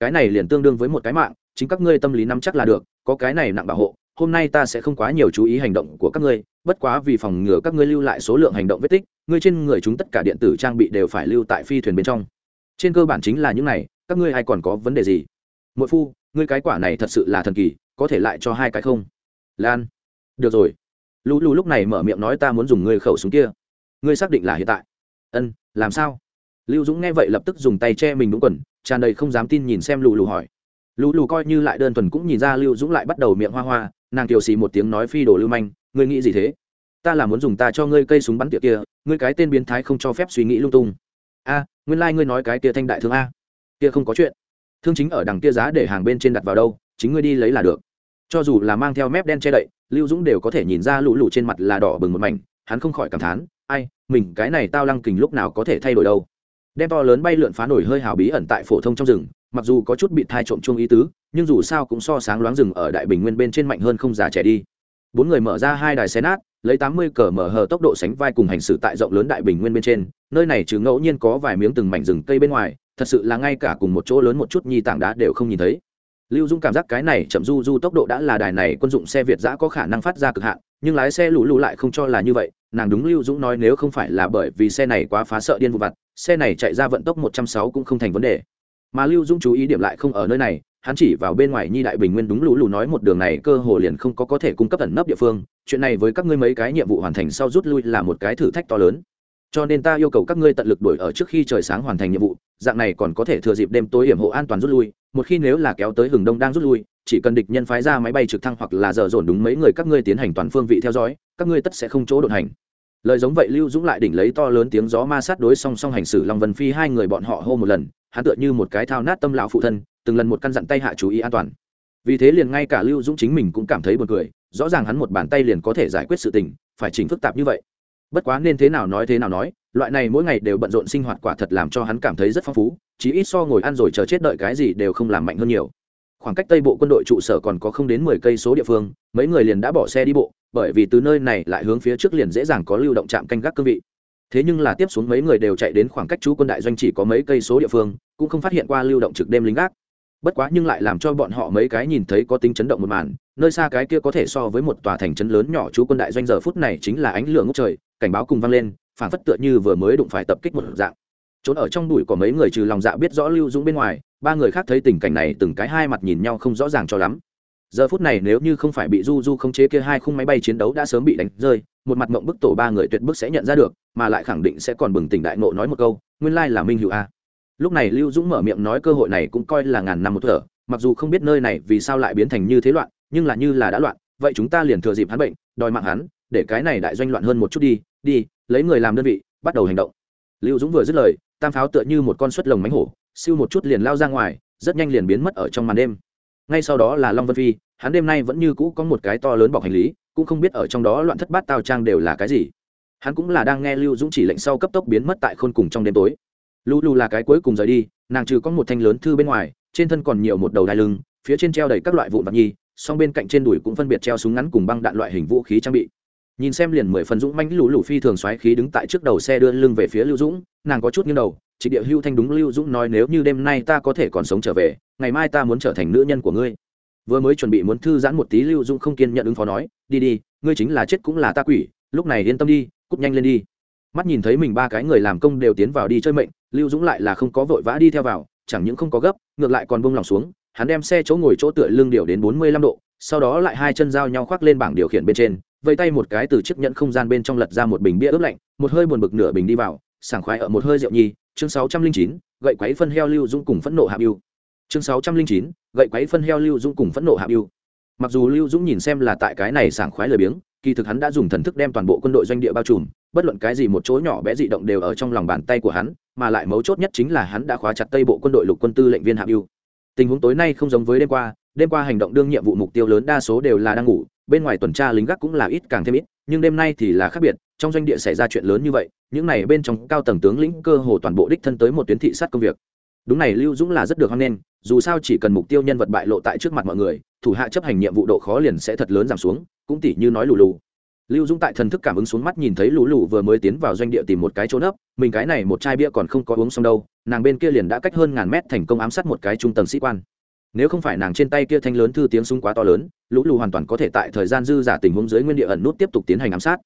Cái này liền tương đương với một cái mạng chính các ngươi tâm lý nắm chắc là được, có cái này nặng bảo hộ, hôm nay ta sẽ không quá nhiều chú ý hành động của các ngươi, bất quá vì phòng ngừa các ngươi lưu lại số lượng hành động vết tích, ngươi trên người chúng tất cả điện tử trang bị đều phải lưu tại phi thuyền bên trong. Trên cơ bản chính là những này, các ngươi hay còn có vấn đề gì? Mỗi phu, ngươi cái quả này thật sự là thần kỳ, có thể lại cho hai cái không? Lan. Được rồi. Lũ lũ lúc này mở miệng nói ta muốn dùng ngươi khẩu súng kia. Ngươi xác định là hiện tại. Ân, làm sao? Lưu dũng nghe vậy lập tức dùng tay che mình đúng quần, tràn đầy không dám tin nhìn xem lù lù hỏi lũ lù coi như lại đơn thuần cũng nhìn ra lưu dũng lại bắt đầu miệng hoa hoa, nàng kiều xì một tiếng nói phi đồ lưu manh, ngươi nghĩ gì thế? Ta là muốn dùng ta cho ngươi cây súng bắn tiệc kia, ngươi cái tên biến thái không cho phép suy nghĩ lung tung. A, nguyên lai、like、ngươi nói cái kia thanh đại thương a. Kia không có chuyện. Thương chính ở đằng kia giá để hàng bên trên đặt vào đâu, chính ngươi đi lấy là được. Cho dù là mang theo mép đen che đậy, lưu dũng đều có thể nhìn ra lũ lụ trên mặt là đỏ bừng một mảnh, hắn không khỏi cảm thán, ai, mình cái này tao lăng kình lúc nào có thể thay đổi đâu? Đem to lớn bay lượn phá nổi hơi hào bí ẩn tại phổ thông trong rừng, mặc dù có chút bị thai trộm chuông ý tứ, nhưng dù sao cũng so sáng loáng rừng ở đại bình nguyên bên trên mạnh hơn không già trẻ đi. Bốn người mở ra hai đài xe nát, lấy tám mươi cờ mở hờ tốc độ sánh vai cùng hành xử tại rộng lớn đại bình nguyên bên trên, nơi này trừ ngẫu nhiên có vài miếng từng mảnh rừng cây bên ngoài, thật sự là ngay cả cùng một chỗ lớn một chút nhi tảng đá đều không nhìn thấy. Lưu dung cảm giác cái này chậm du du tốc độ đã là đài này quân dụng xe việt giã có khả năng phát ra cực hạn, nhưng lái xe lũ lũ lại không cho là như vậy, nàng đúng lưu dũng nói nếu không phải là bởi vì xe này quá phá sợ điên vụ vặt xe này chạy ra vận tốc một trăm sáu cũng không thành vấn đề. Mà lưu dũng chú ý điểm lại không ở nơi này, hắn chỉ vào bên ngoài nhi đại bình nguyên đúng lũ lù nói một đường này cơ hồ liền không có có thể cung cấp ẩn nấp địa phương, chuyện này với các ngươi mấy cái nhiệm vụ hoàn thành sau rút lui là một cái thử thách to lớn. Cho nên ta yêu cầu các ngươi tận lực đuổi ở trước khi trời sáng hoàn thành nhiệm vụ, dạng này còn có thể thừa dịp đêm tối hiểm hộ an toàn rút lui, một khi nếu là kéo tới hừng đông đang rút lui, chỉ cần địch nhân phái ra máy bay trực thăng hoặc là giờ dồn đúng mấy người các ngươi tiến hành toàn phương vị theo dõi, các ngươi tất sẽ không chỗ đột hành lời giống vậy lưu dũng lại đỉnh lấy to lớn tiếng gió ma sát đối song song hành xử long vân phi hai người bọn họ hô một lần, hắn tựa như một cái thao nát tâm lão phụ thân, từng lần một căn dặn tay hạ chú ý an toàn. Vì thế liền ngay cả lưu dũng chính mình cũng cảm thấy buồn cười, rõ ràng hắn một bàn tay liền có thể giải quyết sự tình, phải chỉnh phức tạp như vậy. Bất quá nên thế nào nói thế nào nói, loại này mỗi ngày đều bận rộn sinh hoạt quả thật làm cho hắn cảm thấy rất phong phú, chí ít so ngồi ăn rồi chờ chết đợi cái gì đều không làm mạnh hơn nhiều. Khoảng cách tây bộ quân đội trụ sở còn có không đến mười cây số địa phương, mấy người liền đã bỏ xe đi bộ bởi vì từ nơi này lại hướng phía trước liền dễ dàng có lưu động trạm canh gác cương vị. Thế nhưng là tiếp xuống mấy người đều chạy đến khoảng cách chú quân đại doanh chỉ có mấy cây số địa phương, cũng không phát hiện qua lưu động trực đêm lính gác. Bất quá nhưng lại làm cho bọn họ mấy cái nhìn thấy có tính chấn động một màn, nơi xa cái kia có thể so với một tòa thành trấn lớn nhỏ chú quân đại doanh giờ phút này chính là ánh lửa ngốc trời, cảnh báo cùng vang lên, phản phất tựa như vừa mới đụng phải tập kích một dạng. Trốn ở trong đùi của mấy người trừ lòng dạ biết rõ lưu dũng bên ngoài, ba người khác thấy tình cảnh này từng cái hai mặt nhìn nhau không rõ ràng cho lắm giờ phút này nếu như không phải bị du du khống chế kia hai khung máy bay chiến đấu đã sớm bị đánh rơi, một mặt mộng bức tổ ba người tuyệt bức sẽ nhận ra được, mà lại khẳng định sẽ còn bừng tỉnh đại ngộ nói một câu, nguyên lai là minh hữu a. Lúc này lưu dũng mở miệng nói cơ hội này cũng coi là ngàn năm một thở, mặc dù không biết nơi này vì sao lại biến thành như thế loạn, nhưng là như là đã loạn, vậy chúng ta liền thừa dịp hắn bệnh, đòi mạng hắn, để cái này đại doanh loạn hơn một chút đi đi, lấy người làm đơn vị, bắt đầu hành động. Lưu dũng vừa dứt lời, tam pháo tựa như một con suất lồng mánh hổ, siêu một chút liền lao ra ngoài, rất nhanh liền biến mất ở trong màn đêm ngay sau đó là long vân phi, hắn đêm nay vẫn như cũ có một cái to lớn bọc hành lý, cũng không biết ở trong đó loạn thất bát tao trang đều là cái gì. Hắn cũng là đang nghe lưu dũng chỉ lệnh sau cấp tốc biến mất tại khôn cùng trong đêm tối. Lu lu là cái cuối cùng rời đi, nàng trừ có một thanh lớn thư bên ngoài, trên thân còn nhiều một đầu đai lưng, phía trên treo đầy các loại vụn vặt nhi, song bên cạnh trên đùi cũng phân biệt treo súng ngắn cùng băng đạn loại hình vũ khí trang bị. Nhìn xem liền mười phần dũng mãnh lũ lũ phi thường xoáy khí đứng tại trước đầu xe đưa lưng về phía lưu dũng, nàng có chút nghiêng đầu chị địa hưu thanh đúng lưu dũng nói, nếu như đêm nay ta có thể còn sống trở về ngày mai ta muốn trở thành nữ nhân của ngươi. Vừa mới chuẩn bị muốn thư giãn một tí, lưu dũng không kiên nhận ứng phó nói, đi đi, ngươi chính là chết cũng là ta quỷ, lúc này yên tâm đi, cút nhanh lên đi. Mắt nhìn thấy mình ba cái người làm công đều tiến vào đi chơi mệnh, lưu dũng lại là không có vội vã đi theo vào, chẳng những không có gấp, ngược lại còn bông lòng xuống, hắn đem xe chỗ ngồi chỗ tựa lưng điều đến bốn mươi lăm độ, sau đó lại hai chân giao nhau khoác lên bảng điều khiển bên trên vây tay một cái từ chiếc nhẫn không gian bên trong lật ra một bình bia ướp lạnh, một hơi buồn bực nửa bình đi vào, sảng khoái ở một hơi rượu nhi, chương sáu trăm linh chín, gậy quấy phân heo lưu dũng cùng phẫn nộ hạ mưu chương sáu trăm linh chín, gậy quấy phân heo lưu dũng cùng phẫn nộ hạ yêu. mặc dù lưu dũng nhìn xem là tại cái này sảng khoái lười biếng, kỳ thực hắn đã dùng thần thức đem toàn bộ quân đội doanh địa bao trùm, bất luận cái gì một chỗ nhỏ bé dị động đều ở trong lòng bàn tay của hắn, mà lại mấu chốt nhất chính là hắn đã khóa chặt tây bộ quân đội lục quân tư lệnh viên hạ yêu. tình huống tối nay không giống với đêm qua đêm qua hành động đương nhiệm vụ mục tiêu lớn đa số đều là đang ngủ, bên ngoài tuần tra lính gác cũng là ít càng thêm ít, nhưng đêm nay thì là khác biệt, trong doanh địa xảy ra chuyện lớn như vậy, những này bên trong cao tầng tướng lĩnh cơ hồ toàn bộ đích thân tới một tuyến thị sát công việc đúng này lưu dũng là rất được hoan nghênh dù sao chỉ cần mục tiêu nhân vật bại lộ tại trước mặt mọi người, thủ hạ chấp hành nhiệm vụ độ khó liền sẽ thật lớn giảm xuống, cũng tỉ như nói lù lù. Lưu dũng tại thần thức cảm ứng xuống mắt nhìn thấy lù lù vừa mới tiến vào doanh địa tìm một cái chỗ nấp, mình cái này một chai bia còn không có uống xong đâu, nàng bên kia liền đã cách hơn ngàn mét thành công ám sát một cái trung tầng sĩ quan. Nếu không phải nàng trên tay kia thanh lớn thư tiếng súng quá to lớn lũ lù hoàn toàn có thể tại thời gian dư giả tình huống dưới nguyên địa ẩn nút tiếp tục tiến hành ám sát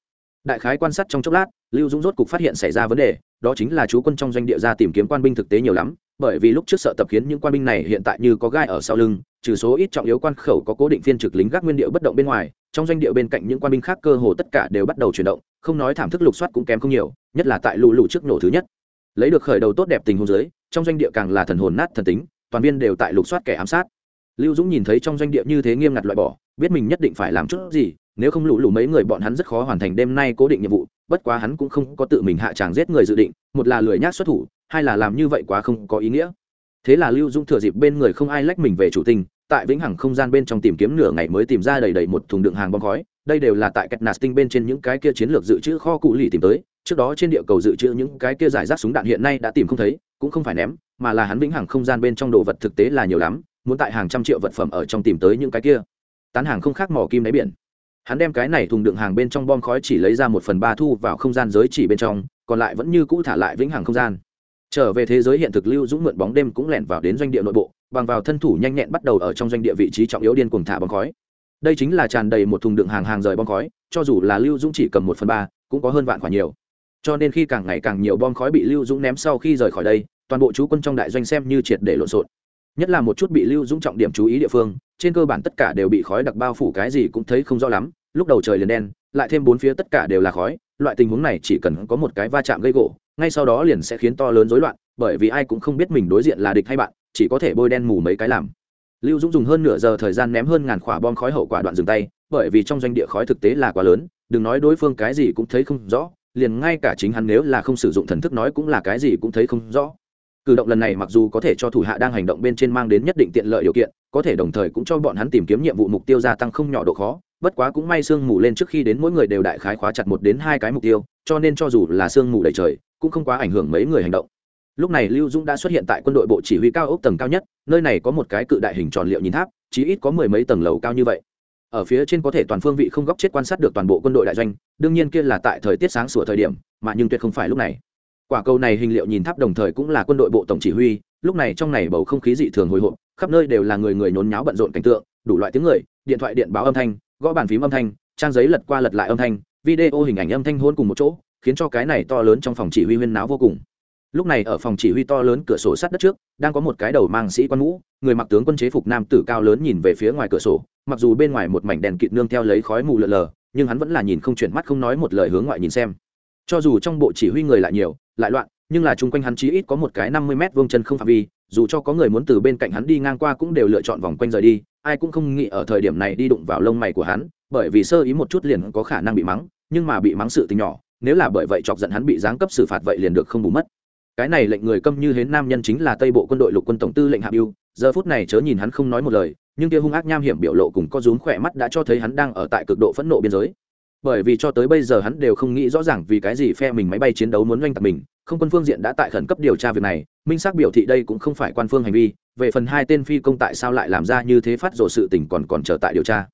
đại khái quan sát trong chốc lát, lưu dũng rốt cục phát hiện xảy ra vấn đề, đó chính là chú quân trong doanh địa ra tìm kiếm quan binh thực tế nhiều lắm, bởi vì lúc trước sợ tập khiến những quan binh này hiện tại như có gai ở sau lưng, trừ số ít trọng yếu quan khẩu có cố định phiên trực lính gác nguyên điệu bất động bên ngoài, trong doanh địa bên cạnh những quan binh khác cơ hồ tất cả đều bắt đầu chuyển động, không nói thảm thức lục soát cũng kém không nhiều, nhất là tại lũ lụ trước nổ thứ nhất. Lấy được khởi đầu tốt đẹp tình huống dưới, trong doanh địa càng là thần hồn nát thần tính, toàn viên đều tại lục soát kẻ ám sát. Lưu dũng nhìn thấy trong doanh địa như thế nghiêm ngặt loại bỏ biết mình nhất định phải làm chút gì, nếu không lũ lù mấy người bọn hắn rất khó hoàn thành đêm nay cố định nhiệm vụ, bất quá hắn cũng không có tự mình hạ tràng giết người dự định, một là lười nhác xuất thủ, hai là làm như vậy quá không có ý nghĩa. Thế là lưu dũng thừa dịp bên người không ai lách mình về chủ tinh, tại vĩnh hằng không gian bên trong tìm kiếm nửa ngày mới tìm ra đầy đầy một thùng đựng hàng bom khói, đây đều là tại cách nạt tinh bên trên những cái kia chiến lược dự trữ kho cụ lì tìm tới, trước đó trên địa cầu dự trữ những cái kia giải rác súng đạn hiện nay đã tìm không thấy, cũng không phải ném, mà là hắn vĩnh hằng không gian bên trong đồ vật thực tế là nhiều lắm, muốn tại hàng trăm triệu vật phẩm ở trong tìm tới những cái kia tán hàng không khác mỏ kim đáy biển. Hắn đem cái này thùng đựng hàng bên trong bom khói chỉ lấy ra một phần ba thu vào không gian giới chỉ bên trong, còn lại vẫn như cũ thả lại vĩnh hằng không gian. Trở về thế giới hiện thực lưu dũng mượn bóng đêm cũng lẻn vào đến doanh địa nội bộ, bằng vào thân thủ nhanh nhẹn bắt đầu ở trong doanh địa vị trí trọng yếu điên cuồng thả bom khói. Đây chính là tràn đầy một thùng đựng hàng hàng rời bom khói, cho dù là lưu dũng chỉ cầm một phần ba, cũng có hơn vạn quả nhiều. Cho nên khi càng ngày càng nhiều bom khói bị lưu dũng ném sau khi rời khỏi đây, toàn bộ chú quân trong đại doanh xem như triệt để lộn xộn nhất là một chút bị lưu dũng trọng điểm chú ý địa phương, trên cơ bản tất cả đều bị khói đặc bao phủ cái gì cũng thấy không rõ lắm, lúc đầu trời liền đen, lại thêm bốn phía tất cả đều là khói, loại tình huống này chỉ cần có một cái va chạm gây gỗ, ngay sau đó liền sẽ khiến to lớn rối loạn, bởi vì ai cũng không biết mình đối diện là địch hay bạn, chỉ có thể bôi đen mù mấy cái làm. Lưu dũng dùng hơn nửa giờ thời gian ném hơn ngàn quả bom khói hậu quả đoạn dừng tay, bởi vì trong doanh địa khói thực tế là quá lớn, đừng nói đối phương cái gì cũng thấy không rõ, liền ngay cả chính hắn nếu là không sử dụng thần thức nói cũng là cái gì cũng thấy không rõ cử động lần này mặc dù có thể cho thủ hạ đang hành động bên trên mang đến nhất định tiện lợi điều kiện, có thể đồng thời cũng cho bọn hắn tìm kiếm nhiệm vụ mục tiêu gia tăng không nhỏ độ khó, bất quá cũng may sương mù lên trước khi đến mỗi người đều đại khái khóa chặt một đến hai cái mục tiêu, cho nên cho dù là sương mù đầy trời, cũng không quá ảnh hưởng mấy người hành động. Lúc này lưu dũng đã xuất hiện tại quân đội bộ chỉ huy cao ốc tầng cao nhất, nơi này có một cái cự đại hình tròn liệu nhìn tháp, chí ít có mười mấy tầng lầu cao như vậy. Ở phía trên có thể toàn phương vị không góc chết quan sát được toàn bộ quân đội đại doanh, đương nhiên kia là tại thời tiết sáng sủa thời điểm, mà nhưng tuyệt không phải lúc này quả cầu này hình liệu nhìn tháp đồng thời cũng là quân đội bộ tổng chỉ huy, lúc này trong này bầu không khí dị thường hồi hộp, khắp nơi đều là người người nhốn nháo bận rộn cảnh tượng, đủ loại tiếng người, điện thoại điện báo âm thanh, gõ bàn phím âm thanh, trang giấy lật qua lật lại âm thanh, video hình ảnh âm thanh hôn cùng một chỗ, khiến cho cái này to lớn trong phòng chỉ huy huyên náo vô cùng. Lúc này ở phòng chỉ huy to lớn cửa sổ sát đất trước, đang có một cái đầu mang sĩ quan ngũ người mặc tướng quân chế phục nam tử cao lớn nhìn về phía ngoài cửa sổ, mặc dù bên ngoài một mảnh đèn kịt nương theo lấy khói mù lờ lờ, nhưng hắn vẫn là nhìn không chuyển mắt không nói một lời hướng ngoại nhìn xem. Cho dù trong bộ chỉ huy người lại nhiều lại loạn, nhưng là chung quanh hắn chí ít có một cái năm mươi mét vuông chân không phạm vi, dù cho có người muốn từ bên cạnh hắn đi ngang qua cũng đều lựa chọn vòng quanh rời đi, ai cũng không nghĩ ở thời điểm này đi đụng vào lông mày của hắn, bởi vì sơ ý một chút liền có khả năng bị mắng, nhưng mà bị mắng sự tình nhỏ, nếu là bởi vậy chọc giận hắn bị giáng cấp xử phạt vậy liền được không bù mất. Cái này lệnh người câm như hến nam nhân chính là tây bộ quân đội lục quân tổng tư lệnh hạ biêu giờ phút này chớ nhìn hắn không nói một lời, nhưng kia hung ác nham hiểm biểu lộ cùng có rúm khỏe mắt đã cho thấy hắn đang ở tại cực độ phẫn nộ biên giới bởi vì cho tới bây giờ hắn đều không nghĩ rõ ràng vì cái gì phe mình máy bay chiến đấu muốn doanh tạc mình, không quân phương diện đã tại khẩn cấp điều tra việc này, minh xác biểu thị đây cũng không phải quan phương hành vi, về phần hai tên phi công tại sao lại làm ra như thế phát rộ sự tình còn còn chờ tại điều tra.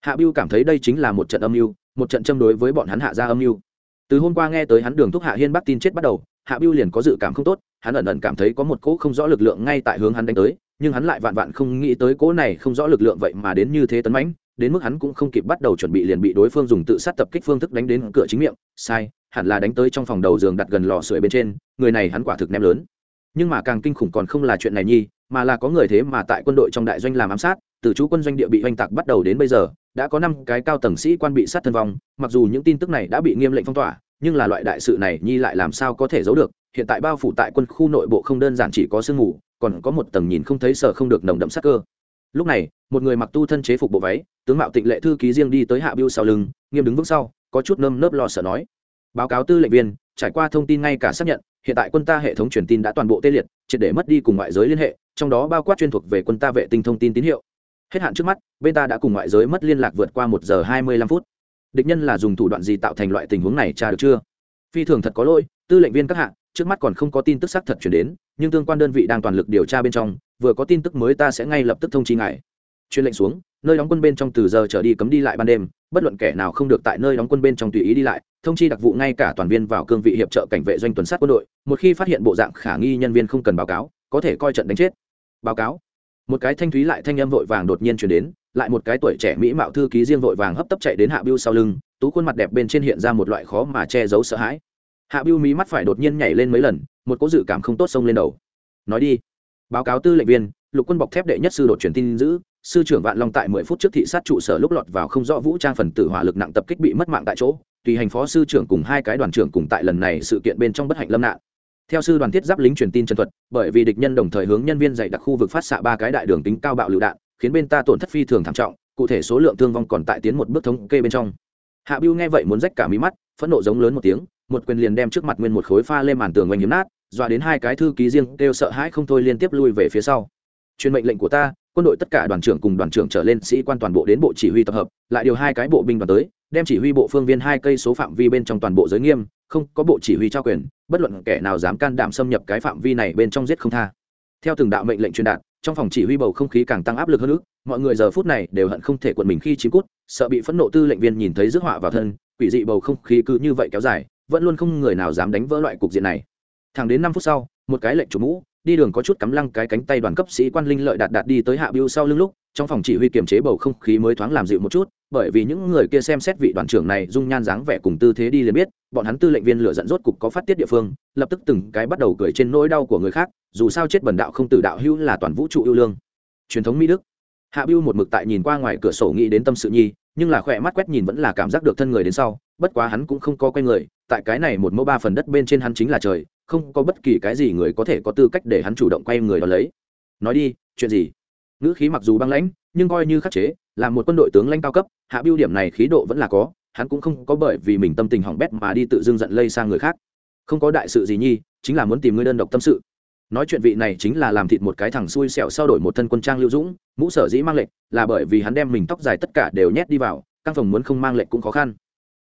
Hạ biêu cảm thấy đây chính là một trận âm mưu, một trận châm đối với bọn hắn hạ ra âm mưu. Từ hôm qua nghe tới hắn đường thúc hạ hiên bắc tin chết bắt đầu, hạ biêu liền có dự cảm không tốt, hắn ẩn ẩn cảm thấy có một cỗ không rõ lực lượng ngay tại hướng hắn đánh tới, nhưng hắn lại vạn vạn không nghĩ tới cỗ này không rõ lực lượng vậy mà đến như thế tấn mãnh đến mức hắn cũng không kịp bắt đầu chuẩn bị liền bị đối phương dùng tự sát tập kích phương thức đánh đến cửa chính miệng, sai, hẳn là đánh tới trong phòng đầu giường đặt gần lò sưởi bên trên, người này hắn quả thực ném lớn. Nhưng mà càng kinh khủng còn không là chuyện này nhi, mà là có người thế mà tại quân đội trong đại doanh làm ám sát, từ chú quân doanh địa bị oanh tạc bắt đầu đến bây giờ, đã có năm cái cao tầng sĩ quan bị sát thân vong, mặc dù những tin tức này đã bị nghiêm lệnh phong tỏa, nhưng là loại đại sự này nhi lại làm sao có thể giấu được, hiện tại bao phủ tại quân khu nội bộ không đơn giản chỉ có sương mù, còn có một tầng nhìn không thấy sợ không được nồng đậm sắc cơ lúc này, một người mặc tu thân chế phục bộ váy, tướng mạo tịnh lệ thư ký riêng đi tới hạ biêu sau lưng, nghiêm đứng vững sau, có chút nơm nớp lo sợ nói. Báo cáo tư lệnh viên, trải qua thông tin ngay cả xác nhận, hiện tại quân ta hệ thống truyền tin đã toàn bộ tê liệt, triệt để mất đi cùng ngoại giới liên hệ, trong đó bao quát chuyên thuộc về quân ta vệ tinh thông tin tín hiệu. Hết hạn trước mắt, bên ta đã cùng ngoại giới mất liên lạc vượt qua một giờ hai mươi lăm phút. Địch nhân là dùng thủ đoạn gì tạo thành loại tình huống này tra được chưa? Phi thường thật có lỗi, tư lệnh viên các hạng trước mắt còn không có tin tức xác thật chuyển đến, nhưng tương quan đơn vị đang toàn lực điều tra bên trong, vừa có tin tức mới ta sẽ ngay lập tức thông chi ngài. Chuyên lệnh xuống, nơi đóng quân bên trong từ giờ trở đi cấm đi lại ban đêm, bất luận kẻ nào không được tại nơi đóng quân bên trong tùy ý đi lại, thông chi đặc vụ ngay cả toàn viên vào cương vị hiệp trợ cảnh vệ doanh tuần sát quân đội, một khi phát hiện bộ dạng khả nghi nhân viên không cần báo cáo, có thể coi trận đánh chết. Báo cáo. Một cái thanh thúy lại thanh âm vội vàng đột nhiên chuyển đến, lại một cái tuổi trẻ mỹ mạo thư ký riêng vội vàng hấp tấp chạy đến hạ biêu sau lưng, tú khuôn mặt đẹp bên trên hiện ra một loại khó mà che giấu sợ hãi hạ biêu mí mắt phải đột nhiên nhảy lên mấy lần, một cỗ dự cảm không tốt xông lên đầu. Nói đi. Báo cáo tư lệnh viên, lục quân bọc thép đệ nhất sư đột truyền tin giữ, sư trưởng vạn long tại mười phút trước thị sát trụ sở lúc lọt vào không rõ vũ trang phần tử hỏa lực nặng tập kích bị mất mạng tại chỗ, tùy hành phó sư trưởng cùng hai cái đoàn trưởng cùng tại lần này sự kiện bên trong bất hạnh lâm nạn. Theo sư đoàn thiết giáp lính truyền tin chân thuật, bởi vì địch nhân đồng thời hướng nhân viên dạy đặc khu vực phát xạ ba cái đại đường tính cao bạo lựu đạn, khiến bên ta tổn thất phi thường thảm trọng, cụ thể số lượng thương vong còn tại tiến một bước thống kê bên trong. Hạ biêu nghe vậy muốn rách cả mí mắt, phẫn nộ giống lớn một tiếng một quyền liền đem trước mặt nguyên một khối pha lên màn tường oanh hiếm nát, dọa đến hai cái thư ký riêng đều sợ hãi không thôi liên tiếp lui về phía sau. Truyền mệnh lệnh của ta, quân đội tất cả đoàn trưởng cùng đoàn trưởng trở lên sĩ quan toàn bộ đến bộ chỉ huy tập hợp, lại điều hai cái bộ binh đoàn tới, đem chỉ huy bộ phương viên hai cây số phạm vi bên trong toàn bộ giới nghiêm, không có bộ chỉ huy trao quyền, bất luận kẻ nào dám can đảm xâm nhập cái phạm vi này bên trong giết không tha. Theo từng đạo mệnh lệnh truyền đạt, trong phòng chỉ huy bầu không khí càng tăng áp lực hơn nữa, mọi người giờ phút này đều hận không thể quận mình khi chim cút, sợ bị phẫn nộ tư lệnh viên nhìn thấy rước họa vào thân, quỷ dị bầu không khí cứ như vậy kéo dài vẫn luôn không người nào dám đánh vỡ loại cục diện này. Thẳng đến năm phút sau, một cái lệnh chủ mũ, đi đường có chút cắm lăng cái cánh tay đoàn cấp sĩ quan linh lợi đạt đạt đi tới hạ biêu sau lưng lúc, trong phòng chỉ huy kiềm chế bầu không khí mới thoáng làm dịu một chút, bởi vì những người kia xem xét vị đoàn trưởng này dung nhan dáng vẻ cùng tư thế đi liền biết, bọn hắn tư lệnh viên lửa dẫn rốt cục có phát tiết địa phương, lập tức từng cái bắt đầu cười trên nỗi đau của người khác, dù sao chết bần đạo không tử đạo hữu là toàn vũ trụ yêu lương. Truyền thống mỹ đức. Hạ biêu một mực tại nhìn qua ngoài cửa sổ nghĩ đến tâm sự nhi nhưng là khỏe mắt quét nhìn vẫn là cảm giác được thân người đến sau, bất quá hắn cũng không có quay người, tại cái này một mẫu ba phần đất bên trên hắn chính là trời, không có bất kỳ cái gì người có thể có tư cách để hắn chủ động quay người đó lấy. Nói đi, chuyện gì? Ngữ khí mặc dù băng lãnh, nhưng coi như khắc chế, là một quân đội tướng lãnh cao cấp, hạ biêu điểm này khí độ vẫn là có, hắn cũng không có bởi vì mình tâm tình hỏng bét mà đi tự dưng giận lây sang người khác. Không có đại sự gì nhi, chính là muốn tìm ngươi đơn độc tâm sự nói chuyện vị này chính là làm thịt một cái thằng xui xẻo sau đổi một thân quân trang lưu dũng, mũ sở dĩ mang lệnh là bởi vì hắn đem mình tóc dài tất cả đều nhét đi vào, căng phòng muốn không mang lệnh cũng khó khăn.